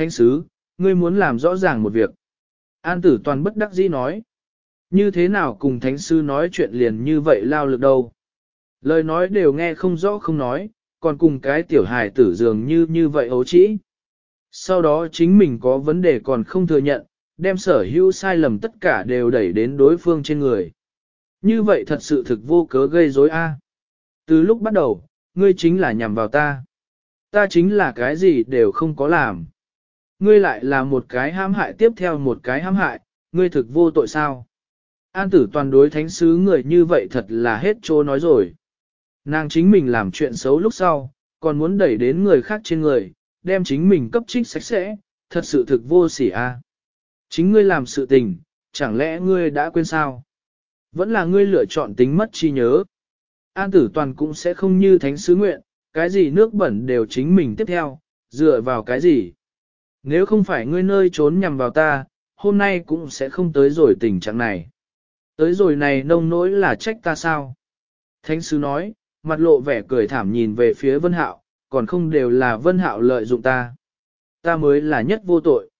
Thánh sứ, ngươi muốn làm rõ ràng một việc. An tử toàn bất đắc dĩ nói. Như thế nào cùng thánh sư nói chuyện liền như vậy lao lực đâu. Lời nói đều nghe không rõ không nói, còn cùng cái tiểu hài tử dường như như vậy ấu trĩ. Sau đó chính mình có vấn đề còn không thừa nhận, đem sở hữu sai lầm tất cả đều đẩy đến đối phương trên người. Như vậy thật sự thực vô cớ gây rối a. Từ lúc bắt đầu, ngươi chính là nhằm vào ta. Ta chính là cái gì đều không có làm. Ngươi lại là một cái hãm hại tiếp theo một cái hãm hại, ngươi thực vô tội sao? An tử toàn đối thánh sứ người như vậy thật là hết chỗ nói rồi. Nàng chính mình làm chuyện xấu lúc sau, còn muốn đẩy đến người khác trên người, đem chính mình cấp trích sạch sẽ, thật sự thực vô sỉ a. Chính ngươi làm sự tình, chẳng lẽ ngươi đã quên sao? Vẫn là ngươi lựa chọn tính mất chi nhớ. An tử toàn cũng sẽ không như thánh sứ nguyện, cái gì nước bẩn đều chính mình tiếp theo, dựa vào cái gì. Nếu không phải ngươi nơi trốn nhằm vào ta, hôm nay cũng sẽ không tới rồi tình trạng này. Tới rồi này nông nỗi là trách ta sao? Thánh sứ nói, mặt lộ vẻ cười thảm nhìn về phía vân hạo, còn không đều là vân hạo lợi dụng ta. Ta mới là nhất vô tội.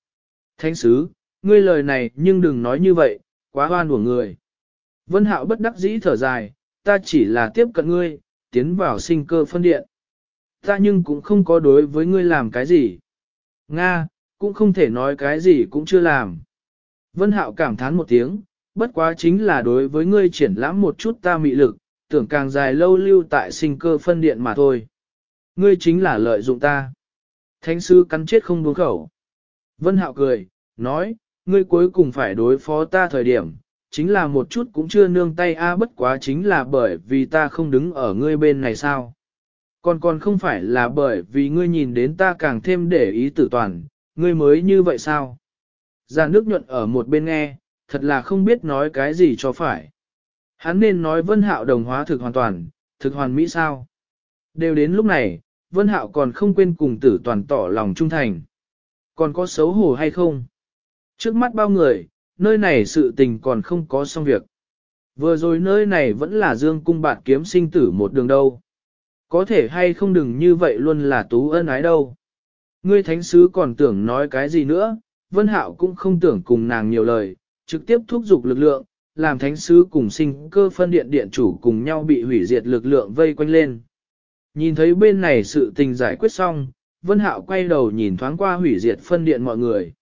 Thánh sứ, ngươi lời này nhưng đừng nói như vậy, quá hoan của người. Vân hạo bất đắc dĩ thở dài, ta chỉ là tiếp cận ngươi, tiến vào sinh cơ phân điện. Ta nhưng cũng không có đối với ngươi làm cái gì. Nga, cũng không thể nói cái gì cũng chưa làm. Vân hạo cảm thán một tiếng, bất quá chính là đối với ngươi triển lãm một chút ta mị lực, tưởng càng dài lâu lưu tại sinh cơ phân điện mà thôi. Ngươi chính là lợi dụng ta. Thánh sư cắn chết không buông khẩu. Vân hạo cười, nói, ngươi cuối cùng phải đối phó ta thời điểm, chính là một chút cũng chưa nương tay a bất quá chính là bởi vì ta không đứng ở ngươi bên này sao. Còn còn không phải là bởi vì ngươi nhìn đến ta càng thêm để ý tử toàn, ngươi mới như vậy sao? Già nước nhuận ở một bên nghe, thật là không biết nói cái gì cho phải. Hắn nên nói vân hạo đồng hóa thực hoàn toàn, thực hoàn mỹ sao? Đều đến lúc này, vân hạo còn không quên cùng tử toàn tỏ lòng trung thành. Còn có xấu hổ hay không? Trước mắt bao người, nơi này sự tình còn không có xong việc. Vừa rồi nơi này vẫn là dương cung bạn kiếm sinh tử một đường đâu. Có thể hay không đừng như vậy luôn là tú ân ái đâu. Ngươi thánh sứ còn tưởng nói cái gì nữa, Vân Hạo cũng không tưởng cùng nàng nhiều lời, trực tiếp thúc giục lực lượng, làm thánh sứ cùng sinh cơ phân điện điện chủ cùng nhau bị hủy diệt lực lượng vây quanh lên. Nhìn thấy bên này sự tình giải quyết xong, Vân Hạo quay đầu nhìn thoáng qua hủy diệt phân điện mọi người.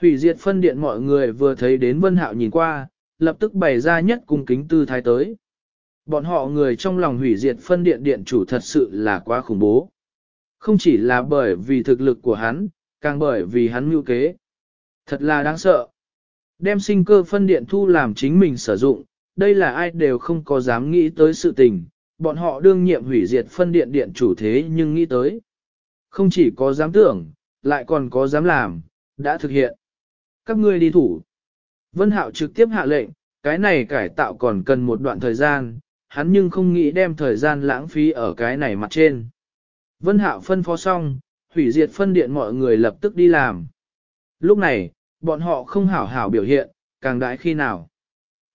Hủy diệt phân điện mọi người vừa thấy đến Vân Hạo nhìn qua, lập tức bày ra nhất cung kính tư thái tới. Bọn họ người trong lòng hủy diệt phân điện điện chủ thật sự là quá khủng bố. Không chỉ là bởi vì thực lực của hắn, càng bởi vì hắn mưu kế. Thật là đáng sợ. Đem sinh cơ phân điện thu làm chính mình sử dụng, đây là ai đều không có dám nghĩ tới sự tình, bọn họ đương nhiệm hủy diệt phân điện điện chủ thế nhưng nghĩ tới. Không chỉ có dám tưởng, lại còn có dám làm, đã thực hiện. Các ngươi đi thủ. Vân Hạo trực tiếp hạ lệnh, cái này cải tạo còn cần một đoạn thời gian, hắn nhưng không nghĩ đem thời gian lãng phí ở cái này mặt trên. Vân Hạo phân phó xong, hủy diệt phân điện mọi người lập tức đi làm. Lúc này, bọn họ không hảo hảo biểu hiện, càng đãi khi nào.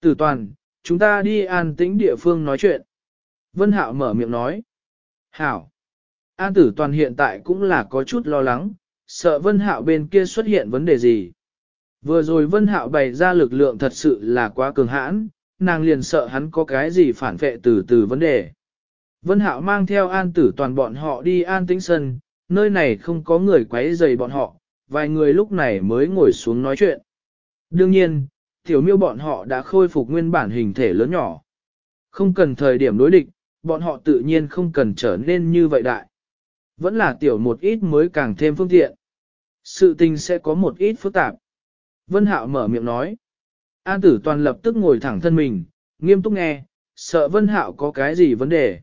Tử toàn, chúng ta đi an tĩnh địa phương nói chuyện. Vân Hạo mở miệng nói. Hảo. An tử toàn hiện tại cũng là có chút lo lắng, sợ Vân Hạo bên kia xuất hiện vấn đề gì. Vừa rồi Vân Hạo bày ra lực lượng thật sự là quá cường hãn, nàng liền sợ hắn có cái gì phản vệ từ từ vấn đề. Vân Hạo mang theo an tử toàn bọn họ đi an tĩnh sân, nơi này không có người quấy rầy bọn họ, vài người lúc này mới ngồi xuống nói chuyện. Đương nhiên, tiểu miêu bọn họ đã khôi phục nguyên bản hình thể lớn nhỏ. Không cần thời điểm đối địch, bọn họ tự nhiên không cần trở nên như vậy đại. Vẫn là tiểu một ít mới càng thêm phương tiện. Sự tình sẽ có một ít phức tạp. Vân Hạo mở miệng nói. An tử toàn lập tức ngồi thẳng thân mình, nghiêm túc nghe, sợ Vân Hạo có cái gì vấn đề.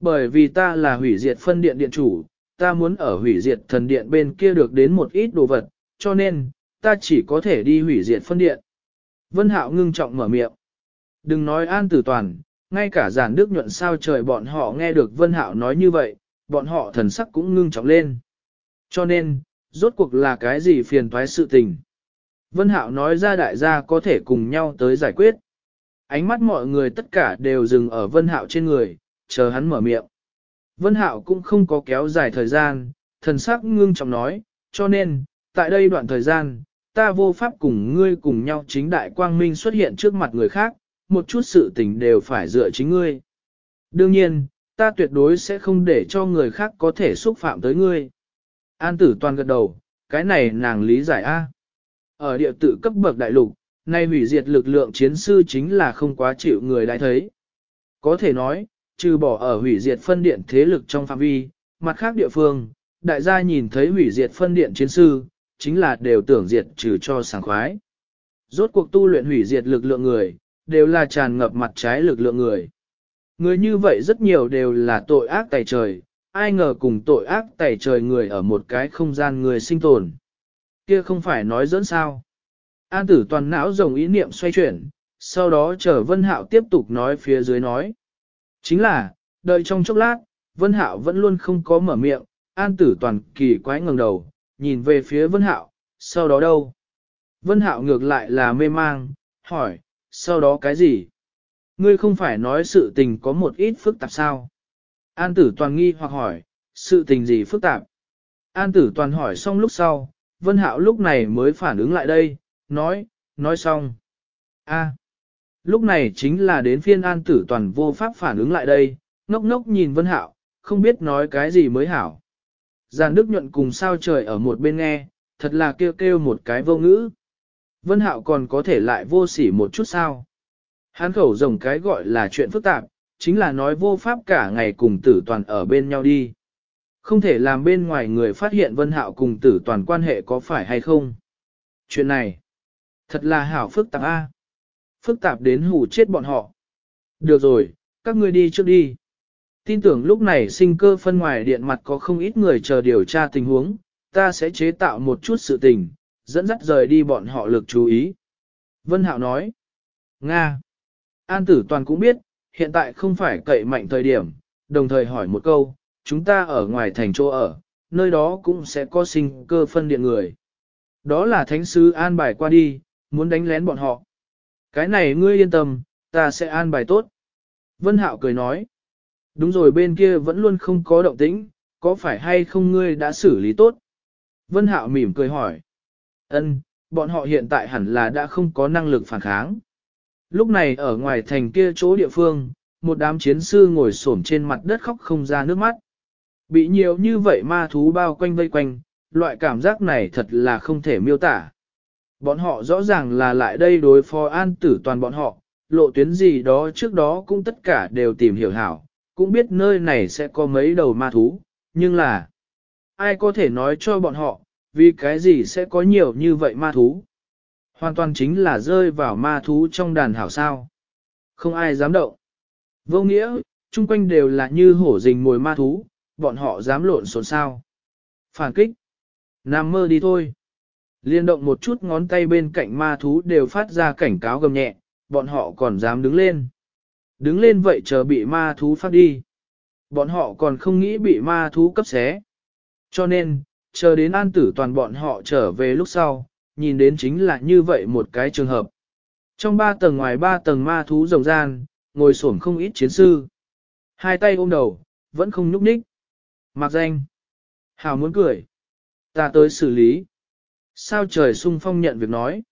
Bởi vì ta là hủy diệt phân điện điện chủ, ta muốn ở hủy diệt thần điện bên kia được đến một ít đồ vật, cho nên, ta chỉ có thể đi hủy diệt phân điện. Vân Hạo ngưng trọng mở miệng. Đừng nói an tử toàn, ngay cả giản đức nhuận sao trời bọn họ nghe được Vân Hạo nói như vậy, bọn họ thần sắc cũng ngưng trọng lên. Cho nên, rốt cuộc là cái gì phiền toái sự tình. Vân Hạo nói ra đại gia có thể cùng nhau tới giải quyết. Ánh mắt mọi người tất cả đều dừng ở Vân Hạo trên người, chờ hắn mở miệng. Vân Hạo cũng không có kéo dài thời gian, thần sắc ngưng trọng nói, cho nên, tại đây đoạn thời gian, ta vô pháp cùng ngươi cùng nhau chính đại quang minh xuất hiện trước mặt người khác, một chút sự tình đều phải dựa chính ngươi. Đương nhiên, ta tuyệt đối sẽ không để cho người khác có thể xúc phạm tới ngươi. An tử toàn gật đầu, cái này nàng lý giải A. Ở địa tự cấp bậc đại lục, nay hủy diệt lực lượng chiến sư chính là không quá chịu người đã thấy. Có thể nói, trừ bỏ ở hủy diệt phân điện thế lực trong phạm vi, mặt khác địa phương, đại gia nhìn thấy hủy diệt phân điện chiến sư, chính là đều tưởng diệt trừ cho sảng khoái. Rốt cuộc tu luyện hủy diệt lực lượng người, đều là tràn ngập mặt trái lực lượng người. Người như vậy rất nhiều đều là tội ác tày trời, ai ngờ cùng tội ác tày trời người ở một cái không gian người sinh tồn. Kia không phải nói dẫn sao. An tử toàn não rồng ý niệm xoay chuyển, sau đó chờ Vân Hạo tiếp tục nói phía dưới nói. Chính là, đợi trong chốc lát, Vân Hạo vẫn luôn không có mở miệng, An tử toàn kỳ quái ngẩng đầu, nhìn về phía Vân Hạo, sau đó đâu? Vân Hạo ngược lại là mê mang, hỏi, sau đó cái gì? Ngươi không phải nói sự tình có một ít phức tạp sao? An tử toàn nghi hoặc hỏi, sự tình gì phức tạp? An tử toàn hỏi xong lúc sau, Vân Hạo lúc này mới phản ứng lại đây, nói, nói xong. A, lúc này chính là đến phiên An tử toàn vô pháp phản ứng lại đây, ngốc ngốc nhìn Vân Hạo, không biết nói cái gì mới hảo. Giàn Đức nhuận cùng sao trời ở một bên nghe, thật là kêu kêu một cái vô ngữ. Vân Hạo còn có thể lại vô sỉ một chút sao. Hán khẩu rồng cái gọi là chuyện phức tạp, chính là nói vô pháp cả ngày cùng tử toàn ở bên nhau đi. Không thể làm bên ngoài người phát hiện Vân Hạo cùng tử toàn quan hệ có phải hay không. Chuyện này, thật là hảo phức tạp a, Phức tạp đến hủ chết bọn họ. Được rồi, các ngươi đi trước đi. Tin tưởng lúc này sinh cơ phân ngoài điện mặt có không ít người chờ điều tra tình huống, ta sẽ chế tạo một chút sự tình, dẫn dắt rời đi bọn họ lực chú ý. Vân Hạo nói, Nga. An tử toàn cũng biết, hiện tại không phải cậy mạnh thời điểm, đồng thời hỏi một câu, chúng ta ở ngoài thành chỗ ở, nơi đó cũng sẽ có sinh cơ phân điện người. Đó là thánh sứ an bài qua đi, muốn đánh lén bọn họ. Cái này ngươi yên tâm, ta sẽ an bài tốt. Vân Hạo cười nói, đúng rồi bên kia vẫn luôn không có động tĩnh, có phải hay không ngươi đã xử lý tốt? Vân Hạo mỉm cười hỏi, ân, bọn họ hiện tại hẳn là đã không có năng lực phản kháng. Lúc này ở ngoài thành kia chỗ địa phương, một đám chiến sư ngồi xổm trên mặt đất khóc không ra nước mắt. Bị nhiều như vậy ma thú bao quanh vây quanh, loại cảm giác này thật là không thể miêu tả. Bọn họ rõ ràng là lại đây đối phó an tử toàn bọn họ, lộ tuyến gì đó trước đó cũng tất cả đều tìm hiểu hảo, cũng biết nơi này sẽ có mấy đầu ma thú, nhưng là ai có thể nói cho bọn họ, vì cái gì sẽ có nhiều như vậy ma thú. Hoàn toàn chính là rơi vào ma thú trong đàn hảo sao. Không ai dám động. Vô nghĩa, chung quanh đều là như hổ rình mồi ma thú, bọn họ dám lộn xộn sao. Phản kích. Nam mơ đi thôi. Liên động một chút ngón tay bên cạnh ma thú đều phát ra cảnh cáo gầm nhẹ, bọn họ còn dám đứng lên. Đứng lên vậy chờ bị ma thú phát đi. Bọn họ còn không nghĩ bị ma thú cấp xé. Cho nên, chờ đến an tử toàn bọn họ trở về lúc sau, nhìn đến chính là như vậy một cái trường hợp. Trong ba tầng ngoài ba tầng ma thú rồng gian, ngồi xổm không ít chiến sư. Hai tay ôm đầu, vẫn không nhúc nhích. Mặc danh. Hào muốn cười. Ta tới xử lý. Sao trời sung phong nhận việc nói.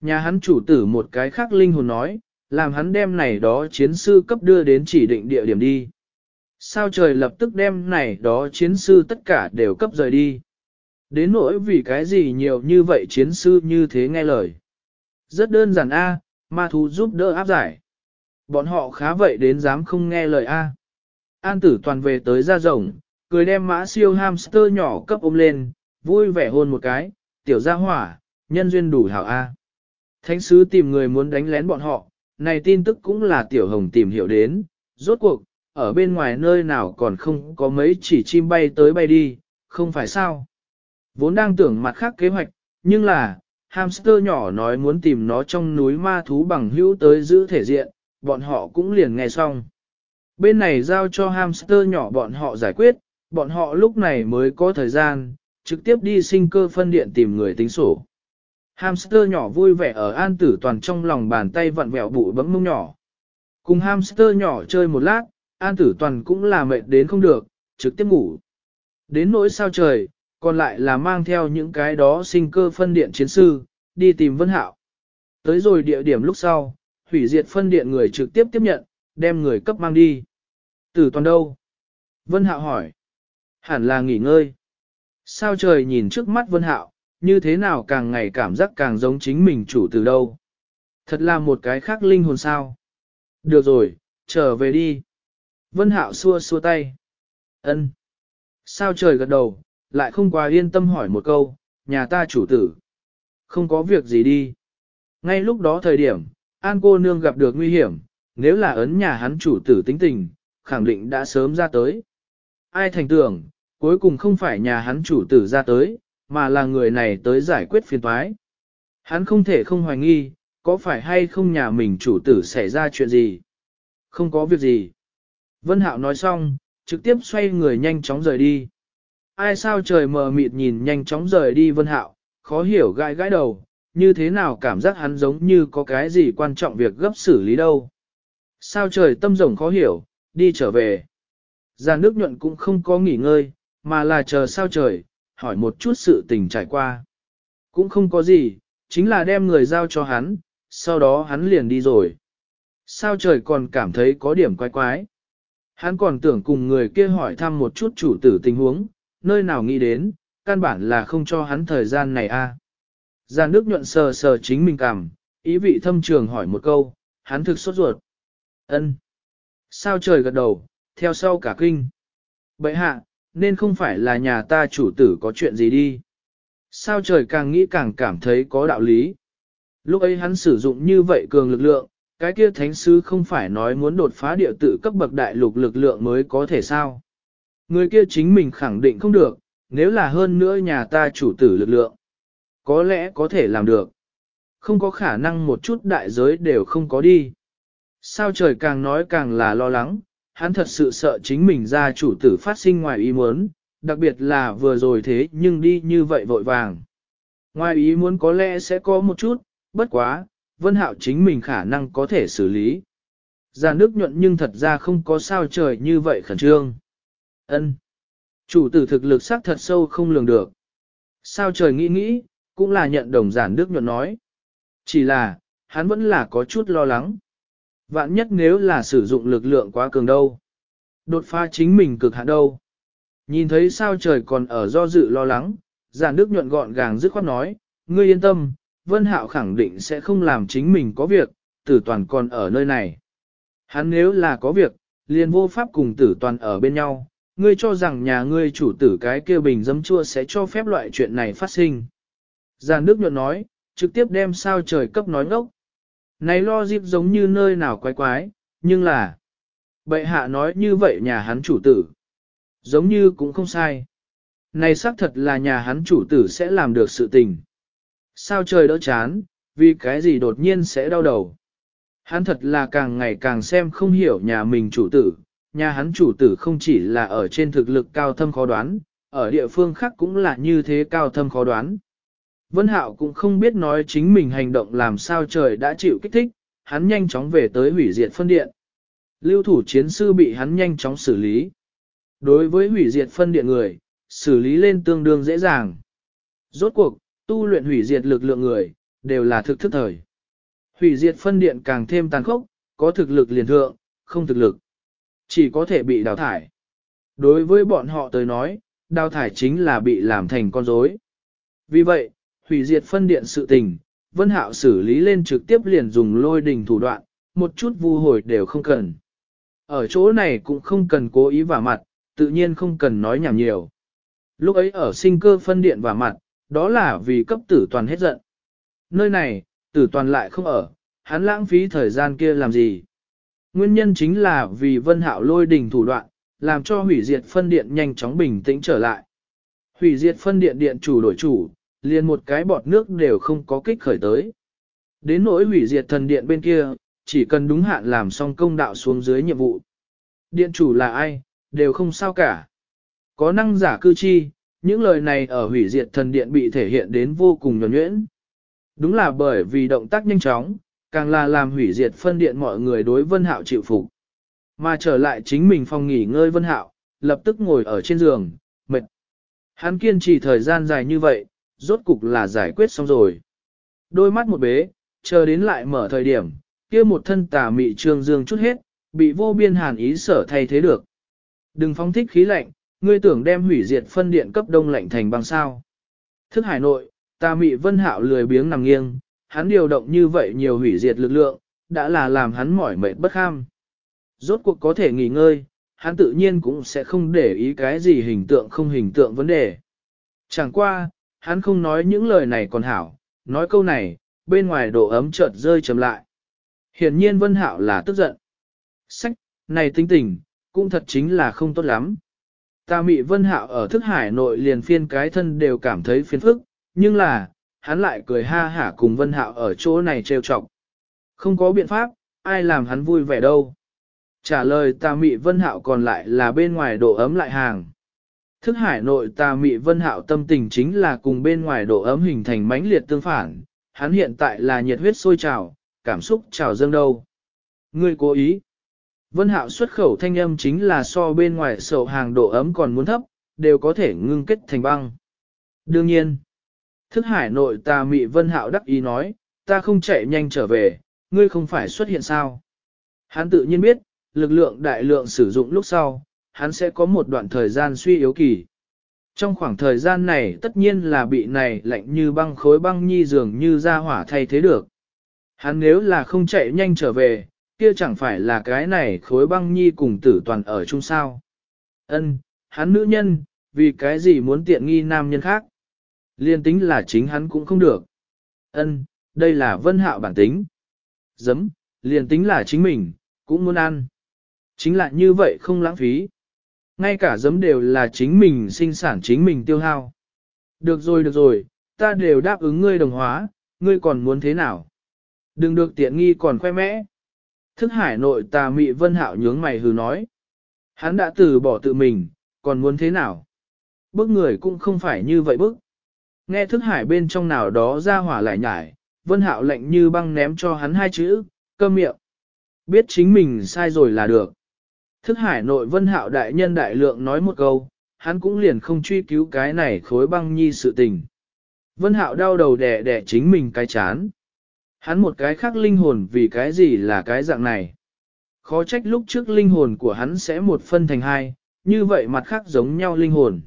Nhà hắn chủ tử một cái khác linh hồn nói, làm hắn đem này đó chiến sư cấp đưa đến chỉ định địa điểm đi. Sao trời lập tức đem này đó chiến sư tất cả đều cấp rời đi. Đến nỗi vì cái gì nhiều như vậy chiến sư như thế nghe lời. Rất đơn giản A, ma thú giúp đỡ áp giải. Bọn họ khá vậy đến dám không nghe lời A. An tử toàn về tới ra rồng, cười đem mã siêu hamster nhỏ cấp ôm lên, vui vẻ hôn một cái, tiểu gia hỏa, nhân duyên đủ hảo A. Thánh sứ tìm người muốn đánh lén bọn họ, này tin tức cũng là tiểu hồng tìm hiểu đến, rốt cuộc, ở bên ngoài nơi nào còn không có mấy chỉ chim bay tới bay đi, không phải sao. Vốn đang tưởng mặt khác kế hoạch, nhưng là, hamster nhỏ nói muốn tìm nó trong núi ma thú bằng hữu tới giữ thể diện, bọn họ cũng liền nghe xong. Bên này giao cho hamster nhỏ bọn họ giải quyết, bọn họ lúc này mới có thời gian, trực tiếp đi sinh cơ phân điện tìm người tính sổ. Hamster nhỏ vui vẻ ở an tử toàn trong lòng bàn tay vặn vẹo bụi bấm mông nhỏ. Cùng hamster nhỏ chơi một lát, an tử toàn cũng là mệt đến không được, trực tiếp ngủ. Đến nỗi sao trời, còn lại là mang theo những cái đó sinh cơ phân điện chiến sư, đi tìm Vân Hạo. Tới rồi địa điểm lúc sau, hủy diệt phân điện người trực tiếp tiếp nhận, đem người cấp mang đi. Tử toàn đâu? Vân Hạo hỏi. Hẳn là nghỉ ngơi. Sao trời nhìn trước mắt Vân Hạo, như thế nào càng ngày cảm giác càng giống chính mình chủ từ đâu. Thật là một cái khác linh hồn sao. Được rồi, trở về đi. Vân Hạo xua xua tay. Ân. Sao trời gật đầu, lại không quá yên tâm hỏi một câu, nhà ta chủ tử. Không có việc gì đi. Ngay lúc đó thời điểm, An cô nương gặp được nguy hiểm, nếu là ấn nhà hắn chủ tử tính tình, khẳng định đã sớm ra tới. Ai thành tưởng, cuối cùng không phải nhà hắn chủ tử ra tới, mà là người này tới giải quyết phiền toái. Hắn không thể không hoài nghi, có phải hay không nhà mình chủ tử xảy ra chuyện gì? Không có việc gì. Vân Hạo nói xong, trực tiếp xoay người nhanh chóng rời đi. Ai sao trời mờ mịt nhìn nhanh chóng rời đi Vân Hạo, khó hiểu gãi gãi đầu, như thế nào cảm giác hắn giống như có cái gì quan trọng việc gấp xử lý đâu. Sao trời tâm rồng khó hiểu, đi trở về. Giàn nước nhuận cũng không có nghỉ ngơi, mà là chờ sao trời, hỏi một chút sự tình trải qua. Cũng không có gì, chính là đem người giao cho hắn, sau đó hắn liền đi rồi. Sao trời còn cảm thấy có điểm quái quái. Hắn còn tưởng cùng người kia hỏi thăm một chút chủ tử tình huống, nơi nào nghĩ đến, căn bản là không cho hắn thời gian này a. À. Giàn nước nhuận sờ sờ chính mình cảm, ý vị thâm trường hỏi một câu, hắn thực sốt ruột. ân Sao trời gật đầu, theo sau cả kinh. Bậy hạ, nên không phải là nhà ta chủ tử có chuyện gì đi. Sao trời càng nghĩ càng cảm thấy có đạo lý. Lúc ấy hắn sử dụng như vậy cường lực lượng, cái kia thánh sư không phải nói muốn đột phá địa tự cấp bậc đại lục lực lượng mới có thể sao. Người kia chính mình khẳng định không được, nếu là hơn nữa nhà ta chủ tử lực lượng. Có lẽ có thể làm được. Không có khả năng một chút đại giới đều không có đi. Sao trời càng nói càng là lo lắng, hắn thật sự sợ chính mình ra chủ tử phát sinh ngoài ý muốn, đặc biệt là vừa rồi thế nhưng đi như vậy vội vàng. Ngoài ý muốn có lẽ sẽ có một chút, bất quá, Vân Hạo chính mình khả năng có thể xử lý. Già nước nhuận nhưng thật ra không có sao trời như vậy khẩn trương. Ân, Chủ tử thực lực sắc thật sâu không lường được. Sao trời nghĩ nghĩ, cũng là nhận đồng giản đức nhuận nói. Chỉ là, hắn vẫn là có chút lo lắng. Vạn nhất nếu là sử dụng lực lượng quá cường đâu. Đột phá chính mình cực hạn đâu. Nhìn thấy sao trời còn ở do dự lo lắng, giản nước nhuận gọn gàng dứt khoát nói, ngươi yên tâm, Vân Hạo khẳng định sẽ không làm chính mình có việc, tử toàn còn ở nơi này. Hắn nếu là có việc, liền vô pháp cùng tử toàn ở bên nhau, ngươi cho rằng nhà ngươi chủ tử cái kia bình dấm chua sẽ cho phép loại chuyện này phát sinh. Giàn nước nhuận nói, trực tiếp đem sao trời cấp nói ngốc. Này lo dịp giống như nơi nào quái quái, nhưng là... Bệ hạ nói như vậy nhà hắn chủ tử. Giống như cũng không sai. Này xác thật là nhà hắn chủ tử sẽ làm được sự tình. Sao trời đỡ chán, vì cái gì đột nhiên sẽ đau đầu. Hắn thật là càng ngày càng xem không hiểu nhà mình chủ tử, nhà hắn chủ tử không chỉ là ở trên thực lực cao thâm khó đoán, ở địa phương khác cũng là như thế cao thâm khó đoán. Vân Hạo cũng không biết nói chính mình hành động làm sao trời đã chịu kích thích, hắn nhanh chóng về tới hủy diệt phân điện. Lưu thủ chiến sư bị hắn nhanh chóng xử lý. Đối với hủy diệt phân điện người, xử lý lên tương đương dễ dàng. Rốt cuộc, tu luyện hủy diệt lực lượng người, đều là thực thức thời. Hủy diệt phân điện càng thêm tàn khốc, có thực lực liền thượng, không thực lực. Chỉ có thể bị đào thải. Đối với bọn họ tới nói, đào thải chính là bị làm thành con rối. Vì vậy, hủy diệt phân điện sự tình, Vân Hạo xử lý lên trực tiếp liền dùng lôi đình thủ đoạn, một chút vu hồi đều không cần. Ở chỗ này cũng không cần cố ý vả mặt, tự nhiên không cần nói nhảm nhiều. Lúc ấy ở sinh cơ phân điện vả mặt, đó là vì cấp tử toàn hết giận. Nơi này, tử toàn lại không ở, hắn lãng phí thời gian kia làm gì. Nguyên nhân chính là vì vân hạo lôi đình thủ đoạn, làm cho hủy diệt phân điện nhanh chóng bình tĩnh trở lại. Hủy diệt phân điện điện chủ đổi chủ, liền một cái bọt nước đều không có kích khởi tới. Đến nỗi hủy diệt thần điện bên kia, chỉ cần đúng hạn làm xong công đạo xuống dưới nhiệm vụ. Điện chủ là ai, đều không sao cả. Có năng giả cư chi, những lời này ở hủy diệt thần điện bị thể hiện đến vô cùng nhuẩn nhuyễn. Đúng là bởi vì động tác nhanh chóng, càng là làm hủy diệt phân điện mọi người đối Vân Hạo chịu phục. Mà trở lại chính mình phòng nghỉ ngơi Vân Hạo, lập tức ngồi ở trên giường, mệt. Hắn kiên trì thời gian dài như vậy, rốt cục là giải quyết xong rồi. Đôi mắt một bế, chờ đến lại mở thời điểm, kia một thân tà mị trương dương chút hết, bị vô biên hàn ý sở thay thế được. Đừng phóng thích khí lạnh, ngươi tưởng đem hủy diệt phân điện cấp đông lạnh thành bằng sao. Thức hải nội, tà mị vân hạo lười biếng nằm nghiêng, hắn điều động như vậy nhiều hủy diệt lực lượng, đã là làm hắn mỏi mệt bất kham. Rốt cuộc có thể nghỉ ngơi, hắn tự nhiên cũng sẽ không để ý cái gì hình tượng không hình tượng vấn đề. Chẳng qua, hắn không nói những lời này còn hảo, nói câu này, bên ngoài độ ấm chợt rơi chầm lại. Hiển nhiên Vân Hạo là tức giận. Sách, này tính tình, cũng thật chính là không tốt lắm. Ta mị Vân Hạo ở thức hải nội liền phiên cái thân đều cảm thấy phiền phức, nhưng là, hắn lại cười ha hả cùng Vân Hạo ở chỗ này trêu chọc. Không có biện pháp, ai làm hắn vui vẻ đâu. Trả lời ta mị vân hạo còn lại là bên ngoài độ ấm lại hàng. Thức hải nội tà mị vân hạo tâm tình chính là cùng bên ngoài độ ấm hình thành mãnh liệt tương phản, hắn hiện tại là nhiệt huyết sôi trào, cảm xúc trào dâng đâu. Ngươi cố ý. Vân hạo xuất khẩu thanh âm chính là so bên ngoài sầu hàng độ ấm còn muốn thấp, đều có thể ngưng kết thành băng. Đương nhiên, thức hải nội tà mị vân hạo đắc ý nói, ta không chạy nhanh trở về, ngươi không phải xuất hiện sao. Hắn tự nhiên biết, lực lượng đại lượng sử dụng lúc sau, hắn sẽ có một đoạn thời gian suy yếu kỳ. Trong khoảng thời gian này tất nhiên là bị này lạnh như băng khối băng nhi dường như ra hỏa thay thế được. Hắn nếu là không chạy nhanh trở về, kia chẳng phải là cái này khối băng nhi cùng tử toàn ở chung sao. Ân, hắn nữ nhân, vì cái gì muốn tiện nghi nam nhân khác. Liên tính là chính hắn cũng không được. Ân, đây là vân hạo bản tính. Dấm, liền tính là chính mình, cũng muốn ăn. Chính là như vậy không lãng phí. Ngay cả giấm đều là chính mình sinh sản chính mình tiêu hao. Được rồi được rồi, ta đều đáp ứng ngươi đồng hóa, ngươi còn muốn thế nào? Đừng được tiện nghi còn khoe mẽ. Thức hải nội tà mị vân hạo nhướng mày hừ nói. Hắn đã từ bỏ tự mình, còn muốn thế nào? Bức người cũng không phải như vậy bức. Nghe thức hải bên trong nào đó ra hỏa lại nhải, vân hạo lạnh như băng ném cho hắn hai chữ, câm miệng. Biết chính mình sai rồi là được. Thức hải nội vân hạo đại nhân đại lượng nói một câu, hắn cũng liền không truy cứu cái này khối băng nhi sự tình. Vân hạo đau đầu đẻ đẻ chính mình cái chán. Hắn một cái khác linh hồn vì cái gì là cái dạng này. Khó trách lúc trước linh hồn của hắn sẽ một phân thành hai, như vậy mặt khác giống nhau linh hồn.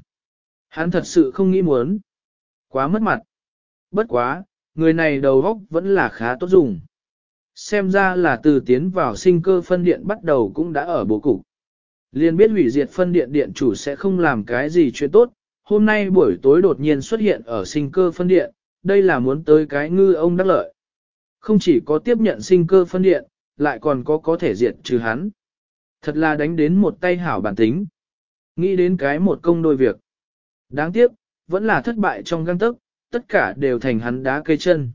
Hắn thật sự không nghĩ muốn. Quá mất mặt. Bất quá, người này đầu óc vẫn là khá tốt dùng. Xem ra là từ tiến vào sinh cơ phân điện bắt đầu cũng đã ở bố cục. Liên biết hủy diệt phân điện điện chủ sẽ không làm cái gì chuyện tốt, hôm nay buổi tối đột nhiên xuất hiện ở sinh cơ phân điện, đây là muốn tới cái ngư ông đắc lợi. Không chỉ có tiếp nhận sinh cơ phân điện, lại còn có có thể diệt trừ hắn. Thật là đánh đến một tay hảo bản tính. Nghĩ đến cái một công đôi việc. Đáng tiếc, vẫn là thất bại trong găng tức, tất cả đều thành hắn đá cây chân.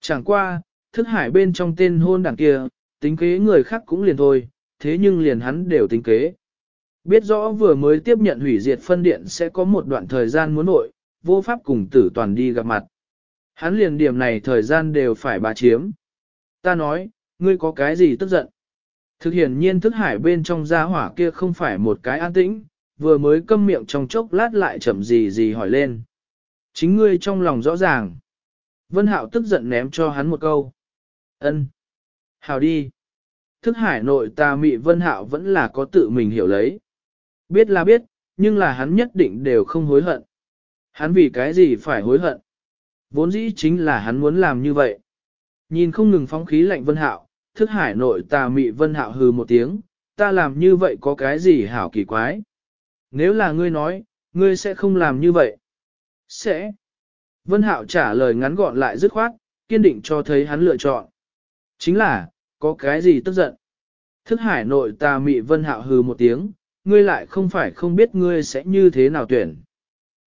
Chẳng qua, thức hải bên trong tên hôn đảng kia, tính kế người khác cũng liền thôi, thế nhưng liền hắn đều tính kế. Biết rõ vừa mới tiếp nhận hủy diệt phân điện sẽ có một đoạn thời gian muốn nội, vô pháp cùng tử toàn đi gặp mặt. Hắn liền điểm này thời gian đều phải bà chiếm. Ta nói, ngươi có cái gì tức giận? Thực hiện nhiên thức hải bên trong gia hỏa kia không phải một cái an tĩnh, vừa mới câm miệng trong chốc lát lại chậm gì gì hỏi lên. Chính ngươi trong lòng rõ ràng. Vân Hạo tức giận ném cho hắn một câu. Ân, Hào đi. Thức hải nội ta mị Vân Hạo vẫn là có tự mình hiểu lấy. Biết là biết, nhưng là hắn nhất định đều không hối hận. Hắn vì cái gì phải hối hận? Vốn dĩ chính là hắn muốn làm như vậy. Nhìn không ngừng phóng khí lạnh Vân Hạo, thức hải nội ta mị Vân Hạo hừ một tiếng, ta làm như vậy có cái gì hảo kỳ quái? Nếu là ngươi nói, ngươi sẽ không làm như vậy. Sẽ. Vân Hạo trả lời ngắn gọn lại dứt khoát, kiên định cho thấy hắn lựa chọn. Chính là, có cái gì tức giận? Thức hải nội ta mị Vân Hạo hừ một tiếng, ngươi lại không phải không biết ngươi sẽ như thế nào tuyển.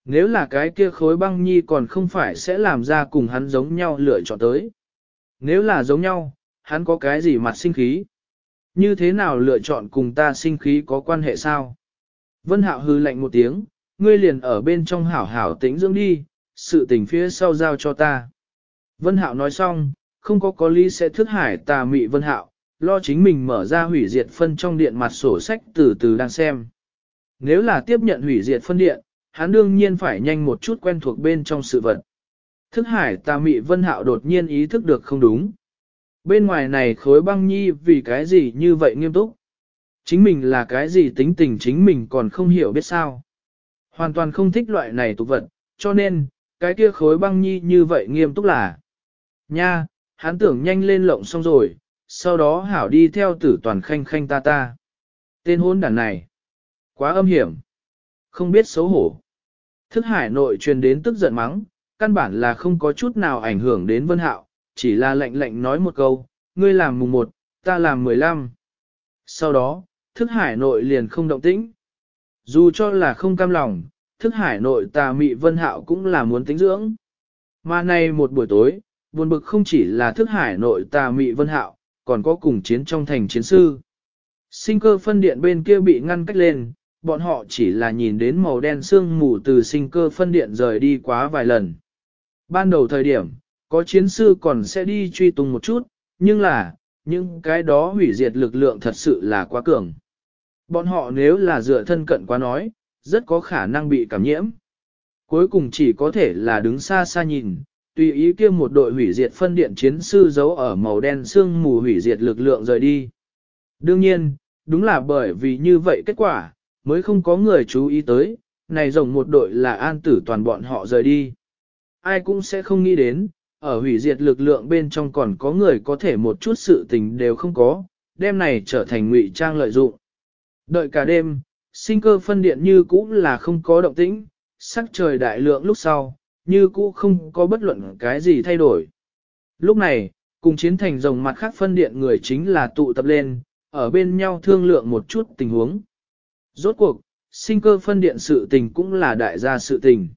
Nếu là cái kia khối băng nhi còn không phải sẽ làm ra cùng hắn giống nhau lựa chọn tới. Nếu là giống nhau, hắn có cái gì mặt sinh khí? Như thế nào lựa chọn cùng ta sinh khí có quan hệ sao? Vân Hạo hư lạnh một tiếng, ngươi liền ở bên trong hảo hảo tĩnh dưỡng đi, sự tình phía sau giao cho ta. Vân Hạo nói xong, không có có lý sẽ thức hải tà mị Vân Hạo, lo chính mình mở ra hủy diệt phân trong điện mặt sổ sách từ từ đang xem. Nếu là tiếp nhận hủy diệt phân điện, hắn đương nhiên phải nhanh một chút quen thuộc bên trong sự vật. Thức hải tà mị vân hạo đột nhiên ý thức được không đúng. Bên ngoài này khối băng nhi vì cái gì như vậy nghiêm túc. Chính mình là cái gì tính tình chính mình còn không hiểu biết sao. Hoàn toàn không thích loại này tục vật, cho nên, cái kia khối băng nhi như vậy nghiêm túc là. Nha, hắn tưởng nhanh lên lộng xong rồi, sau đó hảo đi theo tử toàn khanh khanh ta ta. Tên hôn đàn này. Quá âm hiểm. Không biết xấu hổ. Thức hải nội truyền đến tức giận mắng, căn bản là không có chút nào ảnh hưởng đến vân hạo, chỉ là lệnh lệnh nói một câu, ngươi làm mùng một, ta làm mười lăm. Sau đó, thức hải nội liền không động tĩnh. Dù cho là không cam lòng, thức hải nội tà mị vân hạo cũng là muốn tính dưỡng. Mà nay một buổi tối, buồn bực không chỉ là thức hải nội tà mị vân hạo, còn có cùng chiến trong thành chiến sư. Sinh cơ phân điện bên kia bị ngăn cách lên, bọn họ chỉ là nhìn đến màu đen sương mù từ sinh cơ phân điện rời đi quá vài lần. Ban đầu thời điểm, có chiến sư còn sẽ đi truy tung một chút, nhưng là, những cái đó hủy diệt lực lượng thật sự là quá cường. Bọn họ nếu là dựa thân cận quá nói, rất có khả năng bị cảm nhiễm. Cuối cùng chỉ có thể là đứng xa xa nhìn, tùy ý kia một đội hủy diệt phân điện chiến sư giấu ở màu đen sương mù hủy diệt lực lượng rời đi. Đương nhiên, đúng là bởi vì như vậy kết quả, mới không có người chú ý tới, này rồng một đội là an tử toàn bọn họ rời đi. Ai cũng sẽ không nghĩ đến, ở hủy diệt lực lượng bên trong còn có người có thể một chút sự tình đều không có, đêm này trở thành ngụy trang lợi dụng. Đợi cả đêm, sinh cơ phân điện như cũng là không có động tĩnh, sắc trời đại lượng lúc sau, như cũ không có bất luận cái gì thay đổi. Lúc này, cùng chiến thành rồng mặt khác phân điện người chính là tụ tập lên, ở bên nhau thương lượng một chút tình huống. Rốt cuộc, sinh cơ phân điện sự tình cũng là đại gia sự tình.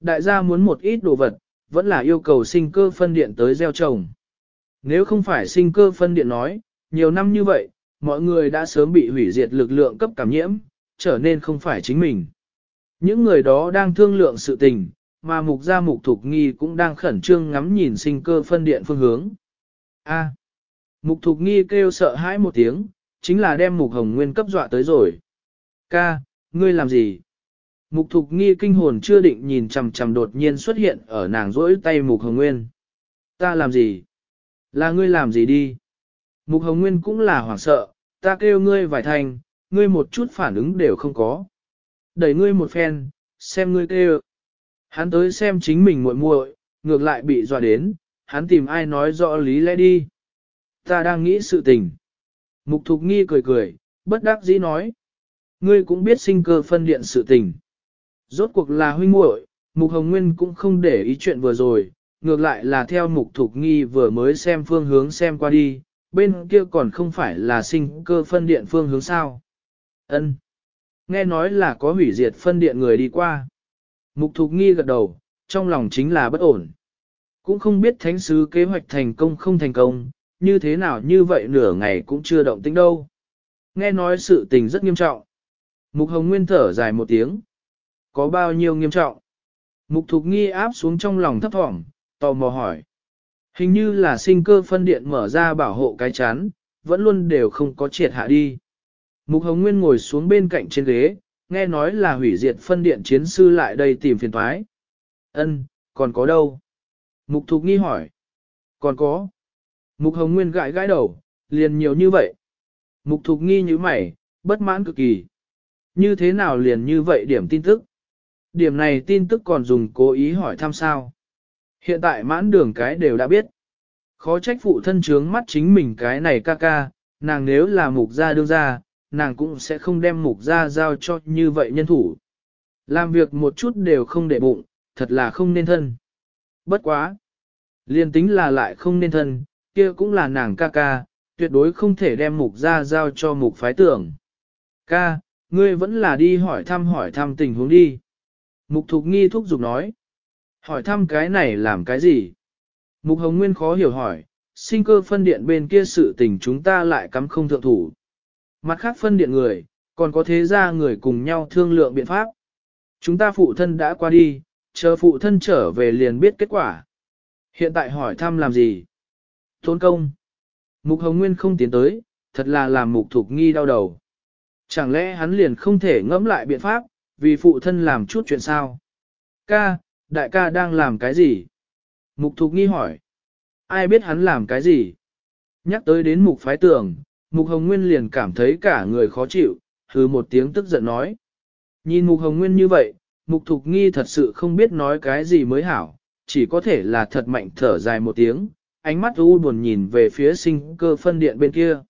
Đại gia muốn một ít đồ vật, vẫn là yêu cầu sinh cơ phân điện tới gieo trồng. Nếu không phải sinh cơ phân điện nói, nhiều năm như vậy, mọi người đã sớm bị hủy diệt lực lượng cấp cảm nhiễm, trở nên không phải chính mình. Những người đó đang thương lượng sự tình, mà mục gia mục thục nghi cũng đang khẩn trương ngắm nhìn sinh cơ phân điện phương hướng. A. mục thục nghi kêu sợ hãi một tiếng, chính là đem mục hồng nguyên cấp dọa tới rồi. Ca, ngươi làm gì? Mục thục nghi kinh hồn chưa định nhìn chằm chằm đột nhiên xuất hiện ở nàng rỗi tay mục hồng nguyên. Ta làm gì? Là ngươi làm gì đi? Mục hồng nguyên cũng là hoảng sợ, ta kêu ngươi vài thành, ngươi một chút phản ứng đều không có. Đẩy ngươi một phen, xem ngươi kêu. Hắn tới xem chính mình muội muội, ngược lại bị dọa đến, hắn tìm ai nói rõ lý lẽ đi. Ta đang nghĩ sự tình. Mục thục nghi cười cười, bất đắc dĩ nói. Ngươi cũng biết sinh cơ phân điện sự tình. Rốt cuộc là huynh muội, Mục Hồng Nguyên cũng không để ý chuyện vừa rồi, ngược lại là theo Mục Thục Nghi vừa mới xem phương hướng xem qua đi, bên kia còn không phải là sinh cơ phân điện phương hướng sao. Ân, Nghe nói là có hủy diệt phân điện người đi qua. Mục Thục Nghi gật đầu, trong lòng chính là bất ổn. Cũng không biết thánh sứ kế hoạch thành công không thành công, như thế nào như vậy nửa ngày cũng chưa động tính đâu. Nghe nói sự tình rất nghiêm trọng. Mục Hồng Nguyên thở dài một tiếng. Có bao nhiêu nghiêm trọng? Mục Thục Nghi áp xuống trong lòng thấp thỏm, tò mò hỏi. Hình như là sinh cơ phân điện mở ra bảo hộ cái chán, vẫn luôn đều không có triệt hạ đi. Mục Hồng Nguyên ngồi xuống bên cạnh trên ghế, nghe nói là hủy diệt phân điện chiến sư lại đây tìm phiền thoái. Ân, còn có đâu? Mục Thục Nghi hỏi. Còn có. Mục Hồng Nguyên gãi gãi đầu, liền nhiều như vậy. Mục Thục Nghi như mày, bất mãn cực kỳ. Như thế nào liền như vậy điểm tin tức? Điểm này tin tức còn dùng cố ý hỏi thăm sao. Hiện tại mãn đường cái đều đã biết. Khó trách phụ thân trướng mắt chính mình cái này ca ca, nàng nếu là mục gia đương gia, nàng cũng sẽ không đem mục gia giao cho như vậy nhân thủ. Làm việc một chút đều không để bụng, thật là không nên thân. Bất quá. Liên tính là lại không nên thân, kia cũng là nàng ca ca, tuyệt đối không thể đem mục gia giao cho mục phái tưởng. Ca, ngươi vẫn là đi hỏi thăm hỏi thăm tình huống đi. Mục Thục Nghi thúc giục nói. Hỏi thăm cái này làm cái gì? Mục Hồng Nguyên khó hiểu hỏi, sinh cơ phân điện bên kia sự tình chúng ta lại cắm không thượng thủ. Mặt khác phân điện người, còn có thế ra người cùng nhau thương lượng biện pháp. Chúng ta phụ thân đã qua đi, chờ phụ thân trở về liền biết kết quả. Hiện tại hỏi thăm làm gì? Tốn công. Mục Hồng Nguyên không tiến tới, thật là làm mục thục nghi đau đầu. Chẳng lẽ hắn liền không thể ngẫm lại biện pháp, vì phụ thân làm chút chuyện sao? Ca, đại ca đang làm cái gì? Mục thục nghi hỏi. Ai biết hắn làm cái gì? Nhắc tới đến mục phái tưởng, mục hồng nguyên liền cảm thấy cả người khó chịu, hừ một tiếng tức giận nói. Nhìn mục hồng nguyên như vậy, mục thục nghi thật sự không biết nói cái gì mới hảo, chỉ có thể là thật mạnh thở dài một tiếng, ánh mắt u buồn nhìn về phía sinh cơ phân điện bên kia.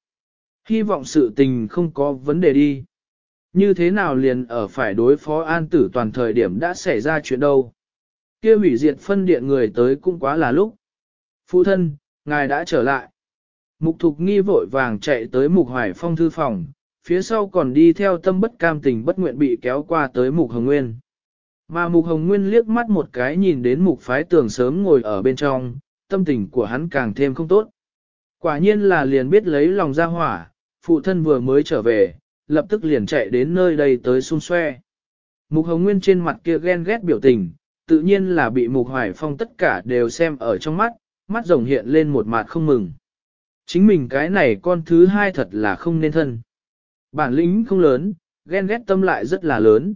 Hy vọng sự tình không có vấn đề đi. Như thế nào liền ở phải đối phó an tử toàn thời điểm đã xảy ra chuyện đâu. kia hủy diệt phân điện người tới cũng quá là lúc. Phụ thân, ngài đã trở lại. Mục thục nghi vội vàng chạy tới mục hoài phong thư phòng, phía sau còn đi theo tâm bất cam tình bất nguyện bị kéo qua tới mục hồng nguyên. Mà mục hồng nguyên liếc mắt một cái nhìn đến mục phái tường sớm ngồi ở bên trong, tâm tình của hắn càng thêm không tốt. Quả nhiên là liền biết lấy lòng ra hỏa, phụ thân vừa mới trở về, lập tức liền chạy đến nơi đây tới xung xoe. Mục hồng nguyên trên mặt kia ghen ghét biểu tình, tự nhiên là bị mục hoài phong tất cả đều xem ở trong mắt, mắt rồng hiện lên một mặt không mừng. Chính mình cái này con thứ hai thật là không nên thân. Bản lĩnh không lớn, ghen ghét tâm lại rất là lớn.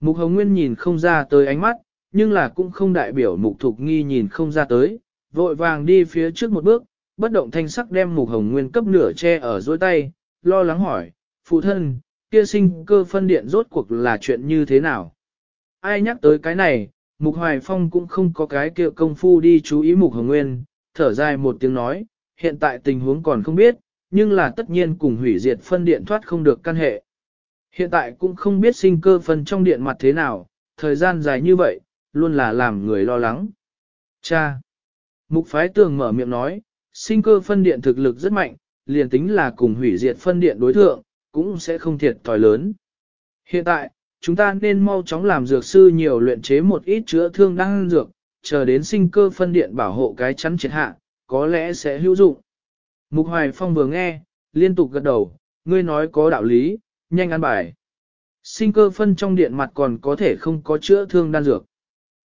Mục Hồng Nguyên nhìn không ra tới ánh mắt, nhưng là cũng không đại biểu Mục Thục Nghi nhìn không ra tới, vội vàng đi phía trước một bước, bất động thanh sắc đem Mục Hồng Nguyên cấp nửa che ở dối tay, lo lắng hỏi, phụ thân, kia sinh cơ phân điện rốt cuộc là chuyện như thế nào? Ai nhắc tới cái này, Mục Hoài Phong cũng không có cái kia công phu đi chú ý Mục Hồng Nguyên, thở dài một tiếng nói, hiện tại tình huống còn không biết, nhưng là tất nhiên cùng hủy diệt phân điện thoát không được căn hệ. Hiện tại cũng không biết sinh cơ phân trong điện mặt thế nào, thời gian dài như vậy, luôn là làm người lo lắng. Cha! Mục phái tường mở miệng nói, sinh cơ phân điện thực lực rất mạnh, liền tính là cùng hủy diệt phân điện đối thượng, cũng sẽ không thiệt thòi lớn. Hiện tại, chúng ta nên mau chóng làm dược sư nhiều luyện chế một ít chữa thương đang dược, chờ đến sinh cơ phân điện bảo hộ cái chắn triệt hạ, có lẽ sẽ hữu dụng. Mục Hoài Phong vừa nghe, liên tục gật đầu, ngươi nói có đạo lý, nhanh ăn bài. Sinh cơ phân trong điện mặt còn có thể không có chữa thương đan dược.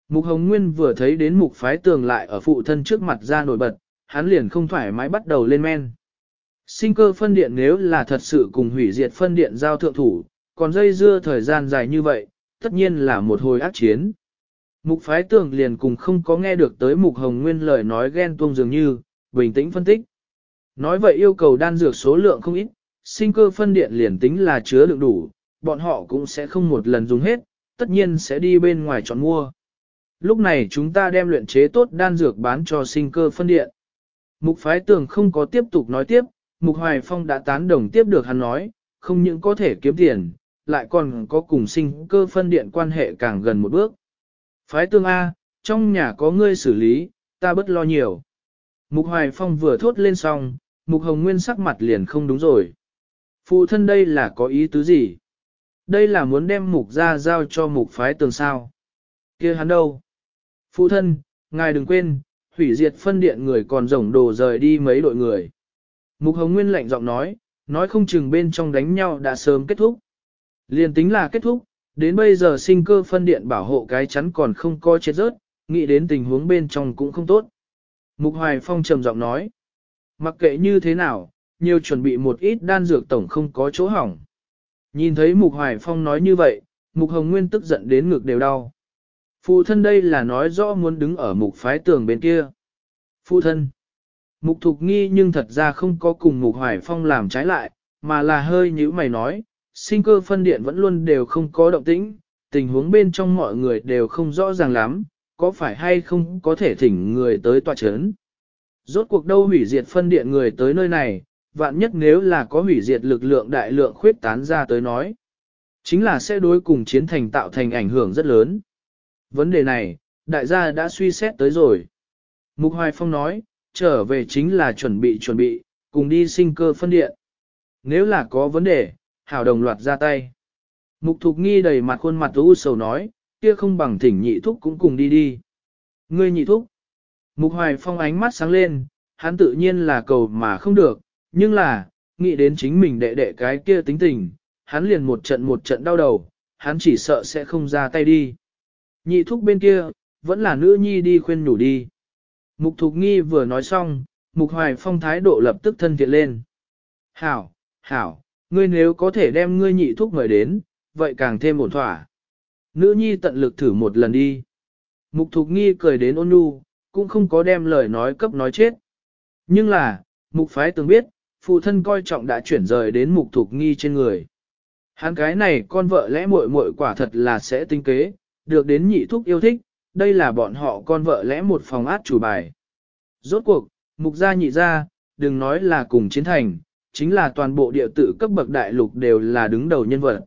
Mục Hồng Nguyên vừa thấy đến mục phái tường lại ở phụ thân trước mặt ra nổi bật, hắn liền không thoải mái bắt đầu lên men. Sinh cơ phân điện nếu là thật sự cùng hủy diệt phân điện giao thượng thủ, còn dây dưa thời gian dài như vậy, tất nhiên là một hồi ác chiến. Mục phái tường liền cùng không có nghe được tới mục hồng nguyên lời nói ghen tuông dường như, bình tĩnh phân tích. Nói vậy yêu cầu đan dược số lượng không ít, sinh cơ phân điện liền tính là chứa lượng đủ, bọn họ cũng sẽ không một lần dùng hết, tất nhiên sẽ đi bên ngoài chọn mua. Lúc này chúng ta đem luyện chế tốt đan dược bán cho sinh cơ phân điện. Mục phái tường không có tiếp tục nói tiếp, Mục Hoài Phong đã tán đồng tiếp được hắn nói, không những có thể kiếm tiền, lại còn có cùng sinh cơ phân điện quan hệ càng gần một bước. Phái tương A, trong nhà có ngươi xử lý, ta bất lo nhiều. Mục Hoài Phong vừa thốt lên xong, Mục Hồng Nguyên sắc mặt liền không đúng rồi. Phụ thân đây là có ý tứ gì? Đây là muốn đem mục ra giao cho mục phái tường sao. kia hắn đâu? Phụ thân, ngài đừng quên, hủy diệt phân điện người còn rổng đồ rời đi mấy đội người. Mục Hồng Nguyên lạnh giọng nói, nói không chừng bên trong đánh nhau đã sớm kết thúc. Liền tính là kết thúc, đến bây giờ sinh cơ phân điện bảo hộ cái chắn còn không coi chết rớt, nghĩ đến tình huống bên trong cũng không tốt. Mục Hoài Phong trầm giọng nói, mặc kệ như thế nào, nhiều chuẩn bị một ít đan dược tổng không có chỗ hỏng. Nhìn thấy Mục Hoài Phong nói như vậy, Mục Hồng Nguyên tức giận đến ngực đều đau. Phụ thân đây là nói rõ muốn đứng ở mục phái tường bên kia. Phụ thân. Mục Thục Nghi nhưng thật ra không có cùng Mục Hoài Phong làm trái lại, mà là hơi như mày nói, sinh cơ phân điện vẫn luôn đều không có động tĩnh, tình huống bên trong mọi người đều không rõ ràng lắm, có phải hay không có thể thỉnh người tới tòa chấn. Rốt cuộc đâu hủy diệt phân điện người tới nơi này, vạn nhất nếu là có hủy diệt lực lượng đại lượng khuyết tán ra tới nói. Chính là sẽ đối cùng chiến thành tạo thành ảnh hưởng rất lớn. Vấn đề này, đại gia đã suy xét tới rồi. Mục Hoài Phong nói, trở về chính là chuẩn bị chuẩn bị, cùng đi sinh cơ phân điện. Nếu là có vấn đề, hảo đồng loạt ra tay. Mục Thục Nghi đầy mặt khuôn mặt u sầu nói, kia không bằng thỉnh nhị thúc cũng cùng đi đi. Ngươi nhị thúc. Mục Hoài Phong ánh mắt sáng lên, hắn tự nhiên là cầu mà không được, nhưng là, nghĩ đến chính mình đệ đệ cái kia tính tình, hắn liền một trận một trận đau đầu, hắn chỉ sợ sẽ không ra tay đi. Nhị thúc bên kia, vẫn là nữ nhi đi khuyên nhủ đi. Mục Thục Nghi vừa nói xong, Mục Hoài Phong thái độ lập tức thân thiện lên. Hảo, hảo, ngươi nếu có thể đem ngươi nhị thúc mời đến, vậy càng thêm ổn thỏa. Nữ nhi tận lực thử một lần đi. Mục thục nghi cười đến ôn nhu, cũng không có đem lời nói cấp nói chết. Nhưng là, mục phái từng biết, phụ thân coi trọng đã chuyển rời đến mục thục nghi trên người. Hắn cái này con vợ lẽ muội muội quả thật là sẽ tinh kế, được đến nhị thúc yêu thích, đây là bọn họ con vợ lẽ một phòng át chủ bài. Rốt cuộc, mục gia nhị gia, đừng nói là cùng chiến thành, chính là toàn bộ địa tử cấp bậc đại lục đều là đứng đầu nhân vật.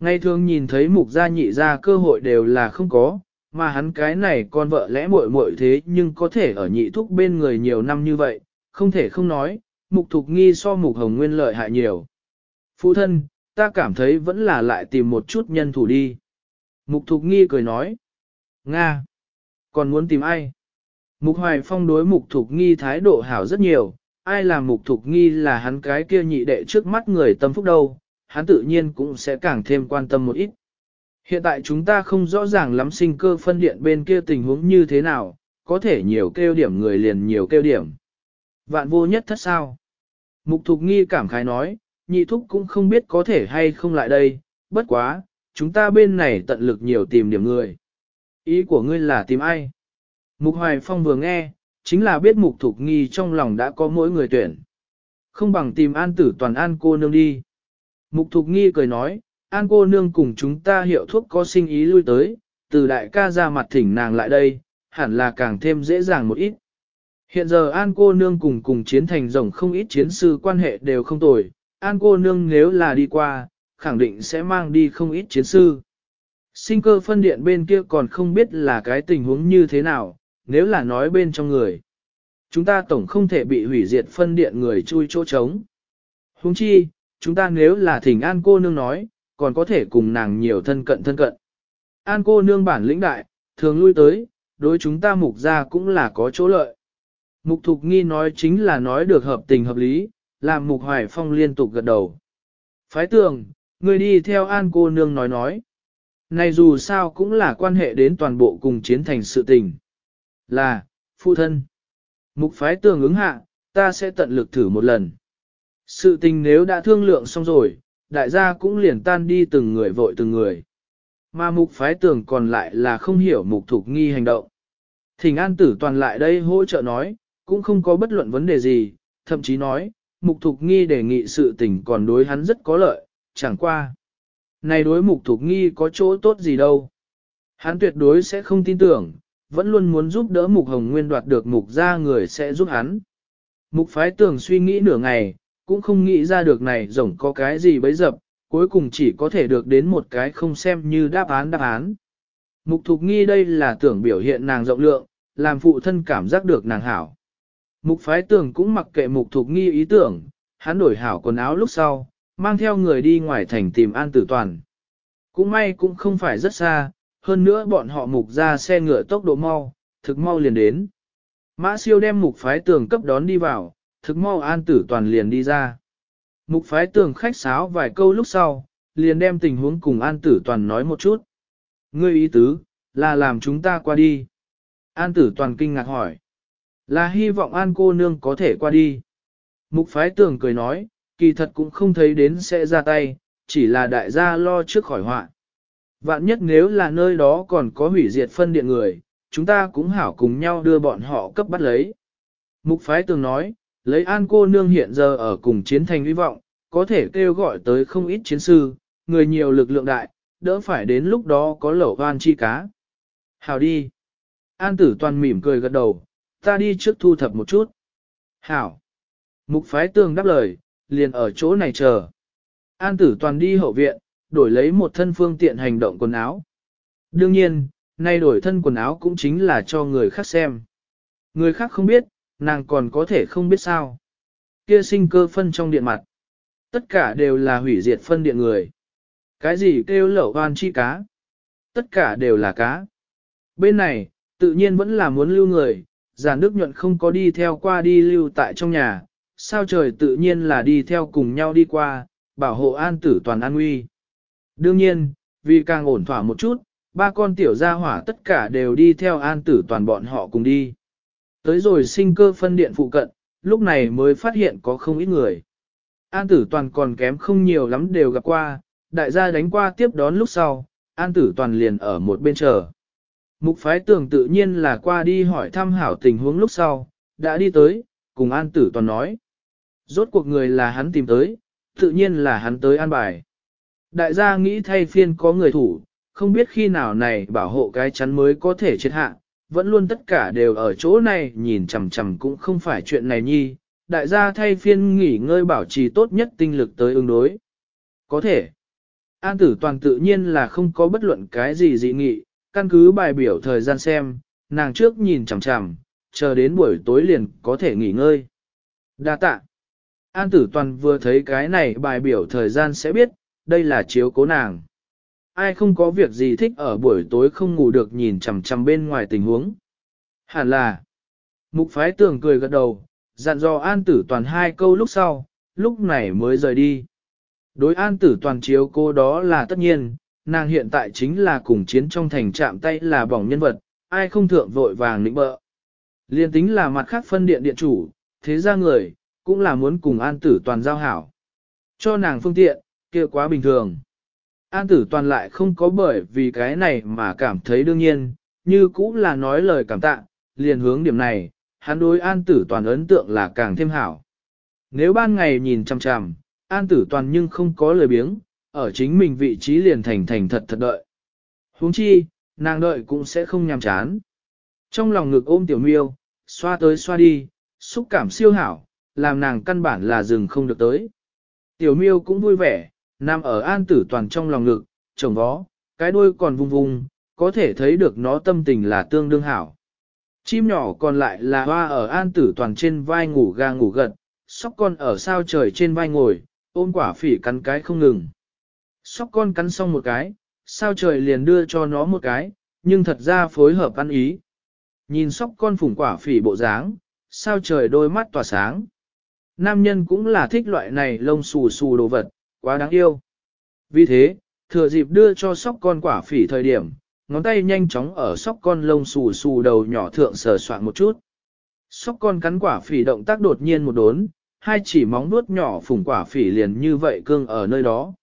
Ngay thường nhìn thấy mục gia nhị gia cơ hội đều là không có, mà hắn cái này con vợ lẽ muội muội thế nhưng có thể ở nhị thúc bên người nhiều năm như vậy, không thể không nói, mục thục nghi so mục hồng nguyên lợi hại nhiều. Phụ thân, ta cảm thấy vẫn là lại tìm một chút nhân thủ đi. Mục thục nghi cười nói. Nga! Còn muốn tìm ai? Mục hoài phong đối mục thục nghi thái độ hảo rất nhiều, ai làm mục thục nghi là hắn cái kia nhị đệ trước mắt người tâm phúc đâu, hắn tự nhiên cũng sẽ càng thêm quan tâm một ít. Hiện tại chúng ta không rõ ràng lắm sinh cơ phân điện bên kia tình huống như thế nào, có thể nhiều kêu điểm người liền nhiều kêu điểm. Vạn vô nhất thất sao. Mục thục nghi cảm khái nói, nhị thúc cũng không biết có thể hay không lại đây, bất quá, chúng ta bên này tận lực nhiều tìm điểm người. Ý của ngươi là tìm ai? Mục Hoài Phong vừa nghe, chính là biết mục thục nghi trong lòng đã có mỗi người tuyển. Không bằng tìm an tử toàn an cô nương đi. Mục thục nghi cười nói, an cô nương cùng chúng ta hiệu thuốc có sinh ý lui tới, từ đại ca ra mặt thỉnh nàng lại đây, hẳn là càng thêm dễ dàng một ít. Hiện giờ an cô nương cùng cùng chiến thành rồng không ít chiến sư quan hệ đều không tồi, an cô nương nếu là đi qua, khẳng định sẽ mang đi không ít chiến sư. Sinh cơ phân điện bên kia còn không biết là cái tình huống như thế nào, nếu là nói bên trong người. Chúng ta tổng không thể bị hủy diệt phân điện người chui chỗ trống. Huống chi, chúng ta nếu là thỉnh an cô nương nói, còn có thể cùng nàng nhiều thân cận thân cận. An cô nương bản lĩnh đại, thường lui tới, đối chúng ta mục ra cũng là có chỗ lợi. Mục thục nghi nói chính là nói được hợp tình hợp lý, làm mục hoài phong liên tục gật đầu. Phái tường, người đi theo an cô nương nói nói. Này dù sao cũng là quan hệ đến toàn bộ cùng chiến thành sự tình. Là, phụ thân. Mục phái tường ứng hạ, ta sẽ tận lực thử một lần. Sự tình nếu đã thương lượng xong rồi, đại gia cũng liền tan đi từng người vội từng người. Mà mục phái tường còn lại là không hiểu mục thục nghi hành động. Thỉnh an tử toàn lại đây hỗ trợ nói, cũng không có bất luận vấn đề gì, thậm chí nói, mục thục nghi đề nghị sự tình còn đối hắn rất có lợi, chẳng qua. Này đối mục thục nghi có chỗ tốt gì đâu. Hắn tuyệt đối sẽ không tin tưởng, vẫn luôn muốn giúp đỡ mục hồng nguyên đoạt được mục ra người sẽ giúp hắn. Mục phái tưởng suy nghĩ nửa ngày, cũng không nghĩ ra được này rổng có cái gì bấy dập, cuối cùng chỉ có thể được đến một cái không xem như đáp án đáp án. Mục thục nghi đây là tưởng biểu hiện nàng rộng lượng, làm phụ thân cảm giác được nàng hảo. Mục phái tưởng cũng mặc kệ mục thục nghi ý tưởng, hắn đổi hảo quần áo lúc sau, mang theo người đi ngoài thành tìm an tử toàn. Cũng may cũng không phải rất xa, hơn nữa bọn họ mục ra xe ngựa tốc độ mau, thực mau liền đến. Mã siêu đem mục phái tường cấp đón đi vào, thực mau an tử toàn liền đi ra. Mục phái tường khách sáo vài câu lúc sau, liền đem tình huống cùng an tử toàn nói một chút. Ngươi ý tứ, là làm chúng ta qua đi. An tử toàn kinh ngạc hỏi. Là hy vọng an cô nương có thể qua đi. Mục phái tường cười nói, kỳ thật cũng không thấy đến sẽ ra tay, chỉ là đại gia lo trước khỏi họa. Vạn nhất nếu là nơi đó còn có hủy diệt phân điện người, chúng ta cũng hảo cùng nhau đưa bọn họ cấp bắt lấy. Mục phái tường nói, lấy an cô nương hiện giờ ở cùng chiến thành hy vọng, có thể kêu gọi tới không ít chiến sư, người nhiều lực lượng đại, đỡ phải đến lúc đó có lẩu hoan chi cá. Hảo đi. An tử toàn mỉm cười gật đầu, ta đi trước thu thập một chút. Hảo. Mục phái tường đáp lời, liền ở chỗ này chờ. An tử toàn đi hậu viện, đổi lấy một thân phương tiện hành động quần áo. Đương nhiên, nay đổi thân quần áo cũng chính là cho người khác xem. Người khác không biết, nàng còn có thể không biết sao. Kia sinh cơ phân trong điện mặt. Tất cả đều là hủy diệt phân điện người. Cái gì kêu lẩu hoan chi cá? Tất cả đều là cá. Bên này, tự nhiên vẫn là muốn lưu người, giàn đức nhuận không có đi theo qua đi lưu tại trong nhà, sao trời tự nhiên là đi theo cùng nhau đi qua, bảo hộ an tử toàn an nguy. Đương nhiên, vì càng ổn thỏa một chút, ba con tiểu gia hỏa tất cả đều đi theo an tử toàn bọn họ cùng đi. Tới rồi sinh cơ phân điện phụ cận, lúc này mới phát hiện có không ít người. An tử toàn còn kém không nhiều lắm đều gặp qua, đại gia đánh qua tiếp đón lúc sau, an tử toàn liền ở một bên chờ. Mục phái tưởng tự nhiên là qua đi hỏi thăm hảo tình huống lúc sau, đã đi tới, cùng an tử toàn nói. Rốt cuộc người là hắn tìm tới, tự nhiên là hắn tới an bài. Đại gia nghĩ thay phiên có người thủ, không biết khi nào này bảo hộ cái chắn mới có thể chết hạ, vẫn luôn tất cả đều ở chỗ này nhìn chằm chằm cũng không phải chuyện này nhi, đại gia thay phiên nghỉ ngơi bảo trì tốt nhất tinh lực tới ứng đối. Có thể, an tử toàn tự nhiên là không có bất luận cái gì dị nghị, căn cứ bài biểu thời gian xem, nàng trước nhìn chằm chằm, chờ đến buổi tối liền có thể nghỉ ngơi. Đa tạ. An tử toàn vừa thấy cái này bài biểu thời gian sẽ biết, đây là chiếu cố nàng. Ai không có việc gì thích ở buổi tối không ngủ được nhìn chằm chằm bên ngoài tình huống. Hẳn là. Mục phái tưởng cười gật đầu, dặn dò an tử toàn hai câu lúc sau, lúc này mới rời đi. Đối an tử toàn chiếu cô đó là tất nhiên, nàng hiện tại chính là cùng chiến trong thành chạm tay là bỏng nhân vật, ai không thượng vội vàng lĩnh bợ. Liên tính là mặt khác phân điện điện chủ, thế ra người, cũng là muốn cùng an tử toàn giao hảo. Cho nàng phương tiện, kia quá bình thường. An tử toàn lại không có bởi vì cái này mà cảm thấy đương nhiên, như cũng là nói lời cảm tạ, liền hướng điểm này, hắn đối an tử toàn ấn tượng là càng thêm hảo. Nếu ban ngày nhìn chằm chằm, an tử toàn nhưng không có lời biếng, ở chính mình vị trí liền thành thành thật thật đợi. huống chi, nàng đợi cũng sẽ không nhàm chán. Trong lòng ngực ôm tiểu miêu, xoa tới xoa đi, xúc cảm siêu hảo, làm nàng căn bản là dừng không được tới. Tiểu miêu cũng vui vẻ, nằm ở an tử toàn trong lòng ngực, chồng vó, cái đuôi còn vung vung, có thể thấy được nó tâm tình là tương đương hảo. Chim nhỏ còn lại là hoa ở an tử toàn trên vai ngủ ga ngủ gật, sóc con ở sao trời trên vai ngồi, ôm quả phỉ cắn cái không ngừng. Sóc con cắn xong một cái, sao trời liền đưa cho nó một cái, nhưng thật ra phối hợp ăn ý. Nhìn sóc con phủng quả phỉ bộ dáng, sao trời đôi mắt tỏa sáng. Nam nhân cũng là thích loại này lông xù xù đồ vật, quá đáng yêu. Vì thế, thừa dịp đưa cho sóc con quả phỉ thời điểm, ngón tay nhanh chóng ở sóc con lông xù xù đầu nhỏ thượng sờ soạn một chút. Sóc con cắn quả phỉ động tác đột nhiên một đốn, hai chỉ móng nuốt nhỏ phủng quả phỉ liền như vậy cương ở nơi đó.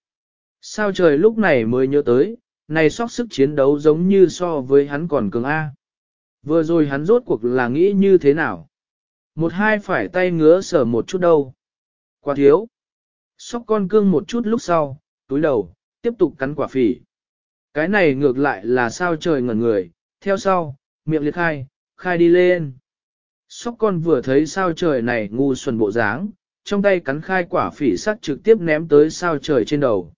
Sao trời lúc này mới nhớ tới, này sóc sức chiến đấu giống như so với hắn còn cường A. Vừa rồi hắn rốt cuộc là nghĩ như thế nào? Một hai phải tay ngứa sở một chút đâu. Quá thiếu. Sóc con cương một chút lúc sau, túi đầu, tiếp tục cắn quả phỉ. Cái này ngược lại là sao trời ngẩn người, theo sau, miệng liệt khai, khai đi lên. Sóc con vừa thấy sao trời này ngu xuẩn bộ dáng, trong tay cắn khai quả phỉ sắc trực tiếp ném tới sao trời trên đầu.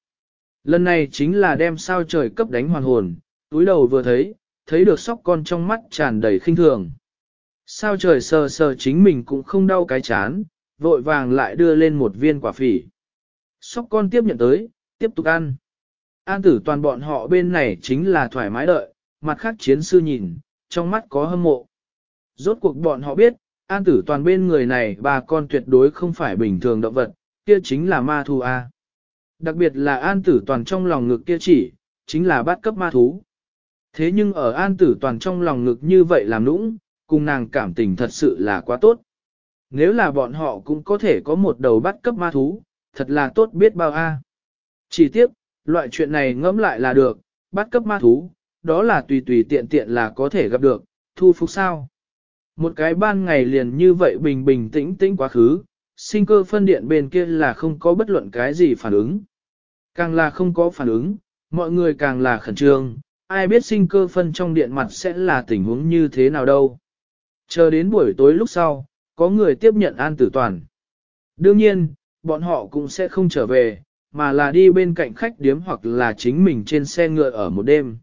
Lần này chính là đem sao trời cấp đánh hoàn hồn, túi đầu vừa thấy, thấy được sóc con trong mắt tràn đầy khinh thường. Sao trời sờ sờ chính mình cũng không đau cái chán, vội vàng lại đưa lên một viên quả phỉ. Sóc con tiếp nhận tới, tiếp tục ăn. An tử toàn bọn họ bên này chính là thoải mái đợi, mặt khác chiến sư nhìn, trong mắt có hâm mộ. Rốt cuộc bọn họ biết, an tử toàn bên người này bà con tuyệt đối không phải bình thường động vật, kia chính là ma thú A. Đặc biệt là an tử toàn trong lòng ngực kia chỉ, chính là bắt cấp ma thú. Thế nhưng ở an tử toàn trong lòng ngực như vậy làm nũng, cùng nàng cảm tình thật sự là quá tốt. Nếu là bọn họ cũng có thể có một đầu bắt cấp ma thú, thật là tốt biết bao a. Chỉ tiếc, loại chuyện này ngẫm lại là được, bắt cấp ma thú, đó là tùy tùy tiện tiện là có thể gặp được, thu phục sao. Một cái ban ngày liền như vậy bình bình tĩnh tĩnh quá khứ, sinh cơ phân điện bên kia là không có bất luận cái gì phản ứng. Càng là không có phản ứng, mọi người càng là khẩn trương, ai biết sinh cơ phân trong điện mặt sẽ là tình huống như thế nào đâu. Chờ đến buổi tối lúc sau, có người tiếp nhận an tử toàn. Đương nhiên, bọn họ cũng sẽ không trở về, mà là đi bên cạnh khách điếm hoặc là chính mình trên xe ngựa ở một đêm.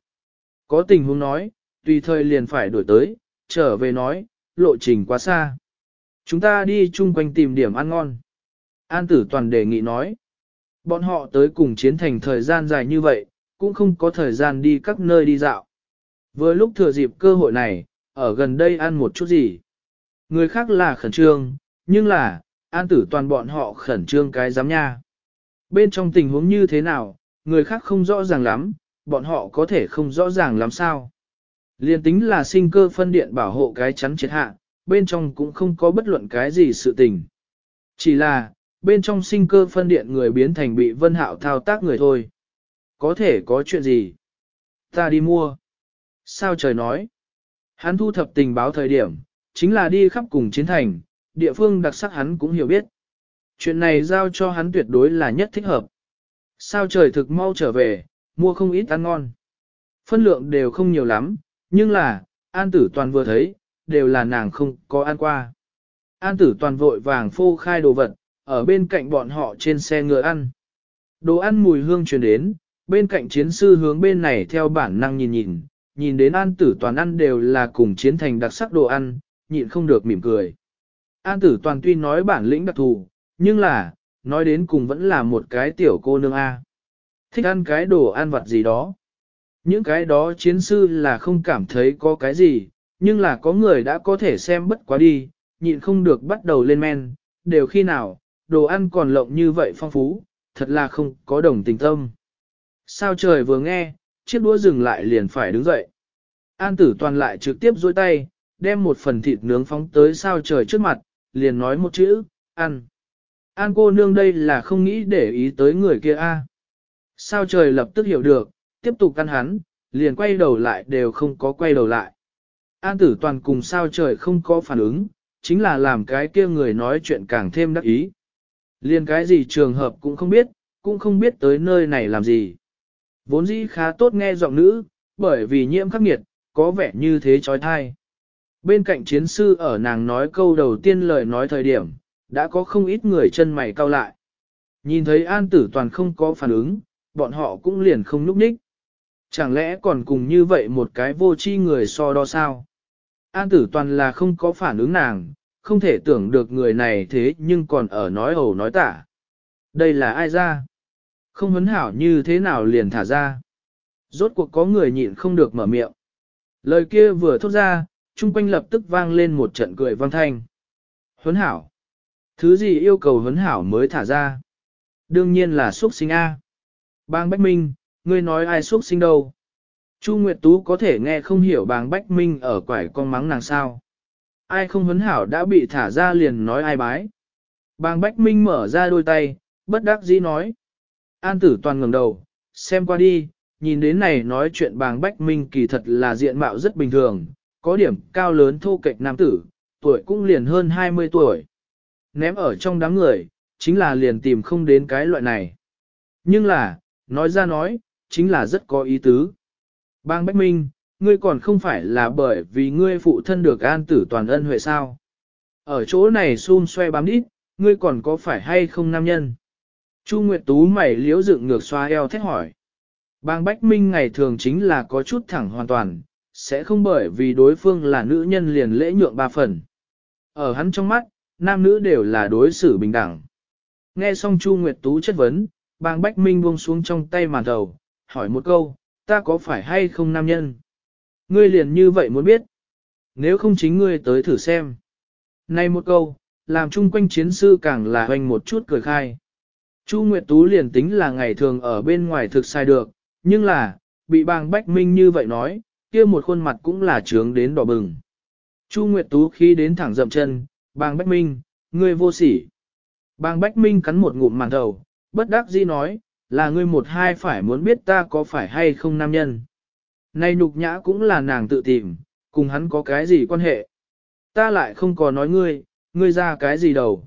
Có tình huống nói, tùy thời liền phải đổi tới, trở về nói, lộ trình quá xa. Chúng ta đi chung quanh tìm điểm ăn ngon. An tử toàn đề nghị nói. Bọn họ tới cùng chiến thành thời gian dài như vậy, cũng không có thời gian đi các nơi đi dạo. Vừa lúc thừa dịp cơ hội này, ở gần đây ăn một chút gì. Người khác là khẩn trương, nhưng là, an tử toàn bọn họ khẩn trương cái giám nha. Bên trong tình huống như thế nào, người khác không rõ ràng lắm, bọn họ có thể không rõ ràng lắm sao. Liên tính là sinh cơ phân điện bảo hộ cái chắn triệt hạ, bên trong cũng không có bất luận cái gì sự tình. Chỉ là, bên trong sinh cơ phân điện người biến thành bị vân hạo thao tác người thôi. Có thể có chuyện gì? Ta đi mua. Sao trời nói? Hắn thu thập tình báo thời điểm, chính là đi khắp cùng chiến thành, địa phương đặc sắc hắn cũng hiểu biết. Chuyện này giao cho hắn tuyệt đối là nhất thích hợp. Sao trời thực mau trở về, mua không ít ăn ngon. Phân lượng đều không nhiều lắm, nhưng là, an tử toàn vừa thấy, đều là nàng không có ăn qua. An tử toàn vội vàng phô khai đồ vật, ở bên cạnh bọn họ trên xe ngựa ăn. Đồ ăn mùi hương truyền đến, bên cạnh chiến sư hướng bên này theo bản năng nhìn nhìn, nhìn đến an tử toàn ăn đều là cùng chiến thành đặc sắc đồ ăn, nhịn không được mỉm cười. An tử toàn tuy nói bản lĩnh đặc thù, nhưng là, nói đến cùng vẫn là một cái tiểu cô nương A. Thích ăn cái đồ ăn vặt gì đó. Những cái đó chiến sư là không cảm thấy có cái gì, nhưng là có người đã có thể xem bất quá đi, nhịn không được bắt đầu lên men, đều khi nào, đồ ăn còn lộng như vậy phong phú, thật là không có đồng tình tâm. Sao trời vừa nghe, chiếc đũa dừng lại liền phải đứng dậy. An tử toàn lại trực tiếp dôi tay, đem một phần thịt nướng phóng tới sao trời trước mặt, liền nói một chữ, ăn. An cô nương đây là không nghĩ để ý tới người kia a. Sao trời lập tức hiểu được, tiếp tục căn hắn, liền quay đầu lại đều không có quay đầu lại. An tử toàn cùng sao trời không có phản ứng, chính là làm cái kia người nói chuyện càng thêm đắc ý. Liền cái gì trường hợp cũng không biết, cũng không biết tới nơi này làm gì. Vốn dĩ khá tốt nghe giọng nữ, bởi vì nhiễm khắc nghiệt, có vẻ như thế trói thai. Bên cạnh chiến sư ở nàng nói câu đầu tiên lời nói thời điểm, đã có không ít người chân mày cau lại. Nhìn thấy an tử toàn không có phản ứng, bọn họ cũng liền không núp ních. Chẳng lẽ còn cùng như vậy một cái vô tri người so đo sao? An tử toàn là không có phản ứng nàng, không thể tưởng được người này thế nhưng còn ở nói ẩu nói tả. Đây là ai ra? Không hấn hảo như thế nào liền thả ra? Rốt cuộc có người nhịn không được mở miệng. Lời kia vừa thốt ra, chung quanh lập tức vang lên một trận cười vang thanh. Huấn hảo. Thứ gì yêu cầu huấn hảo mới thả ra? Đương nhiên là xuất sinh A. Bang Bách Minh, ngươi nói ai xuất sinh đâu? Chu Nguyệt Tú có thể nghe không hiểu bàng Bách Minh ở quải con mắng nàng sao. Ai không huấn hảo đã bị thả ra liền nói ai bái. Bàng Bách Minh mở ra đôi tay, bất đắc dĩ nói. An tử toàn ngẩng đầu, xem qua đi, nhìn đến này nói chuyện bàng Bách Minh kỳ thật là diện mạo rất bình thường, có điểm cao lớn thô kệch nam tử, tuổi cũng liền hơn 20 tuổi. Ném ở trong đám người, chính là liền tìm không đến cái loại này. Nhưng là, nói ra nói, chính là rất có ý tứ. Bang Bách Minh, ngươi còn không phải là bởi vì ngươi phụ thân được an tử toàn ân huệ sao. Ở chỗ này xun xoe bám đít, ngươi còn có phải hay không nam nhân? Chu Nguyệt Tú mày liếu dựng ngược xoa eo thét hỏi. Bang Bách Minh ngày thường chính là có chút thẳng hoàn toàn, sẽ không bởi vì đối phương là nữ nhân liền lễ nhượng ba phần. Ở hắn trong mắt, nam nữ đều là đối xử bình đẳng. Nghe xong Chu Nguyệt Tú chất vấn, bang Bách Minh buông xuống trong tay màn đầu, hỏi một câu, ta có phải hay không nam nhân? Ngươi liền như vậy muốn biết. Nếu không chính ngươi tới thử xem. Này một câu, làm chung quanh chiến sư càng là hoành một chút cười khai. Chu Nguyệt Tú liền tính là ngày thường ở bên ngoài thực sai được, nhưng là, bị bang Bách Minh như vậy nói, kia một khuôn mặt cũng là trướng đến đỏ bừng. Chu Nguyệt Tú khi đến thẳng dậm chân, bang Bách Minh, ngươi vô sỉ. Bang Bách Minh cắn một ngụm màn đầu, bất đắc dĩ nói, là ngươi một hai phải muốn biết ta có phải hay không nam nhân. Này nhục nhã cũng là nàng tự tìm, cùng hắn có cái gì quan hệ. Ta lại không có nói ngươi, ngươi ra cái gì đâu.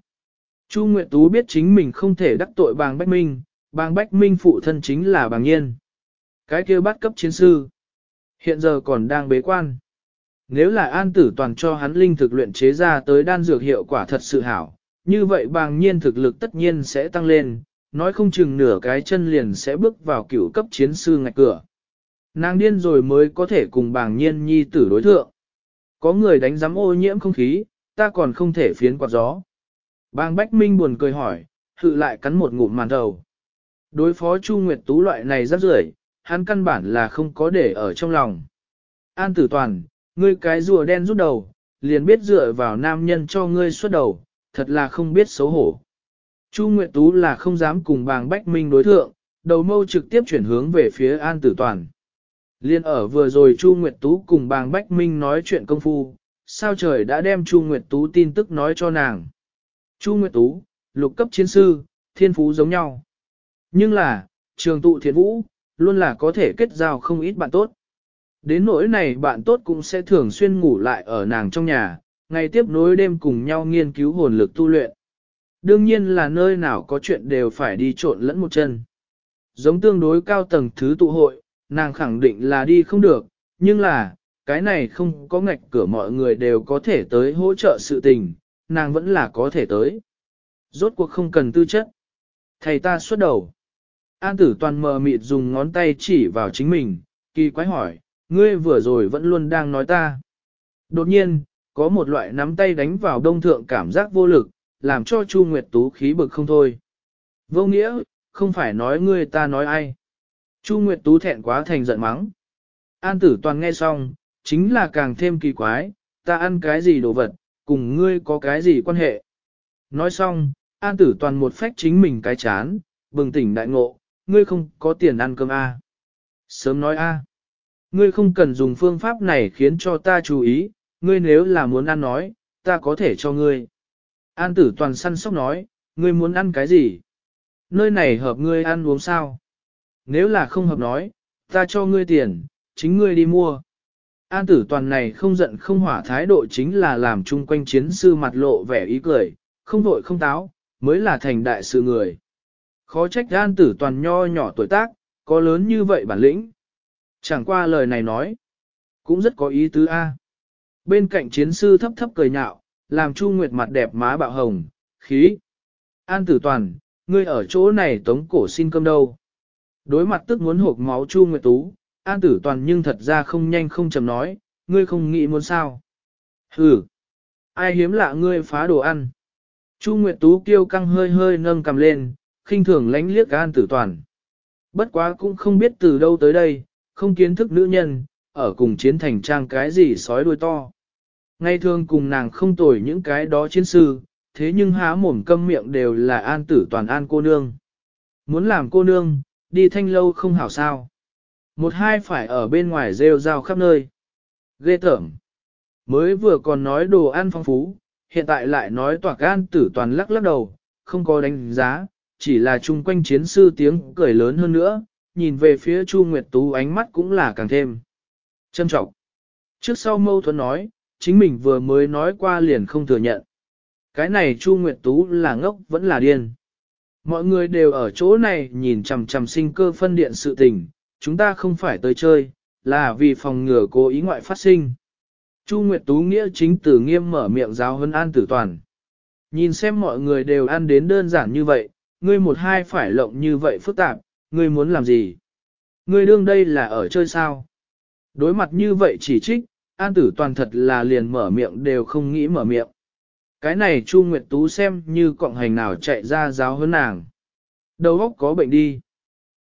Chu Nguyệt Tú biết chính mình không thể đắc tội bàng Bách Minh, bàng Bách Minh phụ thân chính là bàng nhiên. Cái kia bắt cấp chiến sư. Hiện giờ còn đang bế quan. Nếu là an tử toàn cho hắn linh thực luyện chế ra tới đan dược hiệu quả thật sự hảo, như vậy bàng nhiên thực lực tất nhiên sẽ tăng lên, nói không chừng nửa cái chân liền sẽ bước vào cửu cấp chiến sư ngạch cửa. Nàng điên rồi mới có thể cùng bàng nhiên nhi tử đối thượng. Có người đánh giám ô nhiễm không khí, ta còn không thể phiến quạt gió. Bàng Bách Minh buồn cười hỏi, hự lại cắn một ngụm màn đầu. Đối phó Chu Nguyệt Tú loại này rất rưởi, hắn căn bản là không có để ở trong lòng. An tử toàn, ngươi cái rùa đen rút đầu, liền biết dựa vào nam nhân cho ngươi xuất đầu, thật là không biết xấu hổ. Chu Nguyệt Tú là không dám cùng bàng Bách Minh đối thượng, đầu mâu trực tiếp chuyển hướng về phía An Tử Toàn. Liên ở vừa rồi Chu Nguyệt Tú cùng bàng Bách Minh nói chuyện công phu, sao trời đã đem Chu Nguyệt Tú tin tức nói cho nàng. Chu Nguyệt Tú, lục cấp chiến sư, thiên phú giống nhau. Nhưng là, trường tụ thiện vũ, luôn là có thể kết giao không ít bạn tốt. Đến nỗi này bạn tốt cũng sẽ thường xuyên ngủ lại ở nàng trong nhà, ngày tiếp nối đêm cùng nhau nghiên cứu hồn lực tu luyện. Đương nhiên là nơi nào có chuyện đều phải đi trộn lẫn một chân. Giống tương đối cao tầng thứ tụ hội, nàng khẳng định là đi không được, nhưng là, cái này không có ngạch cửa mọi người đều có thể tới hỗ trợ sự tình, nàng vẫn là có thể tới. Rốt cuộc không cần tư chất. Thầy ta xuất đầu. An tử toàn mờ mịt dùng ngón tay chỉ vào chính mình, kỳ quái hỏi, ngươi vừa rồi vẫn luôn đang nói ta. Đột nhiên, có một loại nắm tay đánh vào đông thượng cảm giác vô lực, làm cho Chu Nguyệt Tú khí bực không thôi. Vô nghĩa, không phải nói ngươi ta nói ai. Chu Nguyệt Tú thẹn quá thành giận mắng. An tử toàn nghe xong, chính là càng thêm kỳ quái, ta ăn cái gì đồ vật, cùng ngươi có cái gì quan hệ. Nói xong, an tử toàn một phách chính mình cái chán, bừng tỉnh đại ngộ, ngươi không có tiền ăn cơm a à. Sớm nói a Ngươi không cần dùng phương pháp này khiến cho ta chú ý, ngươi nếu là muốn ăn nói, ta có thể cho ngươi. An tử toàn săn sóc nói, ngươi muốn ăn cái gì? Nơi này hợp ngươi ăn uống sao? Nếu là không hợp nói, ta cho ngươi tiền, chính ngươi đi mua. An tử toàn này không giận không hỏa thái độ chính là làm chung quanh chiến sư mặt lộ vẻ ý cười, không vội không táo, mới là thành đại sự người. Khó trách an tử toàn nho nhỏ tuổi tác, có lớn như vậy bản lĩnh. Chẳng qua lời này nói, cũng rất có ý tứ a. Bên cạnh chiến sư thấp thấp cười nhạo, làm Chu Nguyệt mặt đẹp má bạo hồng, khí. An tử toàn, ngươi ở chỗ này tống cổ xin cơm đâu. Đối mặt tức muốn hộp máu Chu Nguyệt Tú, An tử toàn nhưng thật ra không nhanh không chầm nói, ngươi không nghĩ muốn sao. Ừ, ai hiếm lạ ngươi phá đồ ăn. Chu Nguyệt Tú kêu căng hơi hơi nâng cầm lên, khinh thường lánh liếc An tử toàn. Bất quá cũng không biết từ đâu tới đây, không kiến thức nữ nhân, ở cùng chiến thành trang cái gì sói đuôi to. Ngay thường cùng nàng không tồi những cái đó chiến sư, thế nhưng há mồm câm miệng đều là an tử toàn an cô nương. Muốn làm cô nương, đi thanh lâu không hảo sao. Một hai phải ở bên ngoài rêu rao khắp nơi. Ghê tởm. Mới vừa còn nói đồ ăn phong phú, hiện tại lại nói tỏa Gan tử toàn lắc lắc đầu, không có đánh giá, chỉ là chung quanh chiến sư tiếng cười lớn hơn nữa, nhìn về phía Chu Nguyệt Tú ánh mắt cũng là càng thêm. Châm trọng. Trước sau mâu thuẫn nói, chính mình vừa mới nói qua liền không thừa nhận. Cái này Chu Nguyệt Tú là ngốc vẫn là điên. Mọi người đều ở chỗ này nhìn chằm chằm sinh cơ phân điện sự tình, chúng ta không phải tới chơi, là vì phòng ngừa cố ý ngoại phát sinh. Chu Nguyệt Tú nghĩa chính tử nghiêm mở miệng giáo huấn an tử toàn. Nhìn xem mọi người đều ăn đến đơn giản như vậy, ngươi một hai phải lộng như vậy phức tạp, ngươi muốn làm gì? Ngươi đương đây là ở chơi sao? Đối mặt như vậy chỉ trích, an tử toàn thật là liền mở miệng đều không nghĩ mở miệng. Cái này Chu Nguyệt Tú xem như cộng hành nào chạy ra giáo hơn nàng. Đầu óc có bệnh đi.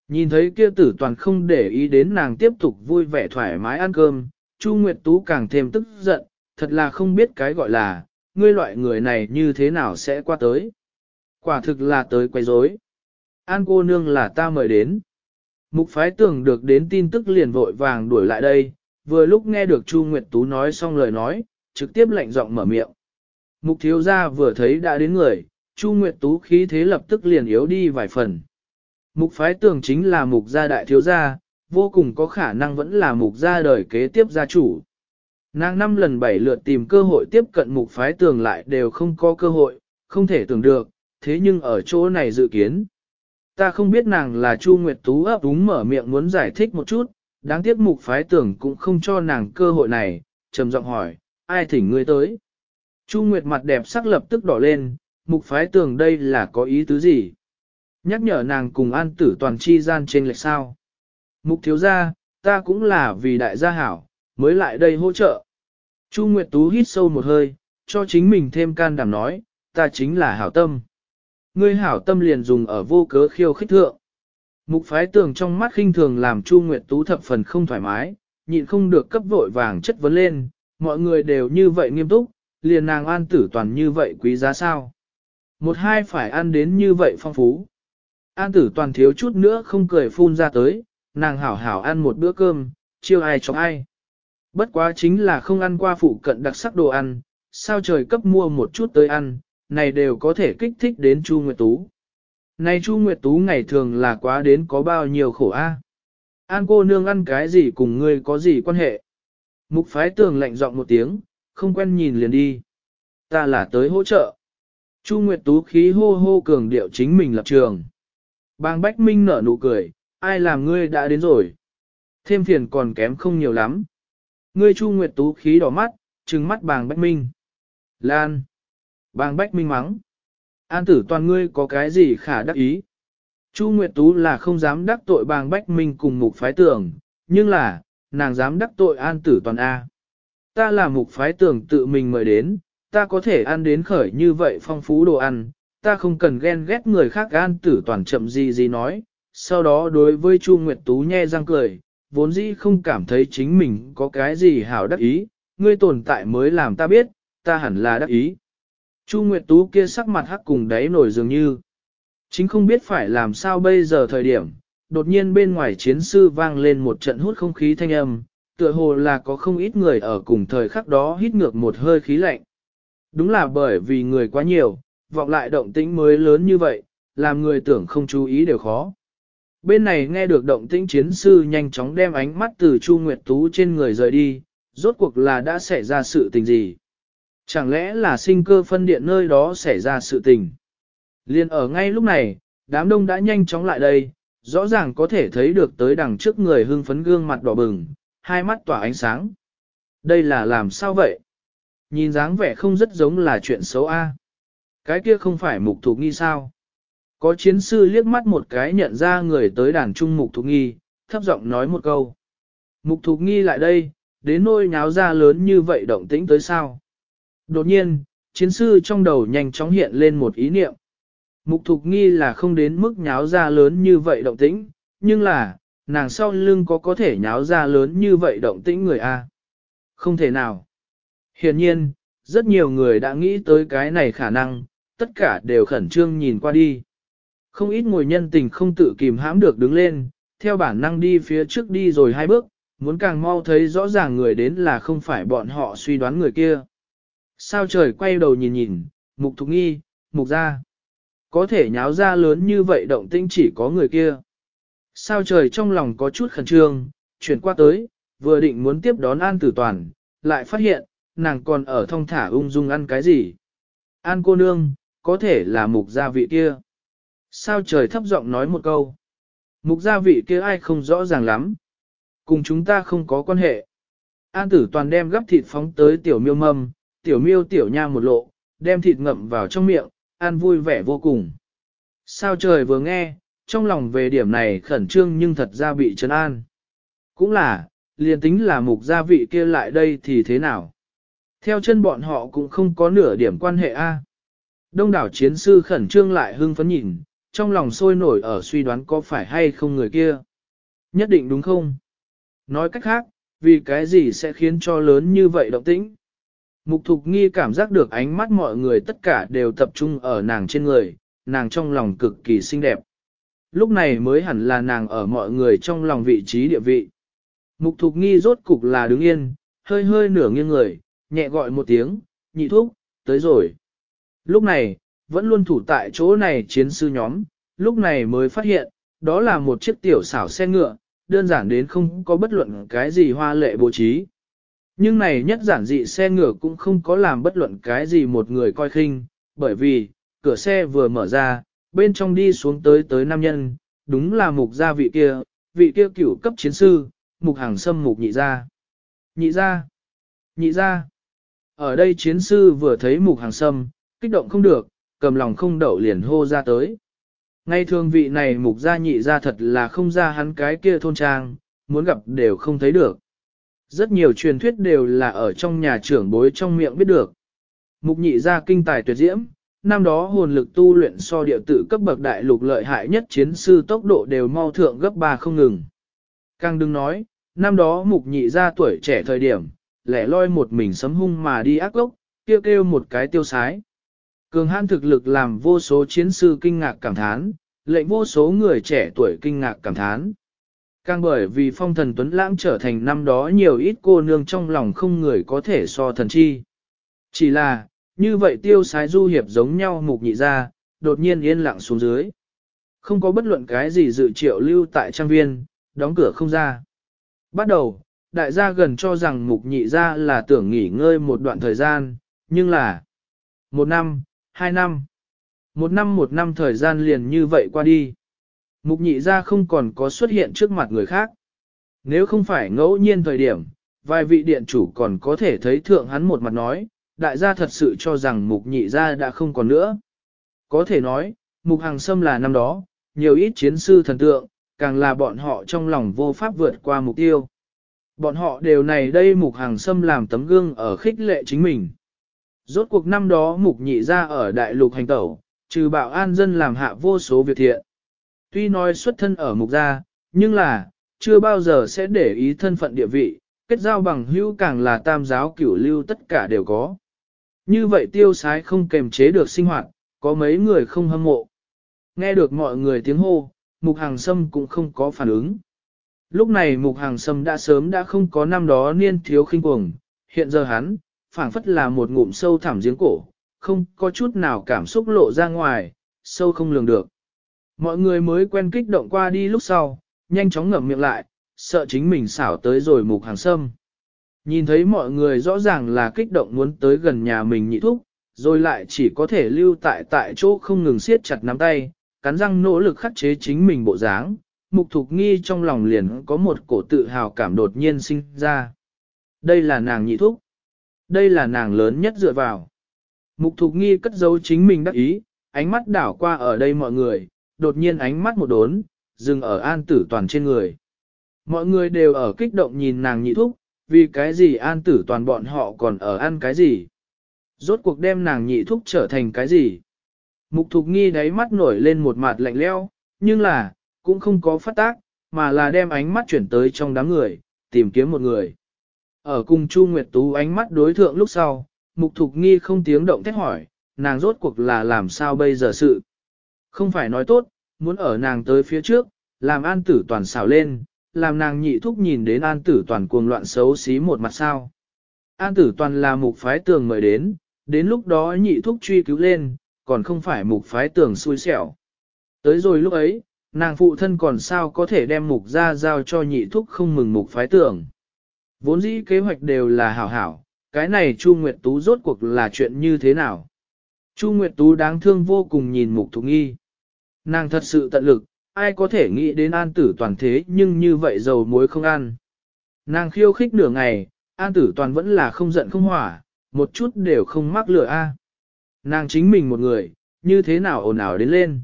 Nhìn thấy kia tử toàn không để ý đến nàng tiếp tục vui vẻ thoải mái ăn cơm, Chu Nguyệt Tú càng thêm tức giận, thật là không biết cái gọi là, ngươi loại người này như thế nào sẽ qua tới. Quả thực là tới quay rối. An cô nương là ta mời đến. Mục phái tưởng được đến tin tức liền vội vàng đuổi lại đây, vừa lúc nghe được Chu Nguyệt Tú nói xong lời nói, trực tiếp lạnh giọng mở miệng. Mục thiếu gia vừa thấy đã đến người, Chu Nguyệt Tú khí thế lập tức liền yếu đi vài phần. Mục phái tưởng chính là mục gia đại thiếu gia, vô cùng có khả năng vẫn là mục gia đời kế tiếp gia chủ. Nàng năm lần bảy lượt tìm cơ hội tiếp cận mục phái tường lại đều không có cơ hội, không thể tưởng được, thế nhưng ở chỗ này dự kiến. Ta không biết nàng là Chu Nguyệt Tú ấp úng mở miệng muốn giải thích một chút, đáng tiếc mục phái tưởng cũng không cho nàng cơ hội này, trầm giọng hỏi, ai thỉnh ngươi tới. Chu Nguyệt mặt đẹp sắc lập tức đỏ lên, mục phái tưởng đây là có ý tứ gì? Nhắc nhở nàng cùng an tử toàn chi gian trên lệch sao. Mục thiếu gia, ta cũng là vì đại gia hảo, mới lại đây hỗ trợ. Chu Nguyệt Tú hít sâu một hơi, cho chính mình thêm can đảm nói, ta chính là hảo tâm. Ngươi hảo tâm liền dùng ở vô cớ khiêu khích thượng. Mục phái tường trong mắt khinh thường làm Chu Nguyệt Tú thập phần không thoải mái, nhịn không được cấp vội vàng chất vấn lên, mọi người đều như vậy nghiêm túc, liền nàng an tử toàn như vậy quý giá sao. Một hai phải ăn đến như vậy phong phú. An tử toàn thiếu chút nữa không cười phun ra tới, nàng hảo hảo ăn một bữa cơm, chiêu ai cho ai. Bất quá chính là không ăn qua phụ cận đặc sắc đồ ăn, sao trời cấp mua một chút tới ăn, này đều có thể kích thích đến Chu Nguyệt Tú. Này Chu Nguyệt Tú ngày thường là quá đến có bao nhiêu khổ a. An cô nương ăn cái gì cùng ngươi có gì quan hệ? Mục phái tường lạnh giọng một tiếng, không quen nhìn liền đi. Ta là tới hỗ trợ. Chu Nguyệt Tú khí hô hô cường điệu chính mình lập trường. Bang Bách Minh nở nụ cười, ai làm ngươi đã đến rồi. Thêm phiền còn kém không nhiều lắm. Ngươi Chu Nguyệt Tú khí đỏ mắt, trừng mắt bàng Bách Minh. Lan. Bàng Bách Minh mắng. An tử toàn ngươi có cái gì khả đắc ý. Chu Nguyệt Tú là không dám đắc tội bàng Bách Minh cùng mục phái tưởng, nhưng là, nàng dám đắc tội an tử toàn A. Ta là mục phái tưởng tự mình mời đến, ta có thể ăn đến khởi như vậy phong phú đồ ăn, ta không cần ghen ghét người khác an tử toàn chậm gì gì nói. Sau đó đối với Chu Nguyệt Tú nhe răng cười, vốn dĩ không cảm thấy chính mình có cái gì hảo đắc ý, ngươi tồn tại mới làm ta biết, ta hẳn là đắc ý. Chu Nguyệt Tú kia sắc mặt hắc cùng đáy nổi dường như. Chính không biết phải làm sao bây giờ thời điểm, đột nhiên bên ngoài chiến sư vang lên một trận hút không khí thanh âm, tựa hồ là có không ít người ở cùng thời khắc đó hít ngược một hơi khí lạnh. Đúng là bởi vì người quá nhiều, vọng lại động tĩnh mới lớn như vậy, làm người tưởng không chú ý đều khó. Bên này nghe được động tĩnh chiến sư nhanh chóng đem ánh mắt từ Chu Nguyệt Tú trên người rời đi, rốt cuộc là đã xảy ra sự tình gì? Chẳng lẽ là sinh cơ phân điện nơi đó xảy ra sự tình? Liên ở ngay lúc này, đám đông đã nhanh chóng lại đây, rõ ràng có thể thấy được tới đằng trước người hưng phấn gương mặt đỏ bừng, hai mắt tỏa ánh sáng. Đây là làm sao vậy? Nhìn dáng vẻ không rất giống là chuyện xấu a. Cái kia không phải mục thuộc nghi sao? Có chiến sư liếc mắt một cái nhận ra người tới đàn trung mục thuộc nghi, thấp giọng nói một câu. Mục thuộc nghi lại đây, đến nôi nháo ra lớn như vậy động tĩnh tới sao? Đột nhiên, chiến sư trong đầu nhanh chóng hiện lên một ý niệm. Mục thục nghi là không đến mức nháo ra lớn như vậy động tĩnh, nhưng là, nàng sau lưng có có thể nháo ra lớn như vậy động tĩnh người A. Không thể nào. Hiện nhiên, rất nhiều người đã nghĩ tới cái này khả năng, tất cả đều khẩn trương nhìn qua đi. Không ít ngồi nhân tình không tự kìm hãm được đứng lên, theo bản năng đi phía trước đi rồi hai bước, muốn càng mau thấy rõ ràng người đến là không phải bọn họ suy đoán người kia. Sao trời quay đầu nhìn nhìn, mục thục nghi, mục ra. Có thể nháo ra lớn như vậy động tĩnh chỉ có người kia. Sao trời trong lòng có chút khẩn trương, chuyển qua tới, vừa định muốn tiếp đón An Tử Toàn, lại phát hiện, nàng còn ở thông thả ung dung ăn cái gì. An cô nương, có thể là mục gia vị kia. Sao trời thấp giọng nói một câu. Mục gia vị kia ai không rõ ràng lắm. Cùng chúng ta không có quan hệ. An tử toàn đem gấp thịt phóng tới tiểu miêu mâm, tiểu miêu tiểu nha một lộ, đem thịt ngậm vào trong miệng, ăn vui vẻ vô cùng. Sao trời vừa nghe, trong lòng về điểm này khẩn trương nhưng thật ra bị trấn an. Cũng là, liền tính là mục gia vị kia lại đây thì thế nào. Theo chân bọn họ cũng không có nửa điểm quan hệ A. Đông đảo chiến sư khẩn trương lại hưng phấn nhìn, trong lòng sôi nổi ở suy đoán có phải hay không người kia. Nhất định đúng không? Nói cách khác, vì cái gì sẽ khiến cho lớn như vậy động tĩnh? Mục thục nghi cảm giác được ánh mắt mọi người tất cả đều tập trung ở nàng trên người, nàng trong lòng cực kỳ xinh đẹp. Lúc này mới hẳn là nàng ở mọi người trong lòng vị trí địa vị. Mục thục nghi rốt cục là đứng yên, hơi hơi nửa nghiêng người, nhẹ gọi một tiếng, nhị thúc, tới rồi. Lúc này, vẫn luôn thủ tại chỗ này chiến sư nhóm, lúc này mới phát hiện, đó là một chiếc tiểu xảo xe ngựa, đơn giản đến không có bất luận cái gì hoa lệ bố trí. Nhưng này nhất giản dị xe ngựa cũng không có làm bất luận cái gì một người coi khinh, bởi vì, cửa xe vừa mở ra, bên trong đi xuống tới tới nam nhân, đúng là mục gia vị kia, vị kia cửu cấp chiến sư, mục hàng sâm mục nhị gia. Nhị gia, nhị gia. Ở đây chiến sư vừa thấy mục hàng sâm, kích động không được, cầm lòng không đậu liền hô ra tới. Ngay thường vị này mục gia nhị gia thật là không ra hắn cái kia thôn trang, muốn gặp đều không thấy được. Rất nhiều truyền thuyết đều là ở trong nhà trưởng bối trong miệng biết được. Mục nhị gia kinh tài tuyệt diễm, năm đó hồn lực tu luyện so địa tử cấp bậc đại lục lợi hại nhất chiến sư tốc độ đều mau thượng gấp ba không ngừng. Càng đừng nói, năm đó mục nhị gia tuổi trẻ thời điểm, lẻ loi một mình sấm hung mà đi ác lốc, kêu kêu một cái tiêu sái. Cường hãn thực lực làm vô số chiến sư kinh ngạc cảm thán, lệnh vô số người trẻ tuổi kinh ngạc cảm thán. Càng bởi vì phong thần Tuấn Lãng trở thành năm đó nhiều ít cô nương trong lòng không người có thể so thần chi. Chỉ là, như vậy tiêu sái du hiệp giống nhau mục nhị ra, đột nhiên yên lặng xuống dưới. Không có bất luận cái gì dự triệu lưu tại trang viên, đóng cửa không ra. Bắt đầu, đại gia gần cho rằng mục nhị gia là tưởng nghỉ ngơi một đoạn thời gian, nhưng là một năm, hai năm, một năm một năm thời gian liền như vậy qua đi. Mục nhị gia không còn có xuất hiện trước mặt người khác. Nếu không phải ngẫu nhiên thời điểm, vài vị điện chủ còn có thể thấy thượng hắn một mặt nói, đại gia thật sự cho rằng mục nhị gia đã không còn nữa. Có thể nói, mục hàng sâm là năm đó, nhiều ít chiến sư thần tượng, càng là bọn họ trong lòng vô pháp vượt qua mục tiêu. Bọn họ đều này đây mục hàng sâm làm tấm gương ở khích lệ chính mình. Rốt cuộc năm đó mục nhị ra ở đại lục hành tẩu, trừ bạo an dân làm hạ vô số việc thiện. Tuy nói xuất thân ở mục gia, nhưng là, chưa bao giờ sẽ để ý thân phận địa vị, kết giao bằng hữu càng là tam giáo cửu lưu tất cả đều có. Như vậy tiêu sái không kềm chế được sinh hoạt, có mấy người không hâm mộ. Nghe được mọi người tiếng hô, mục hàng sâm cũng không có phản ứng. Lúc này mục hàng sâm đã sớm đã không có năm đó niên thiếu khinh cuồng, hiện giờ hắn, phảng phất là một ngụm sâu thẳm giếng cổ, không có chút nào cảm xúc lộ ra ngoài, sâu không lường được. Mọi người mới quen kích động qua đi lúc sau, nhanh chóng ngậm miệng lại, sợ chính mình xảo tới rồi mục hàng sâm. Nhìn thấy mọi người rõ ràng là kích động muốn tới gần nhà mình nhị thúc, rồi lại chỉ có thể lưu tại tại chỗ không ngừng siết chặt nắm tay, cắn răng nỗ lực khắc chế chính mình bộ dáng, mục thục nghi trong lòng liền có một cổ tự hào cảm đột nhiên sinh ra. Đây là nàng nhị thúc. Đây là nàng lớn nhất dựa vào. Mục thục nghi cất giấu chính mình đắc ý, ánh mắt đảo qua ở đây mọi người, đột nhiên ánh mắt một đốn, dừng ở an tử toàn trên người. Mọi người đều ở kích động nhìn nàng nhị thúc, vì cái gì an tử toàn bọn họ còn ở ăn cái gì. Rốt cuộc đem nàng nhị thúc trở thành cái gì. Mục thục nghi đáy mắt nổi lên một mặt lạnh leo, nhưng là, cũng không có phát tác, mà là đem ánh mắt chuyển tới trong đám người, tìm kiếm một người. Ở cùng Chu Nguyệt Tú ánh mắt đối thượng lúc sau, Mục Thục Nghi không tiếng động thét hỏi, nàng rốt cuộc là làm sao bây giờ sự. Không phải nói tốt, muốn ở nàng tới phía trước, làm an tử toàn xảo lên, làm nàng nhị thúc nhìn đến an tử toàn cuồng loạn xấu xí một mặt sao. An tử toàn là mục phái tường mời đến, đến lúc đó nhị thúc truy cứu lên, còn không phải mục phái tường xui xẻo. Tới rồi lúc ấy, nàng phụ thân còn sao có thể đem mục ra giao cho nhị thúc không mừng mục phái tường. Vốn dĩ kế hoạch đều là hảo hảo, cái này Chu Nguyệt Tú rốt cuộc là chuyện như thế nào? Chu Nguyệt Tú đáng thương vô cùng nhìn mục thục nghi. Nàng thật sự tận lực, ai có thể nghĩ đến an tử toàn thế nhưng như vậy dầu muối không ăn. Nàng khiêu khích nửa ngày, an tử toàn vẫn là không giận không hỏa, một chút đều không mắc lửa a. Nàng chính mình một người, như thế nào ồn ào đến lên.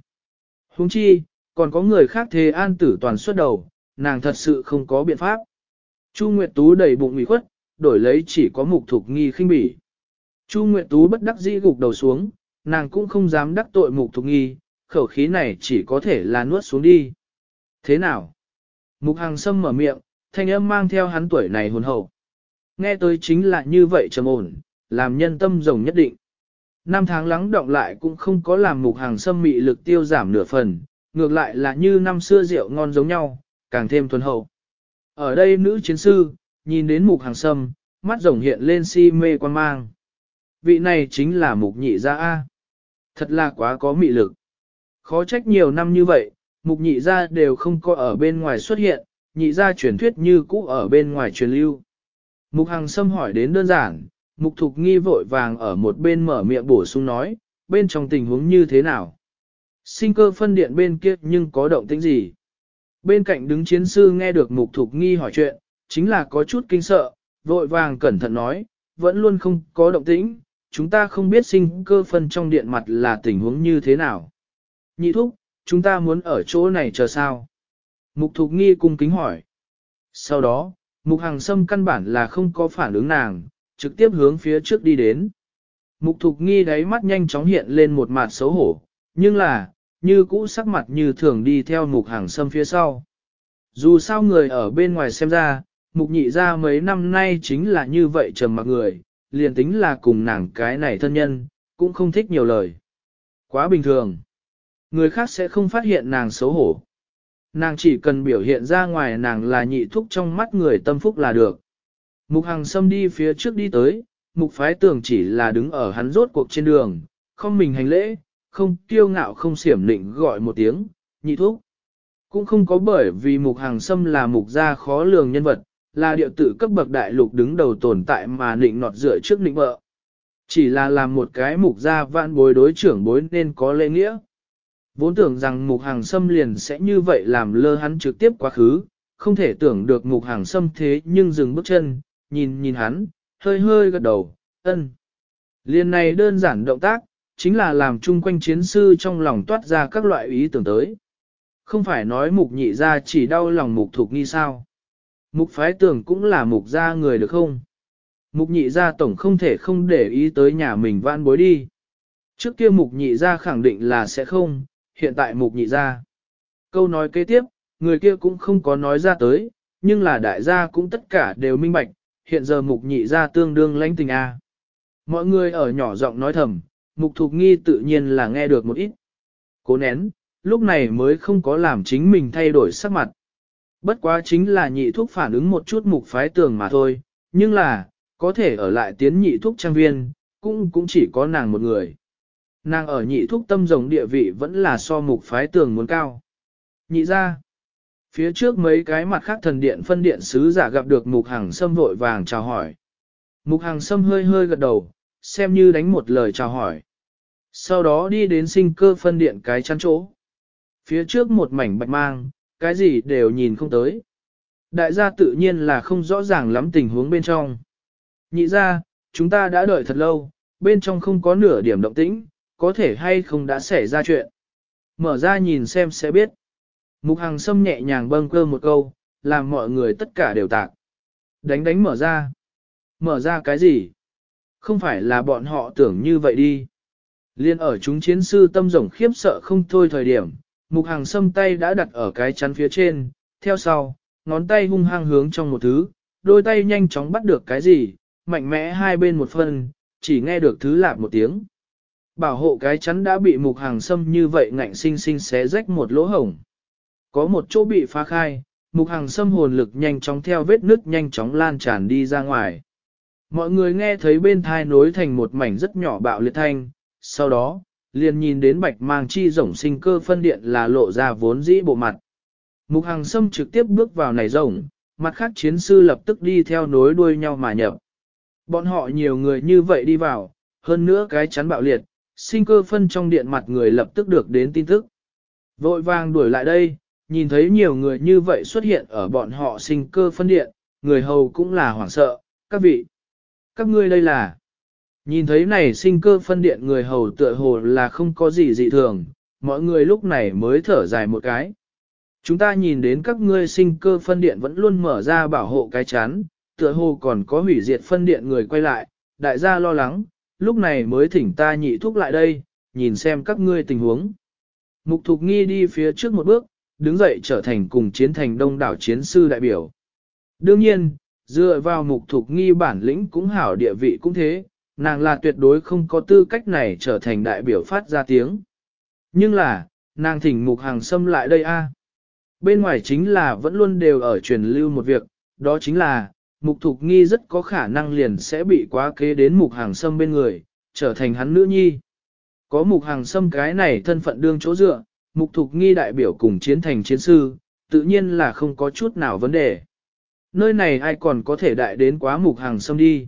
Huống chi, còn có người khác thế an tử toàn xuất đầu, nàng thật sự không có biện pháp. Chu Nguyệt Tú đầy bụng ủy khuất, đổi lấy chỉ có mục thục nghi khinh bỉ. Chu Nguyệt Tú bất đắc dĩ gục đầu xuống, nàng cũng không dám đắc tội mục thục nghi, khẩu khí này chỉ có thể là nuốt xuống đi. Thế nào? Mục hàng sâm mở miệng, thanh âm mang theo hắn tuổi này hồn hậu. Nghe tới chính là như vậy trầm ổn, làm nhân tâm rồng nhất định. Năm tháng lắng động lại cũng không có làm mục hàng sâm mị lực tiêu giảm nửa phần, ngược lại là như năm xưa rượu ngon giống nhau, càng thêm thuần hậu. Ở đây nữ chiến sư, nhìn đến mục hàng sâm, mắt rồng hiện lên si mê quan mang. Vị này chính là mục nhị gia A. Thật là quá có mị lực. Khó trách nhiều năm như vậy, mục nhị gia đều không có ở bên ngoài xuất hiện, nhị gia truyền thuyết như cũ ở bên ngoài truyền lưu. Mục Hằng Sâm hỏi đến đơn giản, Mục Thục Nghi vội vàng ở một bên mở miệng bổ sung nói, bên trong tình huống như thế nào? Sinh cơ phân điện bên kia nhưng có động tĩnh gì? Bên cạnh đứng chiến sư nghe được Mục Thục Nghi hỏi chuyện, chính là có chút kinh sợ, vội vàng cẩn thận nói, vẫn luôn không có động tĩnh, chúng ta không biết sinh cơ phân trong điện mặt là tình huống như thế nào. Nhị thúc, chúng ta muốn ở chỗ này chờ sao? Mục Thục Nghi cung kính hỏi. Sau đó, Mục Hằng Sâm căn bản là không có phản ứng nàng, trực tiếp hướng phía trước đi đến. Mục Thục Nghi đáy mắt nhanh chóng hiện lên một mặt xấu hổ, nhưng là, như cũ sắc mặt như thường đi theo Mục Hằng Sâm phía sau. Dù sao người ở bên ngoài xem ra, Mục Nhị ra mấy năm nay chính là như vậy trầm mặc người, liền tính là cùng nàng cái này thân nhân, cũng không thích nhiều lời. Quá bình thường. Người khác sẽ không phát hiện nàng xấu hổ. Nàng chỉ cần biểu hiện ra ngoài nàng là nhị thúc trong mắt người tâm phúc là được. Mục Hằng Sâm đi phía trước đi tới, mục phái tưởng chỉ là đứng ở hắn rốt cuộc trên đường, không mình hành lễ, không kiêu ngạo không xiểm lịnh gọi một tiếng, nhị thúc. Cũng không có bởi vì mục Hằng xâm là mục gia khó lường nhân vật, là điệu tử cấp bậc đại lục đứng đầu tồn tại mà nịnh nọt dựa trước nịnh vợ. Chỉ là làm một cái mục gia vạn bối đối trưởng bối nên có lễ nghĩa. Vốn tưởng rằng mục hàng xâm liền sẽ như vậy làm lơ hắn trực tiếp quá khứ, không thể tưởng được mục hàng xâm thế nhưng dừng bước chân, nhìn nhìn hắn, hơi hơi gật đầu, ân. Liền này đơn giản động tác, chính là làm chung quanh chiến sư trong lòng toát ra các loại ý tưởng tới. Không phải nói mục nhị ra chỉ đau lòng mục thuộc nghi sao. Mục phái tưởng cũng là mục gia người được không? Mục nhị gia tổng không thể không để ý tới nhà mình vãn bối đi. Trước kia mục nhị gia khẳng định là sẽ không, hiện tại mục nhị gia. Câu nói kế tiếp, người kia cũng không có nói ra tới, nhưng là đại gia cũng tất cả đều minh bạch, hiện giờ mục nhị gia tương đương lãnh tình A. Mọi người ở nhỏ giọng nói thầm, mục thục nghi tự nhiên là nghe được một ít. Cố nén, lúc này mới không có làm chính mình thay đổi sắc mặt. Bất quá chính là nhị thuốc phản ứng một chút mục phái tường mà thôi, nhưng là, có thể ở lại tiến nhị thuốc trang viên, cũng cũng chỉ có nàng một người. Nàng ở nhị thúc tâm rồng địa vị vẫn là so mục phái tường muốn cao. Nhị ra, phía trước mấy cái mặt khác thần điện phân điện sứ giả gặp được mục hàng sâm vội vàng chào hỏi. Mục hàng sâm hơi hơi gật đầu, xem như đánh một lời chào hỏi. Sau đó đi đến sinh cơ phân điện cái chăn chỗ. Phía trước một mảnh bạch mang, cái gì đều nhìn không tới. Đại gia tự nhiên là không rõ ràng lắm tình huống bên trong. Nhị ra, chúng ta đã đợi thật lâu, bên trong không có nửa điểm động tĩnh, có thể hay không đã xảy ra chuyện. Mở ra nhìn xem sẽ biết. Mục Hằng Sâm nhẹ nhàng bâng cơ một câu, làm mọi người tất cả đều tạc. Đánh đánh mở ra. Mở ra cái gì? Không phải là bọn họ tưởng như vậy đi. Liên ở chúng chiến sư tâm rồng khiếp sợ không thôi thời điểm, mục hàng sâm tay đã đặt ở cái chắn phía trên, theo sau, ngón tay hung hăng hướng trong một thứ, đôi tay nhanh chóng bắt được cái gì, mạnh mẽ hai bên một phần, chỉ nghe được thứ lạp một tiếng. Bảo hộ cái chắn đã bị mục hàng xâm như vậy ngạnh sinh sinh xé rách một lỗ hổng. Có một chỗ bị phá khai, mục hàng xâm hồn lực nhanh chóng theo vết nước nhanh chóng lan tràn đi ra ngoài. Mọi người nghe thấy bên thai nối thành một mảnh rất nhỏ bạo liệt thanh, sau đó, liền nhìn đến bạch mang chi rổng sinh cơ phân điện là lộ ra vốn dĩ bộ mặt. Mục hàng xâm trực tiếp bước vào này rổng, mặt khác chiến sư lập tức đi theo nối đuôi nhau mà nhập. Bọn họ nhiều người như vậy đi vào, hơn nữa cái chắn bạo liệt, sinh cơ phân trong điện mặt người lập tức được đến tin tức. Vội vàng đuổi lại đây, nhìn thấy nhiều người như vậy xuất hiện ở bọn họ sinh cơ phân điện, người hầu cũng là hoảng sợ, các vị. Các ngươi đây là, nhìn thấy này sinh cơ phân điện người hầu tựa hồ là không có gì dị thường, mọi người lúc này mới thở dài một cái. Chúng ta nhìn đến các ngươi sinh cơ phân điện vẫn luôn mở ra bảo hộ cái chán, tựa hồ còn có hủy diệt phân điện người quay lại, đại gia lo lắng, lúc này mới thỉnh ta nhị thúc lại đây, nhìn xem các ngươi tình huống. Mục Thục Nghi đi phía trước một bước, đứng dậy trở thành cùng chiến thành đông đảo chiến sư đại biểu. Đương nhiên, dựa vào mục thục nghi bản lĩnh cũng hảo địa vị cũng thế, nàng là tuyệt đối không có tư cách này trở thành đại biểu phát ra tiếng. Nhưng là, nàng thỉnh mục hàng xâm lại đây a. Bên ngoài chính là vẫn luôn đều ở truyền lưu một việc, đó chính là, mục thục nghi rất có khả năng liền sẽ bị quá kế đến mục hàng sâm bên người, trở thành hắn nữ nhi. Có mục hàng sâm cái này thân phận đương chỗ dựa, mục thục nghi đại biểu cùng chiến thành chiến sư, tự nhiên là không có chút nào vấn đề. Nơi này ai còn có thể đại đến quá mục hàng sâm đi.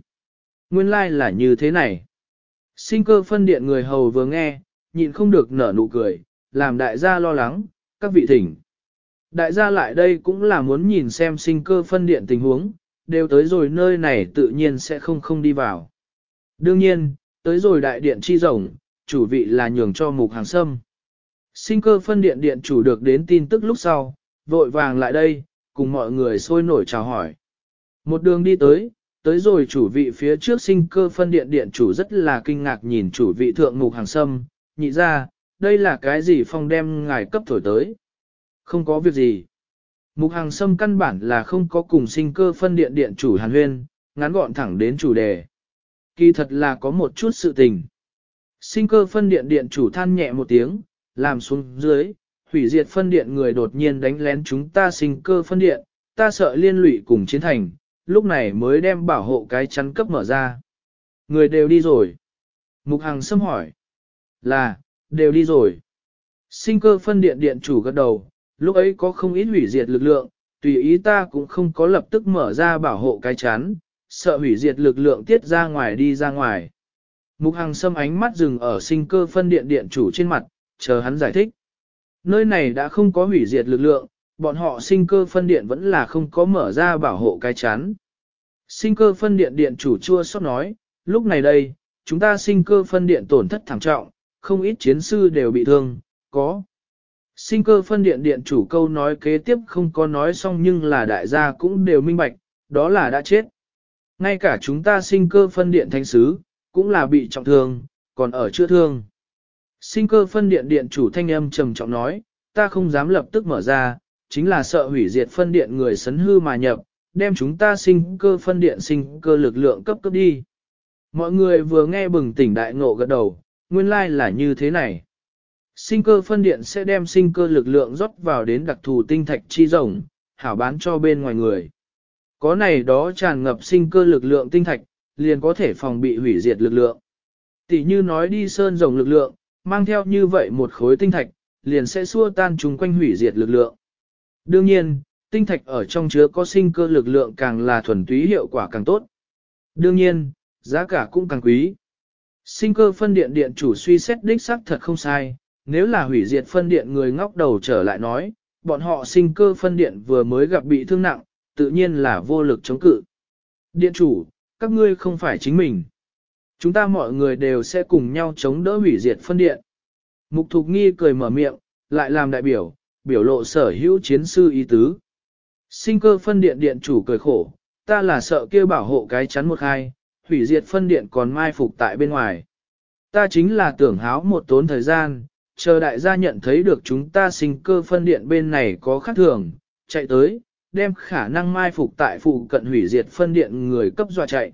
Nguyên lai like là như thế này. Sinh cơ phân điện người hầu vừa nghe, nhịn không được nở nụ cười, làm đại gia lo lắng, các vị thỉnh. Đại gia lại đây cũng là muốn nhìn xem sinh cơ phân điện tình huống, đều tới rồi nơi này tự nhiên sẽ không không đi vào. Đương nhiên, tới rồi đại điện chi rồng, chủ vị là nhường cho mục hàng sâm. Sinh cơ phân điện điện chủ được đến tin tức lúc sau, vội vàng lại đây, cùng mọi người sôi nổi chào hỏi. Một đường đi tới, tới rồi chủ vị phía trước sinh cơ phân điện điện chủ rất là kinh ngạc nhìn chủ vị thượng mục hàng sâm, nhị ra, đây là cái gì phong đem ngài cấp thổi tới. Không có việc gì. Mục hàng sâm căn bản là không có cùng sinh cơ phân điện điện chủ hàn huyên, ngắn gọn thẳng đến chủ đề. Kỳ thật là có một chút sự tình. Sinh cơ phân điện điện chủ than nhẹ một tiếng, làm xuống dưới, hủy diệt phân điện người đột nhiên đánh lén chúng ta sinh cơ phân điện, ta sợ liên lụy cùng chiến thành, lúc này mới đem bảo hộ cái chắn cấp mở ra. Người đều đi rồi. Mục Hằng xâm hỏi. Là, đều đi rồi. Sinh cơ phân điện điện chủ gật đầu, Lúc ấy có không ít hủy diệt lực lượng, tùy ý ta cũng không có lập tức mở ra bảo hộ cái chắn, sợ hủy diệt lực lượng tiết ra ngoài đi ra ngoài. Mục Hằng Sâm ánh mắt dừng ở sinh cơ phân điện điện chủ trên mặt, chờ hắn giải thích. Nơi này đã không có hủy diệt lực lượng, bọn họ sinh cơ phân điện vẫn là không có mở ra bảo hộ cái chắn. Sinh cơ phân điện điện chủ chua xót nói, lúc này đây, chúng ta sinh cơ phân điện tổn thất thảm trọng, không ít chiến sư đều bị thương, có. Sinh cơ phân điện điện chủ câu nói kế tiếp không có nói xong nhưng là đại gia cũng đều minh bạch, đó là đã chết. Ngay cả chúng ta sinh cơ phân điện thánh sứ, cũng là bị trọng thương, còn ở chưa thương. Sinh cơ phân điện điện chủ thanh âm trầm trọng nói, ta không dám lập tức mở ra, chính là sợ hủy diệt phân điện người sấn hư mà nhập, đem chúng ta sinh cơ phân điện sinh cơ lực lượng cấp cấp đi. Mọi người vừa nghe bừng tỉnh đại ngộ gật đầu, nguyên lai like là như thế này. Sinh cơ phân điện sẽ đem sinh cơ lực lượng rót vào đến đặc thù tinh thạch chi rồng, hảo bán cho bên ngoài người. Có này đó tràn ngập sinh cơ lực lượng tinh thạch, liền có thể phòng bị hủy diệt lực lượng. Tỷ như nói đi sơn rồng lực lượng, mang theo như vậy một khối tinh thạch, liền sẽ xua tan chúng quanh hủy diệt lực lượng. Đương nhiên, tinh thạch ở trong chứa có sinh cơ lực lượng càng là thuần túy hiệu quả càng tốt. Đương nhiên, giá cả cũng càng quý. Sinh cơ phân điện điện chủ suy xét đích xác thật không sai, nếu là hủy diệt phân điện người ngóc đầu trở lại nói, bọn họ sinh cơ phân điện vừa mới gặp bị thương nặng, tự nhiên là vô lực chống cự. Điện chủ, các ngươi không phải chính mình. Chúng ta mọi người đều sẽ cùng nhau chống đỡ hủy diệt phân điện. Mục Thục Nghi cười mở miệng, lại làm đại biểu, biểu lộ sở hữu chiến sư ý tứ. Sinh cơ phân điện điện chủ cười khổ, ta là sợ kêu bảo hộ cái chắn một hai, hủy diệt phân điện còn mai phục tại bên ngoài. Ta chính là tưởng háo một tốn thời gian, chờ đại gia nhận thấy được chúng ta sinh cơ phân điện bên này có khác thường, chạy tới, đem khả năng mai phục tại phụ cận hủy diệt phân điện người cấp dọa chạy.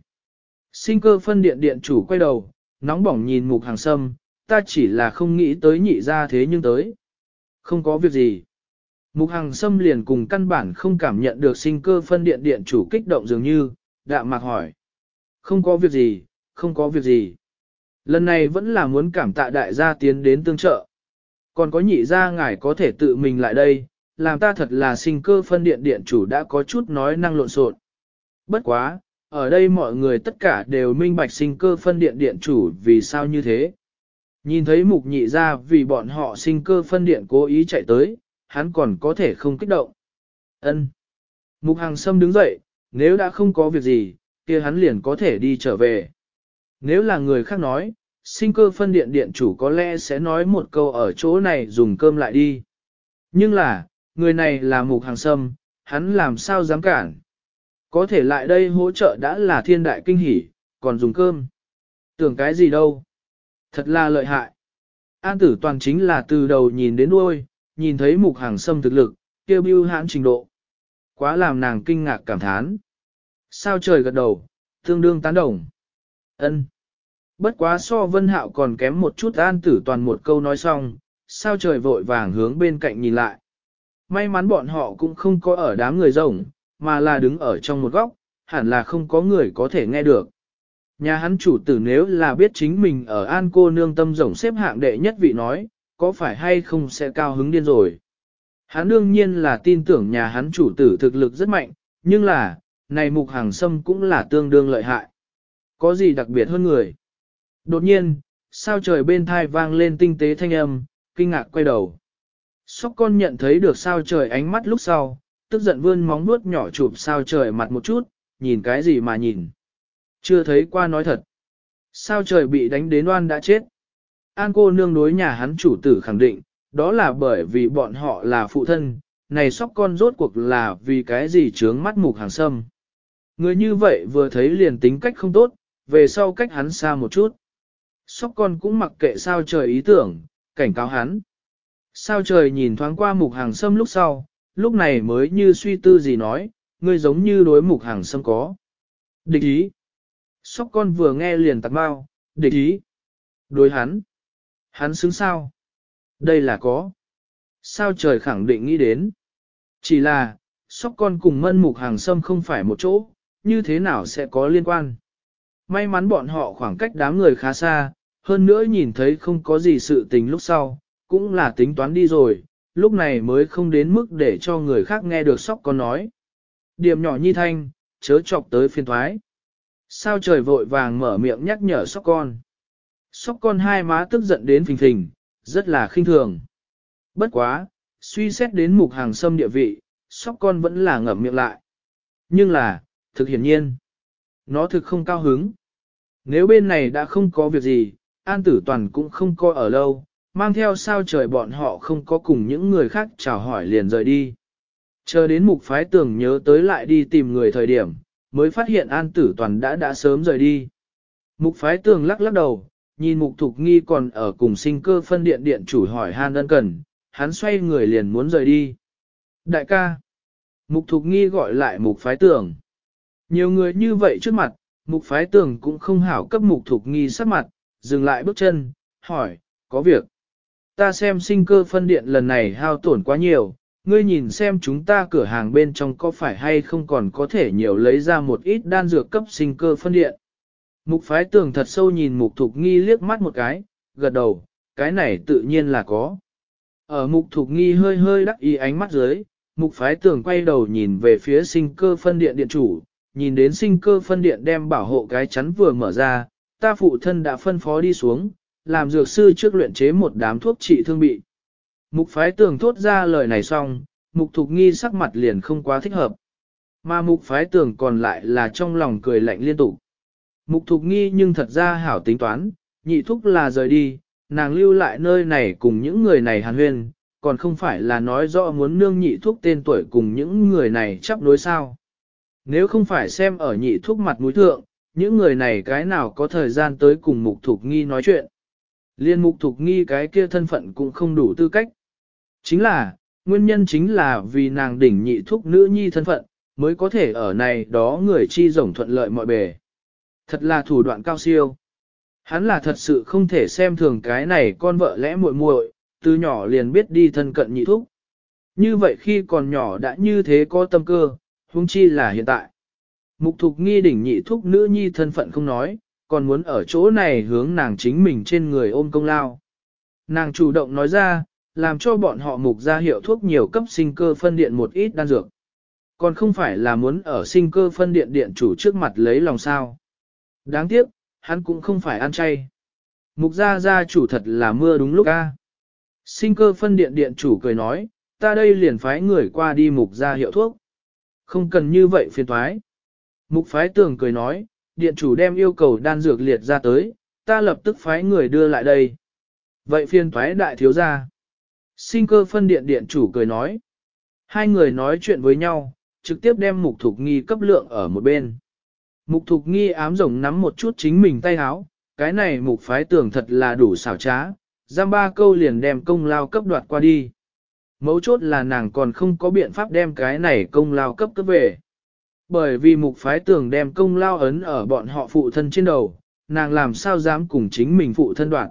Sinh cơ phân điện điện chủ quay đầu, nóng bỏng nhìn mục hàng sâm, ta chỉ là không nghĩ tới nhị ra thế nhưng tới. Không có việc gì. Mục hàng sâm liền cùng căn bản không cảm nhận được sinh cơ phân điện điện chủ kích động dường như, đạm mạc hỏi. Không có việc gì, không có việc gì. Lần này vẫn là muốn cảm tạ đại gia tiến đến tương trợ. Còn có nhị gia ngài có thể tự mình lại đây, làm ta thật là sinh cơ phân điện điện chủ đã có chút nói năng lộn xộn. Bất quá, ở đây mọi người tất cả đều minh bạch sinh cơ phân điện điện chủ vì sao như thế. Nhìn thấy mục nhị ra vì bọn họ sinh cơ phân điện cố ý chạy tới, hắn còn có thể không kích động. ân Mục hàng sâm đứng dậy, nếu đã không có việc gì, kia hắn liền có thể đi trở về. Nếu là người khác nói, sinh cơ phân điện điện chủ có lẽ sẽ nói một câu ở chỗ này dùng cơm lại đi. Nhưng là, người này là mục hàng sâm, hắn làm sao dám cản. Có thể lại đây hỗ trợ đã là thiên đại kinh hỉ, còn dùng cơm. Tưởng cái gì đâu. Thật là lợi hại. An tử toàn chính là từ đầu nhìn đến đuôi, nhìn thấy mục hàng sâm thực lực, kêu bưu hãn trình độ. Quá làm nàng kinh ngạc cảm thán. Sao trời gật đầu, tương đương tán đồng. ân Bất quá so vân hạo còn kém một chút an tử toàn một câu nói xong, sao trời vội vàng hướng bên cạnh nhìn lại. May mắn bọn họ cũng không có ở đám người rồng, mà là đứng ở trong một góc, hẳn là không có người có thể nghe được. Nhà hắn chủ tử nếu là biết chính mình ở an cô nương tâm rồng xếp hạng đệ nhất vị nói, có phải hay không sẽ cao hứng điên rồi. Hắn đương nhiên là tin tưởng nhà hắn chủ tử thực lực rất mạnh, nhưng là, này mục hàng sâm cũng là tương đương lợi hại. Có gì đặc biệt hơn người? Đột nhiên, sao trời bên thai vang lên tinh tế thanh âm, kinh ngạc quay đầu. Sóc con nhận thấy được sao trời ánh mắt lúc sau, tức giận vươn móng nuốt nhỏ chụp sao trời mặt một chút, nhìn cái gì mà nhìn. Chưa thấy qua nói thật. Sao trời bị đánh đến oan đã chết. An cô nương đối nhà hắn chủ tử khẳng định, đó là bởi vì bọn họ là phụ thân, này sóc con rốt cuộc là vì cái gì trướng mắt mục hàng sâm. Người như vậy vừa thấy liền tính cách không tốt, về sau cách hắn xa một chút. Sóc con cũng mặc kệ sao trời ý tưởng, cảnh cáo hắn. Sao trời nhìn thoáng qua mục hàng sâm lúc sau, lúc này mới như suy tư gì nói, ngươi giống như đối mục hàng sâm có. Địch ý. Sóc con vừa nghe liền tạc bao, địch ý. Đối hắn. Hắn xứng sao? Đây là có. Sao trời khẳng định nghĩ đến. Chỉ là, sóc con cùng mân mục hàng sâm không phải một chỗ, như thế nào sẽ có liên quan. May mắn bọn họ khoảng cách đám người khá xa, hơn nữa nhìn thấy không có gì sự tình lúc sau, cũng là tính toán đi rồi, lúc này mới không đến mức để cho người khác nghe được sóc con nói. Điểm nhỏ nhi thanh, chớ chọc tới phiên thoái. Sao trời vội vàng mở miệng nhắc nhở sóc con. Sóc con hai má tức giận đến phình phình, rất là khinh thường. Bất quá, suy xét đến mục hàng xâm địa vị, sóc con vẫn là ngậm miệng lại. Nhưng là, thực hiển nhiên, nó thực không cao hứng. Nếu bên này đã không có việc gì, An Tử Toàn cũng không coi ở lâu, mang theo sao trời bọn họ không có cùng những người khác chào hỏi liền rời đi. Chờ đến mục phái tưởng nhớ tới lại đi tìm người thời điểm, mới phát hiện An Tử Toàn đã đã sớm rời đi. Mục phái tường lắc lắc đầu, nhìn mục thục nghi còn ở cùng sinh cơ phân điện điện chủ hỏi han ân cần, hắn xoay người liền muốn rời đi. Đại ca, mục thục nghi gọi lại mục phái tường. Nhiều người như vậy trước mặt, mục phái tường cũng không hảo cấp mục thục nghi sắc mặt, dừng lại bước chân, hỏi, có việc. Ta xem sinh cơ phân điện lần này hao tổn quá nhiều, ngươi nhìn xem chúng ta cửa hàng bên trong có phải hay không còn có thể nhiều lấy ra một ít đan dược cấp sinh cơ phân điện. Mục phái tường thật sâu nhìn mục thục nghi liếc mắt một cái, gật đầu, cái này tự nhiên là có. Ở mục thục nghi hơi hơi đắc ý ánh mắt dưới, mục phái tường quay đầu nhìn về phía sinh cơ phân điện điện chủ, nhìn đến sinh cơ phân điện đem bảo hộ cái chắn vừa mở ra, ta phụ thân đã phân phó đi xuống, làm dược sư trước luyện chế một đám thuốc trị thương bị. Mục phái tường thốt ra lời này xong, mục thục nghi sắc mặt liền không quá thích hợp. Mà mục phái tường còn lại là trong lòng cười lạnh liên tục. Mục thục nghi nhưng thật ra hảo tính toán, nhị thúc là rời đi, nàng lưu lại nơi này cùng những người này hàn huyên, còn không phải là nói rõ muốn nương nhị thúc tên tuổi cùng những người này chấp đối sao. Nếu không phải xem ở nhị thúc mặt mũi thượng, những người này cái nào có thời gian tới cùng mục thục nghi nói chuyện. Liên mục thục nghi cái kia thân phận cũng không đủ tư cách. Chính là, nguyên nhân chính là vì nàng đỉnh nhị thúc nữ nhi thân phận, mới có thể ở này đó người chi rồng thuận lợi mọi bề. Thật là thủ đoạn cao siêu. Hắn là thật sự không thể xem thường cái này con vợ lẽ muội muội, từ nhỏ liền biết đi thân cận nhị thúc. Như vậy khi còn nhỏ đã như thế có tâm cơ, huống chi là hiện tại. Mục thục nghi đỉnh nhị thúc nữ nhi thân phận không nói, còn muốn ở chỗ này hướng nàng chính mình trên người ôm công lao. Nàng chủ động nói ra, làm cho bọn họ mục ra hiệu thuốc nhiều cấp sinh cơ phân điện một ít đan dược. Còn không phải là muốn ở sinh cơ phân điện điện chủ trước mặt lấy lòng sao. Đáng tiếc, hắn cũng không phải ăn chay. Mục gia gia chủ thật là mưa đúng lúc a. Sinh cơ phân điện điện chủ cười nói, ta đây liền phái người qua đi mục gia hiệu thuốc. Không cần như vậy phiền thoái. Mục phái tường cười nói, điện chủ đem yêu cầu đan dược liệt ra tới, ta lập tức phái người đưa lại đây. Vậy phiền thoái đại thiếu gia. Sinh cơ phân điện điện chủ cười nói. Hai người nói chuyện với nhau, trực tiếp đem mục thục nghi cấp lượng ở một bên. Mục thục nghi ám rồng nắm một chút chính mình tay háo, cái này mục phái tưởng thật là đủ xảo trá, giam ba câu liền đem công lao cấp đoạt qua đi. Mấu chốt là nàng còn không có biện pháp đem cái này công lao cấp cấp về. Bởi vì mục phái tưởng đem công lao ấn ở bọn họ phụ thân trên đầu, nàng làm sao dám cùng chính mình phụ thân đoạn.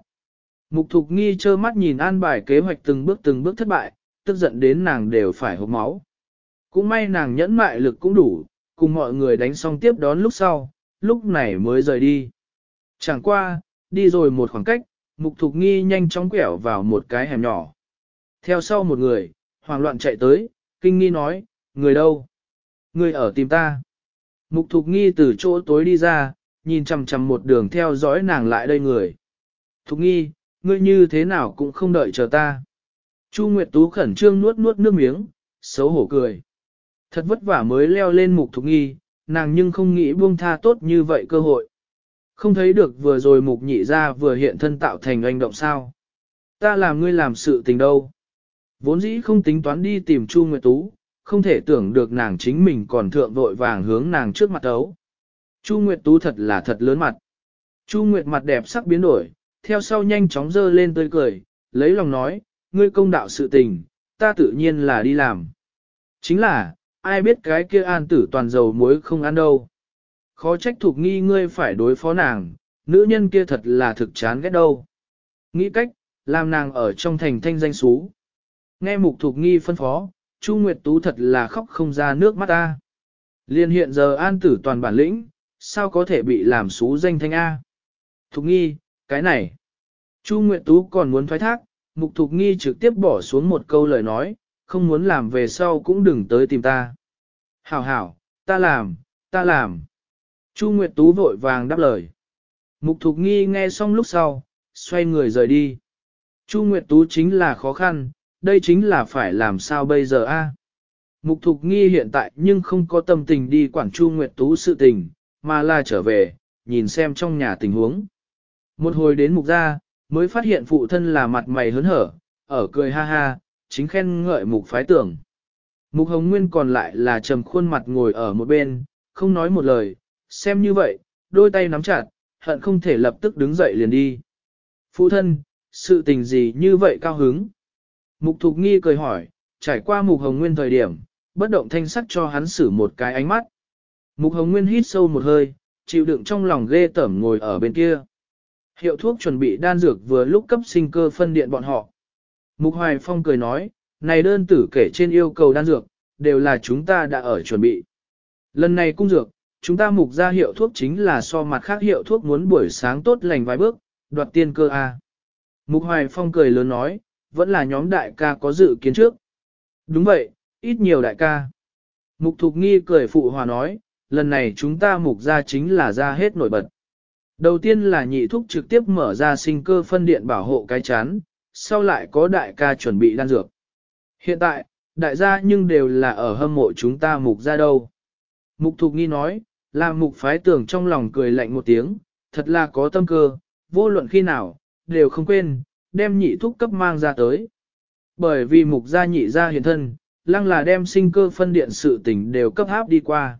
Mục thục nghi trơ mắt nhìn an bài kế hoạch từng bước từng bước thất bại, tức giận đến nàng đều phải hộp máu. Cũng may nàng nhẫn mại lực cũng đủ, cùng mọi người đánh xong tiếp đón lúc sau, lúc này mới rời đi. Chẳng qua, đi rồi một khoảng cách, mục thục nghi nhanh chóng quẹo vào một cái hẻm nhỏ. Theo sau một người, hoảng loạn chạy tới, kinh nghi nói, người đâu? Người ở tìm ta. Mục thục nghi từ chỗ tối đi ra, nhìn chằm chằm một đường theo dõi nàng lại đây người. Thục nghi, ngươi như thế nào cũng không đợi chờ ta. Chu Nguyệt Tú khẩn trương nuốt nuốt nước miếng, xấu hổ cười. Thật vất vả mới leo lên mục thục nghi, nàng nhưng không nghĩ buông tha tốt như vậy cơ hội. Không thấy được vừa rồi mục nhị ra vừa hiện thân tạo thành anh động sao. Ta làm ngươi làm sự tình đâu. Vốn dĩ không tính toán đi tìm Chu Nguyệt Tú, không thể tưởng được nàng chính mình còn thượng vội vàng hướng nàng trước mặt ấu. Chu Nguyệt Tú thật là thật lớn mặt. Chu Nguyệt mặt đẹp sắc biến đổi, theo sau nhanh chóng dơ lên tươi cười, lấy lòng nói, ngươi công đạo sự tình, ta tự nhiên là đi làm. Chính là, ai biết cái kia an tử toàn dầu muối không ăn đâu. Khó trách thuộc nghi ngươi phải đối phó nàng, nữ nhân kia thật là thực chán ghét đâu. Nghĩ cách, làm nàng ở trong thành thanh danh xú. Nghe mục thuộc nghi phân phó, Chu Nguyệt Tú thật là khóc không ra nước mắt ta. Liên hiện giờ an tử toàn bản lĩnh, sao có thể bị làm xú danh thanh A. Thục nghi, cái này. Chu Nguyệt Tú còn muốn thoái thác, Mục Thục Nghi trực tiếp bỏ xuống một câu lời nói, không muốn làm về sau cũng đừng tới tìm ta. Hảo hảo, ta làm, ta làm. Chu Nguyệt Tú vội vàng đáp lời. Mục Thục Nghi nghe xong lúc sau, xoay người rời đi. Chu Nguyệt Tú chính là khó khăn, đây chính là phải làm sao bây giờ a? Mục Thục Nghi hiện tại nhưng không có tâm tình đi quản Chu Nguyệt Tú sự tình, mà là trở về, nhìn xem trong nhà tình huống. Một hồi đến mục gia, mới phát hiện phụ thân là mặt mày hớn hở, ở cười ha ha, chính khen ngợi mục phái tưởng. Mục Hồng Nguyên còn lại là trầm khuôn mặt ngồi ở một bên, không nói một lời, xem như vậy, đôi tay nắm chặt, hận không thể lập tức đứng dậy liền đi. Phụ thân, sự tình gì như vậy cao hứng? Mục Thục Nghi cười hỏi, trải qua Mục Hồng Nguyên thời điểm, bất động thanh sắc cho hắn xử một cái ánh mắt. Mục Hồng Nguyên hít sâu một hơi, chịu đựng trong lòng ghê tởm ngồi ở bên kia. Hiệu thuốc chuẩn bị đan dược vừa lúc cấp sinh cơ phân điện bọn họ. Mục Hoài Phong cười nói, này đơn tử kể trên yêu cầu đan dược, đều là chúng ta đã ở chuẩn bị. Lần này cung dược, chúng ta mục ra hiệu thuốc chính là so mặt khác hiệu thuốc muốn buổi sáng tốt lành vài bước, đoạt tiên cơ A. Mục Hoài Phong cười lớn nói, vẫn là nhóm đại ca có dự kiến trước. Đúng vậy, ít nhiều đại ca. Mục Thục Nghi cười phụ hòa nói, lần này chúng ta mục ra chính là ra hết nổi bật. Đầu tiên là nhị thúc trực tiếp mở ra sinh cơ phân điện bảo hộ cái chán, sau lại có đại ca chuẩn bị đan dược. Hiện tại, đại gia nhưng đều là ở hâm mộ chúng ta mục ra đâu. Mục Thục Nghi nói, làm mục phái tưởng trong lòng cười lạnh một tiếng, thật là có tâm cơ, vô luận khi nào, đều không quên, đem nhị thúc cấp mang ra tới. Bởi vì mục gia nhị gia hiện thân, lăng là đem sinh cơ phân điện sự tình đều cấp háp đi qua.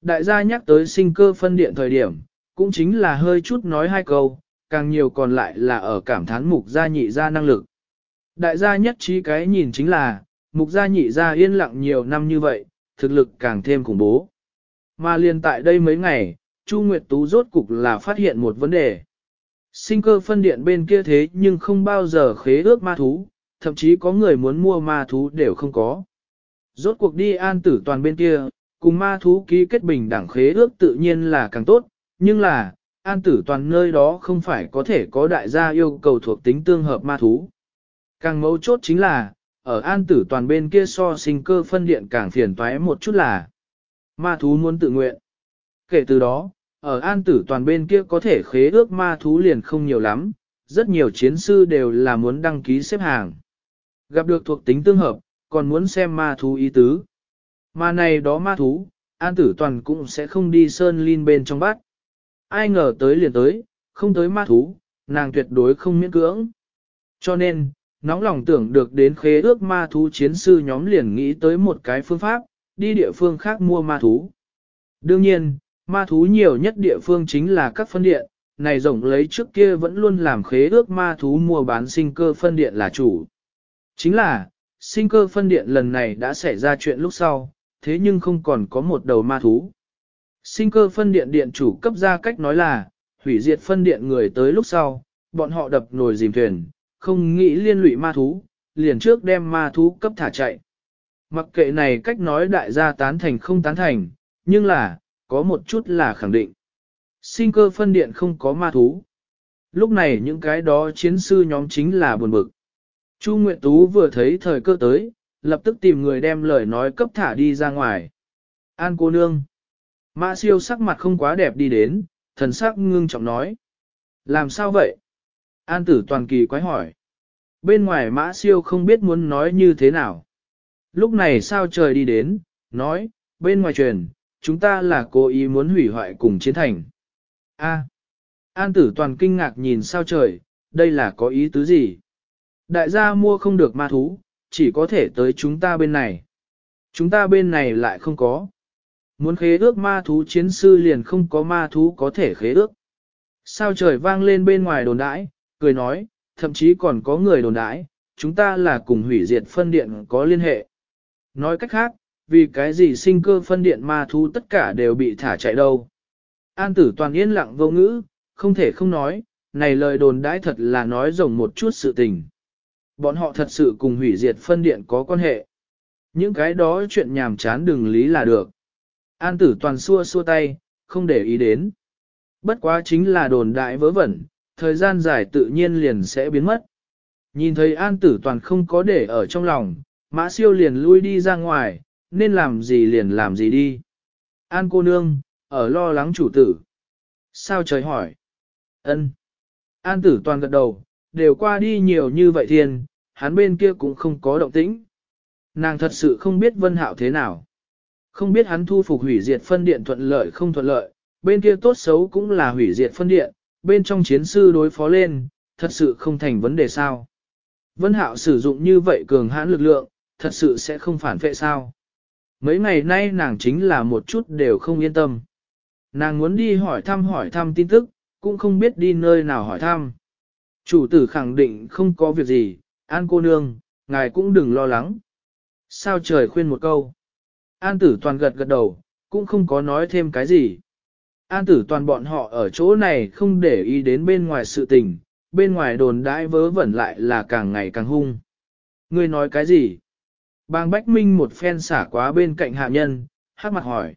Đại gia nhắc tới sinh cơ phân điện thời điểm, cũng chính là hơi chút nói hai câu, càng nhiều còn lại là ở cảm thán mục gia nhị gia năng lực. Đại gia nhất trí cái nhìn chính là, mục gia nhị gia yên lặng nhiều năm như vậy, thực lực càng thêm khủng bố. Mà liền tại đây mấy ngày, Chu Nguyệt Tú rốt cục là phát hiện một vấn đề. Sinh cơ phân điện bên kia thế nhưng không bao giờ khế ước ma thú, thậm chí có người muốn mua ma thú đều không có. Rốt cuộc đi an tử toàn bên kia, cùng ma thú ký kết bình đẳng khế ước tự nhiên là càng tốt, nhưng là, an tử toàn nơi đó không phải có thể có đại gia yêu cầu thuộc tính tương hợp ma thú. Càng mấu chốt chính là, ở an tử toàn bên kia so sinh cơ phân điện càng phiền toái một chút là ma thú muốn tự nguyện. Kể từ đó, ở an tử toàn bên kia có thể khế ước ma thú liền không nhiều lắm, rất nhiều chiến sư đều là muốn đăng ký xếp hàng. Gặp được thuộc tính tương hợp, còn muốn xem ma thú ý tứ. Mà này đó ma thú, an tử toàn cũng sẽ không đi sơn lin bên trong bát. Ai ngờ tới liền tới, không tới ma thú, nàng tuyệt đối không miễn cưỡng. Cho nên, nóng lòng tưởng được đến khế ước ma thú chiến sư nhóm liền nghĩ tới một cái phương pháp, đi địa phương khác mua ma thú. Đương nhiên, ma thú nhiều nhất địa phương chính là các phân điện, này rộng lấy trước kia vẫn luôn làm khế ước ma thú mua bán sinh cơ phân điện là chủ. Chính là, sinh cơ phân điện lần này đã xảy ra chuyện lúc sau, thế nhưng không còn có một đầu ma thú. Sinh cơ phân điện điện chủ cấp ra cách nói là, hủy diệt phân điện người tới lúc sau, bọn họ đập nồi dìm thuyền, không nghĩ liên lụy ma thú, liền trước đem ma thú cấp thả chạy. Mặc kệ này cách nói đại gia tán thành không tán thành, nhưng là, có một chút là khẳng định. Sinh cơ phân điện không có ma thú. Lúc này những cái đó chiến sư nhóm chính là buồn bực. Chu Nguyệt Tú vừa thấy thời cơ tới, lập tức tìm người đem lời nói cấp thả đi ra ngoài. An cô nương. Mã siêu sắc mặt không quá đẹp đi đến, thần sắc ngưng trọng nói. Làm sao vậy? An tử toàn kỳ quái hỏi. Bên ngoài mã siêu không biết muốn nói như thế nào. Lúc này sao trời đi đến, nói, bên ngoài truyền, chúng ta là cố ý muốn hủy hoại cùng chiến thành. A. À, An tử toàn kinh ngạc nhìn sao trời, đây là có ý tứ gì? Đại gia mua không được ma thú, chỉ có thể tới chúng ta bên này. Chúng ta bên này lại không có. Muốn khế ước ma thú chiến sư liền không có ma thú có thể khế ước. Sao trời vang lên bên ngoài đồn đãi, cười nói, thậm chí còn có người đồn đãi, chúng ta là cùng hủy diệt phân điện có liên hệ. Nói cách khác, vì cái gì sinh cơ phân điện ma thú tất cả đều bị thả chạy đâu. An tử toàn yên lặng vô ngữ, không thể không nói, này lời đồn đãi thật là nói rồng một chút sự tình. Bọn họ thật sự cùng hủy diệt phân điện có quan hệ. Những cái đó chuyện nhàm chán đừng lý là được. An tử toàn xua xua tay, không để ý đến. Bất quá chính là đồn đại vớ vẩn, thời gian dài tự nhiên liền sẽ biến mất. Nhìn thấy an tử toàn không có để ở trong lòng, mã siêu liền lui đi ra ngoài, nên làm gì liền làm gì đi. An cô nương, ở lo lắng chủ tử. Sao trời hỏi? ân An tử toàn gật đầu, đều qua đi nhiều như vậy thiên, hắn bên kia cũng không có động tĩnh. Nàng thật sự không biết vân hạo thế nào. Không biết hắn thu phục hủy diệt phân điện thuận lợi không thuận lợi, bên kia tốt xấu cũng là hủy diệt phân điện, bên trong chiến sư đối phó lên, thật sự không thành vấn đề sao. Vân hạo sử dụng như vậy cường hãn lực lượng, thật sự sẽ không phản vệ sao. Mấy ngày nay nàng chính là một chút đều không yên tâm. Nàng muốn đi hỏi thăm hỏi thăm tin tức, cũng không biết đi nơi nào hỏi thăm. Chủ tử khẳng định không có việc gì, an cô nương, ngài cũng đừng lo lắng. Sao trời khuyên một câu. An tử toàn gật gật đầu, cũng không có nói thêm cái gì. An tử toàn bọn họ ở chỗ này không để ý đến bên ngoài sự tình, bên ngoài đồn đãi vớ vẩn lại là càng ngày càng hung. Ngươi nói cái gì? Bang Bách Minh một phen xả quá bên cạnh hạ nhân, hát mặt hỏi.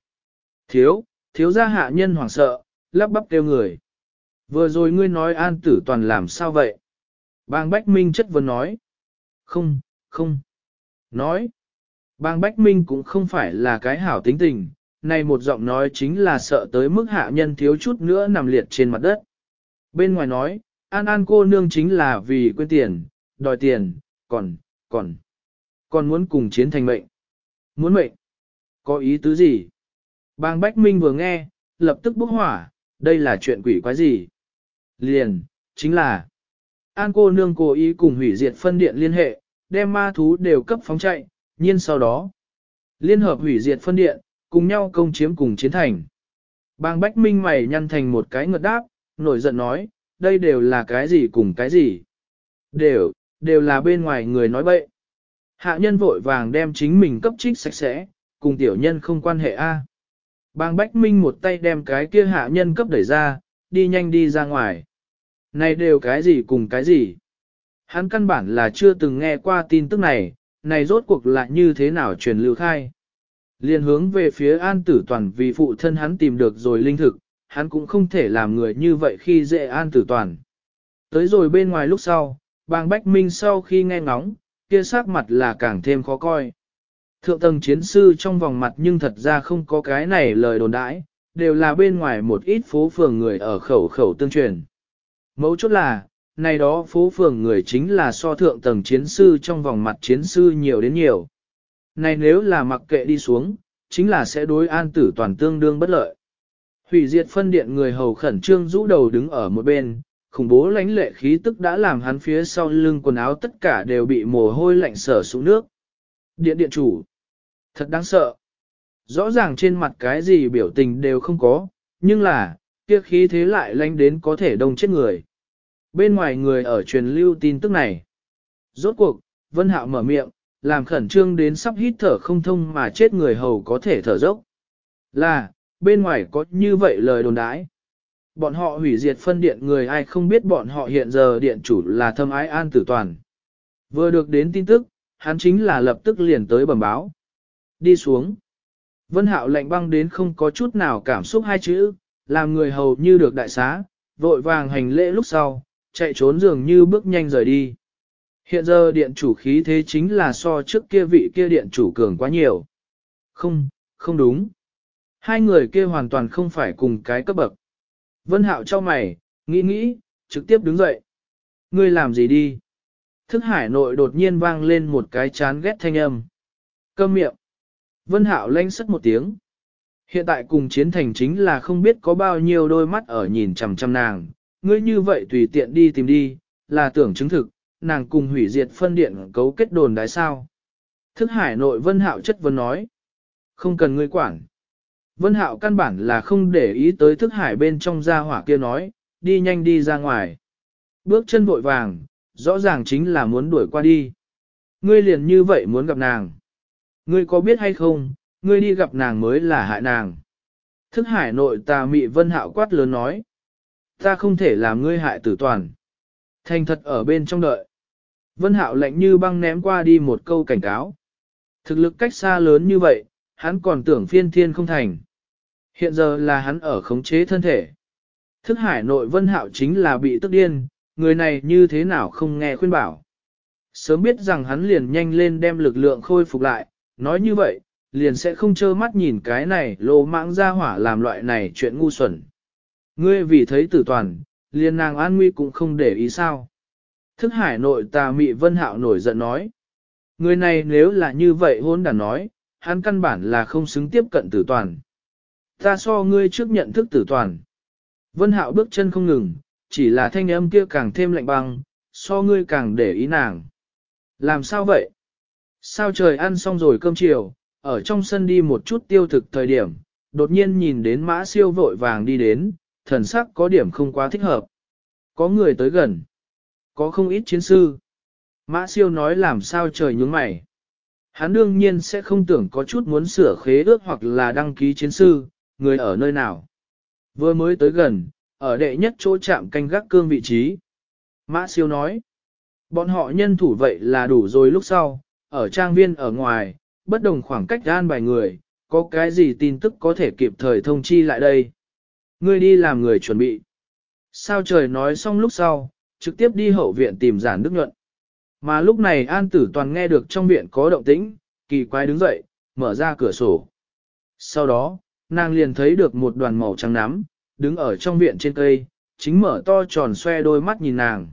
Thiếu, thiếu gia hạ nhân hoảng sợ, lắp bắp kêu người. Vừa rồi ngươi nói an tử toàn làm sao vậy? Bang Bách Minh chất vấn nói. Không, không. Nói. Bang Bách Minh cũng không phải là cái hảo tính tình, này một giọng nói chính là sợ tới mức hạ nhân thiếu chút nữa nằm liệt trên mặt đất. Bên ngoài nói, An An cô nương chính là vì quên tiền, đòi tiền, còn, còn, còn muốn cùng chiến thành mệnh. Muốn mệnh? Có ý tứ gì? Bang Bách Minh vừa nghe, lập tức bốc hỏa, đây là chuyện quỷ quái gì? Liền, chính là, An cô nương cố ý cùng hủy diệt phân điện liên hệ, đem ma thú đều cấp phóng chạy, nhiên sau đó, liên hợp hủy diệt phân điện, cùng nhau công chiếm cùng chiến thành. Bang Bách Minh mày nhăn thành một cái ngợt đáp, nổi giận nói, đây đều là cái gì cùng cái gì? Đều, đều là bên ngoài người nói bậy. Hạ nhân vội vàng đem chính mình cấp trích sạch sẽ, cùng tiểu nhân không quan hệ A. Bang Bách Minh một tay đem cái kia hạ nhân cấp đẩy ra, đi nhanh đi ra ngoài. Này đều cái gì cùng cái gì? Hắn căn bản là chưa từng nghe qua tin tức này, này rốt cuộc là như thế nào truyền lưu khai. Liên hướng về phía an tử toàn vì phụ thân hắn tìm được rồi linh thực, hắn cũng không thể làm người như vậy khi dễ an tử toàn. Tới rồi bên ngoài lúc sau, bang Bách Minh sau khi nghe ngóng, kia sắc mặt là càng thêm khó coi. Thượng tầng chiến sư trong vòng mặt nhưng thật ra không có cái này lời đồn đãi, đều là bên ngoài một ít phố phường người ở khẩu khẩu tương truyền. Mấu chốt là, này đó phố phường người chính là so thượng tầng chiến sư trong vòng mặt chiến sư nhiều đến nhiều. Này nếu là mặc kệ đi xuống, chính là sẽ đối an tử toàn tương đương bất lợi. Hủy diệt phân điện người hầu khẩn trương rũ đầu đứng ở một bên, khủng bố lãnh lệ khí tức đã làm hắn phía sau lưng quần áo tất cả đều bị mồ hôi lạnh sở xuống nước. Điện điện chủ. Thật đáng sợ. Rõ ràng trên mặt cái gì biểu tình đều không có, nhưng là, kia khí thế lại lánh đến có thể đông chết người. Bên ngoài người ở truyền lưu tin tức này. Rốt cuộc, Vân Hạo mở miệng, làm khẩn trương đến sắp hít thở không thông mà chết người hầu có thể thở dốc. Là, bên ngoài có như vậy lời đồn đãi. Bọn họ hủy diệt phân điện người ai không biết bọn họ hiện giờ điện chủ là thâm ái an tử toàn. Vừa được đến tin tức, hắn chính là lập tức liền tới bẩm báo. Đi xuống. Vân hạo lạnh băng đến không có chút nào cảm xúc hai chữ, làm người hầu như được đại xá, vội vàng hành lễ lúc sau, chạy trốn dường như bước nhanh rời đi. Hiện giờ điện chủ khí thế chính là so trước kia vị kia điện chủ cường quá nhiều. Không, không đúng. Hai người kia hoàn toàn không phải cùng cái cấp bậc. Vân Hạo cho mày, nghĩ nghĩ, trực tiếp đứng dậy. Ngươi làm gì đi? Thức hải nội đột nhiên vang lên một cái chán ghét thanh âm. Câm miệng. Vân Hạo lanh sất một tiếng. Hiện tại cùng chiến thành chính là không biết có bao nhiêu đôi mắt ở nhìn chằm chằm nàng. Ngươi như vậy tùy tiện đi tìm đi, là tưởng chứng thực, nàng cùng hủy diệt phân điện cấu kết đồn đái sao. Thức hải nội Vân Hạo chất vấn nói. Không cần ngươi quản. Vân Hạo căn bản là không để ý tới thức hải bên trong gia hỏa kia nói, đi nhanh đi ra ngoài. Bước chân vội vàng, rõ ràng chính là muốn đuổi qua đi. Ngươi liền như vậy muốn gặp nàng. Ngươi có biết hay không, ngươi đi gặp nàng mới là hại nàng. Thức hải nội tà mị Vân Hạo quát lớn nói. Ta không thể làm ngươi hại tử toàn. Thành thật ở bên trong đợi. Vân Hạo lạnh như băng ném qua đi một câu cảnh cáo. Thực lực cách xa lớn như vậy, hắn còn tưởng phiên thiên không thành. Hiện giờ là hắn ở khống chế thân thể. Thức hải nội vân hạo chính là bị tức điên, người này như thế nào không nghe khuyên bảo. Sớm biết rằng hắn liền nhanh lên đem lực lượng khôi phục lại, nói như vậy, liền sẽ không trơ mắt nhìn cái này lô mãng ra hỏa làm loại này chuyện ngu xuẩn. Ngươi vì thấy tử toàn, liền nàng an nguy cũng không để ý sao. Thức hải nội tà mị vân hạo nổi giận nói. Người này nếu là như vậy hôn đàn nói, hắn căn bản là không xứng tiếp cận tử toàn. Ta so ngươi trước nhận thức tử toàn. Vân hạo bước chân không ngừng, chỉ là thanh âm kia càng thêm lạnh băng, so ngươi càng để ý nàng. Làm sao vậy? Sao trời ăn xong rồi cơm chiều, ở trong sân đi một chút tiêu thực thời điểm, đột nhiên nhìn đến mã siêu vội vàng đi đến, thần sắc có điểm không quá thích hợp. Có người tới gần. Có không ít chiến sư. Mã siêu nói làm sao trời nhướng mày. Hắn đương nhiên sẽ không tưởng có chút muốn sửa khế ước hoặc là đăng ký chiến sư, người ở nơi nào. Vừa mới tới gần, ở đệ nhất chỗ chạm canh gác cương vị trí. Mã siêu nói, bọn họ nhân thủ vậy là đủ rồi lúc sau, ở trang viên ở ngoài, bất đồng khoảng cách gian bài người, có cái gì tin tức có thể kịp thời thông chi lại đây. Ngươi đi làm người chuẩn bị. Sao trời nói xong lúc sau, trực tiếp đi hậu viện tìm giản đức nhuận. Mà lúc này An Tử Toàn nghe được trong viện có động tĩnh, kỳ quái đứng dậy, mở ra cửa sổ. Sau đó, nàng liền thấy được một đoàn màu trắng nắm, đứng ở trong viện trên cây, chính mở to tròn xoe đôi mắt nhìn nàng.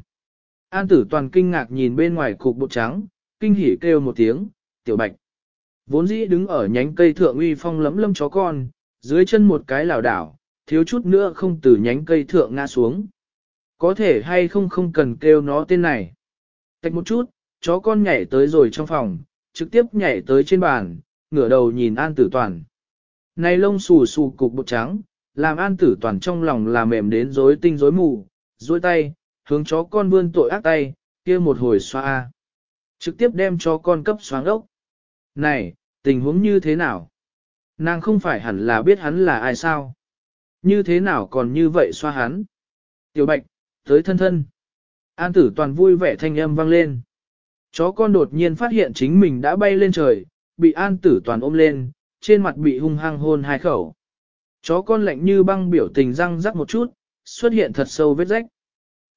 An Tử Toàn kinh ngạc nhìn bên ngoài cục bột trắng, kinh hỉ kêu một tiếng, tiểu bạch. Vốn dĩ đứng ở nhánh cây thượng uy phong lấm lâm chó con, dưới chân một cái lảo đảo, thiếu chút nữa không từ nhánh cây thượng ngã xuống. Có thể hay không không cần kêu nó tên này. Tạch một chút, chó con nhảy tới rồi trong phòng, trực tiếp nhảy tới trên bàn, ngửa đầu nhìn An Tử Toàn. Này lông xù xù cục bột trắng, làm An Tử Toàn trong lòng là mềm đến rối tinh rối mù, rối tay, hướng chó con vươn tội ác tay, kia một hồi xoa. Trực tiếp đem cho con cấp xoáng ốc. Này, tình huống như thế nào? Nàng không phải hẳn là biết hắn là ai sao? Như thế nào còn như vậy xoa hắn? Tiểu Bạch, tới thân thân. An tử toàn vui vẻ thanh âm vang lên. Chó con đột nhiên phát hiện chính mình đã bay lên trời, bị an tử toàn ôm lên, trên mặt bị hung hăng hôn hai khẩu. Chó con lạnh như băng biểu tình răng rắc một chút, xuất hiện thật sâu vết rách.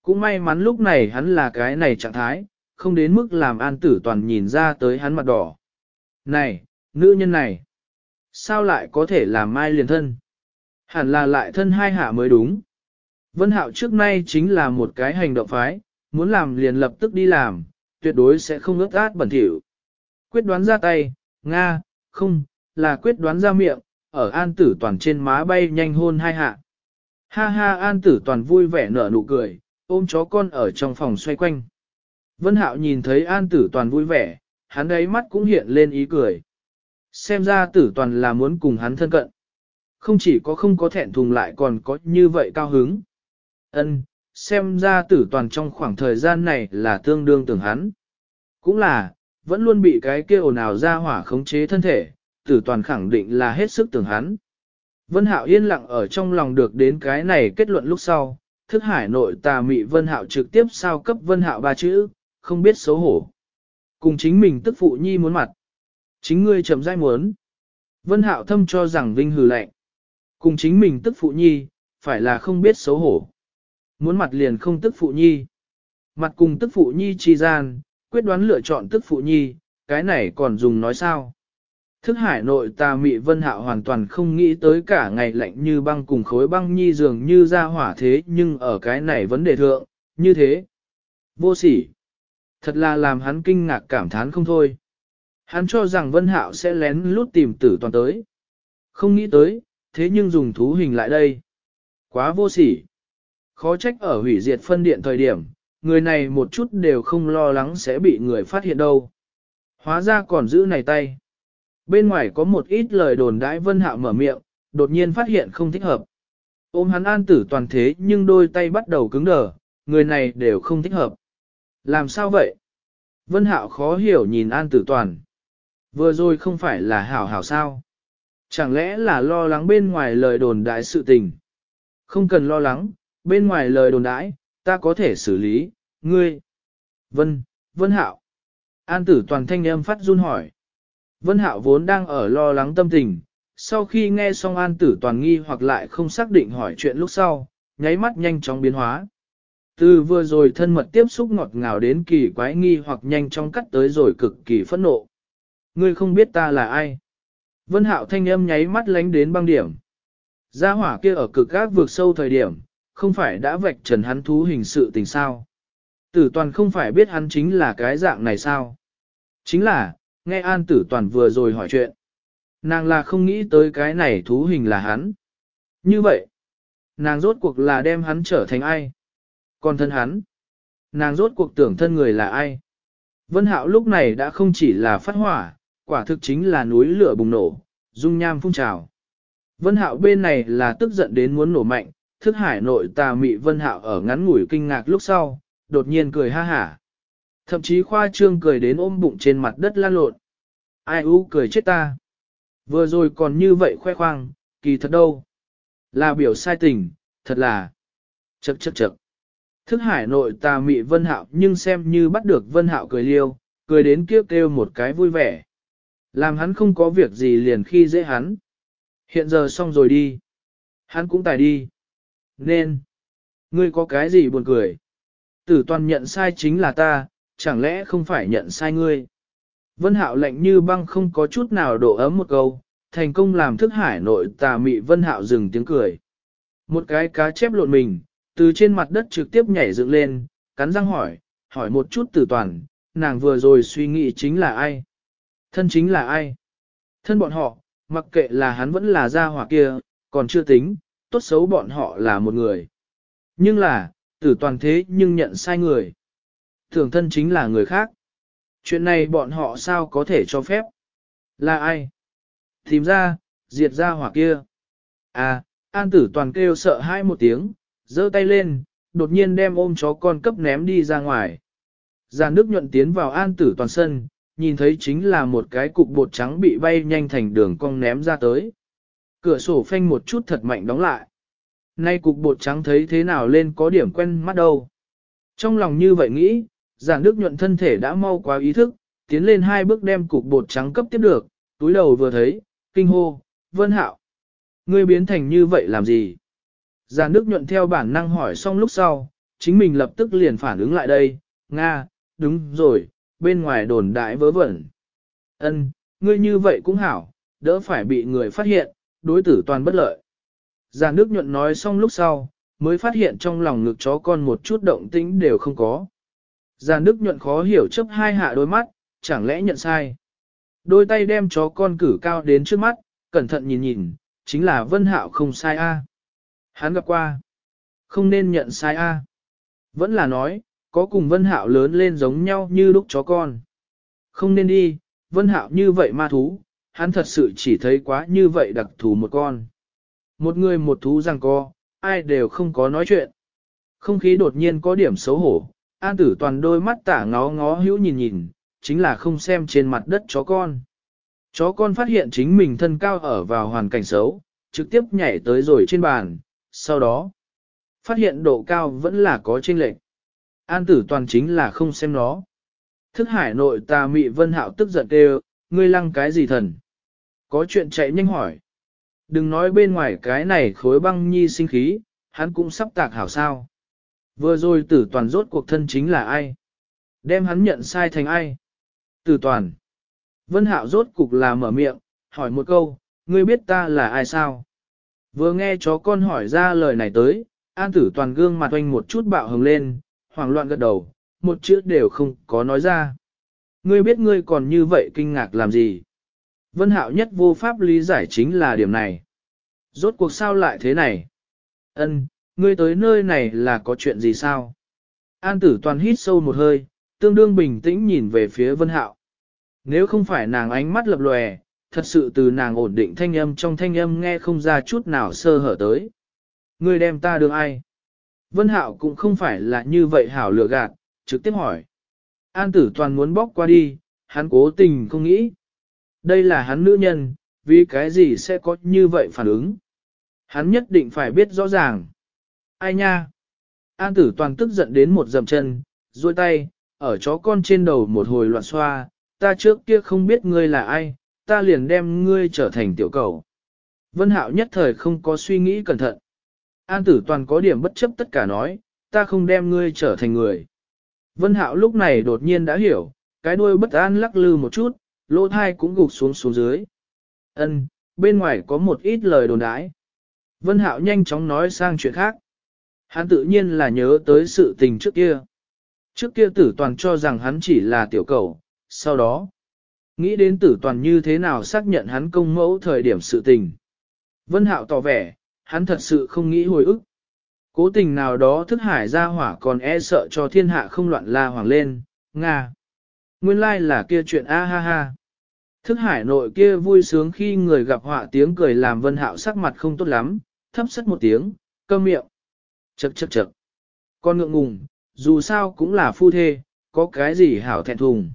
Cũng may mắn lúc này hắn là cái này trạng thái, không đến mức làm an tử toàn nhìn ra tới hắn mặt đỏ. Này, nữ nhân này, sao lại có thể làm mai liền thân? Hẳn là lại thân hai hạ mới đúng. Vân Hạo trước nay chính là một cái hành động phái, muốn làm liền lập tức đi làm, tuyệt đối sẽ không ướt át bẩn thỉu. Quyết đoán ra tay, Nga, không, là quyết đoán ra miệng, ở an tử toàn trên má bay nhanh hôn hai hạ. Ha ha an tử toàn vui vẻ nở nụ cười, ôm chó con ở trong phòng xoay quanh. Vân Hạo nhìn thấy an tử toàn vui vẻ, hắn ấy mắt cũng hiện lên ý cười. Xem ra tử toàn là muốn cùng hắn thân cận. Không chỉ có không có thẹn thùng lại còn có như vậy cao hứng. Ân, xem ra tử toàn trong khoảng thời gian này là tương đương tưởng hắn. Cũng là, vẫn luôn bị cái kia ồn ào ra hỏa khống chế thân thể, tử toàn khẳng định là hết sức tưởng hắn. Vân Hạo yên lặng ở trong lòng được đến cái này kết luận lúc sau, thức hải nội tà mị Vân Hạo trực tiếp sao cấp Vân Hạo ba chữ, không biết xấu hổ. Cùng chính mình tức phụ nhi muốn mặt. Chính ngươi chậm rãi muốn. Vân Hạo thâm cho rằng vinh hừ lạnh. Cùng chính mình tức phụ nhi, phải là không biết xấu hổ. Muốn mặt liền không tức phụ nhi. Mặt cùng tức phụ nhi chi gian, quyết đoán lựa chọn tức phụ nhi, cái này còn dùng nói sao. Thức hải nội tà mị vân hạo hoàn toàn không nghĩ tới cả ngày lạnh như băng cùng khối băng nhi dường như ra hỏa thế nhưng ở cái này vấn đề thượng, như thế. Vô sỉ. Thật là làm hắn kinh ngạc cảm thán không thôi. Hắn cho rằng vân hạo sẽ lén lút tìm tử toàn tới. Không nghĩ tới, thế nhưng dùng thú hình lại đây. Quá vô sỉ. Khó trách ở hủy diệt phân điện thời điểm, người này một chút đều không lo lắng sẽ bị người phát hiện đâu. Hóa ra còn giữ này tay. Bên ngoài có một ít lời đồn đãi vân hạo mở miệng, đột nhiên phát hiện không thích hợp. Ôm hắn an tử toàn thế nhưng đôi tay bắt đầu cứng đờ, người này đều không thích hợp. Làm sao vậy? Vân hạo khó hiểu nhìn an tử toàn. Vừa rồi không phải là hảo hảo sao? Chẳng lẽ là lo lắng bên ngoài lời đồn đại sự tình? Không cần lo lắng, bên ngoài lời đồn đãi, ta có thể xử lý, ngươi. Vân, Vân Hạo. An tử toàn thanh âm phát run hỏi. Vân Hạo vốn đang ở lo lắng tâm tình, sau khi nghe xong an tử toàn nghi hoặc lại không xác định hỏi chuyện lúc sau, nháy mắt nhanh chóng biến hóa. Từ vừa rồi thân mật tiếp xúc ngọt ngào đến kỳ quái nghi hoặc nhanh chóng cắt tới rồi cực kỳ phẫn nộ. Ngươi không biết ta là ai. Vân hạo thanh âm nháy mắt lánh đến băng điểm. Gia hỏa kia ở cực gác vượt sâu thời điểm, không phải đã vạch trần hắn thú hình sự tình sao. Tử toàn không phải biết hắn chính là cái dạng này sao. Chính là, nghe an tử toàn vừa rồi hỏi chuyện. Nàng là không nghĩ tới cái này thú hình là hắn. Như vậy, nàng rốt cuộc là đem hắn trở thành ai? Còn thân hắn, nàng rốt cuộc tưởng thân người là ai? Vân Hạo lúc này đã không chỉ là phát hỏa, quả thực chính là núi lửa bùng nổ, dung nham phun trào. Vân Hạo bên này là tức giận đến muốn nổ mạnh, thức hải nội tà mị Vân Hạo ở ngắn ngủi kinh ngạc lúc sau, đột nhiên cười ha hả. Thậm chí khoa trương cười đến ôm bụng trên mặt đất lan lộn. Ai u cười chết ta. Vừa rồi còn như vậy khoe khoang, kỳ thật đâu. Là biểu sai tình, thật là. Chậc chậc chậc. Thức hải nội tà mị vân hạo nhưng xem như bắt được vân hạo cười liêu, cười đến kêu kêu một cái vui vẻ. Làm hắn không có việc gì liền khi dễ hắn. Hiện giờ xong rồi đi. Hắn cũng tài đi. Nên. Ngươi có cái gì buồn cười? Tử toàn nhận sai chính là ta, chẳng lẽ không phải nhận sai ngươi? Vân hạo lạnh như băng không có chút nào độ ấm một câu, thành công làm thức hải nội tà mị vân hạo dừng tiếng cười. Một cái cá chép lộn mình, từ trên mặt đất trực tiếp nhảy dựng lên, cắn răng hỏi, hỏi một chút tử toàn, nàng vừa rồi suy nghĩ chính là ai? Thân chính là ai? Thân bọn họ, mặc kệ là hắn vẫn là gia hỏa kia, còn chưa tính, tốt xấu bọn họ là một người. Nhưng là, tử toàn thế nhưng nhận sai người. Thường thân chính là người khác. Chuyện này bọn họ sao có thể cho phép? Là ai? Tìm ra, diệt ra hỏa kia. À, an tử toàn kêu sợ hai một tiếng, giơ tay lên, đột nhiên đem ôm chó con cấp ném đi ra ngoài. Giàn nước nhuận tiến vào an tử toàn sân, nhìn thấy chính là một cái cục bột trắng bị bay nhanh thành đường cong ném ra tới. Cửa sổ phanh một chút thật mạnh đóng lại. Nay cục bột trắng thấy thế nào lên có điểm quen mắt đâu. Trong lòng như vậy nghĩ, giản nước nhuận thân thể đã mau quá ý thức, tiến lên hai bước đem cục bột trắng cấp tiếp được, túi đầu vừa thấy, kinh hô, vân hạo. Ngươi biến thành như vậy làm gì? Giản nước nhuận theo bản năng hỏi xong lúc sau, chính mình lập tức liền phản ứng lại đây, Nga, đúng rồi, bên ngoài đồn đại vớ vẩn. Ân, ngươi như vậy cũng hảo, đỡ phải bị người phát hiện, đối tử toàn bất lợi. Già nước nhuận nói xong lúc sau, mới phát hiện trong lòng ngực chó con một chút động tĩnh đều không có. Già nước nhuận khó hiểu chấp hai hạ đôi mắt, chẳng lẽ nhận sai. Đôi tay đem chó con cử cao đến trước mắt, cẩn thận nhìn nhìn, chính là Vân Hạo không sai a. Hắn gặp qua. Không nên nhận sai a. Vẫn là nói, có cùng Vân Hạo lớn lên giống nhau như lúc chó con. Không nên đi, Vân Hạo như vậy ma thú, hắn thật sự chỉ thấy quá như vậy đặc thù một con. Một người một thú rằng co, ai đều không có nói chuyện. Không khí đột nhiên có điểm xấu hổ, an tử toàn đôi mắt tả ngó ngó hữu nhìn nhìn, chính là không xem trên mặt đất chó con. Chó con phát hiện chính mình thân cao ở vào hoàn cảnh xấu, trực tiếp nhảy tới rồi trên bàn, sau đó, phát hiện độ cao vẫn là có chênh lệch. An tử toàn chính là không xem nó. Thức hải nội tà mị vân hạo tức giận kêu, ngươi lăng cái gì thần? Có chuyện chạy nhanh hỏi. Đừng nói bên ngoài cái này khối băng nhi sinh khí, hắn cũng sắp tạc hảo sao. Vừa rồi tử toàn rốt cuộc thân chính là ai? Đem hắn nhận sai thành ai? Tử toàn. Vân hạo rốt cục là mở miệng, hỏi một câu, ngươi biết ta là ai sao? Vừa nghe chó con hỏi ra lời này tới, an tử toàn gương mặt oanh một chút bạo hồng lên, hoảng loạn gật đầu, một chữ đều không có nói ra. Ngươi biết ngươi còn như vậy kinh ngạc làm gì? Vân hạo nhất vô pháp lý giải chính là điểm này. Rốt cuộc sao lại thế này? Ân, ngươi tới nơi này là có chuyện gì sao? An tử toàn hít sâu một hơi, tương đương bình tĩnh nhìn về phía vân hạo. Nếu không phải nàng ánh mắt lập lòe, thật sự từ nàng ổn định thanh âm trong thanh âm nghe không ra chút nào sơ hở tới. Ngươi đem ta đưa ai? Vân Hạo cũng không phải là như vậy hảo lừa gạt, trực tiếp hỏi. An tử toàn muốn bóc qua đi, hắn cố tình không nghĩ. Đây là hắn nữ nhân, vì cái gì sẽ có như vậy phản ứng. Hắn nhất định phải biết rõ ràng. Ai nha? An tử toàn tức giận đến một dầm chân, duỗi tay, ở chó con trên đầu một hồi loạn xoa, ta trước kia không biết ngươi là ai, ta liền đem ngươi trở thành tiểu cầu. Vân Hạo nhất thời không có suy nghĩ cẩn thận. An tử toàn có điểm bất chấp tất cả nói, ta không đem ngươi trở thành người. Vân Hạo lúc này đột nhiên đã hiểu, cái đuôi bất an lắc lư một chút, lỗ thai cũng gục xuống xuống dưới. Ân, bên ngoài có một ít lời đồn đãi. Vân Hạo nhanh chóng nói sang chuyện khác. Hắn tự nhiên là nhớ tới sự tình trước kia. Trước kia tử toàn cho rằng hắn chỉ là tiểu cầu, sau đó, nghĩ đến tử toàn như thế nào xác nhận hắn công mẫu thời điểm sự tình. Vân Hạo tỏ vẻ, hắn thật sự không nghĩ hồi ức. Cố tình nào đó thức hải ra hỏa còn e sợ cho thiên hạ không loạn la hoàng lên, Nga. Nguyên lai like là kia chuyện a ha ha. Thức hải nội kia vui sướng khi người gặp họa tiếng cười làm vân hạo sắc mặt không tốt lắm, thấp sất một tiếng, cơm miệng. Chậc chậc chậc. Con ngượng ngùng, dù sao cũng là phu thê, có cái gì hảo thẹn thùng.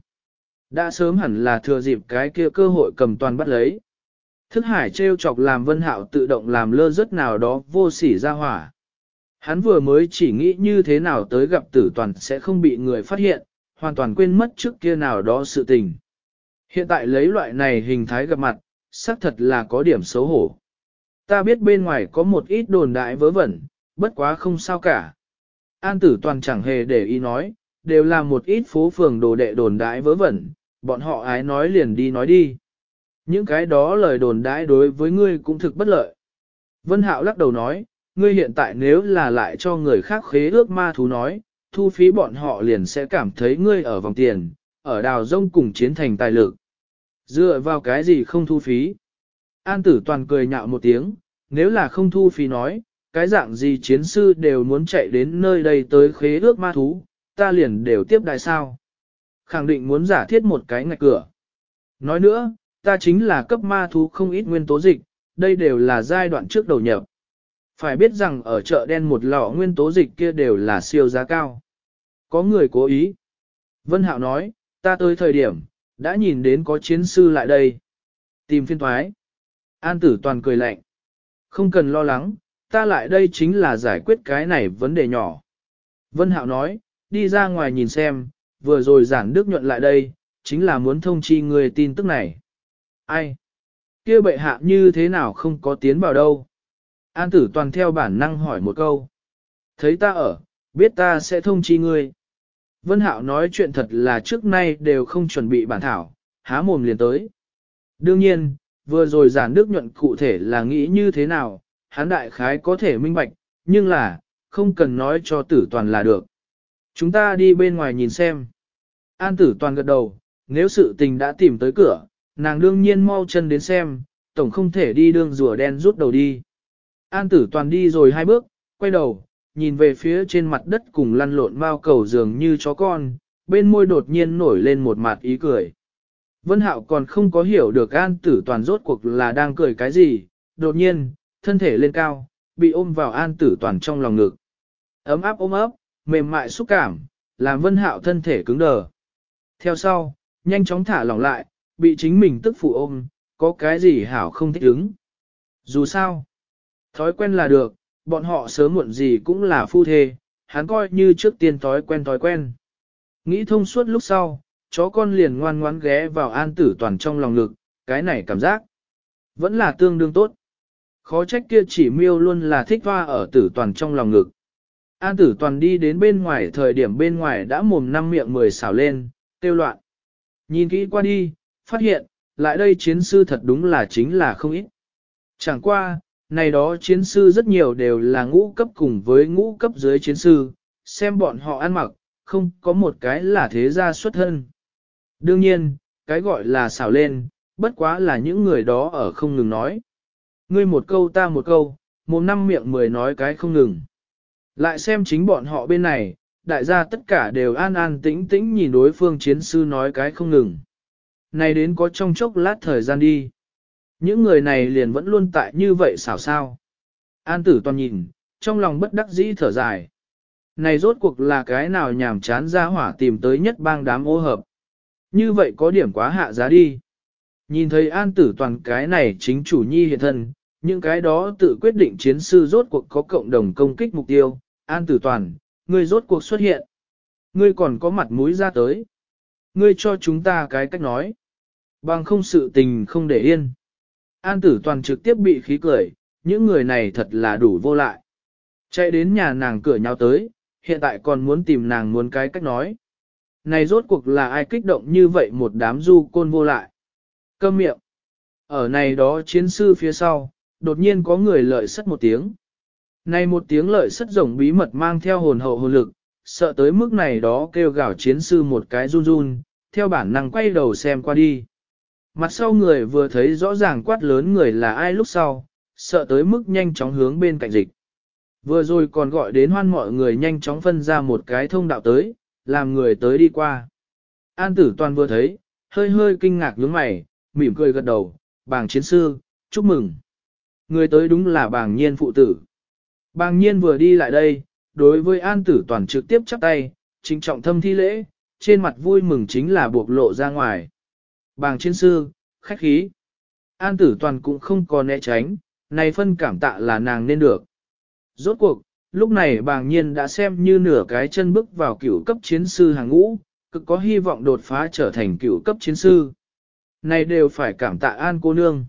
Đã sớm hẳn là thừa dịp cái kia cơ hội cầm toàn bắt lấy. Thức hải treo chọc làm vân hạo tự động làm lơ rất nào đó vô sỉ ra hỏa. Hắn vừa mới chỉ nghĩ như thế nào tới gặp tử toàn sẽ không bị người phát hiện, hoàn toàn quên mất trước kia nào đó sự tình. Hiện tại lấy loại này hình thái gặp mặt, xác thật là có điểm xấu hổ. Ta biết bên ngoài có một ít đồn đại vớ vẩn, bất quá không sao cả. An tử toàn chẳng hề để ý nói, đều là một ít phố phường đồ đệ đồn đại vớ vẩn, bọn họ ái nói liền đi nói đi. Những cái đó lời đồn đại đối với ngươi cũng thực bất lợi. Vân Hạo lắc đầu nói, ngươi hiện tại nếu là lại cho người khác khế ước ma thú nói, thu phí bọn họ liền sẽ cảm thấy ngươi ở vòng tiền, ở đào rông cùng chiến thành tài lực. Dựa vào cái gì không thu phí? An tử toàn cười nhạo một tiếng, nếu là không thu phí nói, cái dạng gì chiến sư đều muốn chạy đến nơi đây tới khế ước ma thú, ta liền đều tiếp đại sao. Khẳng định muốn giả thiết một cái ngạch cửa. Nói nữa, ta chính là cấp ma thú không ít nguyên tố dịch, đây đều là giai đoạn trước đầu nhập. Phải biết rằng ở chợ đen một lọ nguyên tố dịch kia đều là siêu giá cao. Có người cố ý. Vân Hạo nói, ta tới thời điểm, đã nhìn đến có chiến sư lại đây. Tìm phiên thoái. An tử toàn cười lạnh. Không cần lo lắng, ta lại đây chính là giải quyết cái này vấn đề nhỏ. Vân Hạo nói, đi ra ngoài nhìn xem, vừa rồi giản đức nhuận lại đây, chính là muốn thông chi người tin tức này. Ai? kia bệ hạ như thế nào không có tiến vào đâu? An tử toàn theo bản năng hỏi một câu. Thấy ta ở, biết ta sẽ thông chi ngươi. Vân Hạo nói chuyện thật là trước nay đều không chuẩn bị bản thảo, há mồm liền tới. Đương nhiên, vừa rồi giản đức nhuận cụ thể là nghĩ như thế nào, hắn đại khái có thể minh bạch, nhưng là, không cần nói cho tử toàn là được. Chúng ta đi bên ngoài nhìn xem. An tử toàn gật đầu, nếu sự tình đã tìm tới cửa, nàng đương nhiên mau chân đến xem, tổng không thể đi đường rùa đen rút đầu đi. An tử toàn đi rồi hai bước, quay đầu, nhìn về phía trên mặt đất cùng lăn lộn bao cầu dường như chó con, bên môi đột nhiên nổi lên một mặt ý cười. Vân Hạo còn không có hiểu được an tử toàn rốt cuộc là đang cười cái gì, đột nhiên, thân thể lên cao, bị ôm vào an tử toàn trong lòng ngực. Ấm áp ôm ấp, mềm mại xúc cảm, làm Vân Hạo thân thể cứng đờ. Theo sau, nhanh chóng thả lỏng lại, bị chính mình tức phụ ôm, có cái gì hảo không thích ứng. Dù sao, thói quen là được, bọn họ sớm muộn gì cũng là phu thê, hắn coi như trước tiên thói quen thói quen. Nghĩ thông suốt lúc sau, chó con liền ngoan ngoãn ghé vào an tử toàn trong lòng lực, cái này cảm giác vẫn là tương đương tốt. Khó trách kia chỉ miêu luôn là thích hoa ở tử toàn trong lòng ngực. An tử toàn đi đến bên ngoài thời điểm bên ngoài đã mồm năm miệng mười xảo lên, tiêu loạn. Nhìn kỹ qua đi, phát hiện, lại đây chiến sư thật đúng là chính là không ít. Chẳng qua, này đó chiến sư rất nhiều đều là ngũ cấp cùng với ngũ cấp dưới chiến sư, xem bọn họ ăn mặc, không có một cái là thế gia xuất thân. Đương nhiên, cái gọi là xảo lên, bất quá là những người đó ở không ngừng nói. Ngươi một câu ta một câu, một năm miệng mười nói cái không ngừng. Lại xem chính bọn họ bên này, đại gia tất cả đều an an tĩnh tĩnh nhìn đối phương chiến sư nói cái không ngừng. Này đến có trong chốc lát thời gian đi. Những người này liền vẫn luôn tại như vậy xảo sao. An tử toàn nhìn, trong lòng bất đắc dĩ thở dài. Này rốt cuộc là cái nào nhảm chán ra hỏa tìm tới nhất bang đám ô hợp. Như vậy có điểm quá hạ giá đi. Nhìn thấy an tử toàn cái này chính chủ nhi hiện thân, những cái đó tự quyết định chiến sư rốt cuộc có cộng đồng công kích mục tiêu. An tử toàn, ngươi rốt cuộc xuất hiện. Ngươi còn có mặt mũi ra tới. Ngươi cho chúng ta cái cách nói. Bằng không sự tình không để yên. An tử toàn trực tiếp bị khí cười, những người này thật là đủ vô lại. Chạy đến nhà nàng cửa nhau tới, hiện tại còn muốn tìm nàng muốn cái cách nói. Này rốt cuộc là ai kích động như vậy một đám du côn vô lại. Câm miệng. Ở này đó chiến sư phía sau, đột nhiên có người lợi sất một tiếng. Này một tiếng lợi sất rồng bí mật mang theo hồn hậu hồn lực, sợ tới mức này đó kêu gào chiến sư một cái run run, theo bản năng quay đầu xem qua đi. Mặt sau người vừa thấy rõ ràng quát lớn người là ai lúc sau, sợ tới mức nhanh chóng hướng bên cạnh dịch. Vừa rồi còn gọi đến hoan mọi người nhanh chóng phân ra một cái thông đạo tới, làm người tới đi qua. An tử toàn vừa thấy, hơi hơi kinh ngạc nhướng mày, mỉm cười gật đầu, bàng chiến sư, chúc mừng. Người tới đúng là bàng nhiên phụ tử. Bàng nhiên vừa đi lại đây, đối với an tử toàn trực tiếp chắp tay, trinh trọng thâm thi lễ, trên mặt vui mừng chính là buộc lộ ra ngoài. Bàng chiến sư, khách khí. An tử toàn cũng không có né tránh, này phân cảm tạ là nàng nên được. Rốt cuộc, lúc này bàng nhiên đã xem như nửa cái chân bước vào cửu cấp chiến sư hàng ngũ, cực có hy vọng đột phá trở thành cửu cấp chiến sư. Này đều phải cảm tạ an cô nương.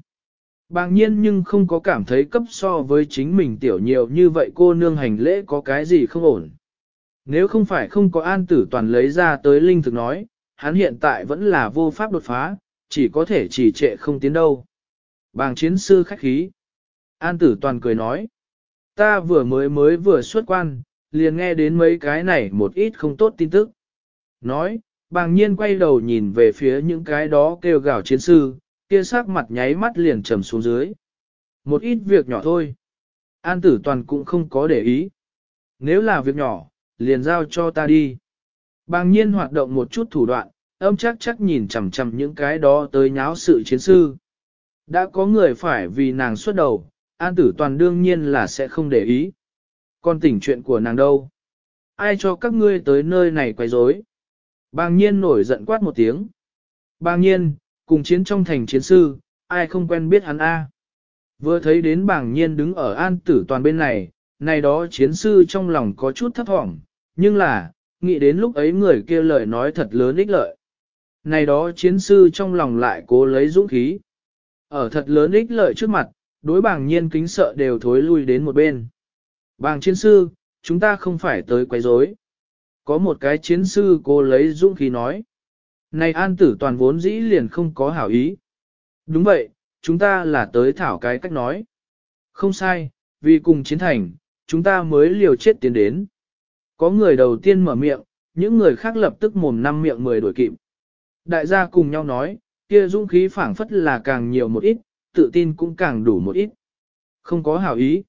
Bàng nhiên nhưng không có cảm thấy cấp so với chính mình tiểu nhiều như vậy cô nương hành lễ có cái gì không ổn. Nếu không phải không có an tử toàn lấy ra tới linh thực nói, hắn hiện tại vẫn là vô pháp đột phá, chỉ có thể chỉ trệ không tiến đâu. Bàng chiến sư khách khí. An tử toàn cười nói. Ta vừa mới mới vừa xuất quan, liền nghe đến mấy cái này một ít không tốt tin tức. Nói, bàng nhiên quay đầu nhìn về phía những cái đó kêu gào chiến sư, kia sắc mặt nháy mắt liền trầm xuống dưới. Một ít việc nhỏ thôi. An tử toàn cũng không có để ý. Nếu là việc nhỏ, liền giao cho ta đi. Bàng nhiên hoạt động một chút thủ đoạn, âm chắc chắc nhìn chằm chằm những cái đó tới nháo sự chiến sư. Đã có người phải vì nàng xuất đầu, an tử toàn đương nhiên là sẽ không để ý. Còn tỉnh chuyện của nàng đâu? Ai cho các ngươi tới nơi này quấy rối? Bàng nhiên nổi giận quát một tiếng. Bàng nhiên, cùng chiến trong thành chiến sư, ai không quen biết hắn a? Vừa thấy đến bàng nhiên đứng ở an tử toàn bên này, này đó chiến sư trong lòng có chút thấp thỏm, nhưng là, nghĩ đến lúc ấy người kia lời nói thật lớn ích lợi. Này đó chiến sư trong lòng lại cố lấy dũng khí. Ở thật lớn ích lợi trước mặt, đối bàng nhiên kính sợ đều thối lui đến một bên. Bàng chiến sư, chúng ta không phải tới quấy rối. Có một cái chiến sư cô lấy dũng khí nói. Này an tử toàn vốn dĩ liền không có hảo ý. Đúng vậy, chúng ta là tới thảo cái cách nói. Không sai, vì cùng chiến thành, chúng ta mới liều chết tiến đến. Có người đầu tiên mở miệng, những người khác lập tức mồm năm miệng mười đuổi kịp. Đại gia cùng nhau nói, kia dũng khí phảng phất là càng nhiều một ít, tự tin cũng càng đủ một ít. Không có hảo ý.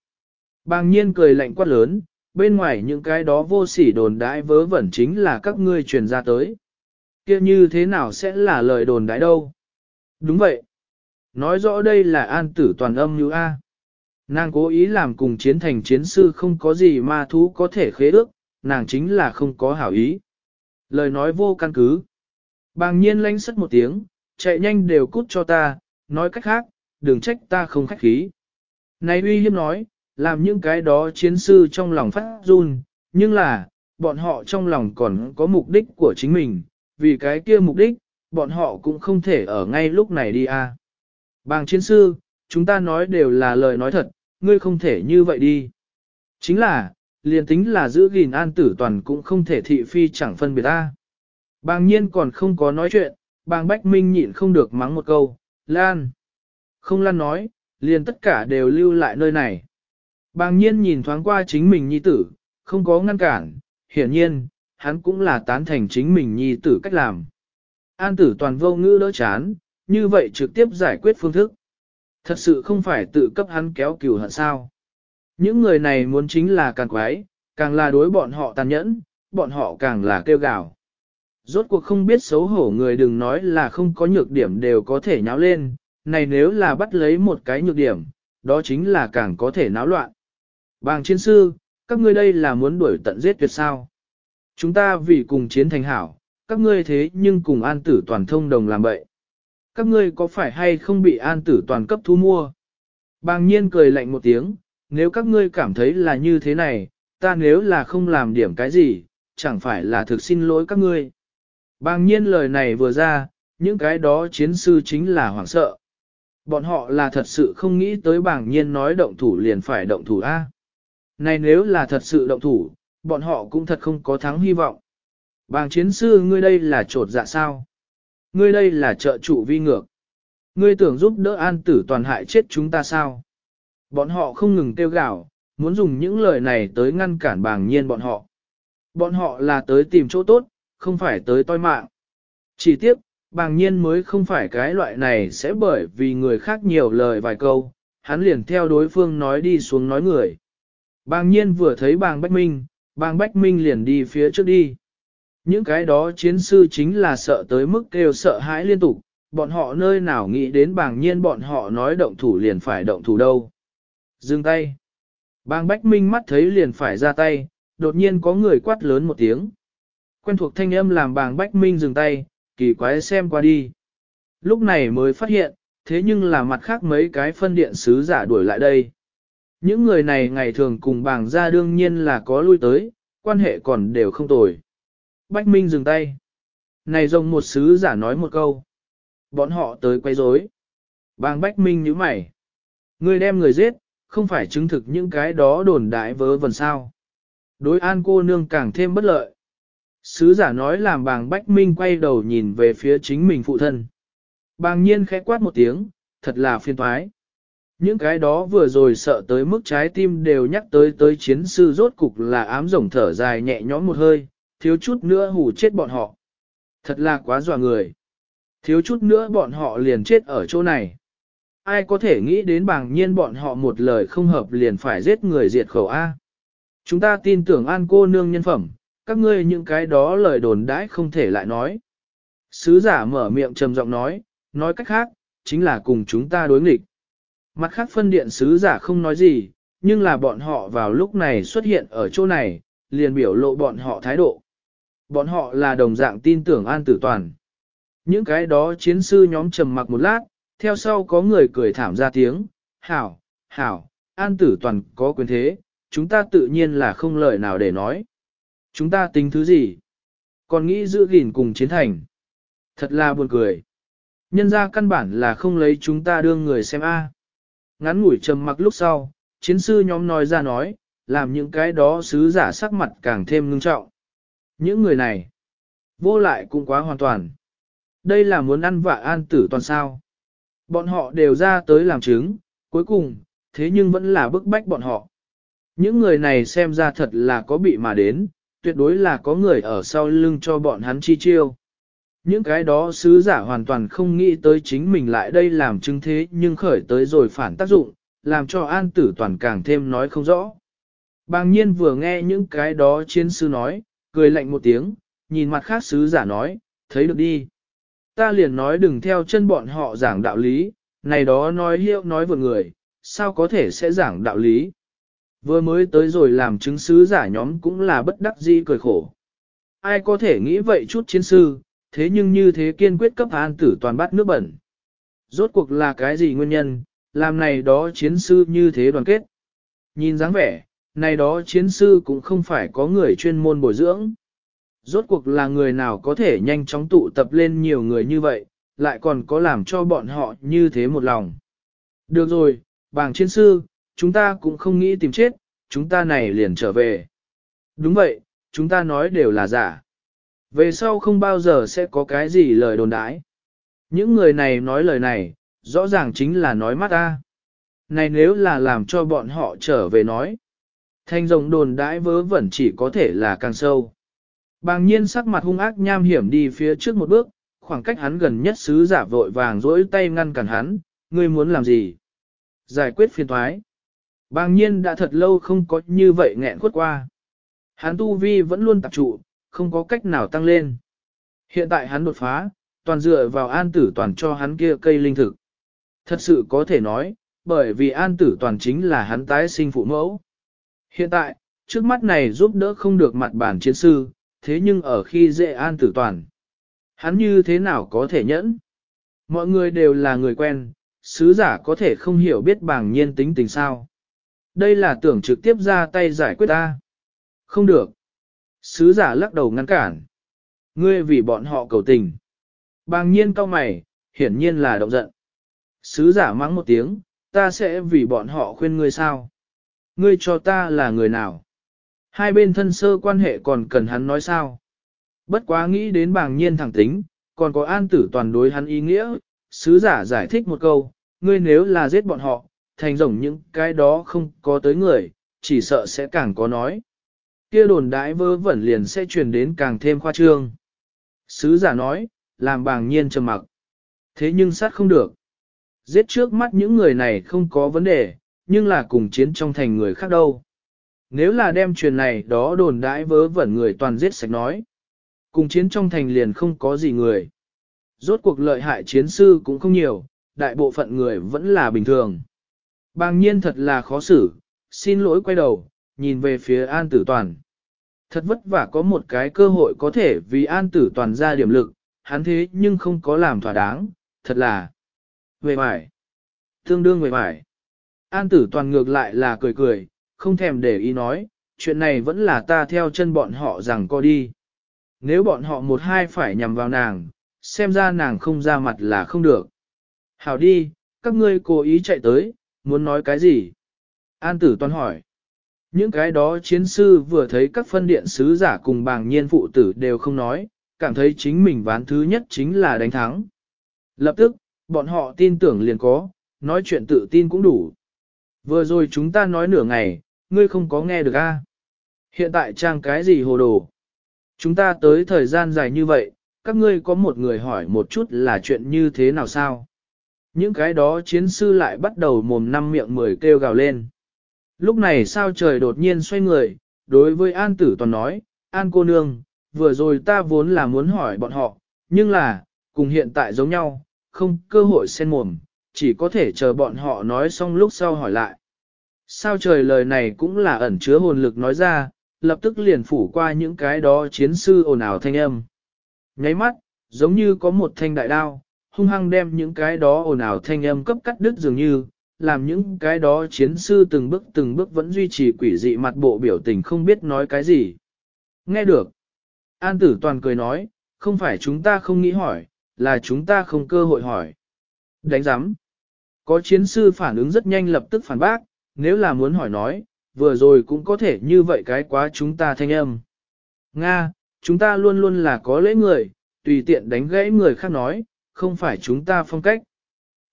Bàng nhiên cười lạnh quát lớn, bên ngoài những cái đó vô sỉ đồn đãi vớ vẩn chính là các ngươi truyền ra tới. kia như thế nào sẽ là lời đồn đãi đâu? Đúng vậy. Nói rõ đây là an tử toàn âm như A. Nàng cố ý làm cùng chiến thành chiến sư không có gì ma thú có thể khế ước, nàng chính là không có hảo ý. Lời nói vô căn cứ. Bàng nhiên lanh sất một tiếng, chạy nhanh đều cút cho ta, nói cách khác, đừng trách ta không khách khí. Này uy hiếp nói, làm những cái đó chiến sư trong lòng phát run, nhưng là, bọn họ trong lòng còn có mục đích của chính mình, vì cái kia mục đích, bọn họ cũng không thể ở ngay lúc này đi a. À. Bàng chiến sư, chúng ta nói đều là lời nói thật, ngươi không thể như vậy đi. Chính là, liền tính là giữ gìn an tử toàn cũng không thể thị phi chẳng phân biệt ta. Bàng nhiên còn không có nói chuyện, bàng bách minh nhịn không được mắng một câu, Lan. Không Lan nói, liền tất cả đều lưu lại nơi này. Bàng nhiên nhìn thoáng qua chính mình nhi tử, không có ngăn cản, hiển nhiên, hắn cũng là tán thành chính mình nhi tử cách làm. An tử toàn vô ngữ đỡ chán, như vậy trực tiếp giải quyết phương thức. Thật sự không phải tự cấp hắn kéo cừu hận sao. Những người này muốn chính là càng quái, càng là đối bọn họ tàn nhẫn, bọn họ càng là kêu gào. Rốt cuộc không biết xấu hổ người đừng nói là không có nhược điểm đều có thể nháo lên, này nếu là bắt lấy một cái nhược điểm, đó chính là càng có thể náo loạn. Bàng chiến sư, các ngươi đây là muốn đuổi tận giết tuyệt sao. Chúng ta vì cùng chiến thành hảo, các ngươi thế nhưng cùng an tử toàn thông đồng làm bậy. Các ngươi có phải hay không bị an tử toàn cấp thu mua? Bàng nhiên cười lạnh một tiếng, nếu các ngươi cảm thấy là như thế này, ta nếu là không làm điểm cái gì, chẳng phải là thực xin lỗi các ngươi. Bàng nhiên lời này vừa ra, những cái đó chiến sư chính là hoảng sợ. Bọn họ là thật sự không nghĩ tới bàng nhiên nói động thủ liền phải động thủ A. Này nếu là thật sự động thủ, bọn họ cũng thật không có thắng hy vọng. Bàng chiến sư ngươi đây là trột dạ sao? Ngươi đây là trợ trụ vi ngược. Ngươi tưởng giúp đỡ an tử toàn hại chết chúng ta sao? Bọn họ không ngừng kêu gào, muốn dùng những lời này tới ngăn cản bàng nhiên bọn họ. Bọn họ là tới tìm chỗ tốt, không phải tới toi mạng. Chỉ tiếc, bàng nhiên mới không phải cái loại này sẽ bởi vì người khác nhiều lời vài câu, hắn liền theo đối phương nói đi xuống nói người. Bàng nhiên vừa thấy bàng Bách Minh, bàng Bách Minh liền đi phía trước đi. Những cái đó chiến sư chính là sợ tới mức kêu sợ hãi liên tục, bọn họ nơi nào nghĩ đến bàng nhiên bọn họ nói động thủ liền phải động thủ đâu. Dừng tay. bang Bách Minh mắt thấy liền phải ra tay, đột nhiên có người quát lớn một tiếng. Quen thuộc thanh âm làm bàng Bách Minh dừng tay, kỳ quái xem qua đi. Lúc này mới phát hiện, thế nhưng là mặt khác mấy cái phân điện sứ giả đuổi lại đây. Những người này ngày thường cùng bàng ra đương nhiên là có lui tới, quan hệ còn đều không tồi. Bách Minh dừng tay. Này rồng một sứ giả nói một câu. Bọn họ tới quay rối. Bàng Bách Minh nhíu mày. Người đem người giết, không phải chứng thực những cái đó đồn đại vớ vẩn sao. Đối an cô nương càng thêm bất lợi. Sứ giả nói làm bàng Bách Minh quay đầu nhìn về phía chính mình phụ thân. Bàng nhiên khẽ quát một tiếng, thật là phiên thoái. Những cái đó vừa rồi sợ tới mức trái tim đều nhắc tới tới chiến sư rốt cục là ám rồng thở dài nhẹ nhõm một hơi, thiếu chút nữa hù chết bọn họ. Thật là quá dọa người. Thiếu chút nữa bọn họ liền chết ở chỗ này. Ai có thể nghĩ đến bàng nhiên bọn họ một lời không hợp liền phải giết người diệt khẩu A. Chúng ta tin tưởng an cô nương nhân phẩm, các ngươi những cái đó lời đồn đãi không thể lại nói. Sứ giả mở miệng trầm giọng nói, nói cách khác, chính là cùng chúng ta đối nghịch. Mặt khác phân điện sứ giả không nói gì, nhưng là bọn họ vào lúc này xuất hiện ở chỗ này, liền biểu lộ bọn họ thái độ. Bọn họ là đồng dạng tin tưởng an tử toàn. Những cái đó chiến sư nhóm trầm mặc một lát, theo sau có người cười thảm ra tiếng, hảo, hảo, an tử toàn có quyền thế, chúng ta tự nhiên là không lời nào để nói. Chúng ta tính thứ gì? Còn nghĩ giữ gìn cùng chiến thành. Thật là buồn cười. Nhân ra căn bản là không lấy chúng ta đương người xem a. Ngắn ngủi trầm mặc lúc sau, chiến sư nhóm nói ra nói, làm những cái đó sứ giả sắc mặt càng thêm ngưng trọng. Những người này, vô lại cũng quá hoàn toàn. Đây là muốn ăn vạ an tử toàn sao. Bọn họ đều ra tới làm chứng, cuối cùng, thế nhưng vẫn là bức bách bọn họ. Những người này xem ra thật là có bị mà đến, tuyệt đối là có người ở sau lưng cho bọn hắn chi chiêu. Những cái đó sứ giả hoàn toàn không nghĩ tới chính mình lại đây làm chứng thế nhưng khởi tới rồi phản tác dụng, làm cho an tử toàn càng thêm nói không rõ. Bàng nhiên vừa nghe những cái đó chiến sư nói, cười lạnh một tiếng, nhìn mặt khác sứ giả nói, thấy được đi. Ta liền nói đừng theo chân bọn họ giảng đạo lý, này đó nói hiệu nói vượt người, sao có thể sẽ giảng đạo lý. Vừa mới tới rồi làm chứng sứ giả nhóm cũng là bất đắc dĩ cười khổ. Ai có thể nghĩ vậy chút chiến sư, thế nhưng như thế kiên quyết cấp an tử toàn bát nước bẩn. Rốt cuộc là cái gì nguyên nhân, làm này đó chiến sư như thế đoàn kết. Nhìn dáng vẻ, này đó chiến sư cũng không phải có người chuyên môn bồi dưỡng. Rốt cuộc là người nào có thể nhanh chóng tụ tập lên nhiều người như vậy, lại còn có làm cho bọn họ như thế một lòng. Được rồi, bàng chiến sư, chúng ta cũng không nghĩ tìm chết, chúng ta này liền trở về. Đúng vậy, chúng ta nói đều là giả. Về sau không bao giờ sẽ có cái gì lời đồn đãi. Những người này nói lời này, rõ ràng chính là nói mắt ta. Này nếu là làm cho bọn họ trở về nói. Thanh rồng đồn đãi vớ vẩn chỉ có thể là càng sâu. Bàng nhiên sắc mặt hung ác nham hiểm đi phía trước một bước, khoảng cách hắn gần nhất sứ giả vội vàng dỗi tay ngăn cản hắn, ngươi muốn làm gì? Giải quyết phiền thoái. Bàng nhiên đã thật lâu không có như vậy nghẹn khuất qua. Hắn tu vi vẫn luôn tập trụ, không có cách nào tăng lên. Hiện tại hắn đột phá, toàn dựa vào an tử toàn cho hắn kia cây linh thực. Thật sự có thể nói, bởi vì an tử toàn chính là hắn tái sinh phụ mẫu. Hiện tại, trước mắt này giúp đỡ không được mặt bản chiến sư, thế nhưng ở khi dễ an tử toàn. Hắn như thế nào có thể nhẫn? Mọi người đều là người quen, sứ giả có thể không hiểu biết bảng nhiên tính tình sao. Đây là tưởng trực tiếp ra tay giải quyết ta. Không được. Sứ giả lắc đầu ngăn cản. Ngươi vì bọn họ cầu tình. Bàng nhiên cao mày, hiển nhiên là động giận. Sứ giả mắng một tiếng, ta sẽ vì bọn họ khuyên ngươi sao? Ngươi cho ta là người nào? Hai bên thân sơ quan hệ còn cần hắn nói sao? Bất quá nghĩ đến bàng nhiên thẳng tính, còn có an tử toàn đối hắn ý nghĩa, sứ giả giải thích một câu, ngươi nếu là giết bọn họ, thành rồng những cái đó không có tới người, chỉ sợ sẽ càng có nói. Kia đồn đãi vơ vẩn liền sẽ truyền đến càng thêm khoa trương. Sứ giả nói, làm bàng nhiên trầm mặc. Thế nhưng sát không được. Giết trước mắt những người này không có vấn đề, nhưng là cùng chiến trong thành người khác đâu. Nếu là đem truyền này đó đồn đãi vớ vẩn người toàn giết sạch nói. Cùng chiến trong thành liền không có gì người. Rốt cuộc lợi hại chiến sư cũng không nhiều, đại bộ phận người vẫn là bình thường. Bàng nhiên thật là khó xử, xin lỗi quay đầu, nhìn về phía An Tử Toàn. Thật vất vả có một cái cơ hội có thể vì An Tử Toàn ra điểm lực, hắn thế nhưng không có làm thỏa đáng, thật là về mải. Tương đương về mải. An Tử Toàn ngược lại là cười cười, không thèm để ý nói, chuyện này vẫn là ta theo chân bọn họ rằng co đi. Nếu bọn họ một hai phải nhằm vào nàng, xem ra nàng không ra mặt là không được. Hảo đi, các ngươi cố ý chạy tới, muốn nói cái gì? An tử toàn hỏi. Những cái đó chiến sư vừa thấy các phân điện sứ giả cùng bàng nhiên phụ tử đều không nói, cảm thấy chính mình ván thứ nhất chính là đánh thắng. Lập tức, bọn họ tin tưởng liền có, nói chuyện tự tin cũng đủ. Vừa rồi chúng ta nói nửa ngày, ngươi không có nghe được a? Hiện tại trang cái gì hồ đồ? Chúng ta tới thời gian dài như vậy, các ngươi có một người hỏi một chút là chuyện như thế nào sao? Những cái đó chiến sư lại bắt đầu mồm năm miệng mười kêu gào lên. Lúc này sao trời đột nhiên xoay người, đối với An Tử Toàn nói, An cô nương, vừa rồi ta vốn là muốn hỏi bọn họ, nhưng là, cùng hiện tại giống nhau, không cơ hội xen mồm, chỉ có thể chờ bọn họ nói xong lúc sau hỏi lại. Sao trời lời này cũng là ẩn chứa hồn lực nói ra, lập tức liền phủ qua những cái đó chiến sư ồn ào thanh âm. Nháy mắt, giống như có một thanh đại đao, hung hăng đem những cái đó ồn ào thanh âm cấp cắt đứt dường như, làm những cái đó chiến sư từng bước từng bước vẫn duy trì quỷ dị mặt bộ biểu tình không biết nói cái gì. Nghe được. An tử toàn cười nói, không phải chúng ta không nghĩ hỏi, là chúng ta không cơ hội hỏi. Đánh giám. Có chiến sư phản ứng rất nhanh lập tức phản bác, nếu là muốn hỏi nói, vừa rồi cũng có thể như vậy cái quá chúng ta thanh âm. Nga, chúng ta luôn luôn là có lễ người, tùy tiện đánh gãy người khác nói, không phải chúng ta phong cách.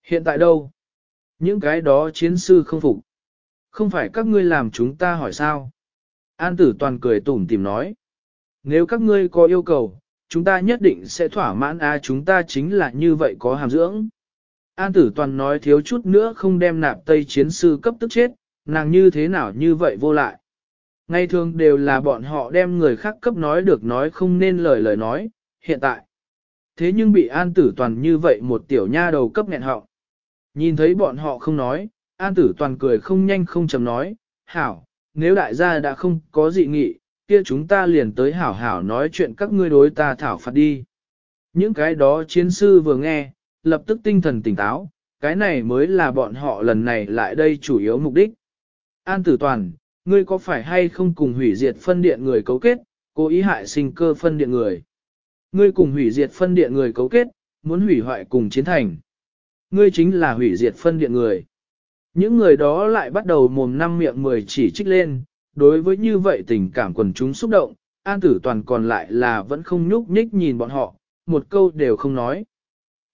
Hiện tại đâu? Những cái đó chiến sư không phục. Không phải các ngươi làm chúng ta hỏi sao? An tử toàn cười tủm tìm nói. Nếu các ngươi có yêu cầu, chúng ta nhất định sẽ thỏa mãn a chúng ta chính là như vậy có hàm dưỡng. An tử toàn nói thiếu chút nữa không đem nạp tây chiến sư cấp tức chết, nàng như thế nào như vậy vô lại. Ngày thường đều là bọn họ đem người khác cấp nói được nói không nên lời lời nói, hiện tại. Thế nhưng bị an tử toàn như vậy một tiểu nha đầu cấp nghẹn họng. Nhìn thấy bọn họ không nói, an tử toàn cười không nhanh không chầm nói, hảo, nếu đại gia đã không có dị nghị, kia chúng ta liền tới hảo hảo nói chuyện các ngươi đối ta thảo phạt đi. Những cái đó chiến sư vừa nghe, lập tức tinh thần tỉnh táo, cái này mới là bọn họ lần này lại đây chủ yếu mục đích. An tử toàn, ngươi có phải hay không cùng hủy diệt phân điện người cấu kết, cố ý hại sinh cơ phân điện người. Ngươi cùng hủy diệt phân điện người cấu kết, muốn hủy hoại cùng chiến thành. Ngươi chính là hủy diệt phân điện người. Những người đó lại bắt đầu mồm năm miệng mười chỉ trích lên, đối với như vậy tình cảm quần chúng xúc động, an tử toàn còn lại là vẫn không nhúc nhích nhìn bọn họ, một câu đều không nói.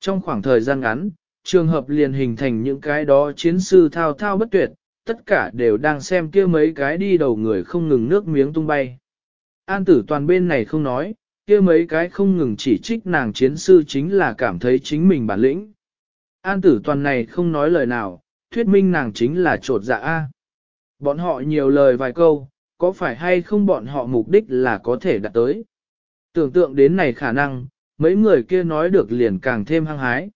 Trong khoảng thời gian ngắn, trường hợp liền hình thành những cái đó chiến sư thao thao bất tuyệt, tất cả đều đang xem kia mấy cái đi đầu người không ngừng nước miếng tung bay. An tử toàn bên này không nói, kia mấy cái không ngừng chỉ trích nàng chiến sư chính là cảm thấy chính mình bản lĩnh. An tử toàn này không nói lời nào, thuyết minh nàng chính là trột dạ A. Bọn họ nhiều lời vài câu, có phải hay không bọn họ mục đích là có thể đạt tới. Tưởng tượng đến này khả năng, mấy người kia nói được liền càng thêm hăng hái.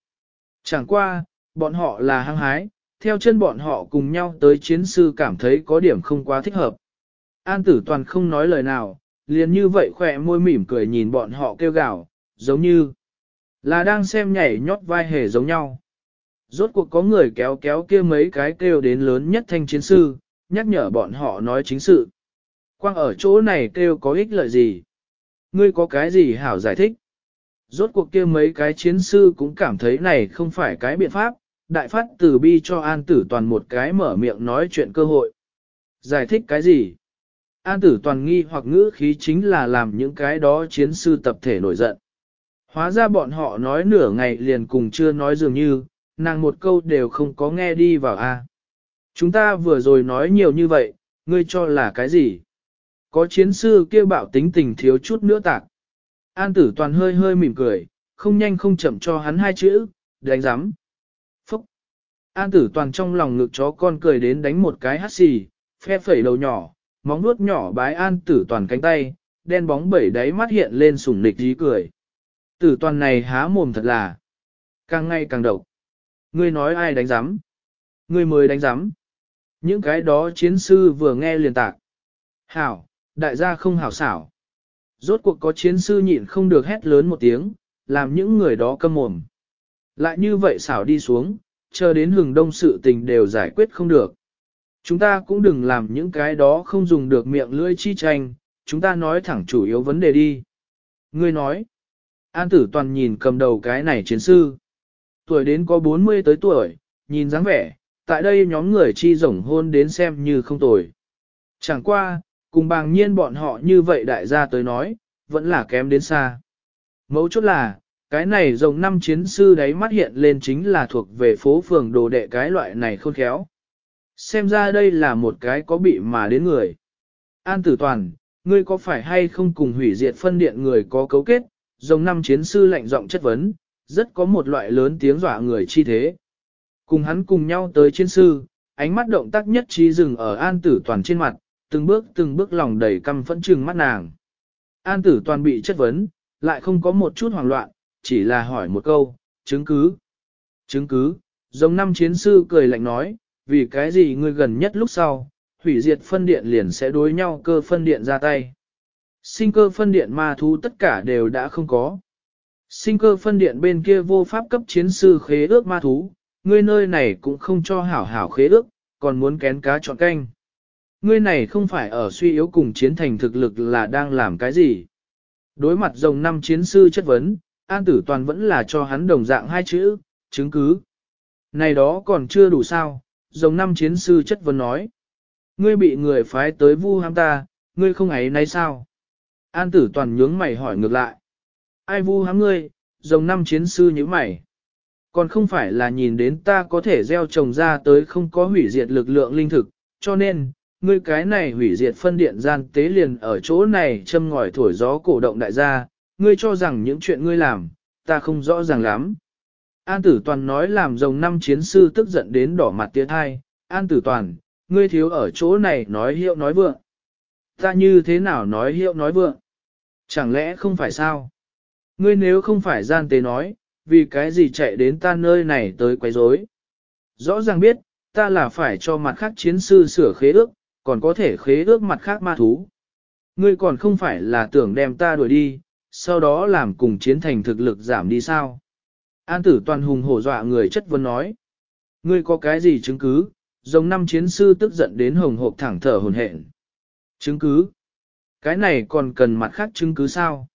Chẳng qua, bọn họ là hăng hái, theo chân bọn họ cùng nhau tới chiến sư cảm thấy có điểm không quá thích hợp. An tử toàn không nói lời nào, liền như vậy khỏe môi mỉm cười nhìn bọn họ kêu gào, giống như là đang xem nhảy nhót vai hề giống nhau. Rốt cuộc có người kéo kéo kia mấy cái kêu đến lớn nhất thanh chiến sư, nhắc nhở bọn họ nói chính sự. Quang ở chỗ này kêu có ích lợi gì? Ngươi có cái gì hảo giải thích? Rốt cuộc kia mấy cái chiến sư cũng cảm thấy này không phải cái biện pháp, đại phát từ bi cho an tử toàn một cái mở miệng nói chuyện cơ hội. Giải thích cái gì? An tử toàn nghi hoặc ngữ khí chính là làm những cái đó chiến sư tập thể nổi giận. Hóa ra bọn họ nói nửa ngày liền cùng chưa nói dường như, nàng một câu đều không có nghe đi vào a. Chúng ta vừa rồi nói nhiều như vậy, ngươi cho là cái gì? Có chiến sư kia bạo tính tình thiếu chút nữa tạc. An tử toàn hơi hơi mỉm cười, không nhanh không chậm cho hắn hai chữ, đánh giám. Phúc! An tử toàn trong lòng ngực chó con cười đến đánh một cái hắt xì, phe phẩy đầu nhỏ, móng nuốt nhỏ bái an tử toàn cánh tay, đen bóng bẩy đáy mắt hiện lên sủng nịch dí cười. Tử toàn này há mồm thật là, càng ngày càng độc. Ngươi nói ai đánh giám? Ngươi mới đánh giám. Những cái đó chiến sư vừa nghe liền tạc. Hảo, đại gia không hảo xảo. Rốt cuộc có chiến sư nhịn không được hét lớn một tiếng, làm những người đó câm mồm. Lại như vậy xảo đi xuống, chờ đến hừng đông sự tình đều giải quyết không được. Chúng ta cũng đừng làm những cái đó không dùng được miệng lưỡi chi tranh, chúng ta nói thẳng chủ yếu vấn đề đi. Ngươi nói, An tử toàn nhìn cầm đầu cái này chiến sư. Tuổi đến có 40 tới tuổi, nhìn dáng vẻ, tại đây nhóm người chi rổng hôn đến xem như không tồi. Chẳng qua, cùng bàng nhiên bọn họ như vậy đại gia tới nói, vẫn là kém đến xa. Mấu chốt là, cái này rồng năm chiến sư đấy mắt hiện lên chính là thuộc về phố phường đồ đệ cái loại này khôn khéo. Xem ra đây là một cái có bị mà đến người. An tử toàn, ngươi có phải hay không cùng hủy diệt phân điện người có cấu kết, rồng năm chiến sư lạnh giọng chất vấn, rất có một loại lớn tiếng dọa người chi thế. Cùng hắn cùng nhau tới chiến sư, ánh mắt động tác nhất trí dừng ở an tử toàn trên mặt, từng bước từng bước lòng đầy căm phẫn trừng mắt nàng. An tử toàn bị chất vấn, lại không có một chút hoảng loạn, chỉ là hỏi một câu, chứng cứ. Chứng cứ, giống năm chiến sư cười lạnh nói, vì cái gì ngươi gần nhất lúc sau, hủy diệt phân điện liền sẽ đối nhau cơ phân điện ra tay. Sinh cơ phân điện ma thú tất cả đều đã không có. Sinh cơ phân điện bên kia vô pháp cấp chiến sư khế ước ma thú, ngươi nơi này cũng không cho hảo hảo khế ước, còn muốn kén cá chọn canh. Ngươi này không phải ở suy yếu cùng chiến thành thực lực là đang làm cái gì. Đối mặt dòng năm chiến sư chất vấn, An Tử Toàn vẫn là cho hắn đồng dạng hai chữ, chứng cứ. Này đó còn chưa đủ sao, dòng năm chiến sư chất vấn nói. Ngươi bị người phái tới vu ham ta, ngươi không ấy nay sao? An Tử Toàn nhướng mày hỏi ngược lại. Ai vu hám ngươi, dòng năm chiến sư như mày. Còn không phải là nhìn đến ta có thể gieo trồng ra tới không có hủy diệt lực lượng linh thực, cho nên, ngươi cái này hủy diệt phân điện gian tế liền ở chỗ này châm ngòi thổi gió cổ động đại gia, ngươi cho rằng những chuyện ngươi làm, ta không rõ ràng lắm. An tử toàn nói làm rồng năm chiến sư tức giận đến đỏ mặt tiếng hai, an tử toàn, ngươi thiếu ở chỗ này nói hiệu nói vượng. Ta như thế nào nói hiệu nói vượng? Chẳng lẽ không phải sao? Ngươi nếu không phải gian tế nói, vì cái gì chạy đến ta nơi này tới quấy rối? Rõ ràng biết, ta là phải cho mặt khác chiến sư sửa khế ước, còn có thể khế ước mặt khác ma thú. Ngươi còn không phải là tưởng đem ta đuổi đi, sau đó làm cùng chiến thành thực lực giảm đi sao? An tử toàn hùng hổ dọa người chất vấn nói. Ngươi có cái gì chứng cứ? Giống năm chiến sư tức giận đến hồng hộp thẳng thở hồn hển. Chứng cứ? Cái này còn cần mặt khác chứng cứ sao?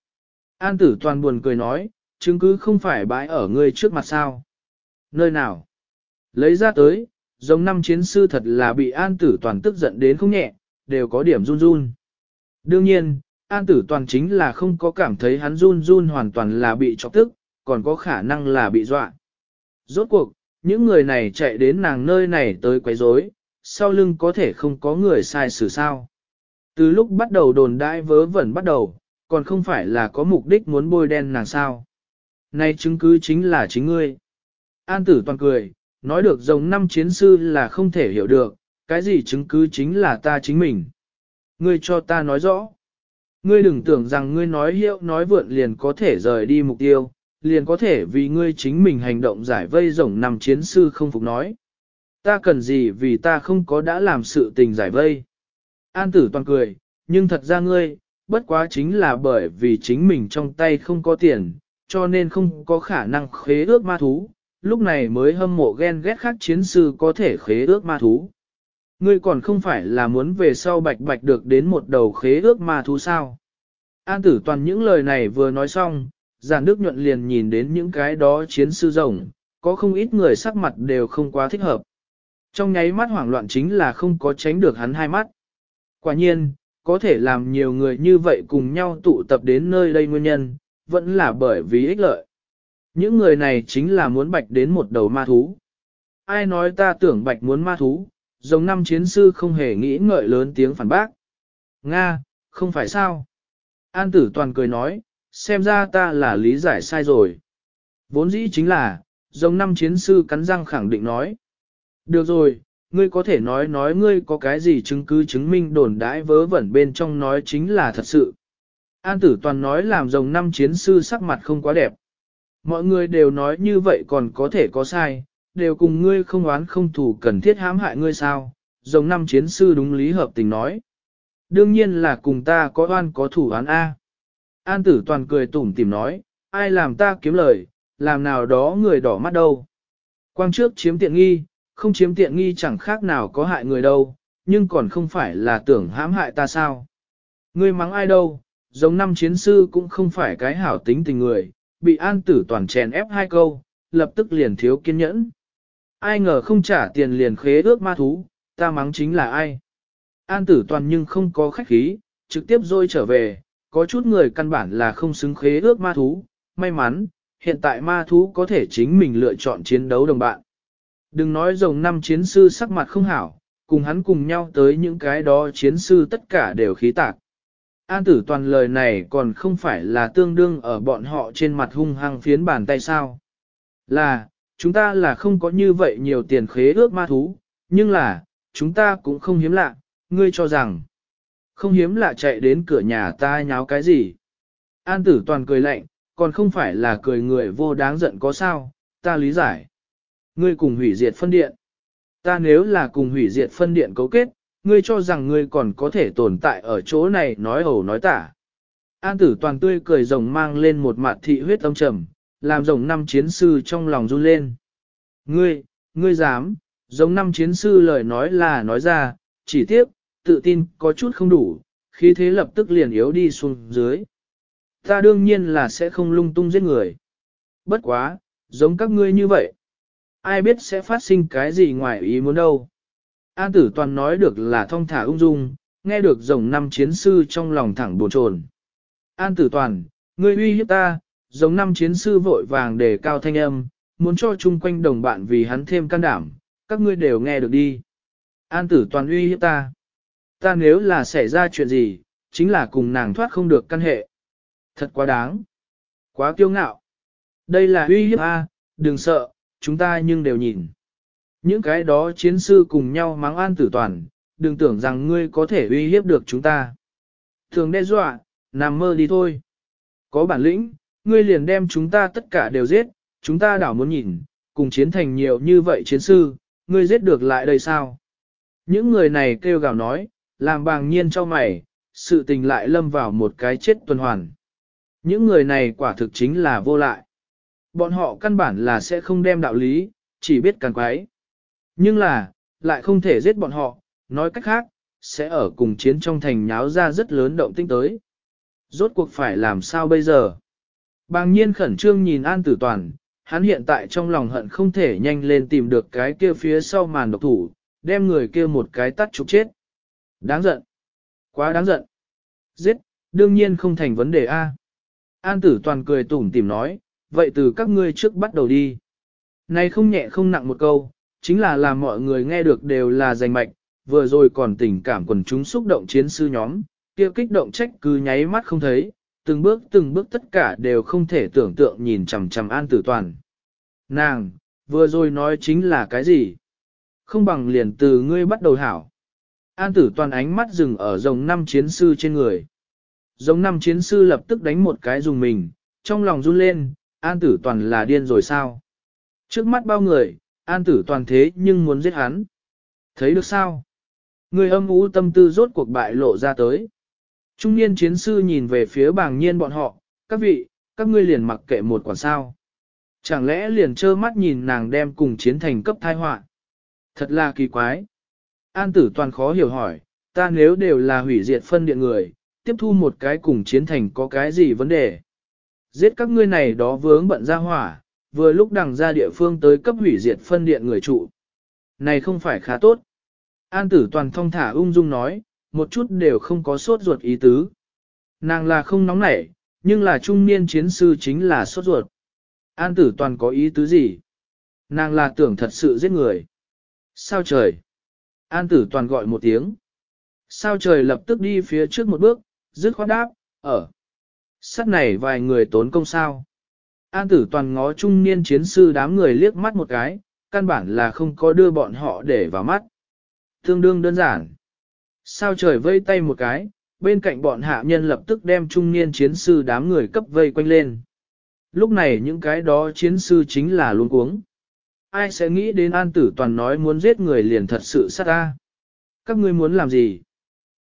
An tử toàn buồn cười nói, chứng cứ không phải bãi ở ngươi trước mặt sao? Nơi nào? Lấy ra tới, giống năm chiến sư thật là bị an tử toàn tức giận đến không nhẹ, đều có điểm run run. Đương nhiên, an tử toàn chính là không có cảm thấy hắn run run hoàn toàn là bị chọc tức, còn có khả năng là bị dọa. Rốt cuộc, những người này chạy đến nàng nơi này tới quấy rối, sau lưng có thể không có người sai xử sao. Từ lúc bắt đầu đồn đại vớ vẩn bắt đầu, còn không phải là có mục đích muốn bôi đen nàng sao. Nay chứng cứ chính là chính ngươi. An tử toàn cười, nói được giống năm chiến sư là không thể hiểu được, cái gì chứng cứ chính là ta chính mình. Ngươi cho ta nói rõ. Ngươi đừng tưởng rằng ngươi nói hiệu nói vượn liền có thể rời đi mục tiêu, liền có thể vì ngươi chính mình hành động giải vây rồng năm chiến sư không phục nói. Ta cần gì vì ta không có đã làm sự tình giải vây. An tử toàn cười, nhưng thật ra ngươi, bất quá chính là bởi vì chính mình trong tay không có tiền, cho nên không có khả năng khế ước ma thú, lúc này mới hâm mộ ghen ghét khác chiến sư có thể khế ước ma thú. Ngươi còn không phải là muốn về sau bạch bạch được đến một đầu khế ước ma thú sao. An tử toàn những lời này vừa nói xong, giản đức nhuận liền nhìn đến những cái đó chiến sư rồng, có không ít người sắc mặt đều không quá thích hợp. Trong nháy mắt hoảng loạn chính là không có tránh được hắn hai mắt. Quả nhiên, có thể làm nhiều người như vậy cùng nhau tụ tập đến nơi đây nguyên nhân, vẫn là bởi vì ích lợi. Những người này chính là muốn bạch đến một đầu ma thú. Ai nói ta tưởng bạch muốn ma thú, giống năm chiến sư không hề nghĩ ngợi lớn tiếng phản bác. Nga, không phải sao? An tử toàn cười nói, xem ra ta là lý giải sai rồi. Vốn dĩ chính là, giống năm chiến sư cắn răng khẳng định nói. Được rồi, ngươi có thể nói nói ngươi có cái gì chứng cứ chứng minh đồn đãi vớ vẩn bên trong nói chính là thật sự. An tử toàn nói làm rồng năm chiến sư sắc mặt không quá đẹp. Mọi người đều nói như vậy còn có thể có sai, đều cùng ngươi không oán không thù cần thiết hãm hại ngươi sao, giống năm chiến sư đúng lý hợp tình nói. Đương nhiên là cùng ta có oan có thủ án A. An tử toàn cười tủm tìm nói, ai làm ta kiếm lời, làm nào đó người đỏ mắt đâu. Quang trước chiếm tiện nghi, không chiếm tiện nghi chẳng khác nào có hại người đâu, nhưng còn không phải là tưởng hãm hại ta sao. Ngươi mắng ai đâu, giống năm chiến sư cũng không phải cái hảo tính tình người, bị an tử toàn chèn ép hai câu, lập tức liền thiếu kiên nhẫn. Ai ngờ không trả tiền liền khế ước ma thú, ta mắng chính là ai. An tử toàn nhưng không có khách khí, trực tiếp rôi trở về, có chút người căn bản là không xứng khế ước ma thú, may mắn, hiện tại ma thú có thể chính mình lựa chọn chiến đấu đồng bạn. Đừng nói rồng năm chiến sư sắc mặt không hảo, cùng hắn cùng nhau tới những cái đó chiến sư tất cả đều khí tạc. An tử toàn lời này còn không phải là tương đương ở bọn họ trên mặt hung hăng phiến bàn tay sao. Là, chúng ta là không có như vậy nhiều tiền khế ước ma thú, nhưng là, chúng ta cũng không hiếm lạ, ngươi cho rằng, không hiếm lạ chạy đến cửa nhà ta nháo cái gì. An tử toàn cười lạnh, còn không phải là cười người vô đáng giận có sao, ta lý giải. Ngươi cùng hủy diệt phân điện. Ta nếu là cùng hủy diệt phân điện cấu kết, ngươi cho rằng ngươi còn có thể tồn tại ở chỗ này nói hầu nói tả. An tử toàn tươi cười rồng mang lên một mặt thị huyết âm trầm, làm rồng năm chiến sư trong lòng run lên. Ngươi, ngươi dám, giống năm chiến sư lời nói là nói ra, chỉ tiếp, tự tin có chút không đủ, khí thế lập tức liền yếu đi xuống dưới. Ta đương nhiên là sẽ không lung tung giết người. Bất quá, giống các ngươi như vậy. Ai biết sẽ phát sinh cái gì ngoài ý muốn đâu. An tử toàn nói được là thong thả ung dung, nghe được rồng năm chiến sư trong lòng thẳng buồn trồn. An tử toàn, ngươi uy hiếp ta, rồng năm chiến sư vội vàng để cao thanh âm, muốn cho chung quanh đồng bạn vì hắn thêm can đảm, các ngươi đều nghe được đi. An tử toàn uy hiếp ta. Ta nếu là xảy ra chuyện gì, chính là cùng nàng thoát không được căn hệ. Thật quá đáng. Quá kiêu ngạo. Đây là uy hiếp A, đừng sợ, chúng ta nhưng đều nhìn. Những cái đó chiến sư cùng nhau mắng an tử toàn, đừng tưởng rằng ngươi có thể uy hiếp được chúng ta. Thường đe dọa, nằm mơ đi thôi. Có bản lĩnh, ngươi liền đem chúng ta tất cả đều giết, chúng ta đảo muốn nhìn, cùng chiến thành nhiều như vậy chiến sư, ngươi giết được lại đây sao? Những người này kêu gào nói, làm bàng nhiên cho mày, sự tình lại lâm vào một cái chết tuần hoàn. Những người này quả thực chính là vô lại. Bọn họ căn bản là sẽ không đem đạo lý, chỉ biết càng quái. Nhưng là, lại không thể giết bọn họ, nói cách khác, sẽ ở cùng chiến trong thành nháo ra rất lớn động tinh tới. Rốt cuộc phải làm sao bây giờ? Bàng nhiên khẩn trương nhìn An Tử Toàn, hắn hiện tại trong lòng hận không thể nhanh lên tìm được cái kia phía sau màn độc thủ, đem người kia một cái tắt trục chết. Đáng giận. Quá đáng giận. Giết, đương nhiên không thành vấn đề A. An Tử Toàn cười tủm tìm nói, vậy từ các ngươi trước bắt đầu đi. Này không nhẹ không nặng một câu, chính là làm mọi người nghe được đều là danh mạch, vừa rồi còn tình cảm quần chúng xúc động chiến sư nhóm, kia kích động trách cứ nháy mắt không thấy, từng bước từng bước tất cả đều không thể tưởng tượng nhìn chằm chằm an tử toàn. Nàng, vừa rồi nói chính là cái gì? Không bằng liền từ ngươi bắt đầu hảo. An tử toàn ánh mắt dừng ở dòng năm chiến sư trên người. Dòng năm chiến sư lập tức đánh một cái dùng mình, trong lòng run lên, an tử toàn là điên rồi sao? Trước mắt bao người, an tử toàn thế nhưng muốn giết hắn. Thấy được sao? Người âm ú tâm tư rốt cuộc bại lộ ra tới. Trung niên chiến sư nhìn về phía bàng nhiên bọn họ, các vị, các ngươi liền mặc kệ một quản sao. Chẳng lẽ liền trơ mắt nhìn nàng đem cùng chiến thành cấp thai họa Thật là kỳ quái. An tử toàn khó hiểu hỏi, ta nếu đều là hủy diệt phân điện người, tiếp thu một cái cùng chiến thành có cái gì vấn đề. Giết các ngươi này đó vướng bận ra hỏa, vừa lúc đằng ra địa phương tới cấp hủy diệt phân điện người trụ. Này không phải khá tốt. An tử toàn thông thả ung dung nói, một chút đều không có sốt ruột ý tứ. Nàng là không nóng nảy, nhưng là trung niên chiến sư chính là sốt ruột. An tử toàn có ý tứ gì? Nàng là tưởng thật sự giết người. Sao trời? An tử toàn gọi một tiếng. Sao trời lập tức đi phía trước một bước, dứt khoát đáp, ở. Sắt này vài người tốn công sao. An tử toàn ngó trung niên chiến sư đám người liếc mắt một cái, căn bản là không có đưa bọn họ để vào mắt. Tương đương đơn giản. Sao trời vây tay một cái, bên cạnh bọn hạ nhân lập tức đem trung niên chiến sư đám người cấp vây quanh lên. Lúc này những cái đó chiến sư chính là luôn cuống. Ai sẽ nghĩ đến an tử toàn nói muốn giết người liền thật sự sát ta. Các ngươi muốn làm gì?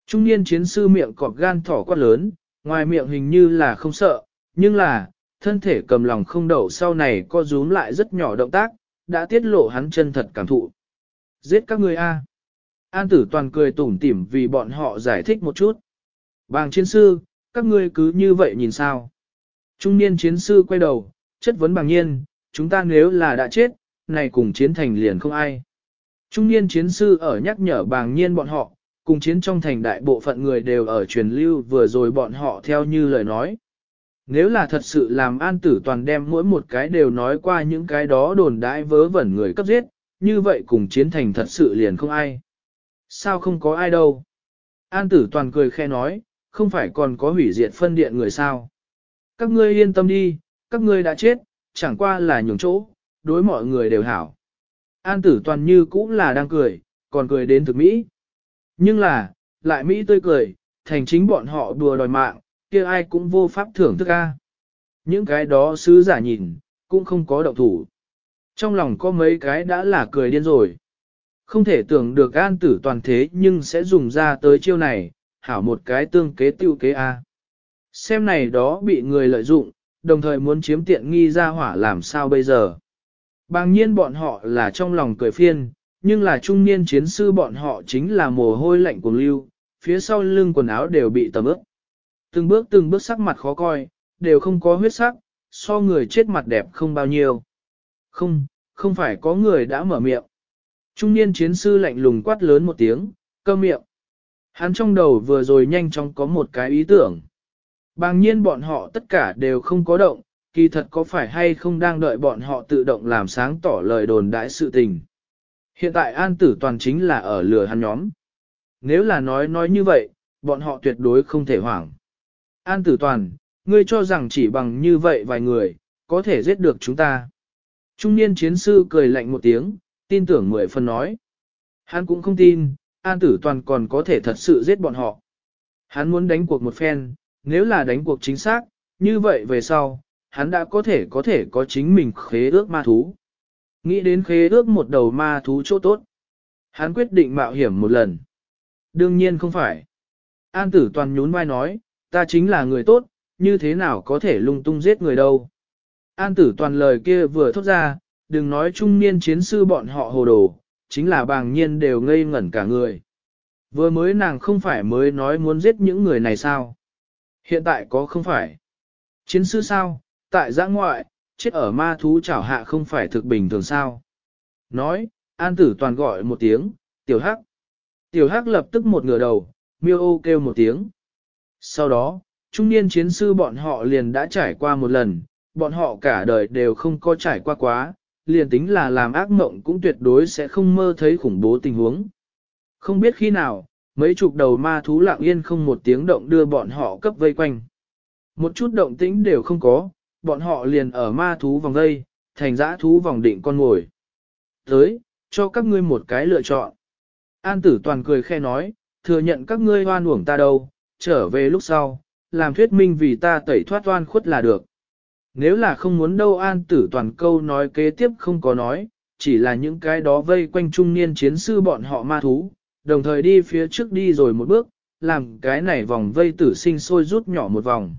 Trung niên chiến sư miệng cọp gan thỏ quát lớn, ngoài miệng hình như là không sợ, nhưng là, thân thể cầm lòng không đậu sau này co rúm lại rất nhỏ động tác, đã tiết lộ hắn chân thật cảm thụ. Giết các ngươi a! An tử toàn cười tủm tỉm vì bọn họ giải thích một chút. Bàng chiến sư, các ngươi cứ như vậy nhìn sao? Trung niên chiến sư quay đầu, chất vấn bàng nhiên, chúng ta nếu là đã chết, này cùng chiến thành liền không ai. Trung niên chiến sư ở nhắc nhở bàng nhiên bọn họ, cùng chiến trong thành đại bộ phận người đều ở truyền lưu vừa rồi bọn họ theo như lời nói. Nếu là thật sự làm an tử toàn đem mỗi một cái đều nói qua những cái đó đồn đãi vớ vẩn người cấp giết, như vậy cùng chiến thành thật sự liền không ai. Sao không có ai đâu? An tử toàn cười khe nói, không phải còn có hủy diệt phân điện người sao? Các ngươi yên tâm đi, các ngươi đã chết, chẳng qua là nhường chỗ, đối mọi người đều hảo. An tử toàn như cũng là đang cười, còn cười đến thực mỹ. Nhưng là, lại Mỹ tươi cười, thành chính bọn họ đùa đòi mạng, kia ai cũng vô pháp thưởng thức a. Những cái đó sứ giả nhìn, cũng không có động thủ. Trong lòng có mấy cái đã là cười điên rồi. Không thể tưởng được an tử toàn thế nhưng sẽ dùng ra tới chiêu này, hảo một cái tương kế tiêu kế A. Xem này đó bị người lợi dụng, đồng thời muốn chiếm tiện nghi ra hỏa làm sao bây giờ. Bàng nhiên bọn họ là trong lòng cười phiên, nhưng là trung niên chiến sư bọn họ chính là mồ hôi lạnh cuồng lưu, phía sau lưng quần áo đều bị tầm ướt. Từng bước từng bước sắc mặt khó coi, đều không có huyết sắc, so người chết mặt đẹp không bao nhiêu. Không, không phải có người đã mở miệng. Trung niên chiến sư lạnh lùng quát lớn một tiếng, cơ miệng. Hắn trong đầu vừa rồi nhanh chóng có một cái ý tưởng. Bàng nhiên bọn họ tất cả đều không có động, kỳ thật có phải hay không đang đợi bọn họ tự động làm sáng tỏ lời đồn đãi sự tình. Hiện tại an tử toàn chính là ở lừa hắn nhóm. Nếu là nói nói như vậy, bọn họ tuyệt đối không thể hoảng. An tử toàn, ngươi cho rằng chỉ bằng như vậy vài người, có thể giết được chúng ta. Trung niên chiến sư cười lạnh một tiếng, tin tưởng mười phần nói. Hắn cũng không tin, an tử toàn còn có thể thật sự giết bọn họ. Hắn muốn đánh cuộc một phen, nếu là đánh cuộc chính xác, như vậy về sau, hắn đã có thể có thể có chính mình khế ước ma thú. Nghĩ đến khế ước một đầu ma thú chỗ tốt. Hắn quyết định mạo hiểm một lần. Đương nhiên không phải. An tử toàn nhún vai nói, ta chính là người tốt, như thế nào có thể lung tung giết người đâu. An tử toàn lời kia vừa thốt ra, đừng nói trung niên chiến sư bọn họ hồ đồ, chính là bàng nhiên đều ngây ngẩn cả người. Vừa mới nàng không phải mới nói muốn giết những người này sao? Hiện tại có không phải? Chiến sư sao? Tại giã ngoại, chết ở ma thú chảo hạ không phải thực bình thường sao? Nói, an tử toàn gọi một tiếng, tiểu hắc. Tiểu hắc lập tức một ngửa đầu, miêu ô kêu một tiếng. Sau đó, trung niên chiến sư bọn họ liền đã trải qua một lần, bọn họ cả đời đều không có trải qua quá, liền tính là làm ác mộng cũng tuyệt đối sẽ không mơ thấy khủng bố tình huống. Không biết khi nào, mấy chục đầu ma thú lặng yên không một tiếng động đưa bọn họ cấp vây quanh. Một chút động tĩnh đều không có, bọn họ liền ở ma thú vòng vây, thành dã thú vòng định con ngồi. Tới, cho các ngươi một cái lựa chọn. An tử toàn cười khe nói, thừa nhận các ngươi hoan uổng ta đâu, trở về lúc sau, làm thuyết minh vì ta tẩy thoát oan khuất là được. Nếu là không muốn đâu an tử toàn câu nói kế tiếp không có nói, chỉ là những cái đó vây quanh trung niên chiến sư bọn họ ma thú, đồng thời đi phía trước đi rồi một bước, làm cái này vòng vây tử sinh sôi rút nhỏ một vòng.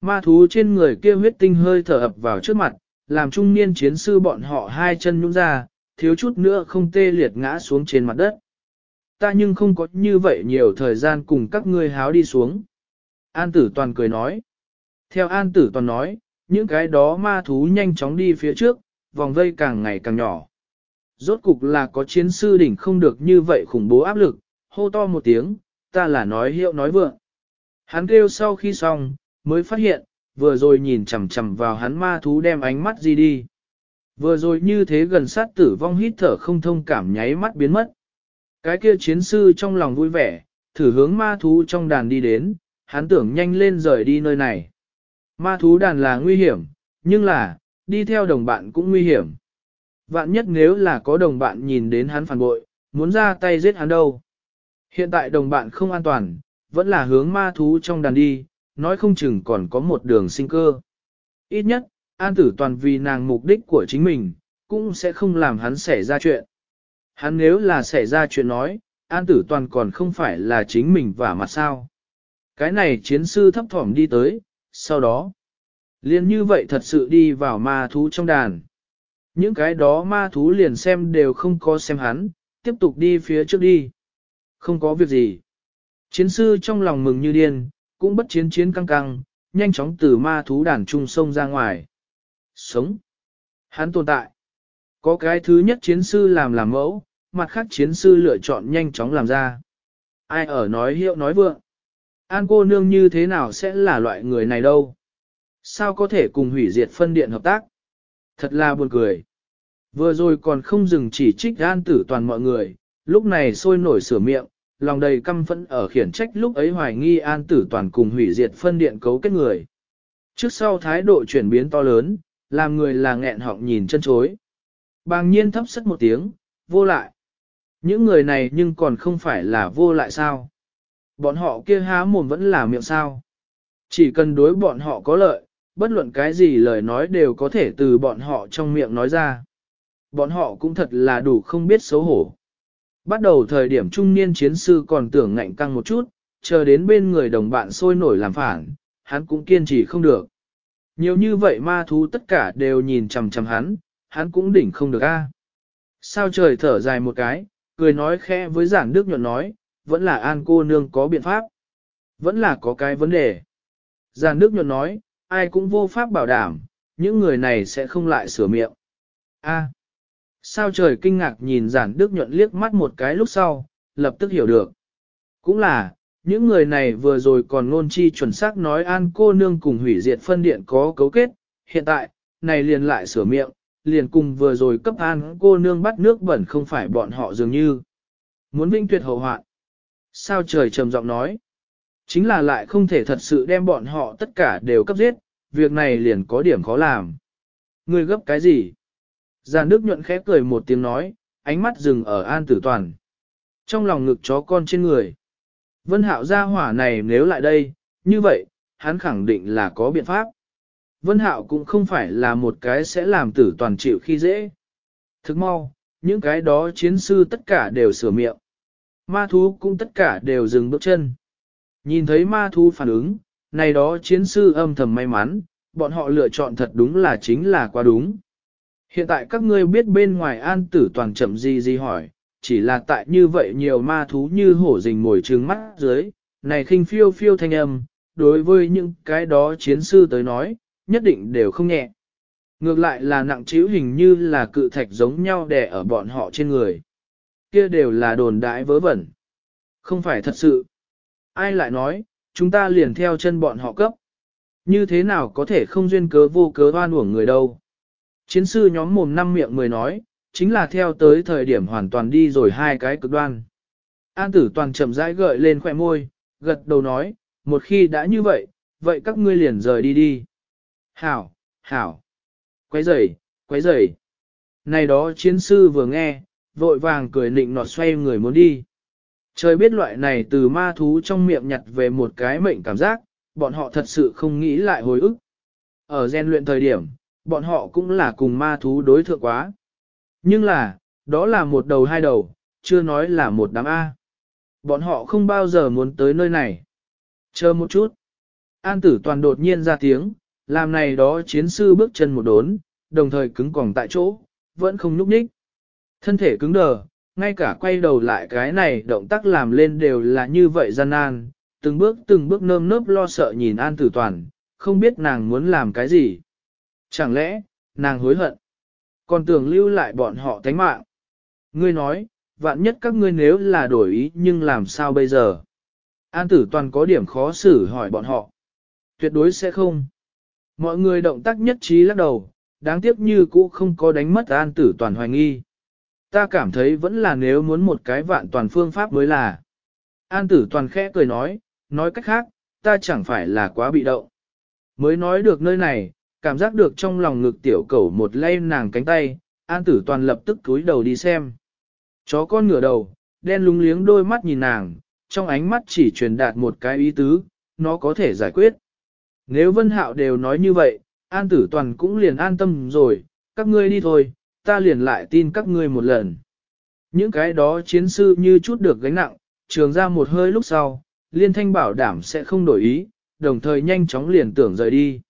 Ma thú trên người kia huyết tinh hơi thở ập vào trước mặt, làm trung niên chiến sư bọn họ hai chân nhũng ra, thiếu chút nữa không tê liệt ngã xuống trên mặt đất. Ta nhưng không có như vậy nhiều thời gian cùng các ngươi háo đi xuống. An tử toàn cười nói. Theo an tử toàn nói, những cái đó ma thú nhanh chóng đi phía trước, vòng vây càng ngày càng nhỏ. Rốt cục là có chiến sư đỉnh không được như vậy khủng bố áp lực, hô to một tiếng, ta là nói hiệu nói vượng. Hắn kêu sau khi xong, mới phát hiện, vừa rồi nhìn chằm chằm vào hắn ma thú đem ánh mắt gì đi. Vừa rồi như thế gần sát tử vong hít thở không thông cảm nháy mắt biến mất. Cái kia chiến sư trong lòng vui vẻ, thử hướng ma thú trong đàn đi đến, hắn tưởng nhanh lên rời đi nơi này. Ma thú đàn là nguy hiểm, nhưng là, đi theo đồng bạn cũng nguy hiểm. Vạn nhất nếu là có đồng bạn nhìn đến hắn phản bội, muốn ra tay giết hắn đâu. Hiện tại đồng bạn không an toàn, vẫn là hướng ma thú trong đàn đi, nói không chừng còn có một đường sinh cơ. Ít nhất, an tử toàn vì nàng mục đích của chính mình, cũng sẽ không làm hắn xảy ra chuyện. Hắn nếu là xảy ra chuyện nói, an tử toàn còn không phải là chính mình và mặt sao. Cái này chiến sư thấp thỏm đi tới, sau đó, liền như vậy thật sự đi vào ma thú trong đàn. Những cái đó ma thú liền xem đều không có xem hắn, tiếp tục đi phía trước đi. Không có việc gì. Chiến sư trong lòng mừng như điên, cũng bất chiến chiến căng căng, nhanh chóng từ ma thú đàn trung sông ra ngoài. Sống. Hắn tồn tại. Có cái thứ nhất chiến sư làm làm mẫu, mặt khác chiến sư lựa chọn nhanh chóng làm ra. Ai ở nói hiệu nói vượng. An cô nương như thế nào sẽ là loại người này đâu? Sao có thể cùng hủy diệt phân điện hợp tác? Thật là buồn cười. Vừa rồi còn không dừng chỉ trích an tử toàn mọi người, lúc này sôi nổi sửa miệng, lòng đầy căm phẫn ở khiển trách lúc ấy hoài nghi an tử toàn cùng hủy diệt phân điện cấu kết người. Trước sau thái độ chuyển biến to lớn, làm người là nghẹn họng nhìn chân chối. Bàng nhiên thấp sất một tiếng, vô lại. Những người này nhưng còn không phải là vô lại sao. Bọn họ kia há mồm vẫn là miệng sao. Chỉ cần đối bọn họ có lợi, bất luận cái gì lời nói đều có thể từ bọn họ trong miệng nói ra. Bọn họ cũng thật là đủ không biết xấu hổ. Bắt đầu thời điểm trung niên chiến sư còn tưởng ngạnh căng một chút, chờ đến bên người đồng bạn sôi nổi làm phản, hắn cũng kiên trì không được. Nhiều như vậy ma thú tất cả đều nhìn chằm chằm hắn, hắn cũng đỉnh không được a. Sao trời thở dài một cái, cười nói khẽ với giản đức nhuận nói, vẫn là an cô nương có biện pháp. Vẫn là có cái vấn đề. Giản đức nhuận nói, ai cũng vô pháp bảo đảm, những người này sẽ không lại sửa miệng. A. Sao trời kinh ngạc nhìn giản đức nhuận liếc mắt một cái lúc sau, lập tức hiểu được. Cũng là, những người này vừa rồi còn ngôn chi chuẩn xác nói an cô nương cùng hủy diệt phân điện có cấu kết, hiện tại, này liền lại sửa miệng, liền cùng vừa rồi cấp an cô nương bắt nước bẩn không phải bọn họ dường như. Muốn vinh tuyệt hậu hoạn. Sao trời trầm giọng nói. Chính là lại không thể thật sự đem bọn họ tất cả đều cấp giết, việc này liền có điểm khó làm. Ngươi gấp cái gì? Giàn Đức nhuận khẽ cười một tiếng nói, ánh mắt dừng ở an tử toàn. Trong lòng ngực chó con trên người. Vân hạo gia hỏa này nếu lại đây, như vậy, hắn khẳng định là có biện pháp. Vân hạo cũng không phải là một cái sẽ làm tử toàn chịu khi dễ. Thức mau, những cái đó chiến sư tất cả đều sửa miệng. Ma thú cũng tất cả đều dừng bước chân. Nhìn thấy ma thú phản ứng, này đó chiến sư âm thầm may mắn, bọn họ lựa chọn thật đúng là chính là quá đúng. Hiện tại các ngươi biết bên ngoài an tử toàn chậm gì gì hỏi, chỉ là tại như vậy nhiều ma thú như hổ rình mồi trừng mắt dưới, này khinh phiêu phiêu thanh âm, đối với những cái đó chiến sư tới nói, nhất định đều không nhẹ. Ngược lại là nặng trĩu hình như là cự thạch giống nhau đè ở bọn họ trên người. Kia đều là đồn đãi vớ vẩn. Không phải thật sự. Ai lại nói, chúng ta liền theo chân bọn họ cấp. Như thế nào có thể không duyên cớ vô cớ oan uổng người đâu. Chiến sư nhóm mồm năm miệng mười nói, chính là theo tới thời điểm hoàn toàn đi rồi hai cái cực đoan. An tử toàn chậm rãi gợi lên khỏe môi, gật đầu nói, một khi đã như vậy, vậy các ngươi liền rời đi đi. Hảo, hảo, quấy rầy, quấy rầy. Này đó chiến sư vừa nghe, vội vàng cười nịnh nọt xoay người muốn đi. Trời biết loại này từ ma thú trong miệng nhặt về một cái mệnh cảm giác, bọn họ thật sự không nghĩ lại hồi ức. Ở gen luyện thời điểm, bọn họ cũng là cùng ma thú đối thượng quá. Nhưng là, đó là một đầu hai đầu, chưa nói là một đám A. Bọn họ không bao giờ muốn tới nơi này. Chờ một chút. An tử toàn đột nhiên ra tiếng, làm này đó chiến sư bước chân một đốn, đồng thời cứng còng tại chỗ, vẫn không nhúc nhích. Thân thể cứng đờ, ngay cả quay đầu lại cái này động tác làm lên đều là như vậy gian nan, từng bước từng bước nơm nớp lo sợ nhìn An Tử Toàn, không biết nàng muốn làm cái gì. Chẳng lẽ, nàng hối hận, còn tưởng lưu lại bọn họ thánh mạng. Ngươi nói, vạn nhất các ngươi nếu là đổi ý nhưng làm sao bây giờ? An tử toàn có điểm khó xử hỏi bọn họ. Tuyệt đối sẽ không. Mọi người động tác nhất trí lắc đầu, đáng tiếc như cũ không có đánh mất an tử toàn hoài nghi. Ta cảm thấy vẫn là nếu muốn một cái vạn toàn phương pháp mới là. An tử toàn khẽ cười nói, nói cách khác, ta chẳng phải là quá bị động. Mới nói được nơi này, cảm giác được trong lòng ngực tiểu cẩu một lay nàng cánh tay, an tử toàn lập tức cúi đầu đi xem. Chó con ngửa đầu, đen lúng liếng đôi mắt nhìn nàng, trong ánh mắt chỉ truyền đạt một cái ý tứ, nó có thể giải quyết. Nếu Vân Hạo đều nói như vậy, An Tử Toàn cũng liền an tâm rồi, các ngươi đi thôi, ta liền lại tin các ngươi một lần. Những cái đó chiến sư như chút được gánh nặng, trường ra một hơi lúc sau, liên thanh bảo đảm sẽ không đổi ý, đồng thời nhanh chóng liền tưởng rời đi.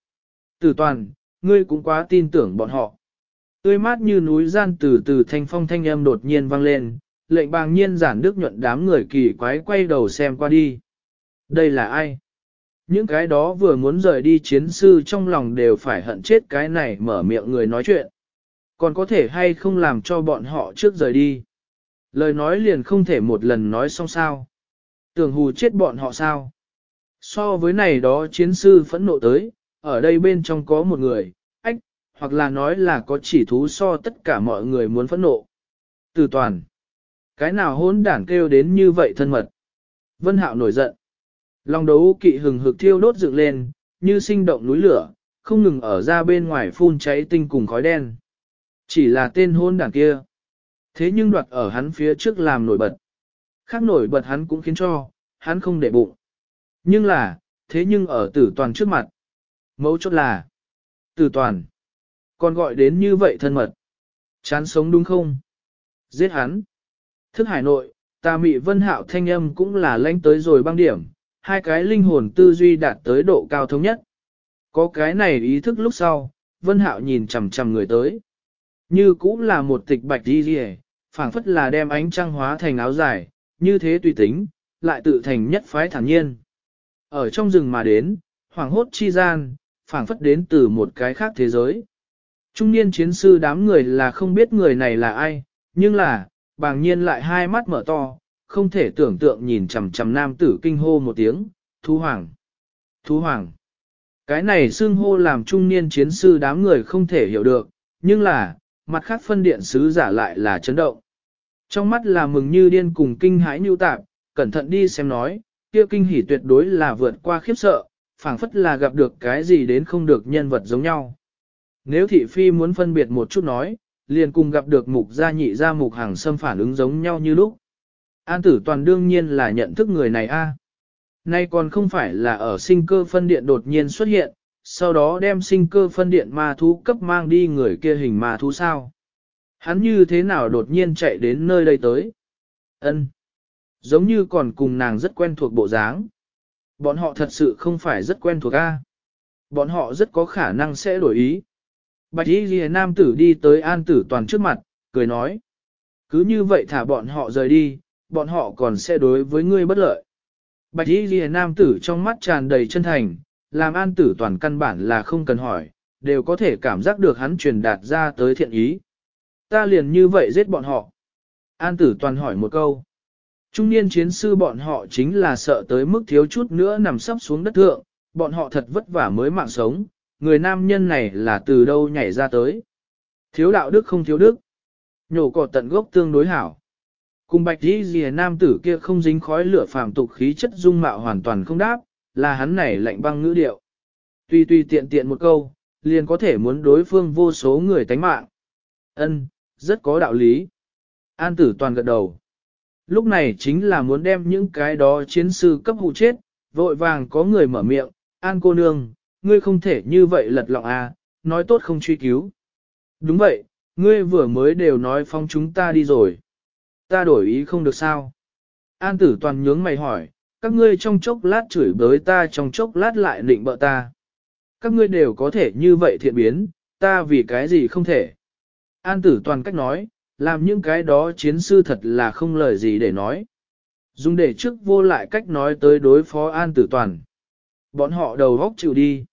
Tử Toàn, ngươi cũng quá tin tưởng bọn họ. Tươi mát như núi gian từ từ thanh phong thanh âm đột nhiên vang lên, lệnh bàng nhiên giản đức nhuận đám người kỳ quái quay đầu xem qua đi. Đây là ai? Những cái đó vừa muốn rời đi chiến sư trong lòng đều phải hận chết cái này mở miệng người nói chuyện. Còn có thể hay không làm cho bọn họ trước rời đi. Lời nói liền không thể một lần nói xong sao. Tưởng hù chết bọn họ sao. So với này đó chiến sư phẫn nộ tới, ở đây bên trong có một người, ách, hoặc là nói là có chỉ thú so tất cả mọi người muốn phẫn nộ. Từ toàn. Cái nào hỗn đản kêu đến như vậy thân mật. Vân Hạo nổi giận. Long đấu kỵ hừng hực thiêu đốt dựng lên, như sinh động núi lửa, không ngừng ở ra bên ngoài phun cháy tinh cùng khói đen. Chỉ là tên hôn đảng kia. Thế nhưng đoạt ở hắn phía trước làm nổi bật. Khác nổi bật hắn cũng khiến cho, hắn không để bụng. Nhưng là, thế nhưng ở tử toàn trước mặt. Mấu chốt là, tử toàn. Còn gọi đến như vậy thân mật. Chán sống đúng không? Giết hắn. Thức hải nội, ta mị vân hạo thanh âm cũng là lãnh tới rồi băng điểm, hai cái linh hồn tư duy đạt tới độ cao thống nhất. Có cái này ý thức lúc sau, vân hạo nhìn chằm chằm người tới. Như cũng là một tịch bạch đi rìa, phảng phất là đem ánh trăng hóa thành áo dài, như thế tùy tính, lại tự thành nhất phái thản nhiên. Ở trong rừng mà đến, hoàng hốt chi gian, phảng phất đến từ một cái khác thế giới. Trung niên chiến sư đám người là không biết người này là ai, nhưng là, bàng nhiên lại hai mắt mở to, không thể tưởng tượng nhìn chằm chằm nam tử kinh hô một tiếng, thú hoàng, thú hoàng. Cái này xưng hô làm trung niên chiến sư đám người không thể hiểu được, nhưng là, mặt khác phân điện sứ giả lại là chấn động. Trong mắt là mừng như điên cùng kinh hãi nhu tạp, cẩn thận đi xem nói, kia kinh hỉ tuyệt đối là vượt qua khiếp sợ, phảng phất là gặp được cái gì đến không được nhân vật giống nhau. Nếu thị phi muốn phân biệt một chút nói, liền cùng gặp được mục gia nhị gia mục hàng xâm phản ứng giống nhau như lúc. An tử toàn đương nhiên là nhận thức người này a. Nay còn không phải là ở sinh cơ phân điện đột nhiên xuất hiện, sau đó đem sinh cơ phân điện ma thú cấp mang đi người kia hình ma thú sao. Hắn như thế nào đột nhiên chạy đến nơi đây tới? Ân, Giống như còn cùng nàng rất quen thuộc bộ dáng. Bọn họ thật sự không phải rất quen thuộc a. Bọn họ rất có khả năng sẽ đổi ý. Bạch y ghi nam tử đi tới an tử toàn trước mặt, cười nói. Cứ như vậy thả bọn họ rời đi, bọn họ còn sẽ đối với ngươi bất lợi. Bạch y ghi nam tử trong mắt tràn đầy chân thành, làm an tử toàn căn bản là không cần hỏi, đều có thể cảm giác được hắn truyền đạt ra tới thiện ý. Ta liền như vậy giết bọn họ. An tử toàn hỏi một câu. Trung niên chiến sư bọn họ chính là sợ tới mức thiếu chút nữa nằm sắp xuống đất thượng, bọn họ thật vất vả mới mạng sống, người nam nhân này là từ đâu nhảy ra tới. Thiếu đạo đức không thiếu đức. Nhổ cỏ tận gốc tương đối hảo. Cùng bạch đi rìa nam tử kia không dính khói lửa phàm tục khí chất dung mạo hoàn toàn không đáp, là hắn này lạnh băng ngữ điệu. Tuy tuy tiện tiện một câu, liền có thể muốn đối phương vô số người tánh mạng. Ân, rất có đạo lý. An tử toàn gật đầu. Lúc này chính là muốn đem những cái đó chiến sư cấp hụ chết, vội vàng có người mở miệng, An cô nương, ngươi không thể như vậy lật lọng à, nói tốt không truy cứu. Đúng vậy, ngươi vừa mới đều nói phong chúng ta đi rồi. Ta đổi ý không được sao. An tử toàn nhướng mày hỏi, các ngươi trong chốc lát chửi bới ta trong chốc lát lại định bợ ta. Các ngươi đều có thể như vậy thiện biến, ta vì cái gì không thể. An tử toàn cách nói, làm những cái đó chiến sư thật là không lời gì để nói. Dùng để trước vô lại cách nói tới đối phó an tử toàn. Bọn họ đầu góc chịu đi.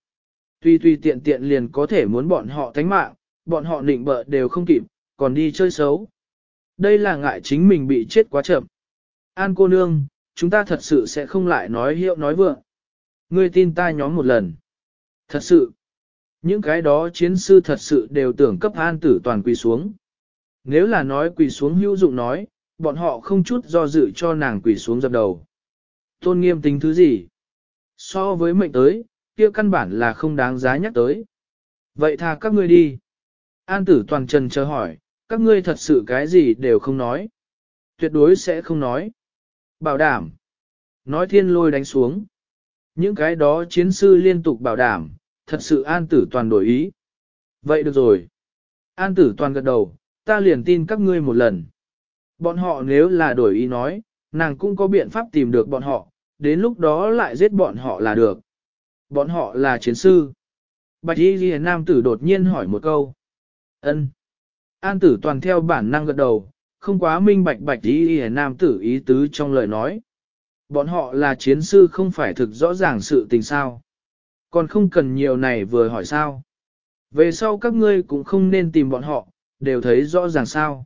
Tuy tuy tiện tiện liền có thể muốn bọn họ thánh mạng, bọn họ định bợ đều không kịp, còn đi chơi xấu. Đây là ngại chính mình bị chết quá chậm. An cô nương, chúng ta thật sự sẽ không lại nói hiệu nói vượng. Ngươi tin ta nhóm một lần. Thật sự, những cái đó chiến sư thật sự đều tưởng cấp an tử toàn quỳ xuống. Nếu là nói quỳ xuống hữu dụng nói, bọn họ không chút do dự cho nàng quỳ xuống dập đầu. Tôn nghiêm tính thứ gì? So với mệnh tới, kia căn bản là không đáng giá nhắc tới. Vậy tha các ngươi đi. An tử toàn trần chờ hỏi, các ngươi thật sự cái gì đều không nói. Tuyệt đối sẽ không nói. Bảo đảm. Nói thiên lôi đánh xuống. Những cái đó chiến sư liên tục bảo đảm, thật sự an tử toàn đổi ý. Vậy được rồi. An tử toàn gật đầu, ta liền tin các ngươi một lần. Bọn họ nếu là đổi ý nói, nàng cũng có biện pháp tìm được bọn họ, đến lúc đó lại giết bọn họ là được. Bọn họ là chiến sư. Bạch y ghi nam tử đột nhiên hỏi một câu. ân An tử toàn theo bản năng gật đầu, không quá minh bạch bạch ý ý nam tử ý tứ trong lời nói. Bọn họ là chiến sư không phải thực rõ ràng sự tình sao. Còn không cần nhiều này vừa hỏi sao. Về sau các ngươi cũng không nên tìm bọn họ, đều thấy rõ ràng sao.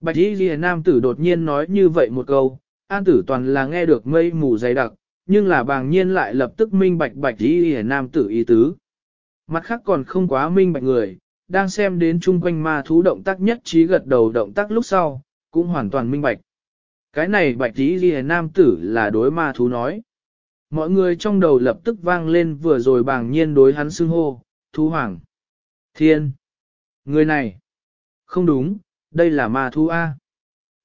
Bạch ý ý nam tử đột nhiên nói như vậy một câu, an tử toàn là nghe được mây mù dày đặc, nhưng là bàng nhiên lại lập tức minh bạch bạch ý ý nam tử ý tứ. Mặt khác còn không quá minh bạch người, đang xem đến chung quanh ma thú động tác nhất trí gật đầu động tác lúc sau, cũng hoàn toàn minh bạch. Cái này bạch tí ghi nam tử là đối ma thú nói. Mọi người trong đầu lập tức vang lên vừa rồi bàng nhiên đối hắn xưng hô, thú hoàng. Thiên. Người này. Không đúng, đây là ma thú A.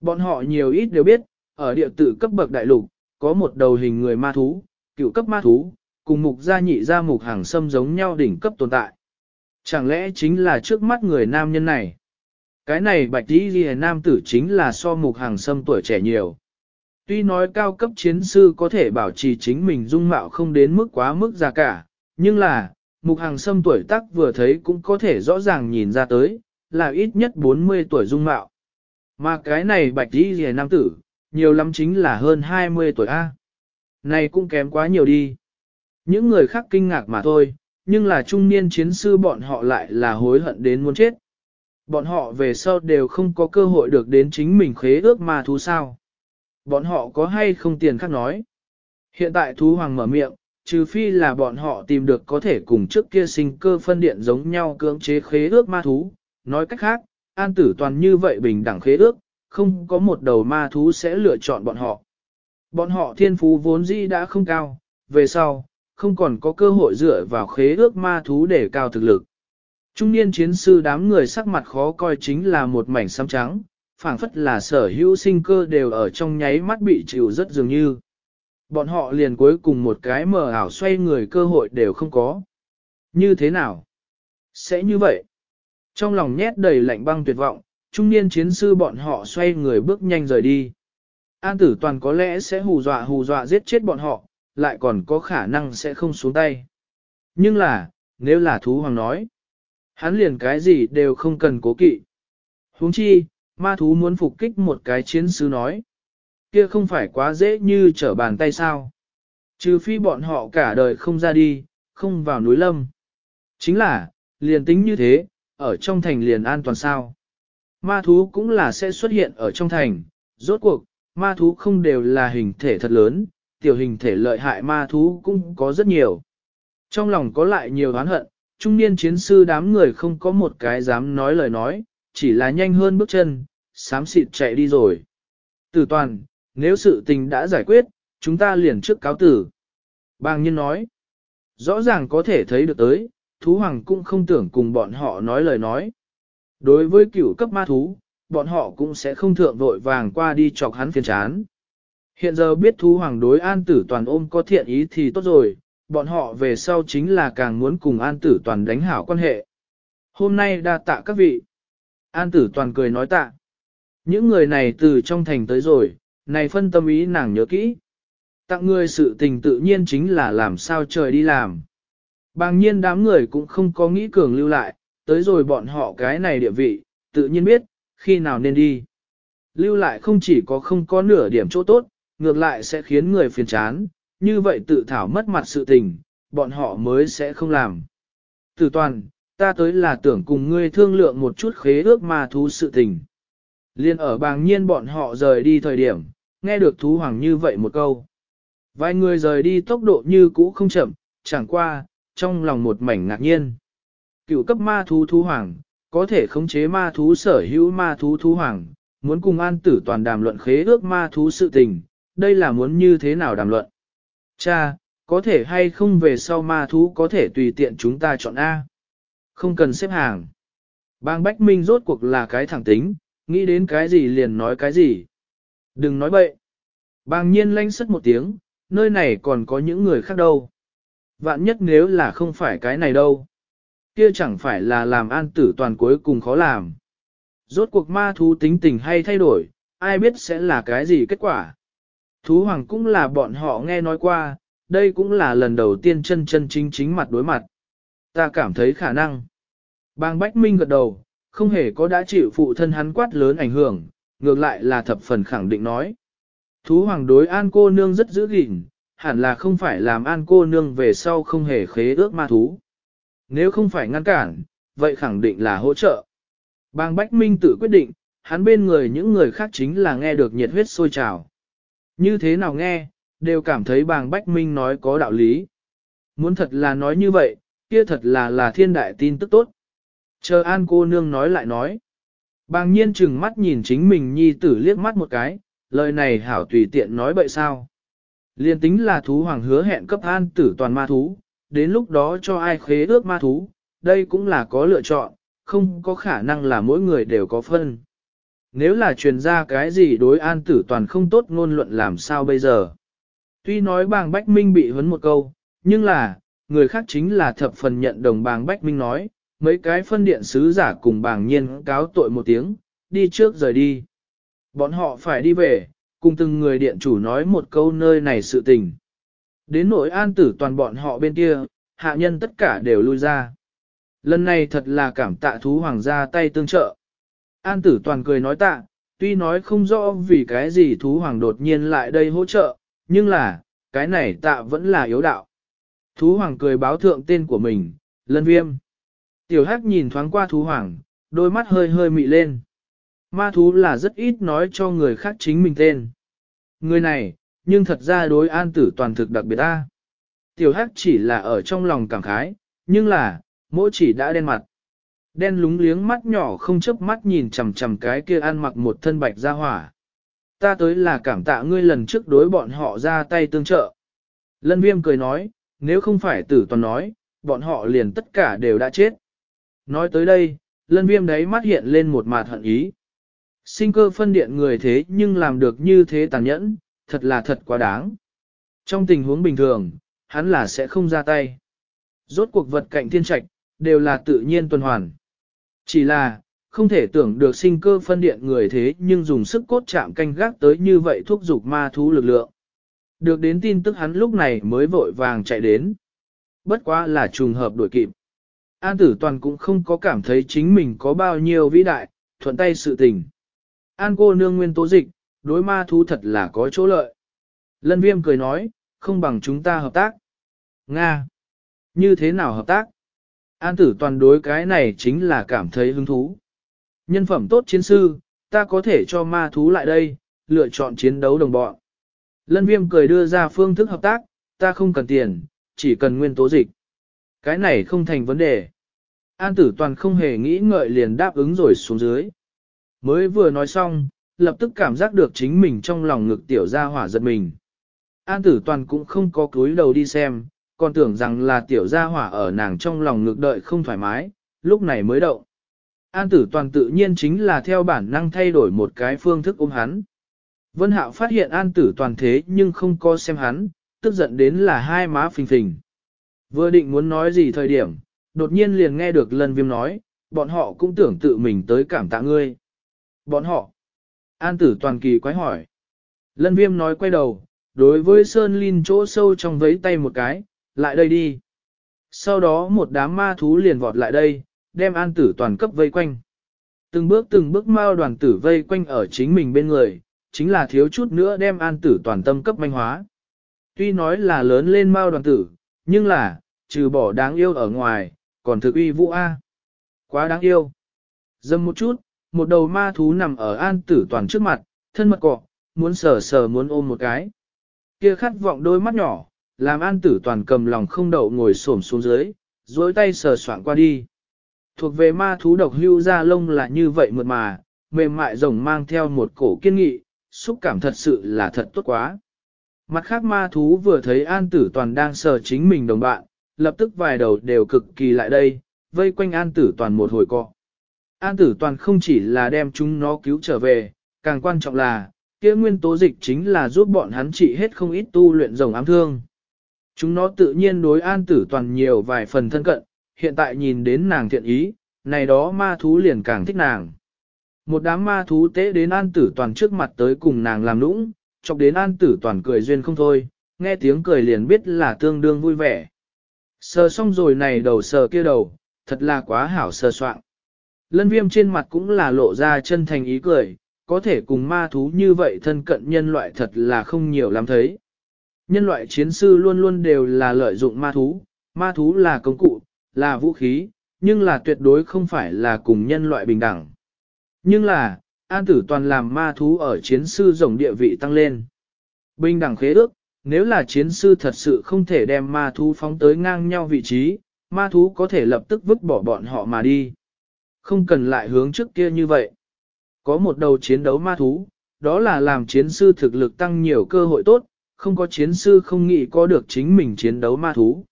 Bọn họ nhiều ít đều biết, ở địa tử cấp bậc đại lục, có một đầu hình người ma thú, cựu cấp ma thú, cùng mục gia nhị gia mục hàng xâm giống nhau đỉnh cấp tồn tại. Chẳng lẽ chính là trước mắt người nam nhân này? Cái này bạch đi ghi nam tử chính là so mục hàng xâm tuổi trẻ nhiều. Tuy nói cao cấp chiến sư có thể bảo trì chính mình dung mạo không đến mức quá mức già cả, nhưng là, mục hàng xâm tuổi tác vừa thấy cũng có thể rõ ràng nhìn ra tới, là ít nhất 40 tuổi dung mạo. Mà cái này bạch đi ghi nam tử, nhiều lắm chính là hơn 20 tuổi A. Này cũng kém quá nhiều đi. Những người khác kinh ngạc mà thôi, nhưng là trung niên chiến sư bọn họ lại là hối hận đến muốn chết. Bọn họ về sau đều không có cơ hội được đến chính mình khế ước ma thú sao. Bọn họ có hay không tiền khác nói. Hiện tại thú hoàng mở miệng, trừ phi là bọn họ tìm được có thể cùng trước kia sinh cơ phân điện giống nhau cưỡng chế khế ước ma thú. Nói cách khác, an tử toàn như vậy bình đẳng khế ước, không có một đầu ma thú sẽ lựa chọn bọn họ. Bọn họ thiên phú vốn dĩ đã không cao, về sau, không còn có cơ hội dựa vào khế ước ma thú để cao thực lực. Trung niên chiến sư đám người sắc mặt khó coi chính là một mảnh xám trắng, phảng phất là sở hữu sinh cơ đều ở trong nháy mắt bị chịu rất dường như. Bọn họ liền cuối cùng một cái mờ ảo xoay người cơ hội đều không có. Như thế nào? Sẽ như vậy. Trong lòng nhét đầy lạnh băng tuyệt vọng, trung niên chiến sư bọn họ xoay người bước nhanh rời đi. An tử toàn có lẽ sẽ hù dọa hù dọa giết chết bọn họ, lại còn có khả năng sẽ không xuống tay. Nhưng là, nếu là thú hoàng nói, hắn liền cái gì đều không cần cố kỵ. huống chi, ma thú muốn phục kích một cái chiến sứ nói. Kia không phải quá dễ như trở bàn tay sao. Trừ phi bọn họ cả đời không ra đi, không vào núi lâm. Chính là, liền tính như thế, ở trong thành liền an toàn sao. Ma thú cũng là sẽ xuất hiện ở trong thành, rốt cuộc, ma thú không đều là hình thể thật lớn, tiểu hình thể lợi hại ma thú cũng có rất nhiều. Trong lòng có lại nhiều oán hận, trung niên chiến sư đám người không có một cái dám nói lời nói, chỉ là nhanh hơn bước chân, sám xịt chạy đi rồi. Tử toàn, nếu sự tình đã giải quyết, chúng ta liền trước cáo tử. Bàng nhân nói, rõ ràng có thể thấy được tới, thú hoàng cũng không tưởng cùng bọn họ nói lời nói. Đối với cửu cấp ma thú, bọn họ cũng sẽ không thượng vội vàng qua đi chọc hắn phiền chán. Hiện giờ biết thú hoàng đối an tử toàn ôm có thiện ý thì tốt rồi, bọn họ về sau chính là càng muốn cùng an tử toàn đánh hảo quan hệ. Hôm nay đa tạ các vị. An tử toàn cười nói tạ. Những người này từ trong thành tới rồi, này phân tâm ý nàng nhớ kỹ. Tặng người sự tình tự nhiên chính là làm sao trời đi làm. Bàng nhiên đám người cũng không có nghĩ cường lưu lại, tới rồi bọn họ cái này địa vị, tự nhiên biết, khi nào nên đi. Lưu lại không chỉ có không có nửa điểm chỗ tốt, ngược lại sẽ khiến người phiền chán, như vậy tự thảo mất mặt sự tình, bọn họ mới sẽ không làm. Tử toàn, ta tới là tưởng cùng ngươi thương lượng một chút khế ước ma thú sự tình. Liên ở bàng nhiên bọn họ rời đi thời điểm, nghe được thú hoàng như vậy một câu. Vài người rời đi tốc độ như cũ không chậm, chẳng qua, trong lòng một mảnh ngạc nhiên. Cựu cấp ma thú thú hoàng, có thể khống chế ma thú sở hữu ma thú thú hoàng, muốn cùng an tử toàn đàm luận khế ước ma thú sự tình, đây là muốn như thế nào đàm luận. Cha, có thể hay không về sau ma thú có thể tùy tiện chúng ta chọn A. Không cần xếp hàng. Bang Bách Minh rốt cuộc là cái thẳng tính, nghĩ đến cái gì liền nói cái gì. Đừng nói bậy. Bang nhiên lanh sất một tiếng, nơi này còn có những người khác đâu. Vạn nhất nếu là không phải cái này đâu. Kia chẳng phải là làm an tử toàn cuối cùng khó làm. Rốt cuộc ma thú tính tình hay thay đổi, ai biết sẽ là cái gì kết quả. Thú hoàng cũng là bọn họ nghe nói qua, đây cũng là lần đầu tiên chân chân chính chính mặt đối mặt. Ta cảm thấy khả năng. Bang Bách Minh gật đầu, không hề có đã chịu phụ thân hắn quát lớn ảnh hưởng, ngược lại là thập phần khẳng định nói. Thú hoàng đối an cô nương rất giữ gìn, hẳn là không phải làm an cô nương về sau không hề khế ước ma thú. Nếu không phải ngăn cản, vậy khẳng định là hỗ trợ. Bang Bách Minh tự quyết định, hắn bên người những người khác chính là nghe được nhiệt huyết sôi trào. Như thế nào nghe, đều cảm thấy bàng Bách Minh nói có đạo lý. Muốn thật là nói như vậy, kia thật là là thiên đại tin tức tốt. Chờ an cô nương nói lại nói. Bàng nhiên chừng mắt nhìn chính mình nhi tử liếc mắt một cái, lời này hảo tùy tiện nói bậy sao. Liên tính là thú hoàng hứa hẹn cấp an tử toàn ma thú, đến lúc đó cho ai khế ước ma thú, đây cũng là có lựa chọn, không có khả năng là mỗi người đều có phân. Nếu là truyền ra cái gì đối an tử toàn không tốt ngôn luận làm sao bây giờ. Tuy nói bàng Bách Minh bị huấn một câu, nhưng là, người khác chính là thập phần nhận đồng bàng Bách Minh nói, mấy cái phân điện sứ giả cùng bàng nhiên cáo tội một tiếng, đi trước rời đi. Bọn họ phải đi về, cùng từng người điện chủ nói một câu nơi này sự tình. Đến nỗi an tử toàn bọn họ bên kia, hạ nhân tất cả đều lui ra. Lần này thật là cảm tạ thú hoàng gia tay tương trợ. An tử toàn cười nói tạ, tuy nói không rõ vì cái gì thú hoàng đột nhiên lại đây hỗ trợ, nhưng là, cái này tạ vẫn là yếu đạo. Thú hoàng cười báo thượng tên của mình, lân viêm. Tiểu hắc nhìn thoáng qua thú hoàng, đôi mắt hơi hơi mị lên. Ma thú là rất ít nói cho người khác chính mình tên. Người này, nhưng thật ra đối an tử toàn thực đặc biệt ta. Tiểu hắc chỉ là ở trong lòng cảm khái, nhưng là, mỗi chỉ đã đen mặt. Đen lúng liếng mắt nhỏ không chớp mắt nhìn chằm chằm cái kia ăn mặc một thân bạch ra hỏa. Ta tới là cảm tạ ngươi lần trước đối bọn họ ra tay tương trợ. Lân viêm cười nói, nếu không phải tử toàn nói, bọn họ liền tất cả đều đã chết. Nói tới đây, lân viêm đấy mắt hiện lên một mặt hận ý. Sinh cơ phân điện người thế nhưng làm được như thế tàn nhẫn, thật là thật quá đáng. Trong tình huống bình thường, hắn là sẽ không ra tay. Rốt cuộc vật cạnh thiên trạch, đều là tự nhiên tuần hoàn. Chỉ là, không thể tưởng được sinh cơ phân điện người thế nhưng dùng sức cốt chạm canh gác tới như vậy thúc giục ma thú lực lượng. Được đến tin tức hắn lúc này mới vội vàng chạy đến. Bất quá là trùng hợp đuổi kịp. An tử toàn cũng không có cảm thấy chính mình có bao nhiêu vĩ đại, thuận tay sự tình. An cô nương nguyên tố dịch, đối ma thú thật là có chỗ lợi. Lân viêm cười nói, không bằng chúng ta hợp tác. Nga! Như thế nào hợp tác? An tử toàn đối cái này chính là cảm thấy hứng thú. Nhân phẩm tốt chiến sư, ta có thể cho ma thú lại đây, lựa chọn chiến đấu đồng bọn. Lân viêm cười đưa ra phương thức hợp tác, ta không cần tiền, chỉ cần nguyên tố dịch. Cái này không thành vấn đề. An tử toàn không hề nghĩ ngợi liền đáp ứng rồi xuống dưới. Mới vừa nói xong, lập tức cảm giác được chính mình trong lòng ngực tiểu ra hỏa giật mình. An tử toàn cũng không có cúi đầu đi xem, còn tưởng rằng là tiểu gia hỏa ở nàng trong lòng ngược đợi không thoải mái, lúc này mới động. An tử toàn tự nhiên chính là theo bản năng thay đổi một cái phương thức ôm hắn. Vân Hạo phát hiện an tử toàn thế nhưng không có xem hắn, tức giận đến là hai má phình phình. Vừa định muốn nói gì thời điểm, đột nhiên liền nghe được lân viêm nói, bọn họ cũng tưởng tự mình tới cảm tạ ngươi. Bọn họ. An tử toàn kỳ quái hỏi. Lân viêm nói quay đầu, đối với Sơn Linh chỗ sâu trong vấy tay một cái, lại đây đi. Sau đó một đám ma thú liền vọt lại đây, đem an tử toàn cấp vây quanh. Từng bước từng bước mao đoàn tử vây quanh ở chính mình bên người, chính là thiếu chút nữa đem an tử toàn tâm cấp manh hóa. Tuy nói là lớn lên mao đoàn tử, nhưng là, trừ bỏ đáng yêu ở ngoài, còn thực uy vũ A. Quá đáng yêu. Dâm một chút, một đầu ma thú nằm ở an tử toàn trước mặt, thân mật cọ, muốn sờ sờ muốn ôm một cái. Kia khát vọng đôi mắt nhỏ, làm an tử toàn cầm lòng không đậu ngồi xổm xuống dưới, duỗi tay sờ soạn qua đi. Thuộc về ma thú độc hưu ra lông là như vậy mượt mà, mềm mại rồng mang theo một cổ kiên nghị, xúc cảm thật sự là thật tốt quá. Mặt khác ma thú vừa thấy an tử toàn đang sờ chính mình đồng bạn, lập tức vài đầu đều cực kỳ lại đây, vây quanh an tử toàn một hồi cọ. An tử toàn không chỉ là đem chúng nó cứu trở về, càng quan trọng là, kia nguyên tố dịch chính là giúp bọn hắn trị hết không ít tu luyện rồng ám thương. Chúng nó tự nhiên đối an tử toàn nhiều vài phần thân cận, hiện tại nhìn đến nàng thiện ý, này đó ma thú liền càng thích nàng. Một đám ma thú tế đến an tử toàn trước mặt tới cùng nàng làm nũng, chọc đến an tử toàn cười duyên không thôi, nghe tiếng cười liền biết là tương đương vui vẻ. Sờ xong rồi này đầu sờ kia đầu, thật là quá hảo sờ soạn. Lân viêm trên mặt cũng là lộ ra chân thành ý cười, có thể cùng ma thú như vậy thân cận nhân loại thật là không nhiều lắm thấy. Nhân loại chiến sư luôn luôn đều là lợi dụng ma thú, ma thú là công cụ, là vũ khí, nhưng là tuyệt đối không phải là cùng nhân loại bình đẳng. Nhưng là, an tử toàn làm ma thú ở chiến sư rồng địa vị tăng lên. Bình đẳng khế ước, nếu là chiến sư thật sự không thể đem ma thú phóng tới ngang nhau vị trí, ma thú có thể lập tức vứt bỏ bọn họ mà đi. Không cần lại hướng trước kia như vậy. Có một đầu chiến đấu ma thú, đó là làm chiến sư thực lực tăng nhiều cơ hội tốt, không có chiến sư không nghĩ có được chính mình chiến đấu ma thú.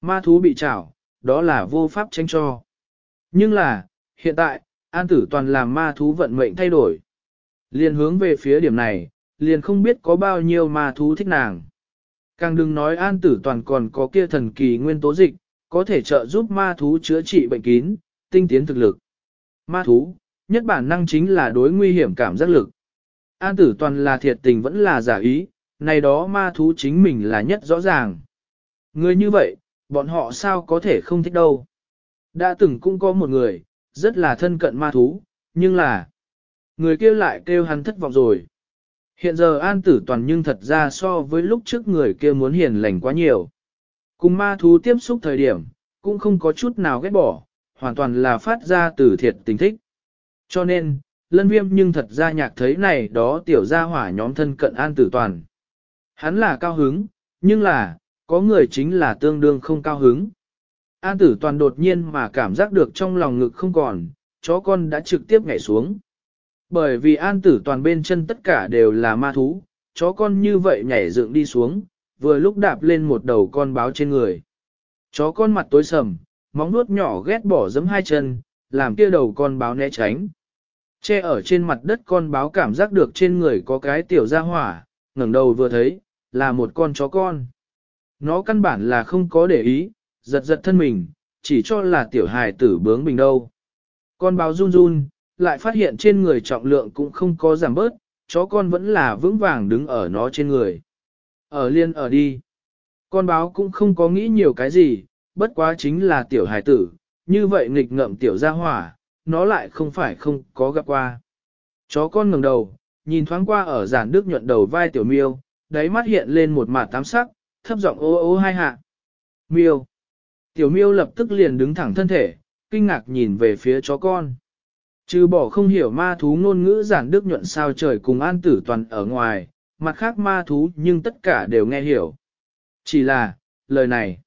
Ma thú bị trảo, đó là vô pháp tranh cho. Nhưng là, hiện tại, an tử toàn làm ma thú vận mệnh thay đổi. Liền hướng về phía điểm này, liền không biết có bao nhiêu ma thú thích nàng. Càng đừng nói an tử toàn còn có kia thần kỳ nguyên tố dịch, có thể trợ giúp ma thú chữa trị bệnh kín, tinh tiến thực lực. Ma thú, nhất bản năng chính là đối nguy hiểm cảm giác lực. An tử toàn là thiệt tình vẫn là giả ý, này đó ma thú chính mình là nhất rõ ràng. Người như vậy, bọn họ sao có thể không thích đâu. Đã từng cũng có một người, rất là thân cận ma thú, nhưng là, người kia lại kêu hắn thất vọng rồi. Hiện giờ an tử toàn nhưng thật ra so với lúc trước người kia muốn hiền lành quá nhiều. Cùng ma thú tiếp xúc thời điểm, cũng không có chút nào ghét bỏ, hoàn toàn là phát ra từ thiệt tình thích. Cho nên, lân viêm nhưng thật ra nhạc thấy này đó tiểu gia hỏa nhóm thân cận an tử toàn. Hắn là cao hứng, nhưng là, có người chính là tương đương không cao hứng. An tử toàn đột nhiên mà cảm giác được trong lòng ngực không còn, chó con đã trực tiếp nhảy xuống. Bởi vì an tử toàn bên chân tất cả đều là ma thú, chó con như vậy nhảy dựng đi xuống, vừa lúc đạp lên một đầu con báo trên người. Chó con mặt tối sầm, móng nuốt nhỏ ghét bỏ giấm hai chân, làm kia đầu con báo né tránh. Che ở trên mặt đất con báo cảm giác được trên người có cái tiểu ra hỏa, ngẩng đầu vừa thấy, là một con chó con. Nó căn bản là không có để ý, giật giật thân mình, chỉ cho là tiểu hài tử bướng bình đâu. Con báo run run, lại phát hiện trên người trọng lượng cũng không có giảm bớt, chó con vẫn là vững vàng đứng ở nó trên người. Ở liên ở đi. Con báo cũng không có nghĩ nhiều cái gì, bất quá chính là tiểu hài tử, như vậy nghịch ngợm tiểu gia hỏa, nó lại không phải không có gặp qua. Chó con ngẩng đầu, nhìn thoáng qua ở giản đức nhuận đầu vai tiểu miêu, đáy mắt hiện lên một mạt tám sắc, thấp giọng ô ô hai hạ. Miêu. Tiểu miêu lập tức liền đứng thẳng thân thể, kinh ngạc nhìn về phía chó con. Trừ bỏ không hiểu ma thú ngôn ngữ giản đức nhuận sao trời cùng an tử toàn ở ngoài, mặt khác ma thú nhưng tất cả đều nghe hiểu. Chỉ là, lời này.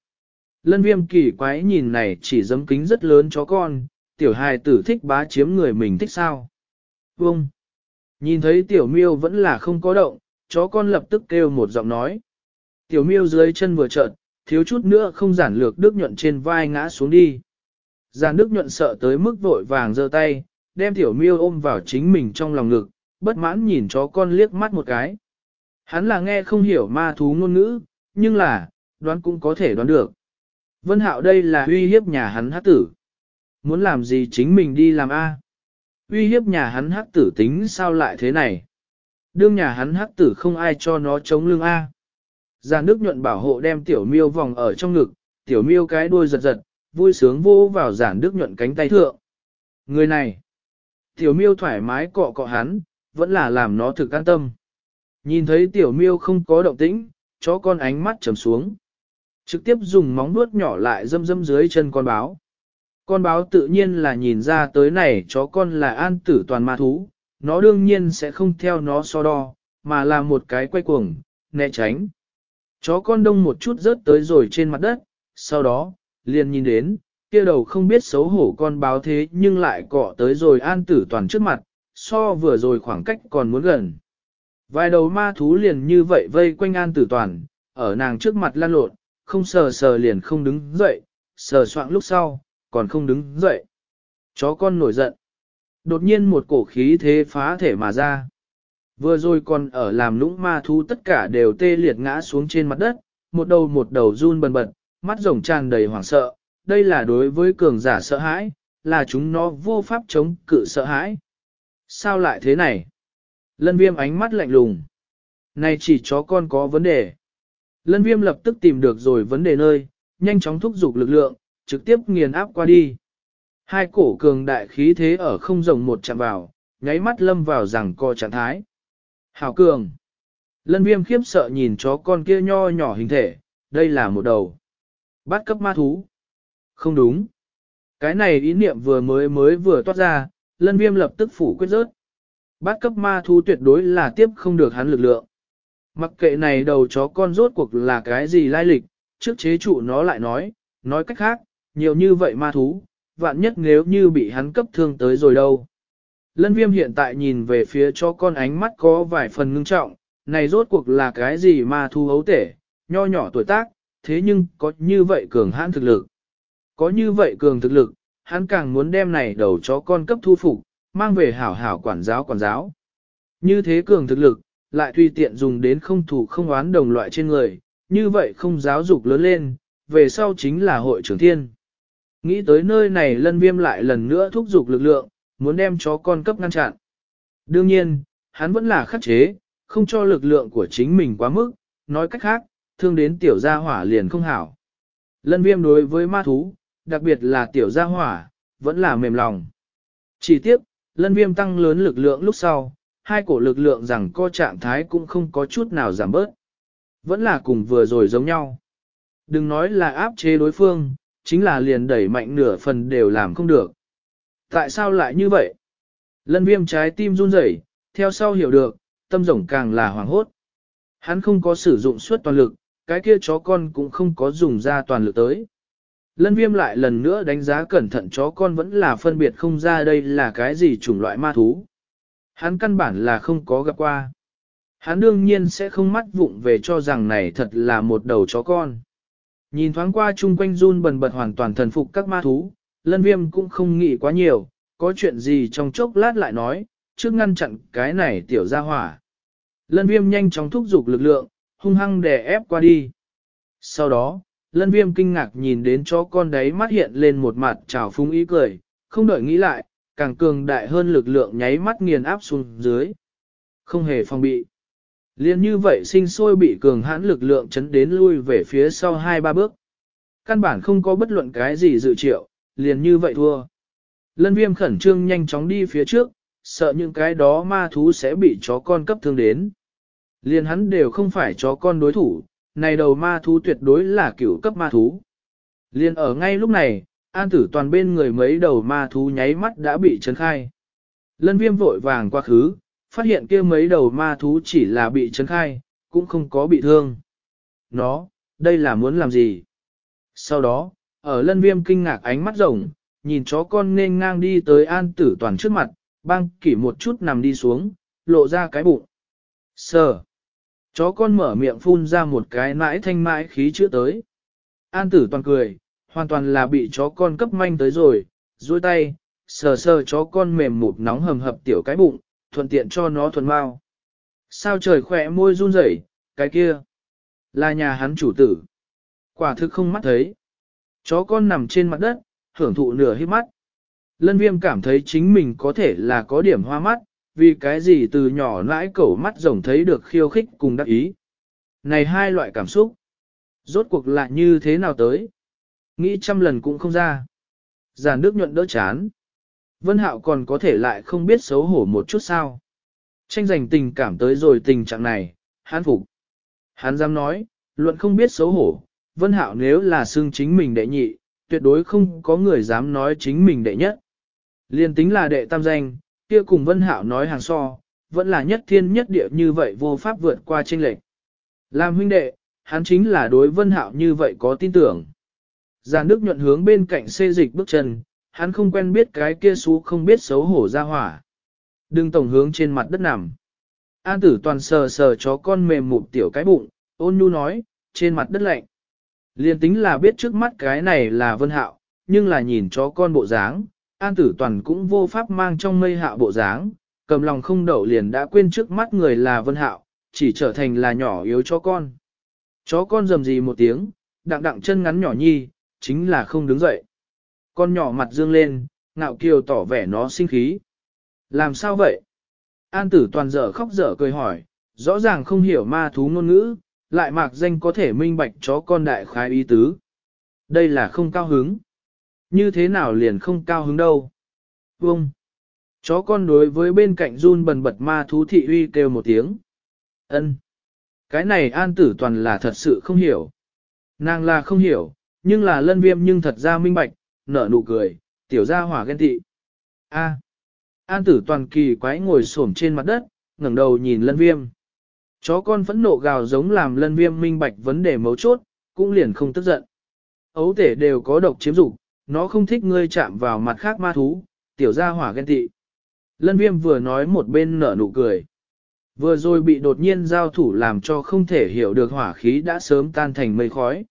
Lân viêm kỳ quái nhìn này chỉ giấm kính rất lớn chó con, tiểu hài tử thích bá chiếm người mình thích sao. Vông. Nhìn thấy tiểu miêu vẫn là không có động, chó con lập tức kêu một giọng nói. Tiểu miêu dưới chân vừa trợn, thiếu chút nữa không giản lược đức nhuận trên vai ngã xuống đi. Giản đức nhuận sợ tới mức vội vàng giơ tay, đem tiểu miêu ôm vào chính mình trong lòng ngực, bất mãn nhìn chó con liếc mắt một cái. Hắn là nghe không hiểu ma thú ngôn ngữ, nhưng là, đoán cũng có thể đoán được. Vân hạo đây là uy hiếp nhà hắn hát tử. Muốn làm gì chính mình đi làm A. Uy hiếp nhà hắn hát tử tính sao lại thế này. Đương nhà hắn hắc tử không ai cho nó chống lưng A. Giàn nước nhuận bảo hộ đem tiểu miêu vòng ở trong ngực, tiểu miêu cái đuôi giật giật, vui sướng vô vào giản đức nhuận cánh tay thượng. Người này, tiểu miêu thoải mái cọ cọ hắn, vẫn là làm nó thực an tâm. Nhìn thấy tiểu miêu không có động tĩnh, chó con ánh mắt trầm xuống. Trực tiếp dùng móng vuốt nhỏ lại dâm dâm dưới chân con báo. Con báo tự nhiên là nhìn ra tới này chó con là an tử toàn ma thú, nó đương nhiên sẽ không theo nó so đo, mà là một cái quay cuồng, né tránh. Chó con đông một chút rớt tới rồi trên mặt đất, sau đó, liền nhìn đến, kia đầu không biết xấu hổ con báo thế nhưng lại cọ tới rồi an tử toàn trước mặt, so vừa rồi khoảng cách còn muốn gần. Vài đầu ma thú liền như vậy vây quanh an tử toàn, ở nàng trước mặt lan lộn, không sờ sờ liền không đứng dậy, sờ soạn lúc sau, còn không đứng dậy. Chó con nổi giận. Đột nhiên một cổ khí thế phá thể mà ra. Vừa rồi còn ở làm lũng ma thú tất cả đều tê liệt ngã xuống trên mặt đất, một đầu một đầu run bần bật, mắt rồng tràn đầy hoảng sợ. Đây là đối với cường giả sợ hãi, là chúng nó vô pháp chống cự sợ hãi. Sao lại thế này? Lân viêm ánh mắt lạnh lùng. Này chỉ chó con có vấn đề. Lân viêm lập tức tìm được rồi vấn đề nơi, nhanh chóng thúc giục lực lượng, trực tiếp nghiền áp qua đi. Hai cổ cường đại khí thế ở không rồng một chạm vào, nháy mắt lâm vào rằng co trạng thái. Hảo cường. Lân viêm khiếp sợ nhìn chó con kia nho nhỏ hình thể, đây là một đầu. Bắt cấp ma thú. Không đúng. Cái này ý niệm vừa mới mới vừa toát ra, lân viêm lập tức phủ quyết rớt. Bắt cấp ma thú tuyệt đối là tiếp không được hắn lực lượng. Mặc kệ này đầu chó con rốt cuộc là cái gì lai lịch, trước chế trụ nó lại nói, nói cách khác, nhiều như vậy ma thú, vạn nhất nếu như bị hắn cấp thương tới rồi đâu. Lân viêm hiện tại nhìn về phía cho con ánh mắt có vài phần ngưng trọng, này rốt cuộc là cái gì mà thu hấu tể, nho nhỏ tuổi tác, thế nhưng có như vậy cường hãn thực lực. Có như vậy cường thực lực, hắn càng muốn đem này đầu chó con cấp thu phục, mang về hảo hảo quản giáo quản giáo. Như thế cường thực lực, lại tùy tiện dùng đến không thủ không oán đồng loại trên người, như vậy không giáo dục lớn lên, về sau chính là hội trưởng thiên. Nghĩ tới nơi này lân viêm lại lần nữa thúc giục lực lượng, muốn đem chó con cấp ngăn chặn. Đương nhiên, hắn vẫn là khắc chế, không cho lực lượng của chính mình quá mức, nói cách khác, thương đến tiểu gia hỏa liền không hảo. Lân viêm đối với ma thú, đặc biệt là tiểu gia hỏa, vẫn là mềm lòng. Chỉ tiếp, lân viêm tăng lớn lực lượng lúc sau, hai cổ lực lượng rằng co trạng thái cũng không có chút nào giảm bớt. Vẫn là cùng vừa rồi giống nhau. Đừng nói là áp chế đối phương, chính là liền đẩy mạnh nửa phần đều làm không được. Tại sao lại như vậy? Lân viêm trái tim run rẩy, theo sau hiểu được, tâm rồng càng là hoảng hốt. Hắn không có sử dụng suốt toàn lực, cái kia chó con cũng không có dùng ra toàn lực tới. Lân viêm lại lần nữa đánh giá cẩn thận chó con vẫn là phân biệt không ra đây là cái gì chủng loại ma thú. Hắn căn bản là không có gặp qua. Hắn đương nhiên sẽ không mắt vụng về cho rằng này thật là một đầu chó con. Nhìn thoáng qua chung quanh run bần bật hoàn toàn thần phục các ma thú, lân viêm cũng không nghĩ quá nhiều, có chuyện gì trong chốc lát lại nói, trước ngăn chặn cái này tiểu ra hỏa. Lân viêm nhanh chóng thúc giục lực lượng, hung hăng đè ép qua đi. Sau đó, lân viêm kinh ngạc nhìn đến chó con đấy mắt hiện lên một mặt trào phúng ý cười, không đợi nghĩ lại, càng cường đại hơn lực lượng nháy mắt nghiền áp xuống dưới. Không hề phòng bị. Liên như vậy sinh sôi bị cường hãn lực lượng chấn đến lui về phía sau hai ba bước. Căn bản không có bất luận cái gì dự triệu, liền như vậy thua. Lân viêm khẩn trương nhanh chóng đi phía trước, sợ những cái đó ma thú sẽ bị chó con cấp thương đến. Liền hắn đều không phải chó con đối thủ, này đầu ma thú tuyệt đối là cửu cấp ma thú. Liền ở ngay lúc này, an tử toàn bên người mấy đầu ma thú nháy mắt đã bị chấn khai. Lân viêm vội vàng qua khứ, phát hiện kia mấy đầu ma thú chỉ là bị chấn khai, cũng không có bị thương. Nó, đây là muốn làm gì? Sau đó, ở lân viêm kinh ngạc ánh mắt rồng, nhìn chó con nên ngang đi tới an tử toàn trước mặt, băng kỷ một chút nằm đi xuống, lộ ra cái bụng. Sờ. Chó con mở miệng phun ra một cái mãi thanh mãi khí chữa tới. An tử toàn cười, hoàn toàn là bị chó con cấp manh tới rồi, duỗi tay, sờ sờ chó con mềm mụt nóng hầm hập tiểu cái bụng, thuận tiện cho nó thuần mau. Sao trời khỏe môi run rẩy, cái kia, là nhà hắn chủ tử. Quả thực không mắt thấy. Chó con nằm trên mặt đất, hưởng thụ nửa hít mắt. Lân viêm cảm thấy chính mình có thể là có điểm hoa mắt, vì cái gì từ nhỏ nãi cẩu mắt rồng thấy được khiêu khích cùng đắc ý. Này hai loại cảm xúc, rốt cuộc lại như thế nào tới? Nghĩ trăm lần cũng không ra. Giàn nước nhuận đỡ chán. Vân Hạo còn có thể lại không biết xấu hổ một chút sao. Tranh giành tình cảm tới rồi tình trạng này, hắn phục. Hắn dám nói, luận không biết xấu hổ, Vân Hạo nếu là xương chính mình đệ nhị, tuyệt đối không có người dám nói chính mình đệ nhất. Liên tính là đệ tam danh, kia cùng Vân Hạo nói hàng so, vẫn là nhất thiên nhất địa như vậy vô pháp vượt qua tranh lệch. Làm huynh đệ, hắn chính là đối vân hạo như vậy có tin tưởng. Giàn Đức nhuận hướng bên cạnh xê dịch bước chân, hắn không quen biết cái kia xú không biết xấu hổ ra hỏa. Đừng tổng hướng trên mặt đất nằm. An tử toàn sờ sờ chó con mềm mụn tiểu cái bụng, ôn nhu nói, trên mặt đất lạnh. Liên tính là biết trước mắt cái này là vân hạo, nhưng là nhìn chó con bộ dáng, an tử toàn cũng vô pháp mang trong mây hạo bộ dáng, cầm lòng không đậu liền đã quên trước mắt người là vân hạo, chỉ trở thành là nhỏ yếu chó con. Chó con rầm gì một tiếng, đặng đặng chân ngắn nhỏ nhi, chính là không đứng dậy. Con nhỏ mặt dương lên, ngạo kiều tỏ vẻ nó sinh khí. Làm sao vậy? An tử toàn dở khóc dở cười hỏi, rõ ràng không hiểu ma thú ngôn ngữ, lại mạc danh có thể minh bạch chó con đại khái ý tứ. Đây là không cao hứng. Như thế nào liền không cao hứng đâu? Vông! Chó con đối với bên cạnh run bần bật ma thú thị uy kêu một tiếng. ân Cái này an tử toàn là thật sự không hiểu. Nàng là không hiểu, nhưng là lân viêm nhưng thật ra minh bạch, nở nụ cười, tiểu gia hỏa ghen tị. A. An tử toàn kỳ quái ngồi xổm trên mặt đất, ngẩng đầu nhìn lân viêm. Chó con phẫn nộ gào giống làm lân viêm minh bạch vấn đề mấu chốt, cũng liền không tức giận. Ấu thể đều có độc chiếm dục, nó không thích ngươi chạm vào mặt khác ma thú, tiểu gia hỏa ghen tị. Lân viêm vừa nói một bên nở nụ cười. Vừa rồi bị đột nhiên giao thủ làm cho không thể hiểu được hỏa khí đã sớm tan thành mây khói.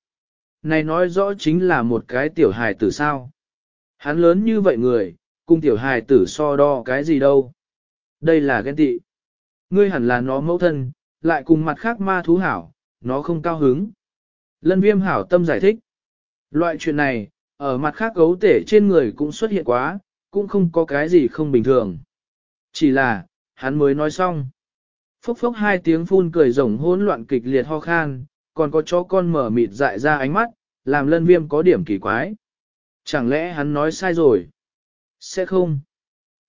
Này nói rõ chính là một cái tiểu hài tử sao. Hắn lớn như vậy người, cùng tiểu hài tử so đo cái gì đâu. Đây là ghen tị. Ngươi hẳn là nó mẫu thân, lại cùng mặt khác ma thú hảo, nó không cao hứng. Lân viêm hảo tâm giải thích. Loại chuyện này, ở mặt khác gấu tể trên người cũng xuất hiện quá, cũng không có cái gì không bình thường. Chỉ là, hắn mới nói xong. Phốc phốc hai tiếng phun cười rồng hỗn loạn kịch liệt ho khan, còn có chó con mở mịt dại ra ánh mắt, làm lân viêm có điểm kỳ quái. Chẳng lẽ hắn nói sai rồi? Sẽ không.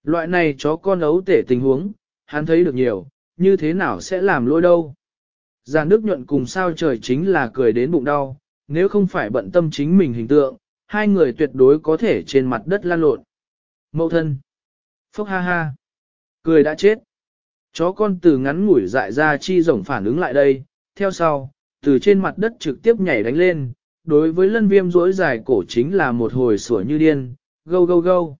Loại này chó con ấu tể tình huống, hắn thấy được nhiều, như thế nào sẽ làm lỗi đâu? Giàn nước nhuận cùng sao trời chính là cười đến bụng đau, nếu không phải bận tâm chính mình hình tượng, hai người tuyệt đối có thể trên mặt đất lan lộn. Mậu thân. Phúc ha ha. Cười đã chết. Chó con từ ngắn ngủi dại ra chi rồng phản ứng lại đây, theo sau, từ trên mặt đất trực tiếp nhảy đánh lên, đối với lân viêm rỗi dài cổ chính là một hồi sủa như điên, gâu gâu gâu.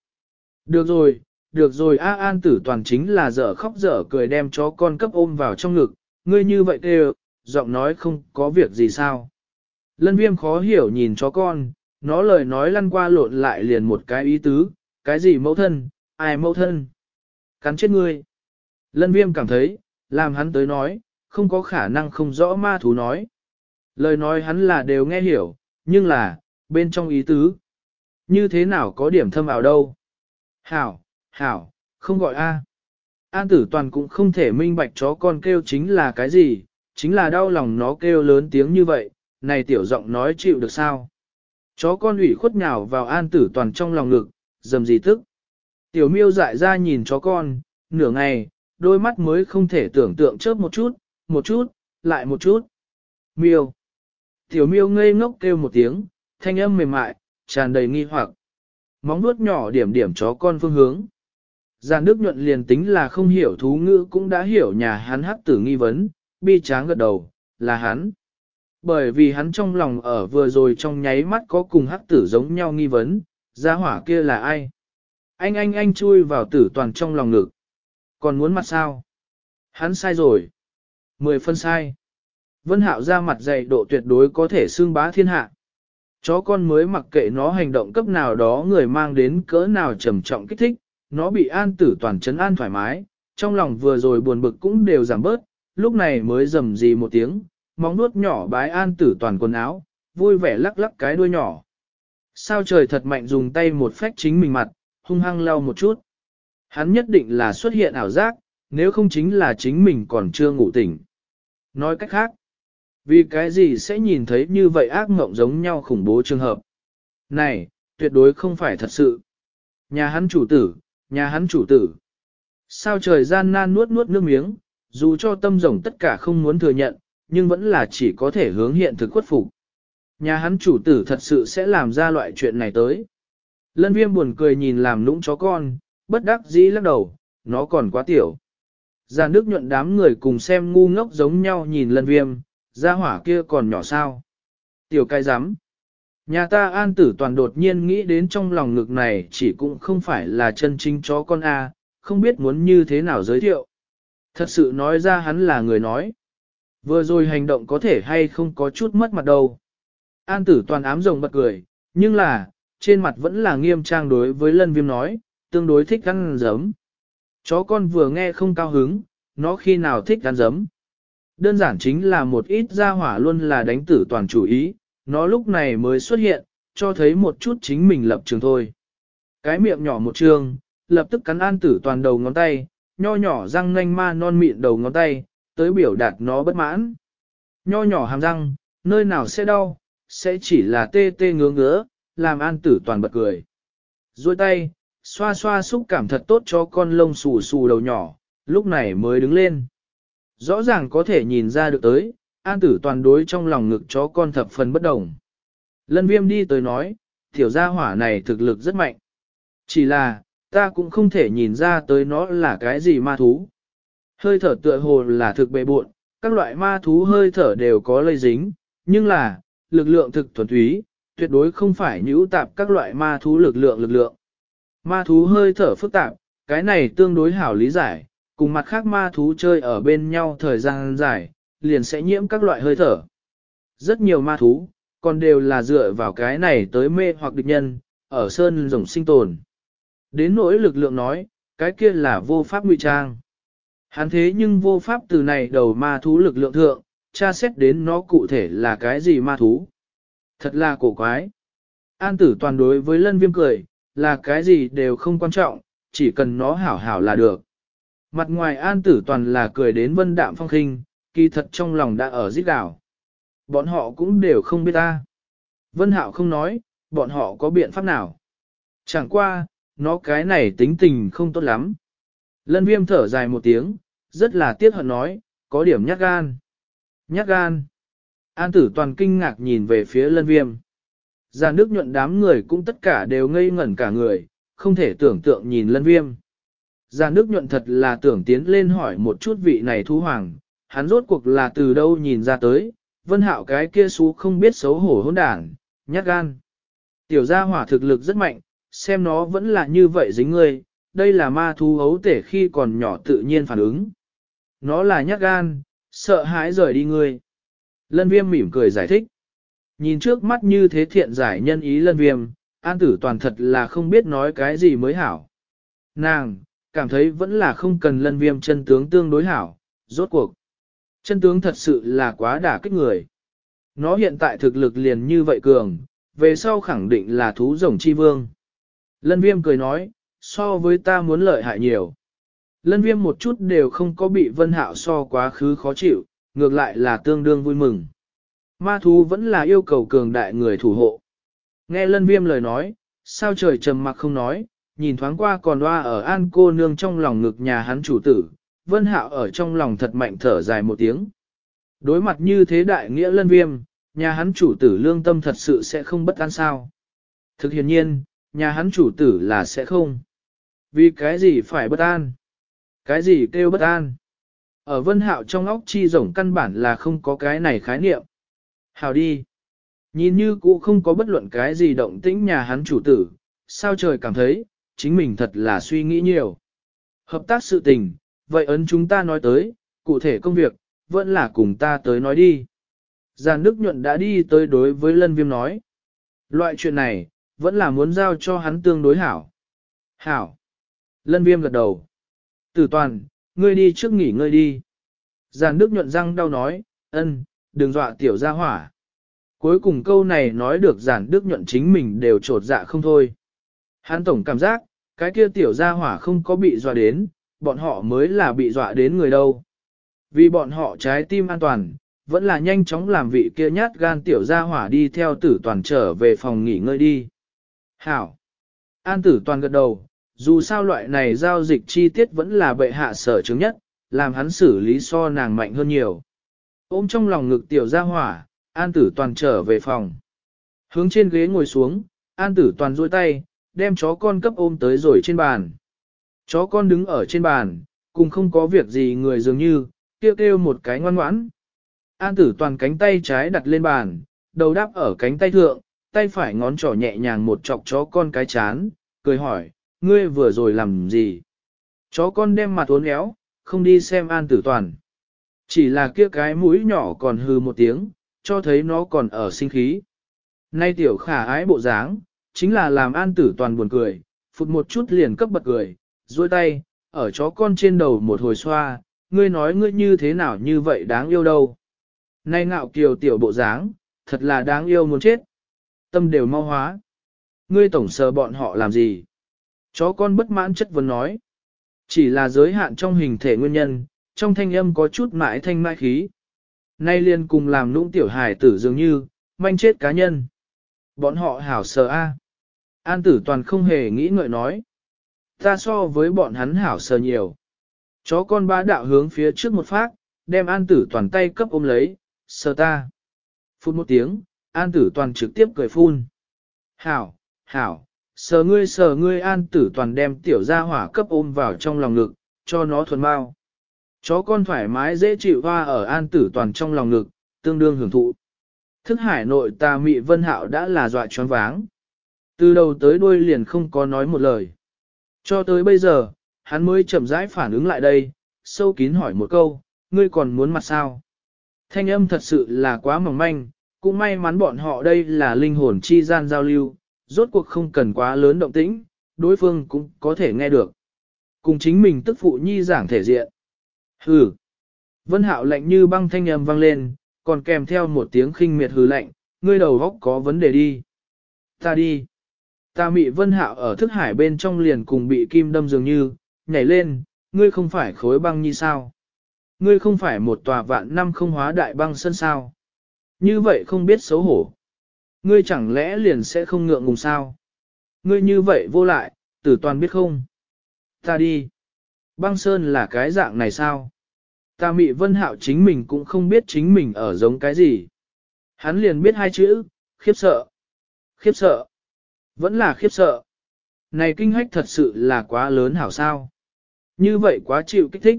Được rồi, được rồi A An tử toàn chính là dở khóc dở cười đem chó con cấp ôm vào trong ngực, ngươi như vậy kêu, giọng nói không có việc gì sao. Lân viêm khó hiểu nhìn chó con, nó lời nói lăn qua lộn lại liền một cái ý tứ, cái gì mẫu thân, ai mẫu thân. Cắn chết ngươi. Lân viêm cảm thấy, làm hắn tới nói, không có khả năng không rõ ma thú nói. Lời nói hắn là đều nghe hiểu, nhưng là, bên trong ý tứ. Như thế nào có điểm thâm ảo đâu. Hảo, hảo, không gọi A. An tử toàn cũng không thể minh bạch chó con kêu chính là cái gì, chính là đau lòng nó kêu lớn tiếng như vậy, này tiểu giọng nói chịu được sao. Chó con ủy khuất nhào vào an tử toàn trong lòng ngực, dầm gì tức. Tiểu miêu dại ra nhìn chó con, nửa ngày, đôi mắt mới không thể tưởng tượng chớp một chút, một chút, lại một chút. Miêu. Tiểu miêu ngây ngốc kêu một tiếng, thanh âm mềm mại, tràn đầy nghi hoặc. Móng vuốt nhỏ điểm điểm chó con phương hướng. Giàn Đức nhuận liền tính là không hiểu thú ngữ cũng đã hiểu nhà hắn hắc tử nghi vấn, bi tráng gật đầu, là hắn. Bởi vì hắn trong lòng ở vừa rồi trong nháy mắt có cùng hắc tử giống nhau nghi vấn, gia hỏa kia là ai? Anh anh anh chui vào tử toàn trong lòng ngực. Còn muốn mặt sao? Hắn sai rồi. Mười phân sai. Vân hạo ra mặt dày độ tuyệt đối có thể xương bá thiên hạ. Chó con mới mặc kệ nó hành động cấp nào đó người mang đến cỡ nào trầm trọng kích thích, nó bị an tử toàn chấn an thoải mái, trong lòng vừa rồi buồn bực cũng đều giảm bớt, lúc này mới rầm gì một tiếng, móng nuốt nhỏ bái an tử toàn quần áo, vui vẻ lắc lắc cái đuôi nhỏ. Sao trời thật mạnh dùng tay một phách chính mình mặt, hung hăng lau một chút. Hắn nhất định là xuất hiện ảo giác, nếu không chính là chính mình còn chưa ngủ tỉnh. Nói cách khác, vì cái gì sẽ nhìn thấy như vậy ác mộng giống nhau khủng bố trường hợp? Này, tuyệt đối không phải thật sự. Nhà hắn chủ tử, nhà hắn chủ tử. Sao trời gian nan nuốt nuốt nước miếng, dù cho tâm rồng tất cả không muốn thừa nhận, nhưng vẫn là chỉ có thể hướng hiện thực khuất phục. Nhà hắn chủ tử thật sự sẽ làm ra loại chuyện này tới. Lân viêm buồn cười nhìn làm nũng chó con, bất đắc dĩ lắc đầu, nó còn quá tiểu. Giàn Đức nhuận đám người cùng xem ngu ngốc giống nhau nhìn lân viêm, gia hỏa kia còn nhỏ sao. Tiểu cái rắm Nhà ta an tử toàn đột nhiên nghĩ đến trong lòng ngực này chỉ cũng không phải là chân chính chó con A, không biết muốn như thế nào giới thiệu. Thật sự nói ra hắn là người nói. Vừa rồi hành động có thể hay không có chút mất mặt đâu. An tử toàn ám rồng bật cười, nhưng là, trên mặt vẫn là nghiêm trang đối với lân viêm nói, tương đối thích ăn giấm. Chó con vừa nghe không cao hứng, nó khi nào thích ăn giấm. Đơn giản chính là một ít gia hỏa luôn là đánh tử toàn chủ ý, nó lúc này mới xuất hiện, cho thấy một chút chính mình lập trường thôi. Cái miệng nhỏ một trường, lập tức cắn an tử toàn đầu ngón tay, nho nhỏ răng nanh ma non mịn đầu ngón tay, tới biểu đạt nó bất mãn. Nho nhỏ hàm răng, nơi nào sẽ đau, sẽ chỉ là tê tê ngứa ngứa, làm an tử toàn bật cười. Rồi tay, xoa xoa xúc cảm thật tốt cho con lông xù xù đầu nhỏ, lúc này mới đứng lên. Rõ ràng có thể nhìn ra được tới, an tử toàn đối trong lòng ngực chó con thập phần bất đồng. Lân viêm đi tới nói, tiểu gia hỏa này thực lực rất mạnh. Chỉ là, ta cũng không thể nhìn ra tới nó là cái gì ma thú. Hơi thở tựa hồ là thực bệ buộn, các loại ma thú hơi thở đều có lây dính, nhưng là, lực lượng thực thuần túy, tuyệt đối không phải nhũ tạp các loại ma thú lực lượng lực lượng. Ma thú hơi thở phức tạp, cái này tương đối hảo lý giải, cùng mặt khác ma thú chơi ở bên nhau thời gian dài, liền sẽ nhiễm các loại hơi thở. Rất nhiều ma thú, còn đều là dựa vào cái này tới mê hoặc địch nhân, ở sơn rồng sinh tồn. Đến nỗi lực lượng nói, cái kia là vô pháp ngụy trang. Hắn thế nhưng vô pháp từ này đầu ma thú lực lượng thượng, tra xét đến nó cụ thể là cái gì ma thú. Thật là cổ quái. An tử toàn đối với lân viêm cười, là cái gì đều không quan trọng, chỉ cần nó hảo hảo là được. Mặt ngoài an tử toàn là cười đến vân đạm phong khinh, kỳ thật trong lòng đã ở giết đảo. Bọn họ cũng đều không biết ta. Vân hạo không nói, bọn họ có biện pháp nào. Chẳng qua, nó cái này tính tình không tốt lắm. Lân viêm thở dài một tiếng, rất là tiếc hận nói, có điểm nhát gan. Nhát gan. An tử toàn kinh ngạc nhìn về phía lân viêm. Già nước nhuận đám người cũng tất cả đều ngây ngẩn cả người, không thể tưởng tượng nhìn lân viêm. Già nước nhuận thật là tưởng tiến lên hỏi một chút vị này thú hoàng, hắn rốt cuộc là từ đâu nhìn ra tới, vân hạo cái kia xú không biết xấu hổ hỗn đảng, nhát gan. Tiểu gia hỏa thực lực rất mạnh, xem nó vẫn là như vậy dính ngươi, đây là ma thú hấu tể khi còn nhỏ tự nhiên phản ứng. Nó là nhát gan, sợ hãi rời đi ngươi. Lân viêm mỉm cười giải thích. Nhìn trước mắt như thế thiện giải nhân ý lân viêm, an tử toàn thật là không biết nói cái gì mới hảo. Nàng, cảm thấy vẫn là không cần lân viêm chân tướng tương đối hảo, rốt cuộc. Chân tướng thật sự là quá đả kích người. Nó hiện tại thực lực liền như vậy cường, về sau khẳng định là thú rồng chi vương. Lân viêm cười nói, so với ta muốn lợi hại nhiều. Lân viêm một chút đều không có bị vân hạo so quá khứ khó chịu, ngược lại là tương đương vui mừng. Ma thú vẫn là yêu cầu cường đại người thủ hộ. Nghe lân viêm lời nói, sao trời trầm mặc không nói, nhìn thoáng qua còn loa ở an cô nương trong lòng ngực nhà hắn chủ tử, vân hạo ở trong lòng thật mạnh thở dài một tiếng. Đối mặt như thế đại nghĩa lân viêm, nhà hắn chủ tử lương tâm thật sự sẽ không bất an sao. Thực hiện nhiên, nhà hắn chủ tử là sẽ không. Vì cái gì phải bất an? Cái gì kêu bất an? Ở vân hạo trong óc chi rộng căn bản là không có cái này khái niệm. Hào đi. Nhìn như cũ không có bất luận cái gì động tĩnh nhà hắn chủ tử, sao trời cảm thấy, chính mình thật là suy nghĩ nhiều. Hợp tác sự tình, vậy ấn chúng ta nói tới, cụ thể công việc, vẫn là cùng ta tới nói đi. Giàn Đức Nhuận đã đi tới đối với Lân Viêm nói. Loại chuyện này, vẫn là muốn giao cho hắn tương đối hảo. Hảo. Lân Viêm gật đầu. Tử toàn, ngươi đi trước nghỉ ngơi đi. Giàn Đức Nhuận răng đau nói, ân, đừng dọa tiểu gia hỏa. Cuối cùng câu này nói được giản đức nhuận chính mình đều trột dạ không thôi. Hắn tổng cảm giác, cái kia tiểu gia hỏa không có bị dọa đến, bọn họ mới là bị dọa đến người đâu. Vì bọn họ trái tim an toàn, vẫn là nhanh chóng làm vị kia nhát gan tiểu gia hỏa đi theo tử toàn trở về phòng nghỉ ngơi đi. Hảo! An tử toàn gật đầu, dù sao loại này giao dịch chi tiết vẫn là bệ hạ sở chứng nhất, làm hắn xử lý so nàng mạnh hơn nhiều. Ôm trong lòng ngực tiểu gia hỏa, an tử toàn trở về phòng. Hướng trên ghế ngồi xuống, an tử toàn duỗi tay, đem chó con cấp ôm tới rồi trên bàn. Chó con đứng ở trên bàn, cùng không có việc gì người dường như, kêu kêu một cái ngoan ngoãn. An tử toàn cánh tay trái đặt lên bàn, đầu đáp ở cánh tay thượng, tay phải ngón trỏ nhẹ nhàng một chọc chó con cái chán, cười hỏi, ngươi vừa rồi làm gì? Chó con đem mặt uốn éo, không đi xem an tử toàn. Chỉ là kia cái mũi nhỏ còn hư một tiếng, cho thấy nó còn ở sinh khí. Nay tiểu khả ái bộ dáng, chính là làm an tử toàn buồn cười, phụt một chút liền cấp bật cười, duỗi tay, ở chó con trên đầu một hồi xoa, ngươi nói ngươi như thế nào như vậy đáng yêu đâu. Nay ngạo kiều tiểu bộ dáng, thật là đáng yêu muốn chết. Tâm đều mau hóa. Ngươi tổng sờ bọn họ làm gì? Chó con bất mãn chất vấn nói. Chỉ là giới hạn trong hình thể nguyên nhân, trong thanh âm có chút mãi thanh mãi khí. Nay liền cùng làm nũng tiểu hài tử dường như, manh chết cá nhân. Bọn họ hảo sờ A. An tử toàn không hề nghĩ ngợi nói. Ta so với bọn hắn hảo sờ nhiều. Chó con ba đạo hướng phía trước một phát, đem an tử toàn tay cấp ôm lấy, sờ ta. Phút một tiếng, an tử toàn trực tiếp cười phun. Hảo, hảo, sờ ngươi sờ ngươi an tử toàn đem tiểu gia hỏa cấp ôm vào trong lòng ngực, cho nó thuần bao. Chó con thoải mái dễ chịu hoa ở an tử toàn trong lòng ngực, tương đương hưởng thụ. Thức hải nội Ta mị vân hạo đã là dọa choáng váng. Từ đầu tới đuôi liền không có nói một lời. Cho tới bây giờ, hắn mới chậm rãi phản ứng lại đây, sâu kín hỏi một câu, ngươi còn muốn mặt sao? Thanh âm thật sự là quá mỏng manh, cũng may mắn bọn họ đây là linh hồn chi gian giao lưu, rốt cuộc không cần quá lớn động tĩnh, đối phương cũng có thể nghe được. Cùng chính mình tức phụ nhi giảng thể diện. Hừ. Vân hạo lạnh như băng thanh âm vang lên, còn kèm theo một tiếng khinh miệt hừ lạnh, ngươi đầu góc có vấn đề đi. Ta đi. Ta mị vân hạo ở thức hải bên trong liền cùng bị kim đâm dường như, nhảy lên, ngươi không phải khối băng như sao. Ngươi không phải một tòa vạn năm không hóa đại băng sân sao. Như vậy không biết xấu hổ. Ngươi chẳng lẽ liền sẽ không ngượng ngùng sao? Ngươi như vậy vô lại, tử toàn biết không? Ta đi. Băng sơn là cái dạng này sao? Ta mị vân hạo chính mình cũng không biết chính mình ở giống cái gì. Hắn liền biết hai chữ, khiếp sợ. Khiếp sợ. Vẫn là khiếp sợ. Này kinh hách thật sự là quá lớn hảo sao. Như vậy quá chịu kích thích.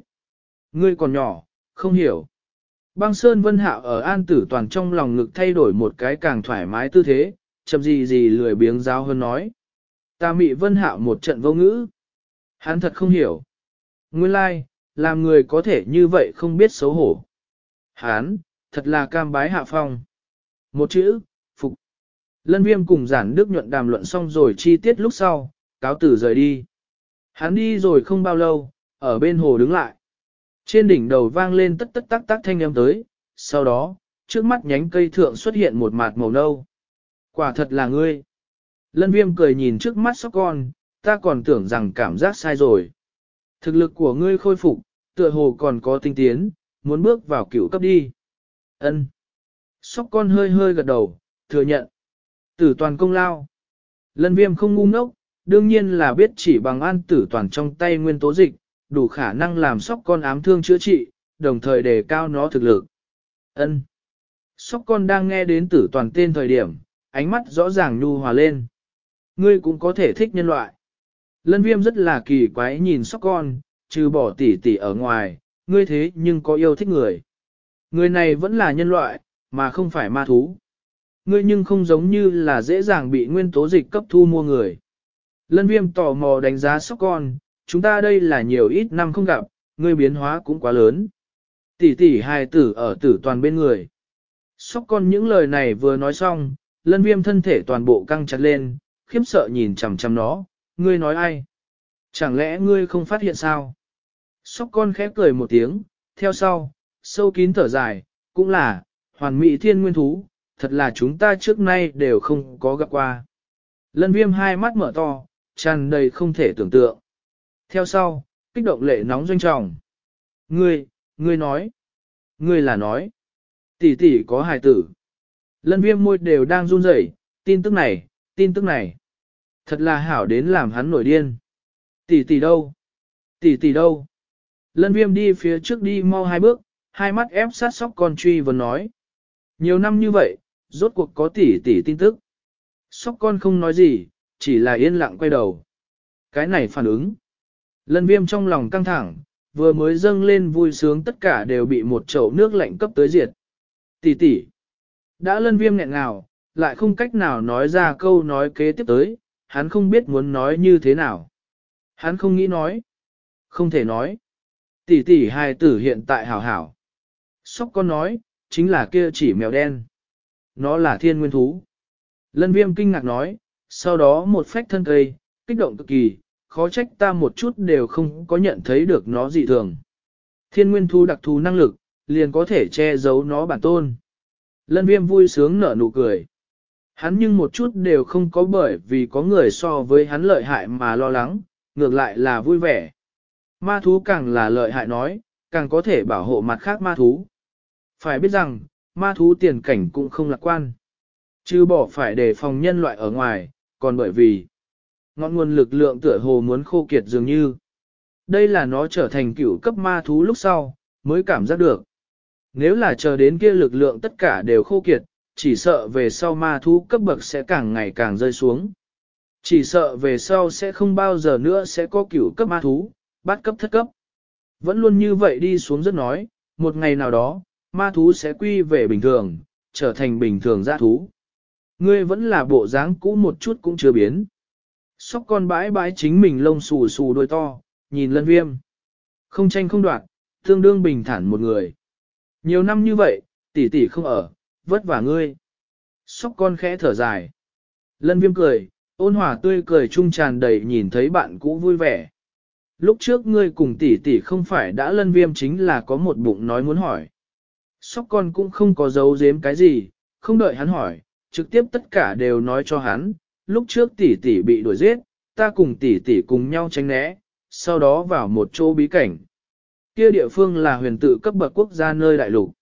Ngươi còn nhỏ, không hiểu. Băng Sơn Vân Hạo ở an tử toàn trong lòng ngực thay đổi một cái càng thoải mái tư thế, chậm gì gì lười biếng giáo hơn nói. Ta mị Vân Hạo một trận vô ngữ. Hắn thật không hiểu. Nguyên lai, like, làm người có thể như vậy không biết xấu hổ. Hắn, thật là cam bái hạ phong. Một chữ. Lân viêm cùng giản đức nhuận đàm luận xong rồi chi tiết lúc sau, cáo tử rời đi. Hắn đi rồi không bao lâu, ở bên hồ đứng lại. Trên đỉnh đầu vang lên tất tất tắc tắc thanh âm tới, sau đó, trước mắt nhánh cây thượng xuất hiện một mạt màu nâu. Quả thật là ngươi. Lân viêm cười nhìn trước mắt sóc con, ta còn tưởng rằng cảm giác sai rồi. Thực lực của ngươi khôi phục, tựa hồ còn có tinh tiến, muốn bước vào cửu cấp đi. ân Sóc con hơi hơi gật đầu, thừa nhận. Tử toàn công lao. Lân viêm không ngu ngốc, đương nhiên là biết chỉ bằng an tử toàn trong tay nguyên tố dịch, đủ khả năng làm sóc con ám thương chữa trị, đồng thời đề cao nó thực lực. Ân. Sóc con đang nghe đến tử toàn tên thời điểm, ánh mắt rõ ràng nhu hòa lên. Ngươi cũng có thể thích nhân loại. Lân viêm rất là kỳ quái nhìn sóc con, trừ bỏ tỉ tỉ ở ngoài, ngươi thế nhưng có yêu thích người. Người này vẫn là nhân loại, mà không phải ma thú. Ngươi nhưng không giống như là dễ dàng bị nguyên tố dịch cấp thu mua người. Lân viêm tò mò đánh giá sóc con, chúng ta đây là nhiều ít năm không gặp, ngươi biến hóa cũng quá lớn. Tỷ tỷ hài tử ở tử toàn bên người. Sóc con những lời này vừa nói xong, lân viêm thân thể toàn bộ căng chặt lên, khiếp sợ nhìn chằm chằm nó, ngươi nói ai? Chẳng lẽ ngươi không phát hiện sao? Sóc con khép cười một tiếng, theo sau, sâu kín thở dài, cũng là, hoàn mỹ thiên nguyên thú, thật là chúng ta trước nay đều không có gặp qua. Lân viêm hai mắt mở to, tràn đầy không thể tưởng tượng. Theo sau, kích động lệ nóng doanh trọng. Ngươi, ngươi nói. Ngươi là nói. Tỷ tỷ có hài tử. Lân viêm môi đều đang run rẩy, tin tức này, tin tức này. Thật là hảo đến làm hắn nổi điên. Tỷ tỷ đâu? Tỷ tỷ đâu? Lân viêm đi phía trước đi mau hai bước, hai mắt ép sát sóc con truy vừa nói. Nhiều năm như vậy, rốt cuộc có tỷ tỷ tin tức. Sóc con không nói gì, chỉ là yên lặng quay đầu. Cái này phản ứng. Lân viêm trong lòng căng thẳng, vừa mới dâng lên vui sướng tất cả đều bị một chậu nước lạnh cấp tới diệt. Tỷ tỷ, đã lân viêm nghẹn ngào, lại không cách nào nói ra câu nói kế tiếp tới, hắn không biết muốn nói như thế nào. Hắn không nghĩ nói, không thể nói. Tỷ tỷ hài tử hiện tại hảo hảo. Sóc con nói, chính là kia chỉ mèo đen. Nó là thiên nguyên thú. Lân viêm kinh ngạc nói, sau đó một phách thân cây, kích động cực kỳ, khó trách ta một chút đều không có nhận thấy được nó dị thường. Thiên nguyên thú đặc thù năng lực, liền có thể che giấu nó bản tôn. Lân viêm vui sướng nở nụ cười. Hắn nhưng một chút đều không có bởi vì có người so với hắn lợi hại mà lo lắng, ngược lại là vui vẻ. Ma thú càng là lợi hại nói, càng có thể bảo hộ mặt khác ma thú. Phải biết rằng, ma thú tiền cảnh cũng không lạc quan. Chứ bỏ phải đề phòng nhân loại ở ngoài, còn bởi vì ngọn nguồn lực lượng tựa hồ muốn khô kiệt dường như. Đây là nó trở thành cựu cấp ma thú lúc sau, mới cảm giác được. Nếu là chờ đến kia lực lượng tất cả đều khô kiệt, chỉ sợ về sau ma thú cấp bậc sẽ càng ngày càng rơi xuống. Chỉ sợ về sau sẽ không bao giờ nữa sẽ có cửu cấp ma thú, bát cấp thất cấp. Vẫn luôn như vậy đi xuống rất nói, một ngày nào đó, ma thú sẽ quy về bình thường, trở thành bình thường giã thú. Ngươi vẫn là bộ dáng cũ một chút cũng chưa biến. Sóc con bãi bãi chính mình lông xù xù đôi to, nhìn lân viêm. Không tranh không đoạt, tương đương bình thản một người. Nhiều năm như vậy, tỷ tỷ không ở, vất vả ngươi. Sóc con khẽ thở dài. Lân viêm cười, ôn hòa tươi cười trung tràn đầy nhìn thấy bạn cũ vui vẻ. Lúc trước ngươi cùng tỷ tỷ không phải đã lân viêm chính là có một bụng nói muốn hỏi. Sóc con cũng không có giấu giếm cái gì, không đợi hắn hỏi, trực tiếp tất cả đều nói cho hắn, lúc trước tỷ tỷ bị đuổi giết, ta cùng tỷ tỷ cùng nhau tránh né, sau đó vào một chỗ bí cảnh. Kia địa phương là huyền tự cấp bậc quốc gia nơi đại lục.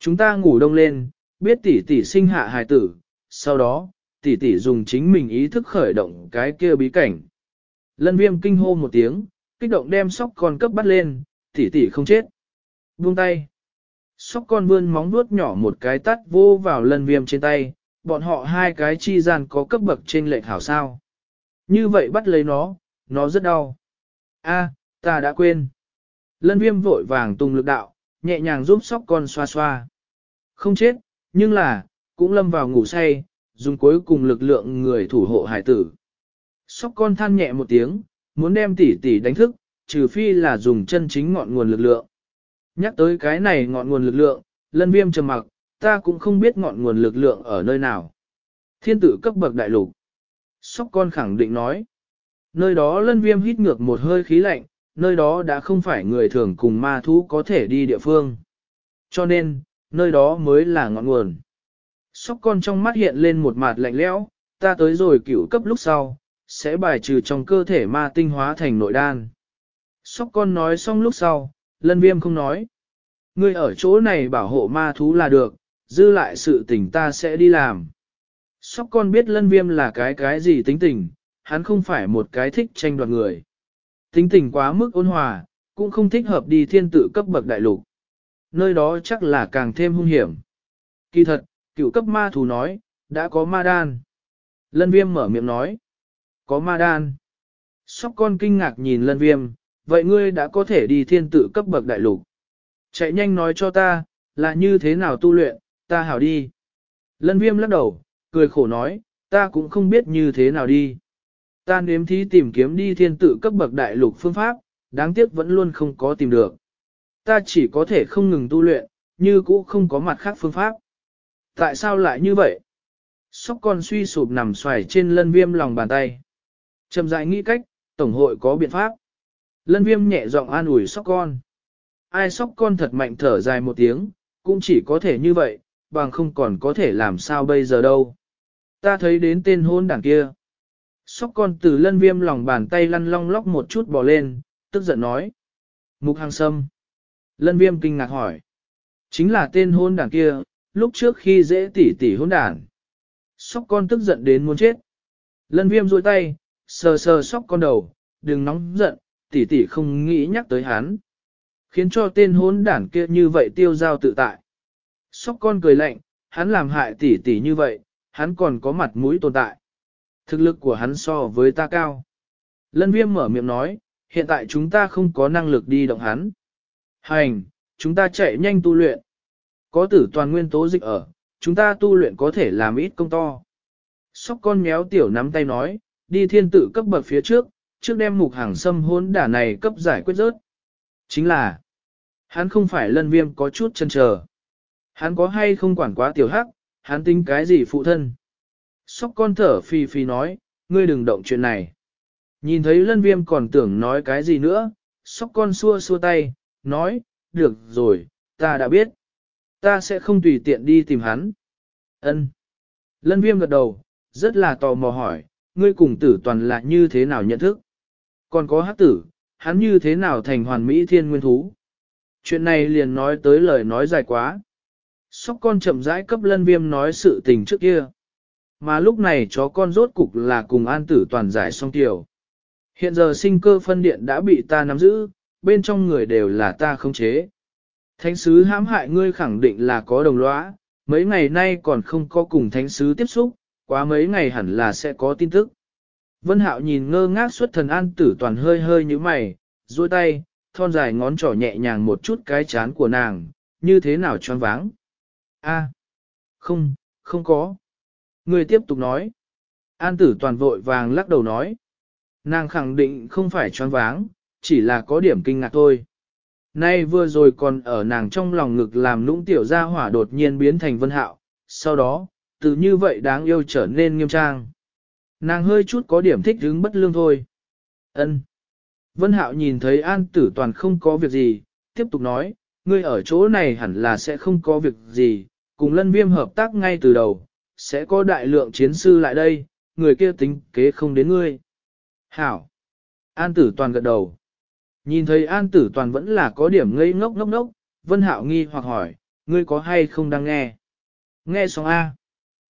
Chúng ta ngủ đông lên, biết tỷ tỷ sinh hạ hài tử, sau đó, tỷ tỷ dùng chính mình ý thức khởi động cái kia bí cảnh. Lân viêm kinh hô một tiếng, kích động đem sóc con cấp bắt lên, tỷ tỷ không chết. Buông tay. Sóc con vươn móng vuốt nhỏ một cái tắt vô vào lân viêm trên tay, bọn họ hai cái chi gian có cấp bậc trên lệch hảo sao. Như vậy bắt lấy nó, nó rất đau. A, ta đã quên. Lân viêm vội vàng tung lực đạo, nhẹ nhàng giúp sóc con xoa xoa. Không chết, nhưng là, cũng lâm vào ngủ say, dùng cuối cùng lực lượng người thủ hộ hải tử. Sóc con than nhẹ một tiếng, muốn đem tỷ tỷ đánh thức, trừ phi là dùng chân chính ngọn nguồn lực lượng. Nhắc tới cái này ngọn nguồn lực lượng, lân viêm trầm mặc, ta cũng không biết ngọn nguồn lực lượng ở nơi nào. Thiên tử cấp bậc đại lục. Sóc con khẳng định nói. Nơi đó lân viêm hít ngược một hơi khí lạnh, nơi đó đã không phải người thường cùng ma thú có thể đi địa phương. Cho nên, nơi đó mới là ngọn nguồn. Sóc con trong mắt hiện lên một mặt lạnh lẽo, ta tới rồi cửu cấp lúc sau, sẽ bài trừ trong cơ thể ma tinh hóa thành nội đan. Sóc con nói xong lúc sau, lân viêm không nói. Ngươi ở chỗ này bảo hộ ma thú là được, dư lại sự tình ta sẽ đi làm. Sóc con biết lân viêm là cái cái gì tính tình, hắn không phải một cái thích tranh đoạt người. Tính tình quá mức ôn hòa, cũng không thích hợp đi thiên tự cấp bậc đại lục. Nơi đó chắc là càng thêm hung hiểm. Kỳ thật, cựu cấp ma thú nói, đã có ma đan. Lân viêm mở miệng nói, có ma đan. Sóc con kinh ngạc nhìn lân viêm, vậy ngươi đã có thể đi thiên tự cấp bậc đại lục. Chạy nhanh nói cho ta, là như thế nào tu luyện, ta hảo đi. Lân viêm lắc đầu, cười khổ nói, ta cũng không biết như thế nào đi. Ta nếm thí tìm kiếm đi thiên tự cấp bậc đại lục phương pháp, đáng tiếc vẫn luôn không có tìm được. Ta chỉ có thể không ngừng tu luyện, như cũ không có mặt khác phương pháp. Tại sao lại như vậy? Sóc con suy sụp nằm xoài trên lân viêm lòng bàn tay. Trầm dại nghĩ cách, Tổng hội có biện pháp. Lân viêm nhẹ giọng an ủi sóc con. Ai sóc con thật mạnh thở dài một tiếng, cũng chỉ có thể như vậy, bằng không còn có thể làm sao bây giờ đâu. Ta thấy đến tên hôn đảng kia. Sóc con từ lân viêm lòng bàn tay lăn long lóc một chút bò lên, tức giận nói. Mục hàng sâm. Lân viêm kinh ngạc hỏi. Chính là tên hôn đảng kia, lúc trước khi dễ tỉ tỉ hôn đảng. Sóc con tức giận đến muốn chết. Lân viêm rôi tay, sờ sờ sóc con đầu, đừng nóng giận, Tỷ tỷ không nghĩ nhắc tới hắn. Khiến cho tên hốn đản kia như vậy tiêu giao tự tại. Sóc con cười lạnh, hắn làm hại tỷ tỷ như vậy, hắn còn có mặt mũi tồn tại. Thực lực của hắn so với ta cao. Lân viêm mở miệng nói, hiện tại chúng ta không có năng lực đi động hắn. Hành, chúng ta chạy nhanh tu luyện. Có tử toàn nguyên tố dịch ở, chúng ta tu luyện có thể làm ít công to. Sóc con méo tiểu nắm tay nói, đi thiên tử cấp bậc phía trước, trước đem mục hàng xâm hôn đả này cấp giải quyết rớt. Chính là, hắn không phải lân viêm có chút chân chờ. Hắn có hay không quản quá tiểu hắc, hắn tính cái gì phụ thân. Sóc con thở phì phì nói, ngươi đừng động chuyện này. Nhìn thấy lân viêm còn tưởng nói cái gì nữa, sóc con xua xua tay, nói, được rồi, ta đã biết. Ta sẽ không tùy tiện đi tìm hắn. Ân. Lân viêm gật đầu, rất là tò mò hỏi, ngươi cùng tử toàn là như thế nào nhận thức? Còn có hát tử, hắn như thế nào thành hoàn mỹ thiên nguyên thú? Chuyện này liền nói tới lời nói dài quá. Sóc con chậm rãi cấp lân viêm nói sự tình trước kia. Mà lúc này chó con rốt cục là cùng an tử toàn giải xong tiểu. Hiện giờ sinh cơ phân điện đã bị ta nắm giữ, bên trong người đều là ta không chế. Thánh sứ hãm hại ngươi khẳng định là có đồng lõa, mấy ngày nay còn không có cùng thánh sứ tiếp xúc, quá mấy ngày hẳn là sẽ có tin tức. Vân Hạo nhìn ngơ ngác xuất thần an tử toàn hơi hơi như mày, duỗi tay, thon dài ngón trỏ nhẹ nhàng một chút cái chán của nàng, như thế nào choáng váng. A, không, không có. Người tiếp tục nói. An tử toàn vội vàng lắc đầu nói. Nàng khẳng định không phải choáng váng, chỉ là có điểm kinh ngạc thôi. Nay vừa rồi còn ở nàng trong lòng ngực làm lũng tiểu gia hỏa đột nhiên biến thành vân hạo, sau đó, từ như vậy đáng yêu trở nên nghiêm trang. Nàng hơi chút có điểm thích hứng bất lương thôi. Ân. Vân hạo nhìn thấy an tử toàn không có việc gì, tiếp tục nói, ngươi ở chỗ này hẳn là sẽ không có việc gì, cùng lân viêm hợp tác ngay từ đầu, sẽ có đại lượng chiến sư lại đây, người kia tính kế không đến ngươi. Hảo. An tử toàn gật đầu. Nhìn thấy an tử toàn vẫn là có điểm ngây ngốc ngốc ngốc, Vân Hạo nghi hoặc hỏi, ngươi có hay không đang nghe? Nghe xong A.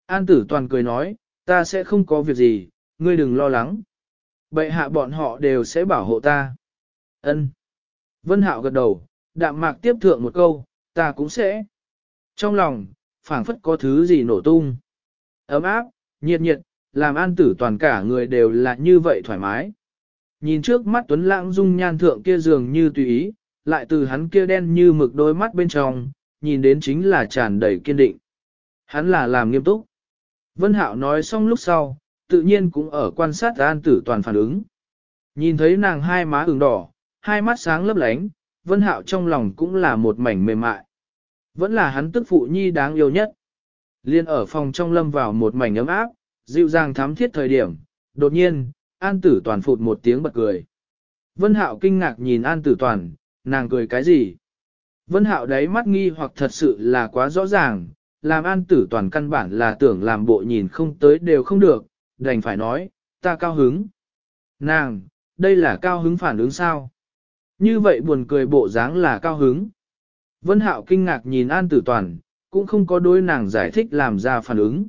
An tử toàn cười nói, ta sẽ không có việc gì, ngươi đừng lo lắng. Bệ hạ bọn họ đều sẽ bảo hộ ta. Ân. Vân Hạo gật đầu, đạm mạc tiếp thượng một câu, ta cũng sẽ. Trong lòng, phảng phất có thứ gì nổ tung. Ấm áp, nhiệt nhiệt, làm an tử toàn cả người đều là như vậy thoải mái. Nhìn trước mắt Tuấn Lãng dung nhan thượng kia dường như tùy ý, lại từ hắn kia đen như mực đôi mắt bên trong, nhìn đến chính là tràn đầy kiên định. Hắn là làm nghiêm túc. Vân Hạo nói xong lúc sau, tự nhiên cũng ở quan sát an tử toàn phản ứng. Nhìn thấy nàng hai má ửng đỏ, hai mắt sáng lấp lánh, Vân Hạo trong lòng cũng là một mảnh mềm mại. Vẫn là hắn tức phụ nhi đáng yêu nhất. Liên ở phòng trong lâm vào một mảnh ấm áp, dịu dàng thắm thiết thời điểm, đột nhiên, An Tử Toàn phụt một tiếng bật cười. Vân Hạo kinh ngạc nhìn An Tử Toàn, nàng cười cái gì? Vân Hạo đáy mắt nghi hoặc thật sự là quá rõ ràng, làm An Tử Toàn căn bản là tưởng làm bộ nhìn không tới đều không được, đành phải nói, ta cao hứng. Nàng, đây là cao hứng phản ứng sao? Như vậy buồn cười bộ dáng là cao hứng. Vân Hạo kinh ngạc nhìn An Tử Toàn, cũng không có đối nàng giải thích làm ra phản ứng.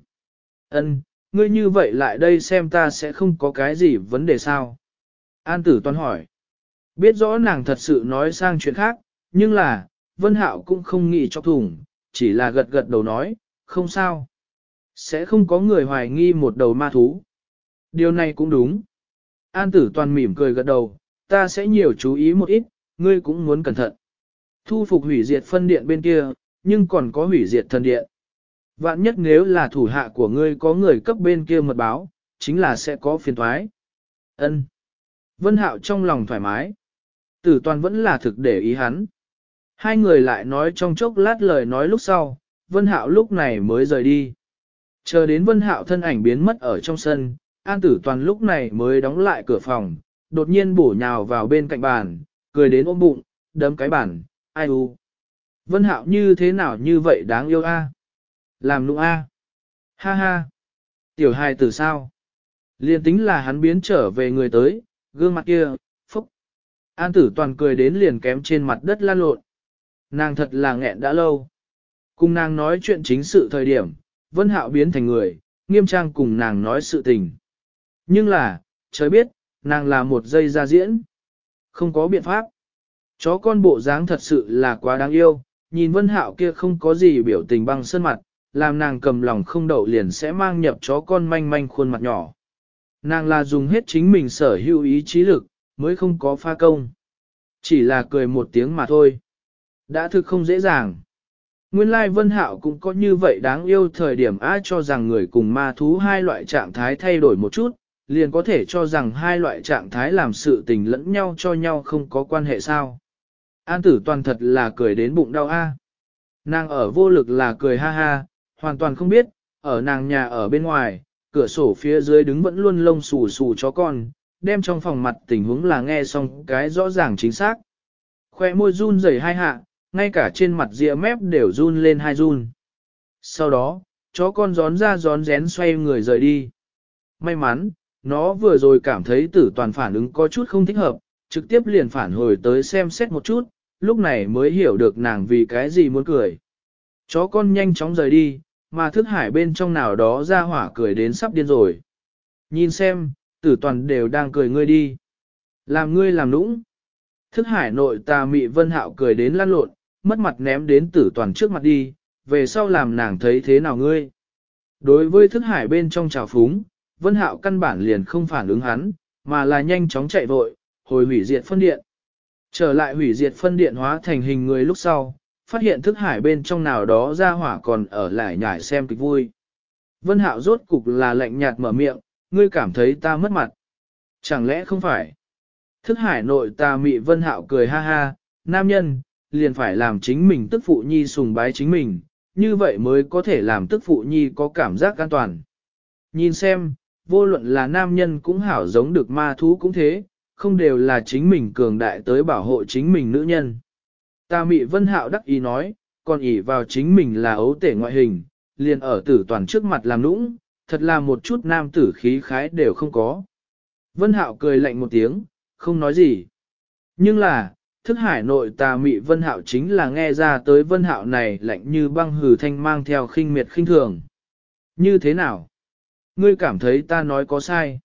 Ân, ngươi như vậy lại đây xem ta sẽ không có cái gì vấn đề sao? An Tử Toàn hỏi. Biết rõ nàng thật sự nói sang chuyện khác, nhưng là, Vân Hạo cũng không nghĩ cho thủng, chỉ là gật gật đầu nói, không sao. Sẽ không có người hoài nghi một đầu ma thú. Điều này cũng đúng. An Tử Toàn mỉm cười gật đầu, ta sẽ nhiều chú ý một ít, ngươi cũng muốn cẩn thận. Thu phục hủy diệt phân điện bên kia, nhưng còn có hủy diệt thần điện. Vạn nhất nếu là thủ hạ của ngươi có người cấp bên kia mật báo, chính là sẽ có phiền thoái. Ân. Vân Hạo trong lòng thoải mái. Tử toàn vẫn là thực để ý hắn. Hai người lại nói trong chốc lát lời nói lúc sau, Vân Hạo lúc này mới rời đi. Chờ đến Vân Hạo thân ảnh biến mất ở trong sân, An Tử Toàn lúc này mới đóng lại cửa phòng, đột nhiên bổ nhào vào bên cạnh bàn, cười đến ôm bụng, đấm cái bàn, ai u. Vân Hạo như thế nào như vậy đáng yêu a? Làm nụ a? Ha ha. Tiểu hài tử sao? Liên tính là hắn biến trở về người tới, gương mặt kia, phúc. An tử toàn cười đến liền kém trên mặt đất lan lộn. Nàng thật là nghẹn đã lâu. Cùng nàng nói chuyện chính sự thời điểm, Vân Hạo biến thành người, nghiêm trang cùng nàng nói sự tình. Nhưng là, trời biết, nàng là một giây ra diễn. Không có biện pháp. Chó con bộ dáng thật sự là quá đáng yêu, nhìn Vân Hạo kia không có gì biểu tình băng sơn mặt, làm nàng cầm lòng không đậu liền sẽ mang nhập chó con manh manh khuôn mặt nhỏ. Nàng là dùng hết chính mình sở hữu ý chí lực, mới không có pha công. Chỉ là cười một tiếng mà thôi. Đã thực không dễ dàng. Nguyên lai Vân Hạo cũng có như vậy đáng yêu thời điểm ai cho rằng người cùng ma thú hai loại trạng thái thay đổi một chút, liền có thể cho rằng hai loại trạng thái làm sự tình lẫn nhau cho nhau không có quan hệ sao. An tử toàn thật là cười đến bụng đau a. Nàng ở vô lực là cười ha ha, hoàn toàn không biết, ở nàng nhà ở bên ngoài, cửa sổ phía dưới đứng vẫn luôn lông xù xù chó con, đem trong phòng mặt tình huống là nghe xong cái rõ ràng chính xác. Khoe môi run rẩy hai hạ, ngay cả trên mặt rìa mép đều run lên hai run. Sau đó, chó con gión ra gión rén xoay người rời đi. May mắn, nó vừa rồi cảm thấy tử toàn phản ứng có chút không thích hợp, trực tiếp liền phản hồi tới xem xét một chút, lúc này mới hiểu được nàng vì cái gì muốn cười. Chó con nhanh chóng rời đi, mà thức hải bên trong nào đó ra hỏa cười đến sắp điên rồi. Nhìn xem, tử toàn đều đang cười ngươi đi. Làm ngươi làm nũng. Thức hải nội tà mị vân hạo cười đến lăn lộn, mất mặt ném đến tử toàn trước mặt đi, về sau làm nàng thấy thế nào ngươi. Đối với thức hải bên trong trào phúng, vân hạo căn bản liền không phản ứng hắn, mà là nhanh chóng chạy vội, hồi hủy diệt phân điện. Trở lại hủy diệt phân điện hóa thành hình người lúc sau, phát hiện thức hải bên trong nào đó ra hỏa còn ở lại nhải xem kịch vui. Vân hạo rốt cục là lạnh nhạt mở miệng, ngươi cảm thấy ta mất mặt. Chẳng lẽ không phải? Thức hải nội ta mị vân hạo cười ha ha, nam nhân, liền phải làm chính mình tức phụ nhi sùng bái chính mình, như vậy mới có thể làm tức phụ nhi có cảm giác an toàn. Nhìn xem, vô luận là nam nhân cũng hảo giống được ma thú cũng thế, không đều là chính mình cường đại tới bảo hộ chính mình nữ nhân. Ta mị vân hạo đắc ý nói, còn ỷ vào chính mình là ấu tể ngoại hình, liền ở tử toàn trước mặt làm nũng, thật là một chút nam tử khí khái đều không có. Vân hạo cười lạnh một tiếng, không nói gì. Nhưng là, thức hải nội tà mị vân hạo chính là nghe ra tới vân hạo này lạnh như băng hừ thanh mang theo khinh miệt khinh thường. Như thế nào? Ngươi cảm thấy ta nói có sai.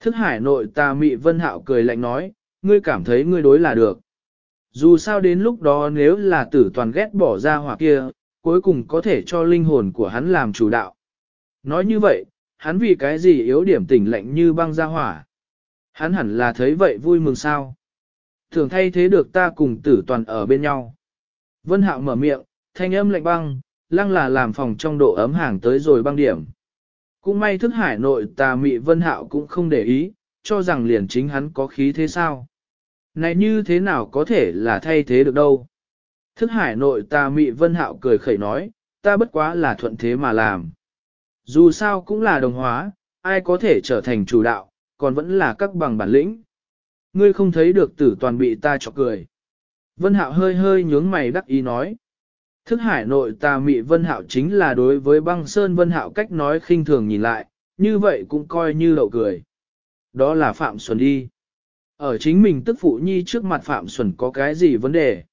Thức hải nội tà mị vân hạo cười lạnh nói, ngươi cảm thấy ngươi đối là được. Dù sao đến lúc đó nếu là tử toàn ghét bỏ ra hỏa kia, cuối cùng có thể cho linh hồn của hắn làm chủ đạo. Nói như vậy, hắn vì cái gì yếu điểm tỉnh lạnh như băng ra hỏa. Hắn hẳn là thấy vậy vui mừng sao. Thường thay thế được ta cùng tử toàn ở bên nhau. Vân hạo mở miệng, thanh âm lạnh băng, lăng là làm phòng trong độ ấm hàng tới rồi băng điểm. Cũng may thức hải nội tà mị vân hạo cũng không để ý, cho rằng liền chính hắn có khí thế sao. Này như thế nào có thể là thay thế được đâu. Thức hải nội tà mị vân hạo cười khẩy nói, ta bất quá là thuận thế mà làm. Dù sao cũng là đồng hóa, ai có thể trở thành chủ đạo, còn vẫn là các bằng bản lĩnh. Ngươi không thấy được tử toàn bị ta chọc cười. Vân Hạo hơi hơi nhướng mày đắc ý nói. Thức hải nội tà mị Vân Hạo chính là đối với băng sơn Vân Hạo cách nói khinh thường nhìn lại, như vậy cũng coi như lậu cười. Đó là Phạm Xuân đi. Ở chính mình tức phụ nhi trước mặt Phạm Xuân có cái gì vấn đề?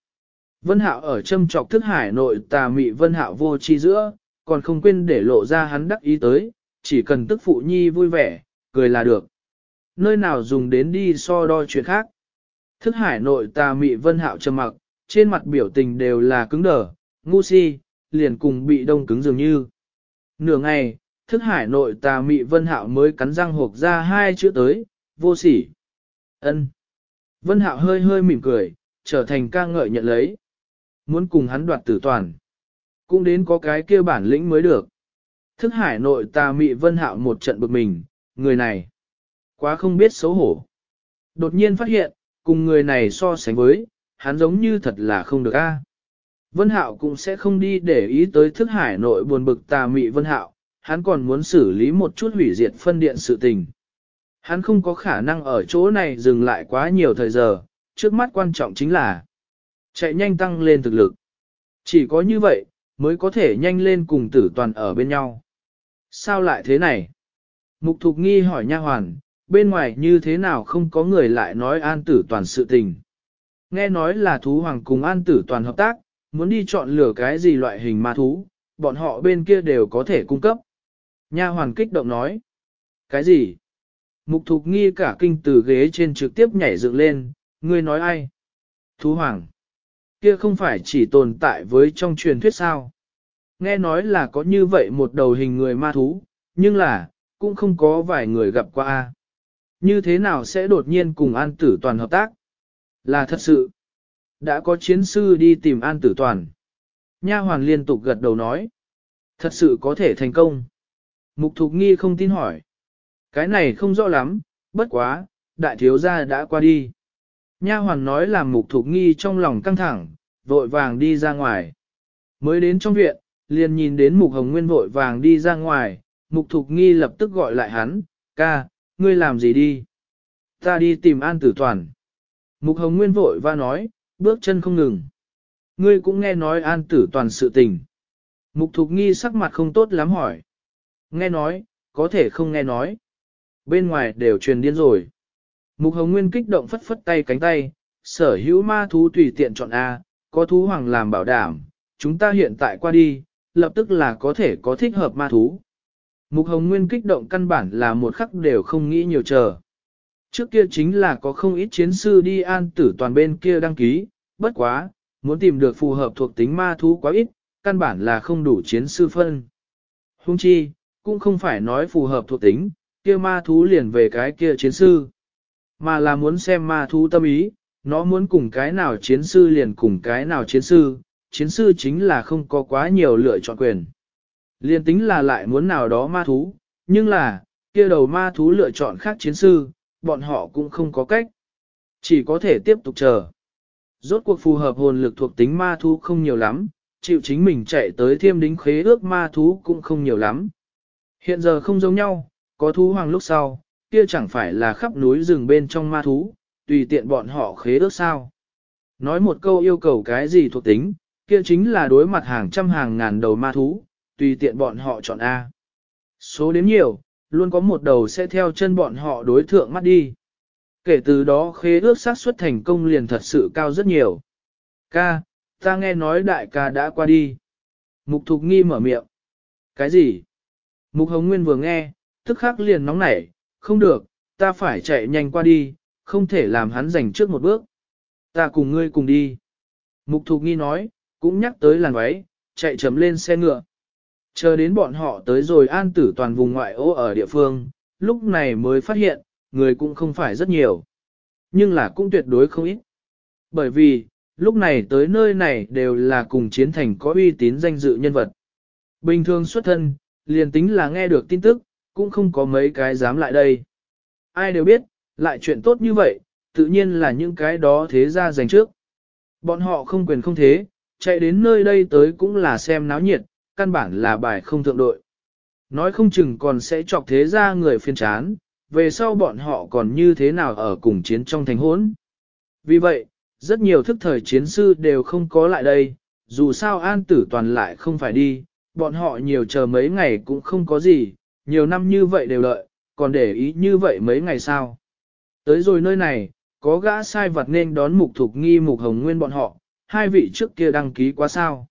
Vân Hạo ở châm trọc thức hải nội tà mị Vân Hạo vô chi giữa, còn không quên để lộ ra hắn đắc ý tới, chỉ cần tức phụ nhi vui vẻ, cười là được. Nơi nào dùng đến đi so đo chuyện khác. Thức hải nội tà mị vân hạo trầm mặc, trên mặt biểu tình đều là cứng đờ, ngu si, liền cùng bị đông cứng dường như. Nửa ngày, thức hải nội tà mị vân hạo mới cắn răng hộp ra hai chữ tới, vô sỉ. ân Vân hạo hơi hơi mỉm cười, trở thành ca ngợi nhận lấy. Muốn cùng hắn đoạt tử toàn. Cũng đến có cái kia bản lĩnh mới được. Thức hải nội tà mị vân hạo một trận bực mình, người này. Quá không biết xấu hổ. Đột nhiên phát hiện, cùng người này so sánh với, hắn giống như thật là không được a. Vân Hạo cũng sẽ không đi để ý tới thức hải nội buồn bực tà mị Vân Hạo, hắn còn muốn xử lý một chút hủy diệt phân điện sự tình. Hắn không có khả năng ở chỗ này dừng lại quá nhiều thời giờ, trước mắt quan trọng chính là chạy nhanh tăng lên thực lực. Chỉ có như vậy, mới có thể nhanh lên cùng tử toàn ở bên nhau. Sao lại thế này? Mục Thục Nghi hỏi nha hoàn, bên ngoài như thế nào không có người lại nói an tử toàn sự tình. Nghe nói là thú hoàng cùng an tử toàn hợp tác, muốn đi chọn lựa cái gì loại hình ma thú, bọn họ bên kia đều có thể cung cấp. Nha hoàn kích động nói. Cái gì? Mục thục nghi cả kinh từ ghế trên trực tiếp nhảy dựng lên, ngươi nói ai? Thú hoàng. Kia không phải chỉ tồn tại với trong truyền thuyết sao? Nghe nói là có như vậy một đầu hình người ma thú, nhưng là, cũng không có vài người gặp qua. Như thế nào sẽ đột nhiên cùng An Tử Toàn hợp tác? Là thật sự. Đã có chiến sư đi tìm An Tử Toàn. Nha hoàn liên tục gật đầu nói. Thật sự có thể thành công. Mục Thục Nghi không tin hỏi. Cái này không rõ lắm, bất quá, đại thiếu gia đã qua đi. Nha hoàn nói làm Mục Thục Nghi trong lòng căng thẳng, vội vàng đi ra ngoài. Mới đến trong viện, liền nhìn đến Mục Hồng Nguyên vội vàng đi ra ngoài, Mục Thục Nghi lập tức gọi lại hắn, ca, ngươi làm gì đi? Ta đi tìm An Tử Toàn. Mục Hồng Nguyên vội và nói, bước chân không ngừng. Ngươi cũng nghe nói An Tử Toàn sự tình. Mục Thục Nghi sắc mặt không tốt lắm hỏi. Nghe nói, có thể không nghe nói. Bên ngoài đều truyền điên rồi. Mục Hồng Nguyên kích động phất phất tay cánh tay, sở hữu ma thú tùy tiện chọn A, có thú hoàng làm bảo đảm, chúng ta hiện tại qua đi, lập tức là có thể có thích hợp ma thú. Mục Hồng Nguyên kích động căn bản là một khắc đều không nghĩ nhiều chờ. Trước kia chính là có không ít chiến sư đi an tử toàn bên kia đăng ký, bất quá, muốn tìm được phù hợp thuộc tính ma thú quá ít, căn bản là không đủ chiến sư phân. Hung chi, cũng không phải nói phù hợp thuộc tính, kia ma thú liền về cái kia chiến sư, mà là muốn xem ma thú tâm ý, nó muốn cùng cái nào chiến sư liền cùng cái nào chiến sư, chiến sư chính là không có quá nhiều lựa chọn quyền. Liên tính là lại muốn nào đó ma thú, nhưng là, kia đầu ma thú lựa chọn khác chiến sư, bọn họ cũng không có cách. Chỉ có thể tiếp tục chờ. Rốt cuộc phù hợp hồn lực thuộc tính ma thú không nhiều lắm, chịu chính mình chạy tới thiêm đính khế ước ma thú cũng không nhiều lắm. Hiện giờ không giống nhau, có thú hoàng lúc sau, kia chẳng phải là khắp núi rừng bên trong ma thú, tùy tiện bọn họ khế ước sao. Nói một câu yêu cầu cái gì thuộc tính, kia chính là đối mặt hàng trăm hàng ngàn đầu ma thú, tùy tiện bọn họ chọn A. Số đến nhiều, luôn có một đầu sẽ theo chân bọn họ đối thượng mắt đi. Kể từ đó khế ước xác suất thành công liền thật sự cao rất nhiều. Ca, ta nghe nói đại ca đã qua đi. Mục Thục Nghi mở miệng. Cái gì? Mục Hồng Nguyên vừa nghe, tức khắc liền nóng nảy, không được, ta phải chạy nhanh qua đi, không thể làm hắn giành trước một bước. Ta cùng ngươi cùng đi. Mục Thục Nghi nói, cũng nhắc tới làn váy, chạy chấm lên xe ngựa. Chờ đến bọn họ tới rồi an tử toàn vùng ngoại ô ở địa phương, lúc này mới phát hiện, người cũng không phải rất nhiều. Nhưng là cũng tuyệt đối không ít. Bởi vì, lúc này tới nơi này đều là cùng chiến thành có uy tín danh dự nhân vật. Bình thường xuất thân, liền tính là nghe được tin tức, cũng không có mấy cái dám lại đây. Ai đều biết, lại chuyện tốt như vậy, tự nhiên là những cái đó thế ra dành trước. Bọn họ không quyền không thế, chạy đến nơi đây tới cũng là xem náo nhiệt, căn bản là bài không thượng đội. Nói không chừng còn sẽ chọc thế ra người phiên chán, về sau bọn họ còn như thế nào ở cùng chiến trong thành hỗn. Vì vậy, rất nhiều thức thời chiến sư đều không có lại đây, dù sao an tử toàn lại không phải đi, bọn họ nhiều chờ mấy ngày cũng không có gì, nhiều năm như vậy đều lợi, còn để ý như vậy mấy ngày sao. Tới rồi nơi này, có gã sai vật nên đón mục thục nghi mục hồng nguyên bọn họ, hai vị trước kia đăng ký quá sao.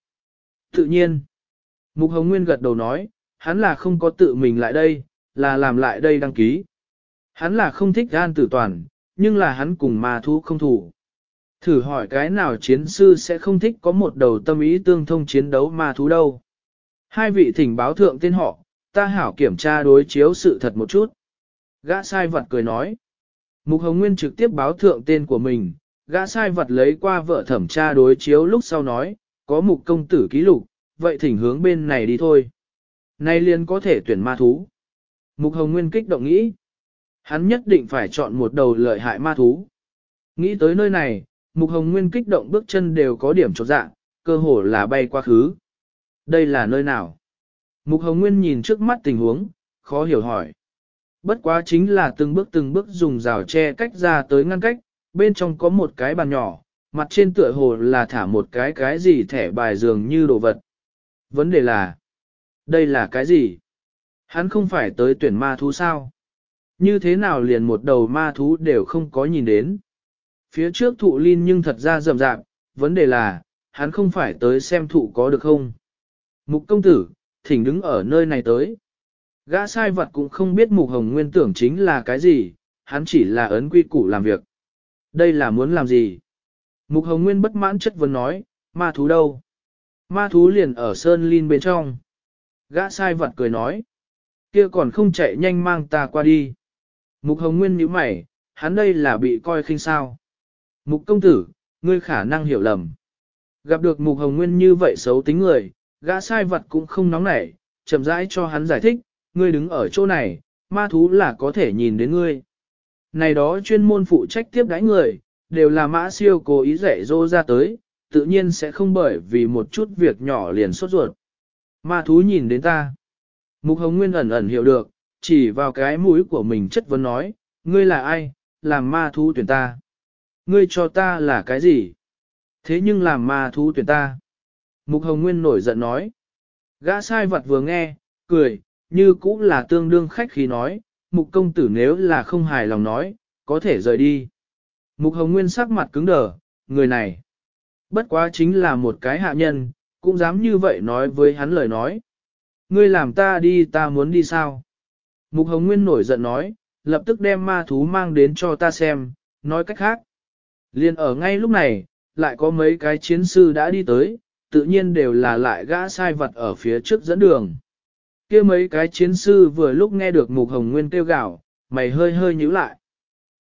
Tự nhiên, mục hồng nguyên gật đầu nói, hắn là không có tự mình lại đây, là làm lại đây đăng ký. Hắn là không thích gan tử toàn, nhưng là hắn cùng ma thú không thủ. Thử hỏi cái nào chiến sư sẽ không thích có một đầu tâm ý tương thông chiến đấu ma thú đâu. Hai vị thỉnh báo thượng tên họ, ta hảo kiểm tra đối chiếu sự thật một chút. Gã sai vật cười nói. Mục Hồng Nguyên trực tiếp báo thượng tên của mình, gã sai vật lấy qua vợ thẩm tra đối chiếu lúc sau nói, có mục công tử ký lục, vậy thỉnh hướng bên này đi thôi. Nay liền có thể tuyển ma thú. Mục Hồng Nguyên kích động nghĩ. Hắn nhất định phải chọn một đầu lợi hại ma thú. Nghĩ tới nơi này, Mục Hồng Nguyên kích động bước chân đều có điểm chột dạng, cơ hồ là bay quá khứ. Đây là nơi nào? Mục Hồng Nguyên nhìn trước mắt tình huống, khó hiểu hỏi. Bất quá chính là từng bước từng bước dùng rào che cách ra tới ngăn cách, bên trong có một cái bàn nhỏ, mặt trên tựa hồ là thả một cái cái gì thẻ bài dường như đồ vật. Vấn đề là, đây là cái gì? Hắn không phải tới tuyển ma thú sao? Như thế nào liền một đầu ma thú đều không có nhìn đến? Phía trước thụ linh nhưng thật ra rầm rạp, vấn đề là, hắn không phải tới xem thụ có được không? Mục công tử, thỉnh đứng ở nơi này tới. Gã sai vật cũng không biết mục hồng nguyên tưởng chính là cái gì, hắn chỉ là ấn quy củ làm việc. Đây là muốn làm gì? Mục hồng nguyên bất mãn chất vấn nói, ma thú đâu? Ma thú liền ở sơn linh bên trong. Gã sai vật cười nói, kia còn không chạy nhanh mang ta qua đi. Mục Hồng Nguyên nhíu mày, hắn đây là bị coi khinh sao. Mục công tử, ngươi khả năng hiểu lầm. Gặp được Mục Hồng Nguyên như vậy xấu tính người, gã sai vật cũng không nóng nảy, chậm rãi cho hắn giải thích, ngươi đứng ở chỗ này, ma thú là có thể nhìn đến ngươi. Này đó chuyên môn phụ trách tiếp đãi người, đều là mã siêu cố ý dạy dô ra tới, tự nhiên sẽ không bởi vì một chút việc nhỏ liền sốt ruột. Ma thú nhìn đến ta. Mục Hồng Nguyên ẩn ẩn hiểu được, chỉ vào cái mũi của mình chất vấn nói, ngươi là ai, làm ma thú tuyển ta. Ngươi cho ta là cái gì? Thế nhưng làm ma thú tuyển ta. Mục Hồng Nguyên nổi giận nói. Gã sai vật vừa nghe, cười, như cũng là tương đương khách khí nói, mục công tử nếu là không hài lòng nói, có thể rời đi. Mục Hồng Nguyên sắc mặt cứng đờ, người này. Bất quá chính là một cái hạ nhân, cũng dám như vậy nói với hắn lời nói. Ngươi làm ta đi ta muốn đi sao? Mục Hồng Nguyên nổi giận nói, lập tức đem ma thú mang đến cho ta xem, nói cách khác. Liên ở ngay lúc này, lại có mấy cái chiến sư đã đi tới, tự nhiên đều là lại gã sai vật ở phía trước dẫn đường. kia mấy cái chiến sư vừa lúc nghe được Mục Hồng Nguyên kêu gào, mày hơi hơi nhíu lại.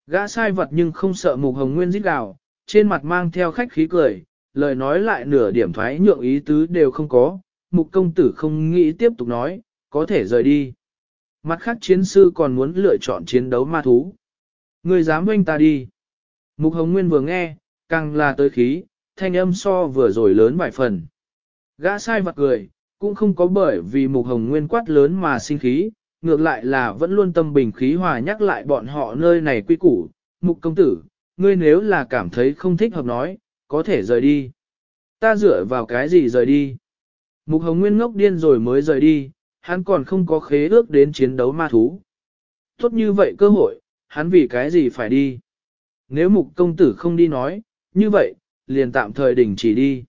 Gã sai vật nhưng không sợ Mục Hồng Nguyên giết gào, trên mặt mang theo khách khí cười, lời nói lại nửa điểm thoái nhượng ý tứ đều không có, Mục công tử không nghĩ tiếp tục nói, có thể rời đi. Mặt khác chiến sư còn muốn lựa chọn chiến đấu ma thú. Người dám oanh ta đi. Mục Hồng Nguyên vừa nghe, càng là tới khí, thanh âm so vừa rồi lớn vài phần. Gã sai vặt cười, cũng không có bởi vì Mục Hồng Nguyên quát lớn mà sinh khí, ngược lại là vẫn luôn tâm bình khí hòa nhắc lại bọn họ nơi này quy củ. Mục công tử, ngươi nếu là cảm thấy không thích hợp nói, có thể rời đi. Ta dựa vào cái gì rời đi? Mục Hồng Nguyên ngốc điên rồi mới rời đi, hắn còn không có khế ước đến chiến đấu ma thú. Tốt như vậy cơ hội, hắn vì cái gì phải đi? Nếu mục công tử không đi nói, như vậy, liền tạm thời đình chỉ đi.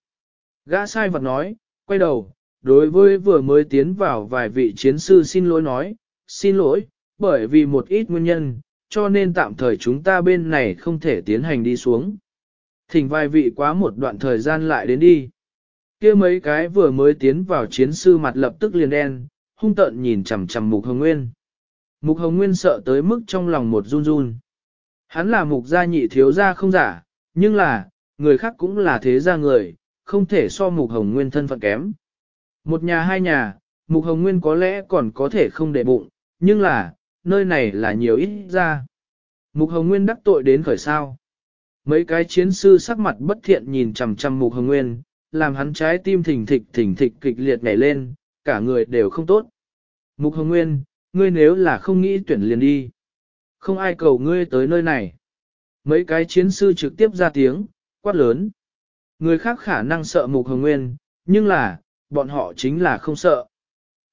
Gã sai vật nói, quay đầu, đối với vừa mới tiến vào vài vị chiến sư xin lỗi nói, xin lỗi, bởi vì một ít nguyên nhân, cho nên tạm thời chúng ta bên này không thể tiến hành đi xuống. Thỉnh vài vị quá một đoạn thời gian lại đến đi. kia mấy cái vừa mới tiến vào chiến sư mặt lập tức liền đen, hung tợn nhìn chằm chằm Mục Hồng Nguyên. Mục Hồng Nguyên sợ tới mức trong lòng một run run. Hắn là mục gia nhị thiếu gia không giả, nhưng là, người khác cũng là thế gia người, không thể so Mục Hồng Nguyên thân phận kém. Một nhà hai nhà, Mục Hồng Nguyên có lẽ còn có thể không để bụng, nhưng là, nơi này là nhiều ít ra. Mục Hồng Nguyên đắc tội đến khởi sao. Mấy cái chiến sư sắc mặt bất thiện nhìn chằm chằm Mục Hồng Nguyên, làm hắn trái tim thình thịch thình thịch kịch liệt nhảy lên, cả người đều không tốt. Mục Hồng Nguyên, ngươi nếu là không nghĩ tuyển liền đi. Không ai cầu ngươi tới nơi này. Mấy cái chiến sư trực tiếp ra tiếng, quát lớn. Người khác khả năng sợ Mục Hồng Nguyên, nhưng là, bọn họ chính là không sợ.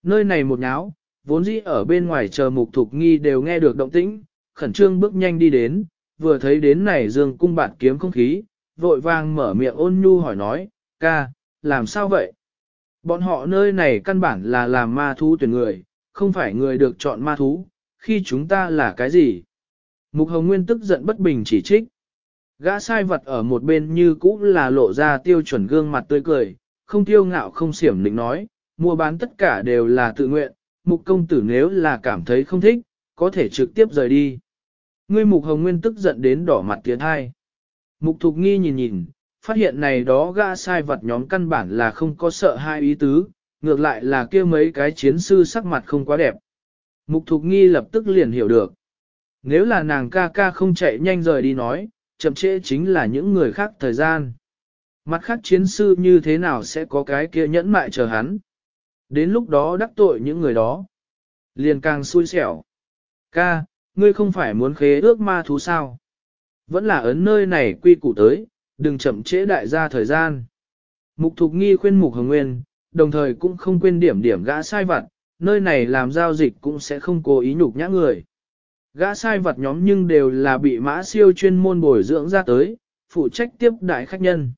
Nơi này một nháo, vốn dĩ ở bên ngoài chờ Mục Thục Nghi đều nghe được động tĩnh, khẩn trương bước nhanh đi đến, vừa thấy đến này dương cung bạn kiếm không khí, vội vàng mở miệng ôn nhu hỏi nói, ca, làm sao vậy? Bọn họ nơi này căn bản là làm ma thú tuyển người, không phải người được chọn ma thú, khi chúng ta là cái gì? Mục Hồng Nguyên tức giận bất bình chỉ trích. Gã sai vật ở một bên như cũ là lộ ra tiêu chuẩn gương mặt tươi cười, không tiêu ngạo không xiểm định nói, mua bán tất cả đều là tự nguyện, mục công tử nếu là cảm thấy không thích, có thể trực tiếp rời đi. Ngươi mục hồng nguyên tức giận đến đỏ mặt tiến hai. Mục thục nghi nhìn nhìn, phát hiện này đó gã sai vật nhóm căn bản là không có sợ hai ý tứ, ngược lại là kia mấy cái chiến sư sắc mặt không quá đẹp. Mục thục nghi lập tức liền hiểu được. Nếu là nàng ca ca không chạy nhanh rời đi nói, chậm trễ chính là những người khác thời gian. Mặt khác chiến sư như thế nào sẽ có cái kia nhẫn mại chờ hắn. Đến lúc đó đắc tội những người đó. Liền càng xui xẻo. Ca, ngươi không phải muốn khế ước ma thú sao? Vẫn là ấn nơi này quy củ tới, đừng chậm trễ đại gia thời gian. Mục Thục Nghi khuyên Mục Hồng Nguyên, đồng thời cũng không quên điểm điểm gã sai vặt, nơi này làm giao dịch cũng sẽ không cố ý nhục nhã người. Gã sai vặt nhóm nhưng đều là bị mã siêu chuyên môn bồi dưỡng ra tới, phụ trách tiếp đại khách nhân.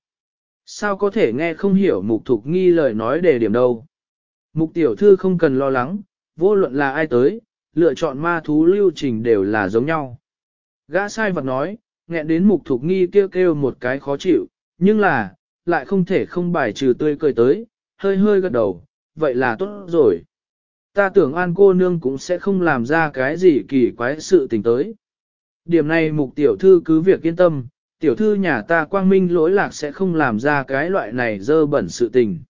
Sao có thể nghe không hiểu Mục Thục Nghi lời nói để điểm đâu? Mục tiểu thư không cần lo lắng, vô luận là ai tới, lựa chọn ma thú lưu trình đều là giống nhau. Gã sai vật nói, nghẹn đến mục thục nghi kêu kêu một cái khó chịu, nhưng là, lại không thể không bài trừ tươi cười tới, hơi hơi gật đầu, vậy là tốt rồi. Ta tưởng an cô nương cũng sẽ không làm ra cái gì kỳ quái sự tình tới. Điểm này mục tiểu thư cứ việc yên tâm, tiểu thư nhà ta quang minh lỗi lạc sẽ không làm ra cái loại này dơ bẩn sự tình.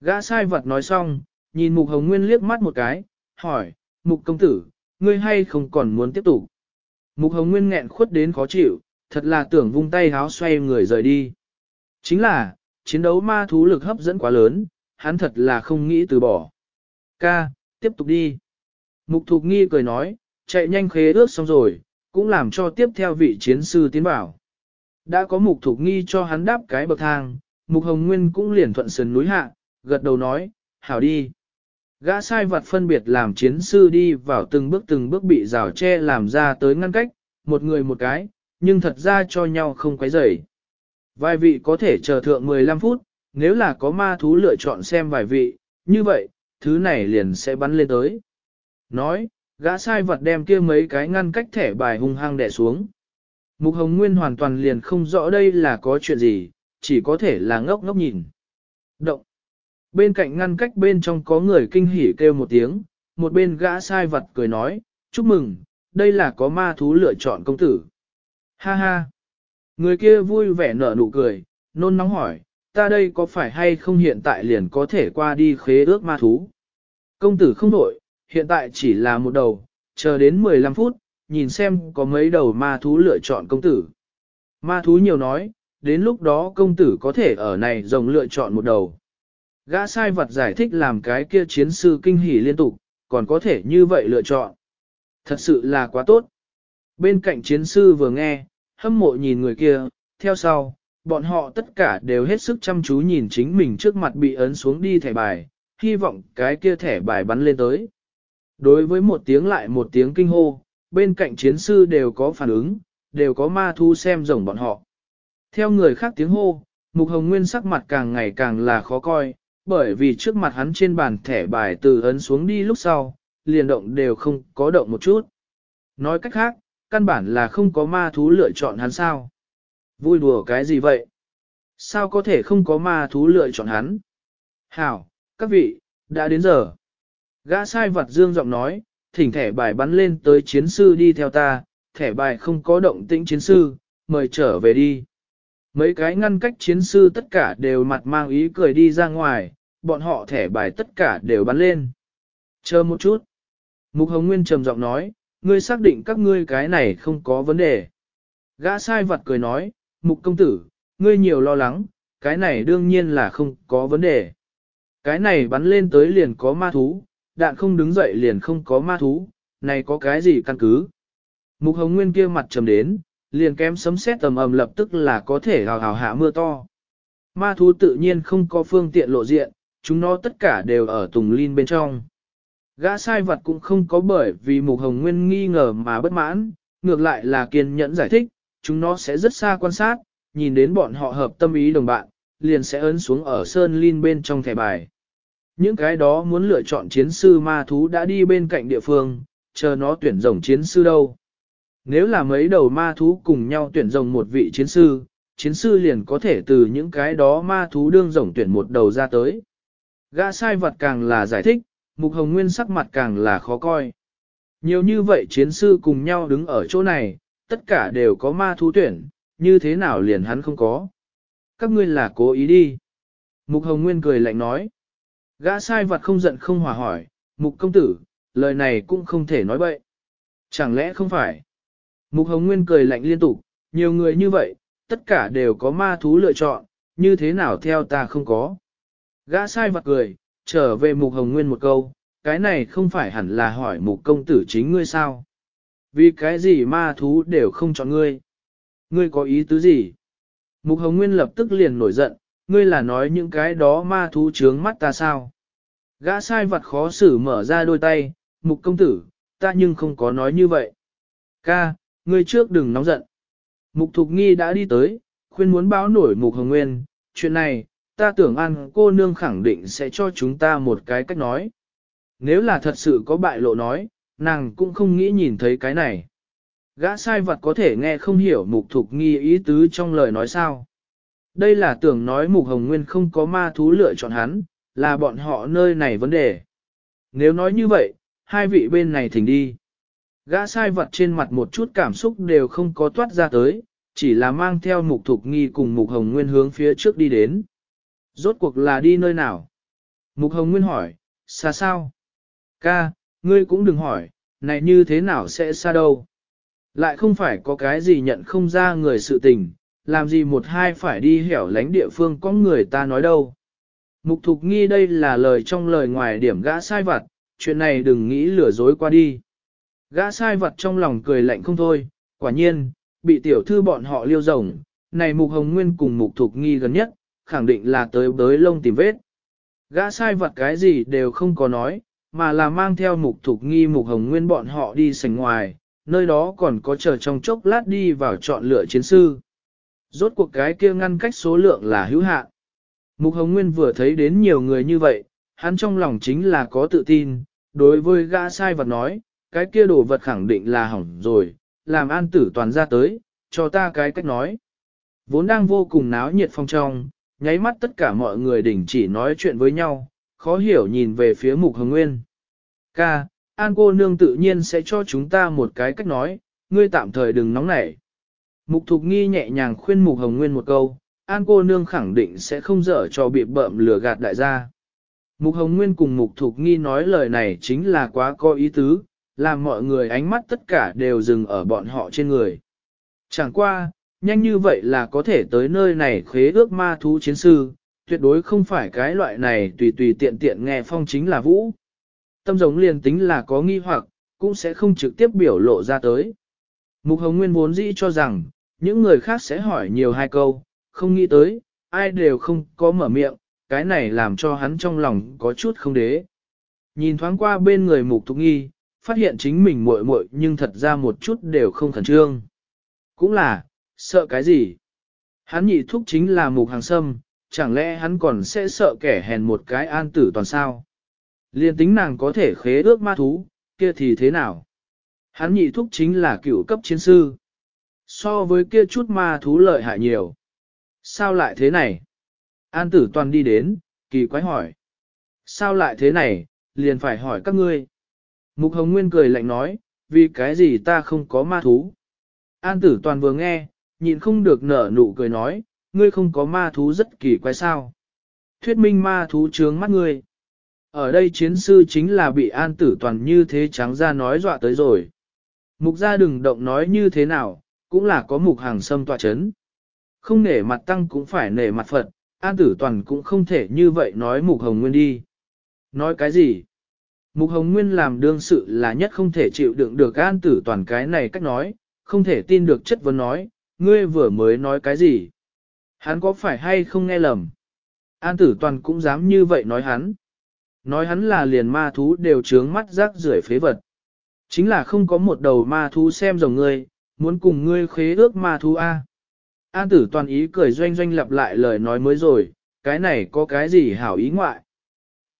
Gã sai vật nói xong, nhìn mục hồng nguyên liếc mắt một cái, hỏi, mục công tử, ngươi hay không còn muốn tiếp tục? Mục hồng nguyên nghẹn khuất đến khó chịu, thật là tưởng vung tay háo xoay người rời đi. Chính là, chiến đấu ma thú lực hấp dẫn quá lớn, hắn thật là không nghĩ từ bỏ. Ca, tiếp tục đi. Mục thục nghi cười nói, chạy nhanh khế ước xong rồi, cũng làm cho tiếp theo vị chiến sư tiến bảo. Đã có mục thục nghi cho hắn đáp cái bậc thang, mục hồng nguyên cũng liền thuận sườn núi hạ, gật đầu nói, hảo đi. Gã sai vật phân biệt làm chiến sư đi vào từng bước từng bước bị rào che làm ra tới ngăn cách, một người một cái, nhưng thật ra cho nhau không quấy rầy. Vài vị có thể chờ thượng 15 phút, nếu là có ma thú lựa chọn xem vài vị, như vậy, thứ này liền sẽ bắn lên tới. Nói, gã sai vật đem kia mấy cái ngăn cách thẻ bài hung hăng đè xuống. Mục Hồng Nguyên hoàn toàn liền không rõ đây là có chuyện gì, chỉ có thể là ngốc ngốc nhìn. Động. Bên cạnh ngăn cách bên trong có người kinh hỉ kêu một tiếng, một bên gã sai vật cười nói, chúc mừng, đây là có ma thú lựa chọn công tử. Ha ha. Người kia vui vẻ nở nụ cười, nôn nóng hỏi, ta đây có phải hay không hiện tại liền có thể qua đi khế ước ma thú? Công tử không đổi, hiện tại chỉ là một đầu, chờ đến 15 phút, nhìn xem có mấy đầu ma thú lựa chọn công tử. Ma thú nhiều nói, đến lúc đó công tử có thể ở này rồng lựa chọn một đầu. Gã sai vật giải thích làm cái kia chiến sư kinh hỉ liên tục, còn có thể như vậy lựa chọn. Thật sự là quá tốt. Bên cạnh chiến sư vừa nghe, hâm mộ nhìn người kia, theo sau, bọn họ tất cả đều hết sức chăm chú nhìn chính mình trước mặt bị ấn xuống đi thẻ bài, hy vọng cái kia thẻ bài bắn lên tới. Đối với một tiếng lại một tiếng kinh hô, bên cạnh chiến sư đều có phản ứng, đều có ma thu xem rồng bọn họ. Theo người khác tiếng hô, Mục Hồng Nguyên sắc mặt càng ngày càng là khó coi, bởi vì trước mặt hắn trên bàn thẻ bài từ ấn xuống đi lúc sau, liền động đều không có động một chút. Nói cách khác, căn bản là không có ma thú lựa chọn hắn sao. Vui đùa cái gì vậy? Sao có thể không có ma thú lựa chọn hắn? Hảo, các vị, đã đến giờ. Gã sai vật dương giọng nói, thỉnh thẻ bài bắn lên tới chiến sư đi theo ta, thẻ bài không có động tĩnh chiến sư, mời trở về đi. Mấy cái ngăn cách chiến sư tất cả đều mặt mang ý cười đi ra ngoài, bọn họ thẻ bài tất cả đều bắn lên. Chờ một chút. Mục Hồng Nguyên trầm giọng nói, ngươi xác định các ngươi cái này không có vấn đề. Gã sai vật cười nói, Mục công tử, ngươi nhiều lo lắng, cái này đương nhiên là không có vấn đề. Cái này bắn lên tới liền có ma thú, đạn không đứng dậy liền không có ma thú, này có cái gì căn cứ. Mục Hồng Nguyên kia mặt trầm đến, liền kém sấm sét tầm ầm lập tức là có thể hào hào hạ mưa to. Ma thú tự nhiên không có phương tiện lộ diện, chúng nó tất cả đều ở tùng linh bên trong. Gã sai vật cũng không có bởi vì mục hồng nguyên nghi ngờ mà bất mãn, ngược lại là kiên nhẫn giải thích, chúng nó sẽ rất xa quan sát, nhìn đến bọn họ hợp tâm ý đồng bạn, liền sẽ ấn xuống ở sơn linh bên trong thẻ bài. Những cái đó muốn lựa chọn chiến sư ma thú đã đi bên cạnh địa phương, chờ nó tuyển rồng chiến sư đâu. Nếu là mấy đầu ma thú cùng nhau tuyển rồng một vị chiến sư, chiến sư liền có thể từ những cái đó ma thú đương rồng tuyển một đầu ra tới. Gã sai vật càng là giải thích, Mục Hồng Nguyên sắc mặt càng là khó coi. Nhiều như vậy chiến sư cùng nhau đứng ở chỗ này, tất cả đều có ma thú tuyển, như thế nào liền hắn không có. Các ngươi là cố ý đi. Mục Hồng Nguyên cười lạnh nói. Gã sai vật không giận không hòa hỏi, Mục công tử, lời này cũng không thể nói bậy. Chẳng lẽ không phải? Mục Hồng Nguyên cười lạnh liên tục, nhiều người như vậy, tất cả đều có ma thú lựa chọn, như thế nào theo ta không có. Gã sai vặt cười, trở về mục hồng nguyên một câu, cái này không phải hẳn là hỏi mục công tử chính ngươi sao? Vì cái gì ma thú đều không chọn ngươi? Ngươi có ý tứ gì? Mục hồng nguyên lập tức liền nổi giận, ngươi là nói những cái đó ma thú trướng mắt ta sao? Gã sai vặt khó xử mở ra đôi tay, mục công tử, ta nhưng không có nói như vậy. Ca, ngươi trước đừng nóng giận. Mục thục nghi đã đi tới, khuyên muốn báo nổi mục hồng nguyên, chuyện này, ta tưởng ăn cô nương khẳng định sẽ cho chúng ta một cái cách nói. Nếu là thật sự có bại lộ nói, nàng cũng không nghĩ nhìn thấy cái này. Gã sai vật có thể nghe không hiểu mục thục nghi ý tứ trong lời nói sao. Đây là tưởng nói mục hồng nguyên không có ma thú lựa chọn hắn, là bọn họ nơi này vấn đề. Nếu nói như vậy, hai vị bên này thỉnh đi. Gã sai vật trên mặt một chút cảm xúc đều không có toát ra tới, chỉ là mang theo mục thục nghi cùng mục hồng nguyên hướng phía trước đi đến. Rốt cuộc là đi nơi nào? Mục hồng nguyên hỏi, xa sao? Ca, ngươi cũng đừng hỏi, này như thế nào sẽ xa đâu? Lại không phải có cái gì nhận không ra người sự tình, làm gì một hai phải đi hẻo lánh địa phương có người ta nói đâu. Mục thục nghi đây là lời trong lời ngoài điểm gã sai vặt, chuyện này đừng nghĩ lừa dối qua đi. Gã sai vặt trong lòng cười lạnh không thôi, quả nhiên, bị tiểu thư bọn họ liêu rồng, này mục hồng nguyên cùng mục thục nghi gần nhất, khẳng định là tới bới lông tìm vết. Gã sai vật cái gì đều không có nói, mà là mang theo mục thục nghi mục hồng nguyên bọn họ đi sành ngoài, nơi đó còn có chờ trong chốc lát đi vào chọn lựa chiến sư. Rốt cuộc cái kia ngăn cách số lượng là hữu hạn. Mục Hồng Nguyên vừa thấy đến nhiều người như vậy, hắn trong lòng chính là có tự tin, đối với gã sai vật nói, cái kia đồ vật khẳng định là hỏng rồi, làm an tử toàn ra tới, cho ta cái cách nói. Vốn đang vô cùng náo nhiệt phong trong, nháy mắt tất cả mọi người đình chỉ nói chuyện với nhau, khó hiểu nhìn về phía Mục Hồng Nguyên. Ca, An cô nương tự nhiên sẽ cho chúng ta một cái cách nói, ngươi tạm thời đừng nóng nảy. Mục Thục Nghi nhẹ nhàng khuyên Mục Hồng Nguyên một câu, An cô nương khẳng định sẽ không dở cho bị bợm lừa gạt đại gia. Mục Hồng Nguyên cùng Mục Thục Nghi nói lời này chính là quá có ý tứ, làm mọi người ánh mắt tất cả đều dừng ở bọn họ trên người. Chẳng qua, nhanh như vậy là có thể tới nơi này khế ước ma thú chiến sư, tuyệt đối không phải cái loại này tùy tùy tiện tiện nghe phong chính là vũ. Tâm giống liền tính là có nghi hoặc, cũng sẽ không trực tiếp biểu lộ ra tới. Mục Hồng Nguyên vốn dĩ cho rằng, những người khác sẽ hỏi nhiều hai câu, không nghĩ tới, ai đều không có mở miệng, cái này làm cho hắn trong lòng có chút không đế. Nhìn thoáng qua bên người mục thục nghi, phát hiện chính mình muội muội nhưng thật ra một chút đều không khẩn trương. Cũng là, sợ cái gì? Hắn nhị thúc chính là mục hàng sâm, chẳng lẽ hắn còn sẽ sợ kẻ hèn một cái an tử toàn sao? Liên tính nàng có thể khế ước ma thú, kia thì thế nào? Hắn nhị thúc chính là cựu cấp chiến sư. So với kia chút ma thú lợi hại nhiều. Sao lại thế này? An tử toàn đi đến, kỳ quái hỏi. Sao lại thế này, liền phải hỏi các ngươi. Mục Hồng Nguyên cười lạnh nói, vì cái gì ta không có ma thú. An tử toàn vừa nghe, nhịn không được nở nụ cười nói, ngươi không có ma thú rất kỳ quái sao. Thuyết minh ma thú trướng mắt ngươi. Ở đây chiến sư chính là bị an tử toàn như thế trắng ra nói dọa tới rồi. Mục gia đừng động nói như thế nào, cũng là có mục hàng sâm tọa chấn. Không nể mặt tăng cũng phải nể mặt Phật, an tử toàn cũng không thể như vậy nói mục hồng nguyên đi. Nói cái gì? Mục hồng nguyên làm đương sự là nhất không thể chịu đựng được an tử toàn cái này cách nói, không thể tin được chất vấn nói, ngươi vừa mới nói cái gì? Hắn có phải hay không nghe lầm? An tử toàn cũng dám như vậy nói hắn. Nói hắn là liền ma thú đều trướng mắt rác rưởi phế vật. Chính là không có một đầu ma thú xem dòng ngươi, muốn cùng ngươi khế ước ma thú A. An tử toàn ý cười doanh doanh lặp lại lời nói mới rồi, cái này có cái gì hảo ý ngoại.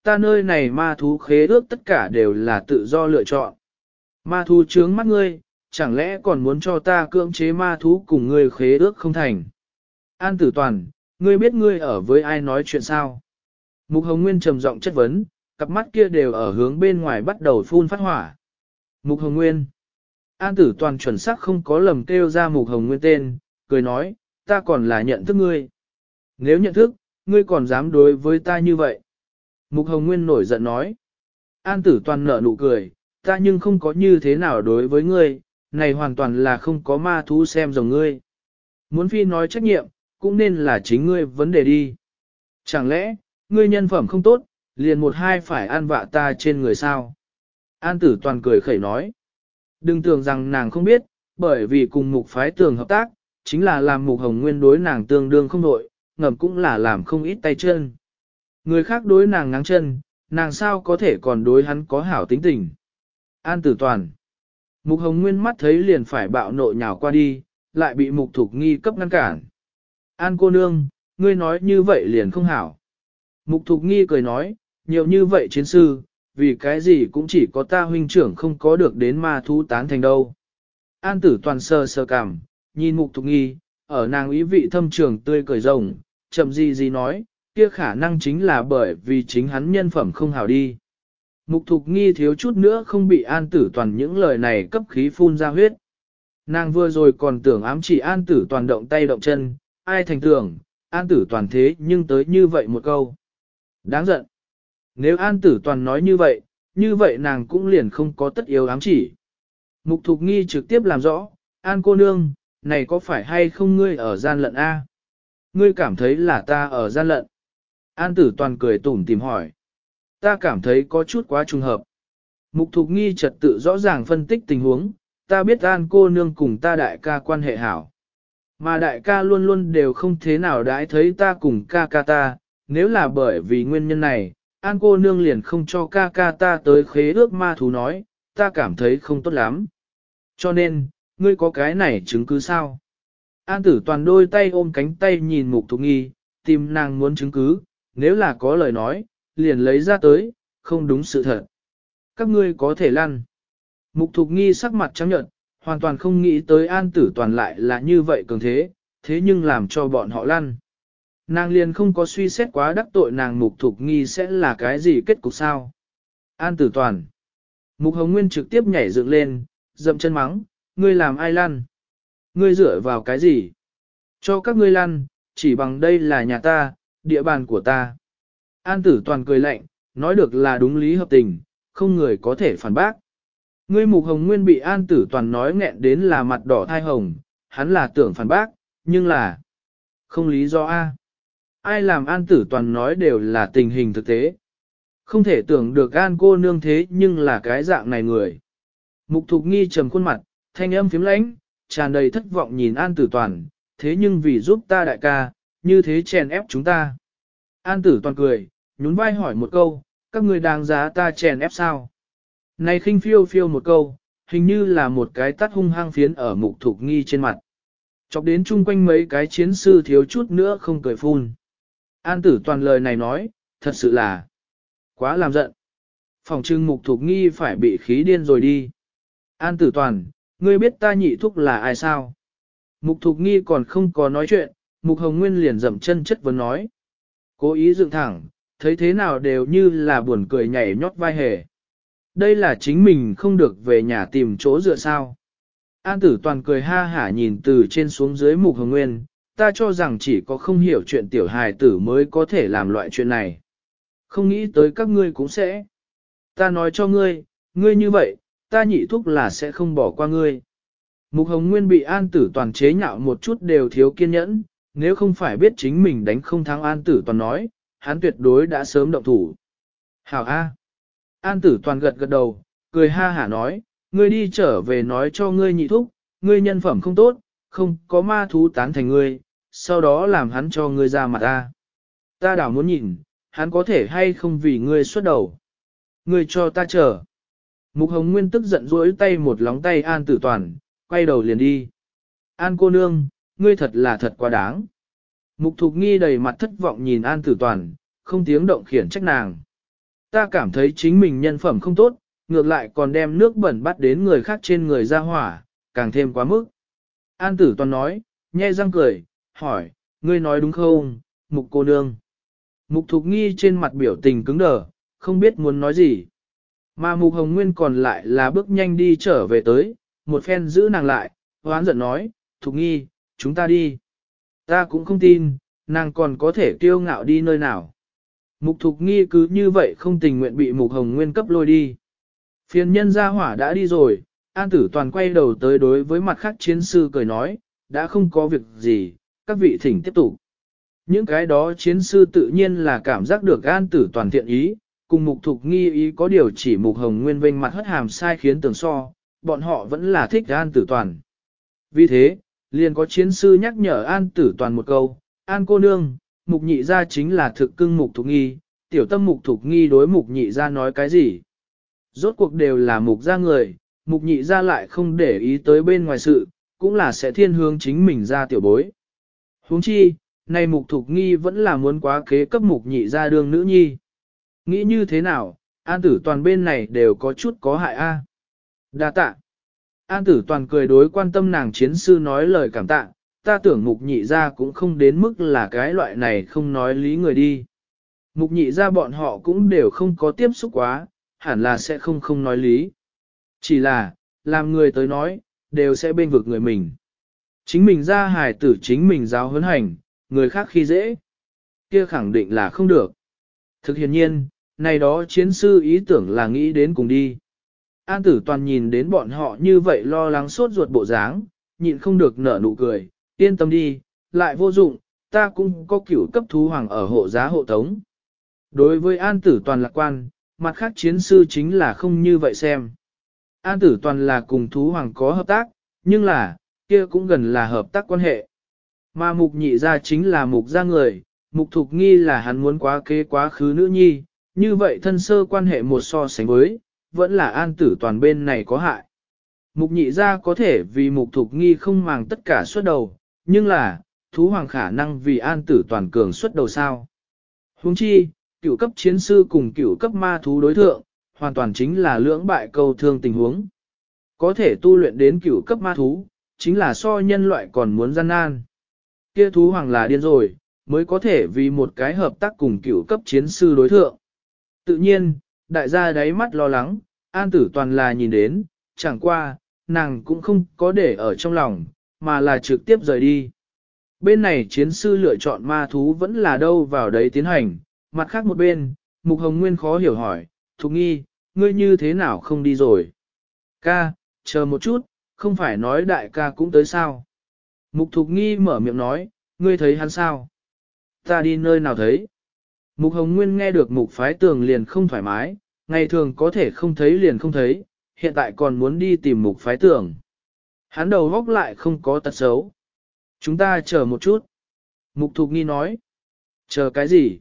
Ta nơi này ma thú khế ước tất cả đều là tự do lựa chọn. Ma thú trướng mắt ngươi, chẳng lẽ còn muốn cho ta cưỡng chế ma thú cùng ngươi khế ước không thành. An tử toàn, ngươi biết ngươi ở với ai nói chuyện sao? Mục Hồng Nguyên trầm giọng chất vấn, cặp mắt kia đều ở hướng bên ngoài bắt đầu phun phát hỏa. Mục Hồng Nguyên. An tử toàn chuẩn xác không có lầm kêu ra Mục Hồng Nguyên tên, cười nói, ta còn là nhận thức ngươi. Nếu nhận thức, ngươi còn dám đối với ta như vậy. Mục Hồng Nguyên nổi giận nói. An tử toàn nở nụ cười, ta nhưng không có như thế nào đối với ngươi, này hoàn toàn là không có ma thú xem dòng ngươi. Muốn phi nói trách nhiệm, cũng nên là chính ngươi vấn đề đi. Chẳng lẽ, ngươi nhân phẩm không tốt, liền một hai phải an vạ ta trên người sao? An tử toàn cười khẩy nói. Đừng tưởng rằng nàng không biết, bởi vì cùng mục phái tường hợp tác, chính là làm mục hồng nguyên đối nàng tương đương không đội, ngầm cũng là làm không ít tay chân. Người khác đối nàng ngáng chân, nàng sao có thể còn đối hắn có hảo tính tình. An tử toàn. Mục hồng nguyên mắt thấy liền phải bạo nộ nhào qua đi, lại bị mục thục nghi cấp ngăn cản. An cô nương, ngươi nói như vậy liền không hảo. Mục thục nghi cười nói, nhiều như vậy chiến sư, vì cái gì cũng chỉ có ta huynh trưởng không có được đến ma thú tán thành đâu. An tử toàn sơ sơ cảm, nhìn mục thục nghi, ở nàng ý vị thâm trường tươi cười rồng, chậm gì gì nói, kia khả năng chính là bởi vì chính hắn nhân phẩm không hảo đi. Mục thục nghi thiếu chút nữa không bị an tử toàn những lời này cấp khí phun ra huyết. Nàng vừa rồi còn tưởng ám chỉ an tử toàn động tay động chân, ai thành tưởng, an tử toàn thế nhưng tới như vậy một câu. Đáng giận. Nếu an tử toàn nói như vậy, như vậy nàng cũng liền không có tất yếu ám chỉ. Mục thục nghi trực tiếp làm rõ, an cô nương, này có phải hay không ngươi ở gian lận A? Ngươi cảm thấy là ta ở gian lận. An tử toàn cười tủm tìm hỏi. Ta cảm thấy có chút quá trùng hợp. Mục thục nghi trật tự rõ ràng phân tích tình huống, ta biết an cô nương cùng ta đại ca quan hệ hảo. Mà đại ca luôn luôn đều không thế nào đãi thấy ta cùng ca ca ta, nếu là bởi vì nguyên nhân này, an cô nương liền không cho ca ca ta tới khế ước ma thú nói, ta cảm thấy không tốt lắm. Cho nên, ngươi có cái này chứng cứ sao? An tử toàn đôi tay ôm cánh tay nhìn mục thục nghi, tìm nàng muốn chứng cứ, nếu là có lời nói, liền lấy ra tới, không đúng sự thật. Các ngươi có thể lăn. Mục thục nghi sắc mặt trắng nhợt, hoàn toàn không nghĩ tới an tử toàn lại là như vậy cường thế, thế nhưng làm cho bọn họ lăn. Nàng liền không có suy xét quá đắc tội nàng mục thục nghi sẽ là cái gì kết cục sao. An tử toàn. Mục hồng nguyên trực tiếp nhảy dựng lên, dậm chân mắng, ngươi làm ai lăn? Ngươi dựa vào cái gì? Cho các ngươi lăn, chỉ bằng đây là nhà ta, địa bàn của ta. An tử toàn cười lạnh, nói được là đúng lý hợp tình, không người có thể phản bác. Ngươi mục hồng nguyên bị an tử toàn nói nghẹn đến là mặt đỏ thai hồng, hắn là tưởng phản bác, nhưng là không lý do A. Ai làm an tử toàn nói đều là tình hình thực tế. Không thể tưởng được an cô nương thế nhưng là cái dạng này người. Mục thục nghi trầm khuôn mặt, thanh âm phím lãnh, tràn đầy thất vọng nhìn an tử toàn, thế nhưng vì giúp ta đại ca, như thế chèn ép chúng ta. An tử toàn cười, nhún vai hỏi một câu, các người đáng giá ta chèn ép sao? Này khinh phiêu phiêu một câu, hình như là một cái tắt hung hăng phiến ở mục thục nghi trên mặt. Chọc đến chung quanh mấy cái chiến sư thiếu chút nữa không cười phun. An tử toàn lời này nói, thật sự là quá làm giận. Phòng trưng mục thục nghi phải bị khí điên rồi đi. An tử toàn, ngươi biết ta nhị thúc là ai sao? Mục thục nghi còn không có nói chuyện, mục hồng nguyên liền dậm chân chất vấn nói. Cố ý dựng thẳng, thấy thế nào đều như là buồn cười nhảy nhót vai hề. Đây là chính mình không được về nhà tìm chỗ dựa sao. An tử toàn cười ha hả nhìn từ trên xuống dưới mục hồng nguyên, ta cho rằng chỉ có không hiểu chuyện tiểu hài tử mới có thể làm loại chuyện này. Không nghĩ tới các ngươi cũng sẽ. Ta nói cho ngươi, ngươi như vậy, ta nhị thúc là sẽ không bỏ qua ngươi. Mục hồng nguyên bị an tử toàn chế nhạo một chút đều thiếu kiên nhẫn, nếu không phải biết chính mình đánh không thắng an tử toàn nói, hắn tuyệt đối đã sớm động thủ. Hảo A. An tử toàn gật gật đầu, cười ha hả nói, ngươi đi trở về nói cho ngươi nhị thúc, ngươi nhân phẩm không tốt, không có ma thú tán thành ngươi, sau đó làm hắn cho ngươi ra mặt ta. Ta đảo muốn nhìn, hắn có thể hay không vì ngươi xuất đầu. Ngươi cho ta chờ. Mục Hồng Nguyên tức giận dỗi tay một lóng tay An Tử Toàn, quay đầu liền đi. An cô nương, ngươi thật là thật quá đáng. Mục Thục Nghi đầy mặt thất vọng nhìn An Tử Toàn, không tiếng động khiển trách nàng. Ta cảm thấy chính mình nhân phẩm không tốt, ngược lại còn đem nước bẩn bắt đến người khác trên người ra hỏa, càng thêm quá mức. An Tử Toàn nói, nhe răng cười, hỏi, ngươi nói đúng không, Mục cô nương. Mục Thục Nghi trên mặt biểu tình cứng đờ, không biết muốn nói gì. Mà Mục Hồng Nguyên còn lại là bước nhanh đi trở về tới, một phen giữ nàng lại, hoán giận nói, Thục Nghi, chúng ta đi. Ta cũng không tin, nàng còn có thể kiêu ngạo đi nơi nào. Mục Thục Nghi cứ như vậy không tình nguyện bị Mục Hồng Nguyên cấp lôi đi. Phiền nhân gia hỏa đã đi rồi, An Tử Toàn quay đầu tới đối với mặt khác chiến sư cười nói, đã không có việc gì, các vị thỉnh tiếp tục. Những cái đó chiến sư tự nhiên là cảm giác được An Tử Toàn thiện ý, cùng Mục Thục Nghi ý có điều chỉ Mục Hồng Nguyên vênh mặt hất hàm sai khiến tưởng so, bọn họ vẫn là thích An Tử Toàn. Vì thế, liền có chiến sư nhắc nhở An Tử Toàn một câu, An cô nương, Mục nhị ra chính là thực cưng Mục Thục Nghi, tiểu tâm Mục Thục Nghi đối Mục nhị ra nói cái gì. Rốt cuộc đều là Mục ra người, Mục nhị ra lại không để ý tới bên ngoài sự, cũng là sẽ thiên hướng chính mình ra tiểu bối. huống chi, nay Mục Thục Nghi vẫn là muốn quá kế cấp Mục nhị ra đương nữ nhi. Nghĩ như thế nào, An Tử Toàn bên này đều có chút có hại a. Đa tạ. An tử toàn cười đối quan tâm nàng chiến sư nói lời cảm tạ, ta tưởng mục nhị ra cũng không đến mức là cái loại này không nói lý người đi. Mục nhị ra bọn họ cũng đều không có tiếp xúc quá, hẳn là sẽ không không nói lý. Chỉ là, làm người tới nói, đều sẽ bên vực người mình. Chính mình ra hài tử chính mình giáo huấn hành, người khác khi dễ. Kia khẳng định là không được. Thực hiện nhiên, này đó chiến sư ý tưởng là nghĩ đến cùng đi. An tử toàn nhìn đến bọn họ như vậy lo lắng suốt ruột bộ dáng, nhịn không được nở nụ cười, yên tâm đi, lại vô dụng, ta cũng có cửu cấp thú hoàng ở hộ giá hộ tống. Đối với an tử toàn lạc quan, mặt khác chiến sư chính là không như vậy xem. An tử toàn là cùng thú hoàng có hợp tác, nhưng là, kia cũng gần là hợp tác quan hệ. Mà mục nhị ra chính là mục ra người, mục thục nghi là hắn muốn quá kế quá khứ nữ nhi, như vậy thân sơ quan hệ một so sánh với, vẫn là an tử toàn bên này có hại. Mục nhị ra có thể vì mục thục nghi không màng tất cả suốt đầu, nhưng là, thú hoàng khả năng vì an tử toàn cường suốt đầu sao. Huống chi, cựu cấp chiến sư cùng cựu cấp ma thú đối thượng, hoàn toàn chính là lưỡng bại câu thương tình huống. Có thể tu luyện đến cựu cấp ma thú, chính là so nhân loại còn muốn gian nan. Kia thú hoàng là điên rồi, mới có thể vì một cái hợp tác cùng cựu cấp chiến sư đối thượng. Tự nhiên, đại gia đáy mắt lo lắng, an tử toàn là nhìn đến, chẳng qua, nàng cũng không có để ở trong lòng, mà là trực tiếp rời đi. Bên này chiến sư lựa chọn ma thú vẫn là đâu vào đấy tiến hành, mặt khác một bên, Mục Hồng Nguyên khó hiểu hỏi, Thục Nghi, ngươi như thế nào không đi rồi? Ca, chờ một chút, không phải nói đại ca cũng tới sao? Mục Thục Nghi mở miệng nói, ngươi thấy hắn sao? Ta đi nơi nào thấy? Mục Hồng Nguyên nghe được mục phái tường liền không thoải mái, ngày thường có thể không thấy liền không thấy, hiện tại còn muốn đi tìm mục phái tường. Hắn đầu góc lại không có tật xấu. Chúng ta chờ một chút. Mục Thục Nghi nói. Chờ cái gì?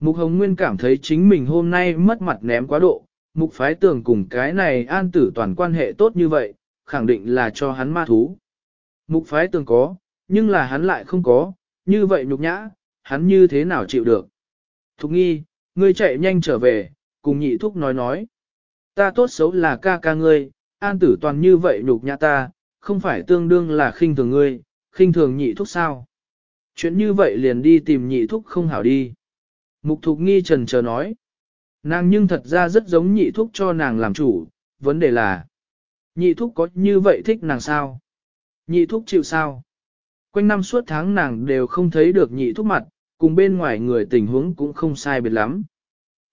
Mục Hồng Nguyên cảm thấy chính mình hôm nay mất mặt ném quá độ, mục phái tường cùng cái này an tử toàn quan hệ tốt như vậy, khẳng định là cho hắn ma thú. Mục phái tường có, nhưng là hắn lại không có, như vậy nhục nhã, hắn như thế nào chịu được. Thục nghi, ngươi chạy nhanh trở về, cùng nhị thúc nói nói. Ta tốt xấu là ca ca ngươi, an tử toàn như vậy nhục nhã ta, không phải tương đương là khinh thường ngươi, khinh thường nhị thúc sao. Chuyện như vậy liền đi tìm nhị thúc không hảo đi. Mục thục nghi trần chờ nói. Nàng nhưng thật ra rất giống nhị thúc cho nàng làm chủ, vấn đề là. Nhị thúc có như vậy thích nàng sao? Nhị thúc chịu sao? Quanh năm suốt tháng nàng đều không thấy được nhị thúc mặt, cùng bên ngoài người tình huống cũng không sai biệt lắm.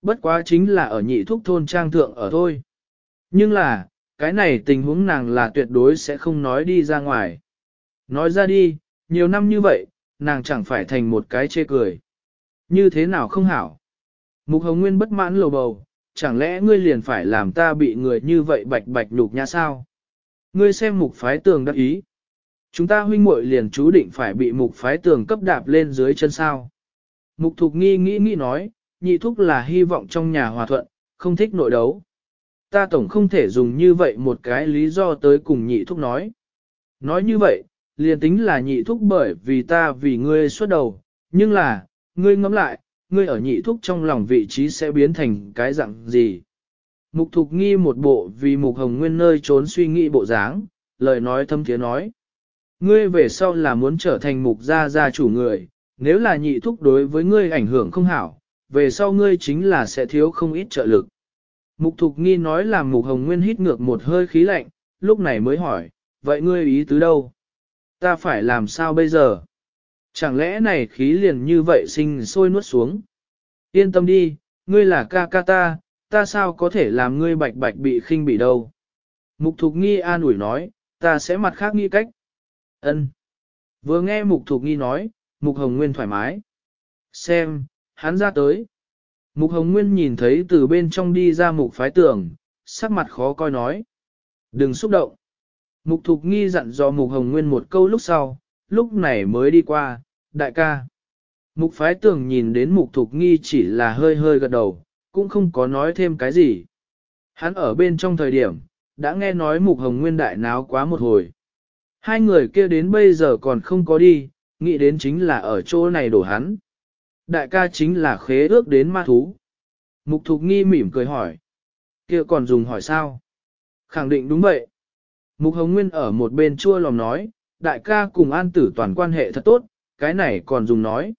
Bất quá chính là ở nhị thúc thôn trang thượng ở thôi. Nhưng là, cái này tình huống nàng là tuyệt đối sẽ không nói đi ra ngoài. Nói ra đi, nhiều năm như vậy, nàng chẳng phải thành một cái chê cười. Như thế nào không hảo? Mục Hồng Nguyên bất mãn lầu bầu, chẳng lẽ ngươi liền phải làm ta bị người như vậy bạch bạch nhục nhã sao? Ngươi xem mục phái tường đắc ý. Chúng ta huynh muội liền chú định phải bị mục phái tường cấp đạp lên dưới chân sao. Mục thục nghi nghĩ nghĩ nói, nhị thúc là hy vọng trong nhà hòa thuận, không thích nội đấu. Ta tổng không thể dùng như vậy một cái lý do tới cùng nhị thúc nói. Nói như vậy, liền tính là nhị thúc bởi vì ta vì ngươi xuất đầu, nhưng là, ngươi ngẫm lại, ngươi ở nhị thúc trong lòng vị trí sẽ biến thành cái dạng gì. Mục thục nghi một bộ vì mục hồng nguyên nơi trốn suy nghĩ bộ dáng, lời nói thâm tiếng nói. Ngươi về sau là muốn trở thành mục gia gia chủ người, nếu là nhị thúc đối với ngươi ảnh hưởng không hảo, về sau ngươi chính là sẽ thiếu không ít trợ lực. Mục thục nghi nói là mục hồng nguyên hít ngược một hơi khí lạnh, lúc này mới hỏi, vậy ngươi ý tứ đâu? Ta phải làm sao bây giờ? Chẳng lẽ này khí liền như vậy sinh sôi nuốt xuống? Yên tâm đi, ngươi là ca ca ta, ta sao có thể làm ngươi bạch bạch bị khinh bị đâu? Mục thục nghi an ủi nói, ta sẽ mặt khác nghi cách. Ân. Vừa nghe mục thục nghi nói, mục hồng nguyên thoải mái. Xem, hắn ra tới. Mục hồng nguyên nhìn thấy từ bên trong đi ra mục phái tưởng, sắc mặt khó coi nói. Đừng xúc động. Mục thục nghi dặn dò mục hồng nguyên một câu lúc sau, lúc này mới đi qua, đại ca. Mục phái tưởng nhìn đến mục thục nghi chỉ là hơi hơi gật đầu, cũng không có nói thêm cái gì. Hắn ở bên trong thời điểm, đã nghe nói mục hồng nguyên đại náo quá một hồi. Hai người kia đến bây giờ còn không có đi, nghĩ đến chính là ở chỗ này đổ hắn. Đại ca chính là khế ước đến ma thú. Mục thục nghi mỉm cười hỏi. kia còn dùng hỏi sao? Khẳng định đúng vậy. Mục Hồng Nguyên ở một bên chua lòng nói, đại ca cùng an tử toàn quan hệ thật tốt, cái này còn dùng nói.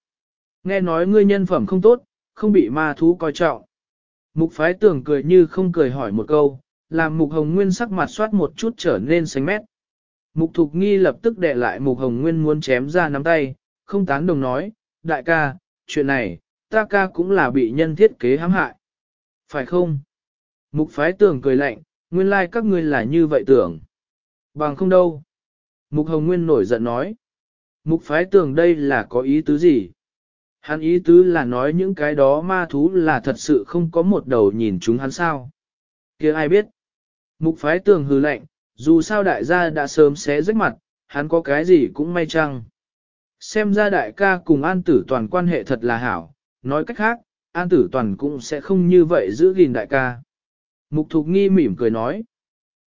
Nghe nói ngươi nhân phẩm không tốt, không bị ma thú coi trọng. Mục phái tưởng cười như không cười hỏi một câu, làm mục hồng nguyên sắc mặt soát một chút trở nên xanh mét. Mục thục nghi lập tức đệ lại mục hồng nguyên muốn chém ra nắm tay, không tán đồng nói, đại ca, chuyện này, ta ca cũng là bị nhân thiết kế hãm hại. Phải không? Mục phái tưởng cười lạnh, nguyên lai like các ngươi là như vậy tưởng. Bằng không đâu. Mục hồng nguyên nổi giận nói. Mục phái tưởng đây là có ý tứ gì? Hắn ý tứ là nói những cái đó ma thú là thật sự không có một đầu nhìn chúng hắn sao. kia ai biết? Mục phái Tưởng hừ lạnh, dù sao đại gia đã sớm xé rách mặt, hắn có cái gì cũng may chăng. Xem ra đại ca cùng an tử toàn quan hệ thật là hảo, nói cách khác, an tử toàn cũng sẽ không như vậy giữ gìn đại ca. Mục thục nghi mỉm cười nói.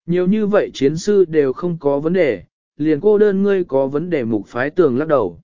Nhiều như vậy chiến sư đều không có vấn đề, liền cô đơn ngươi có vấn đề mục phái tường lắc đầu.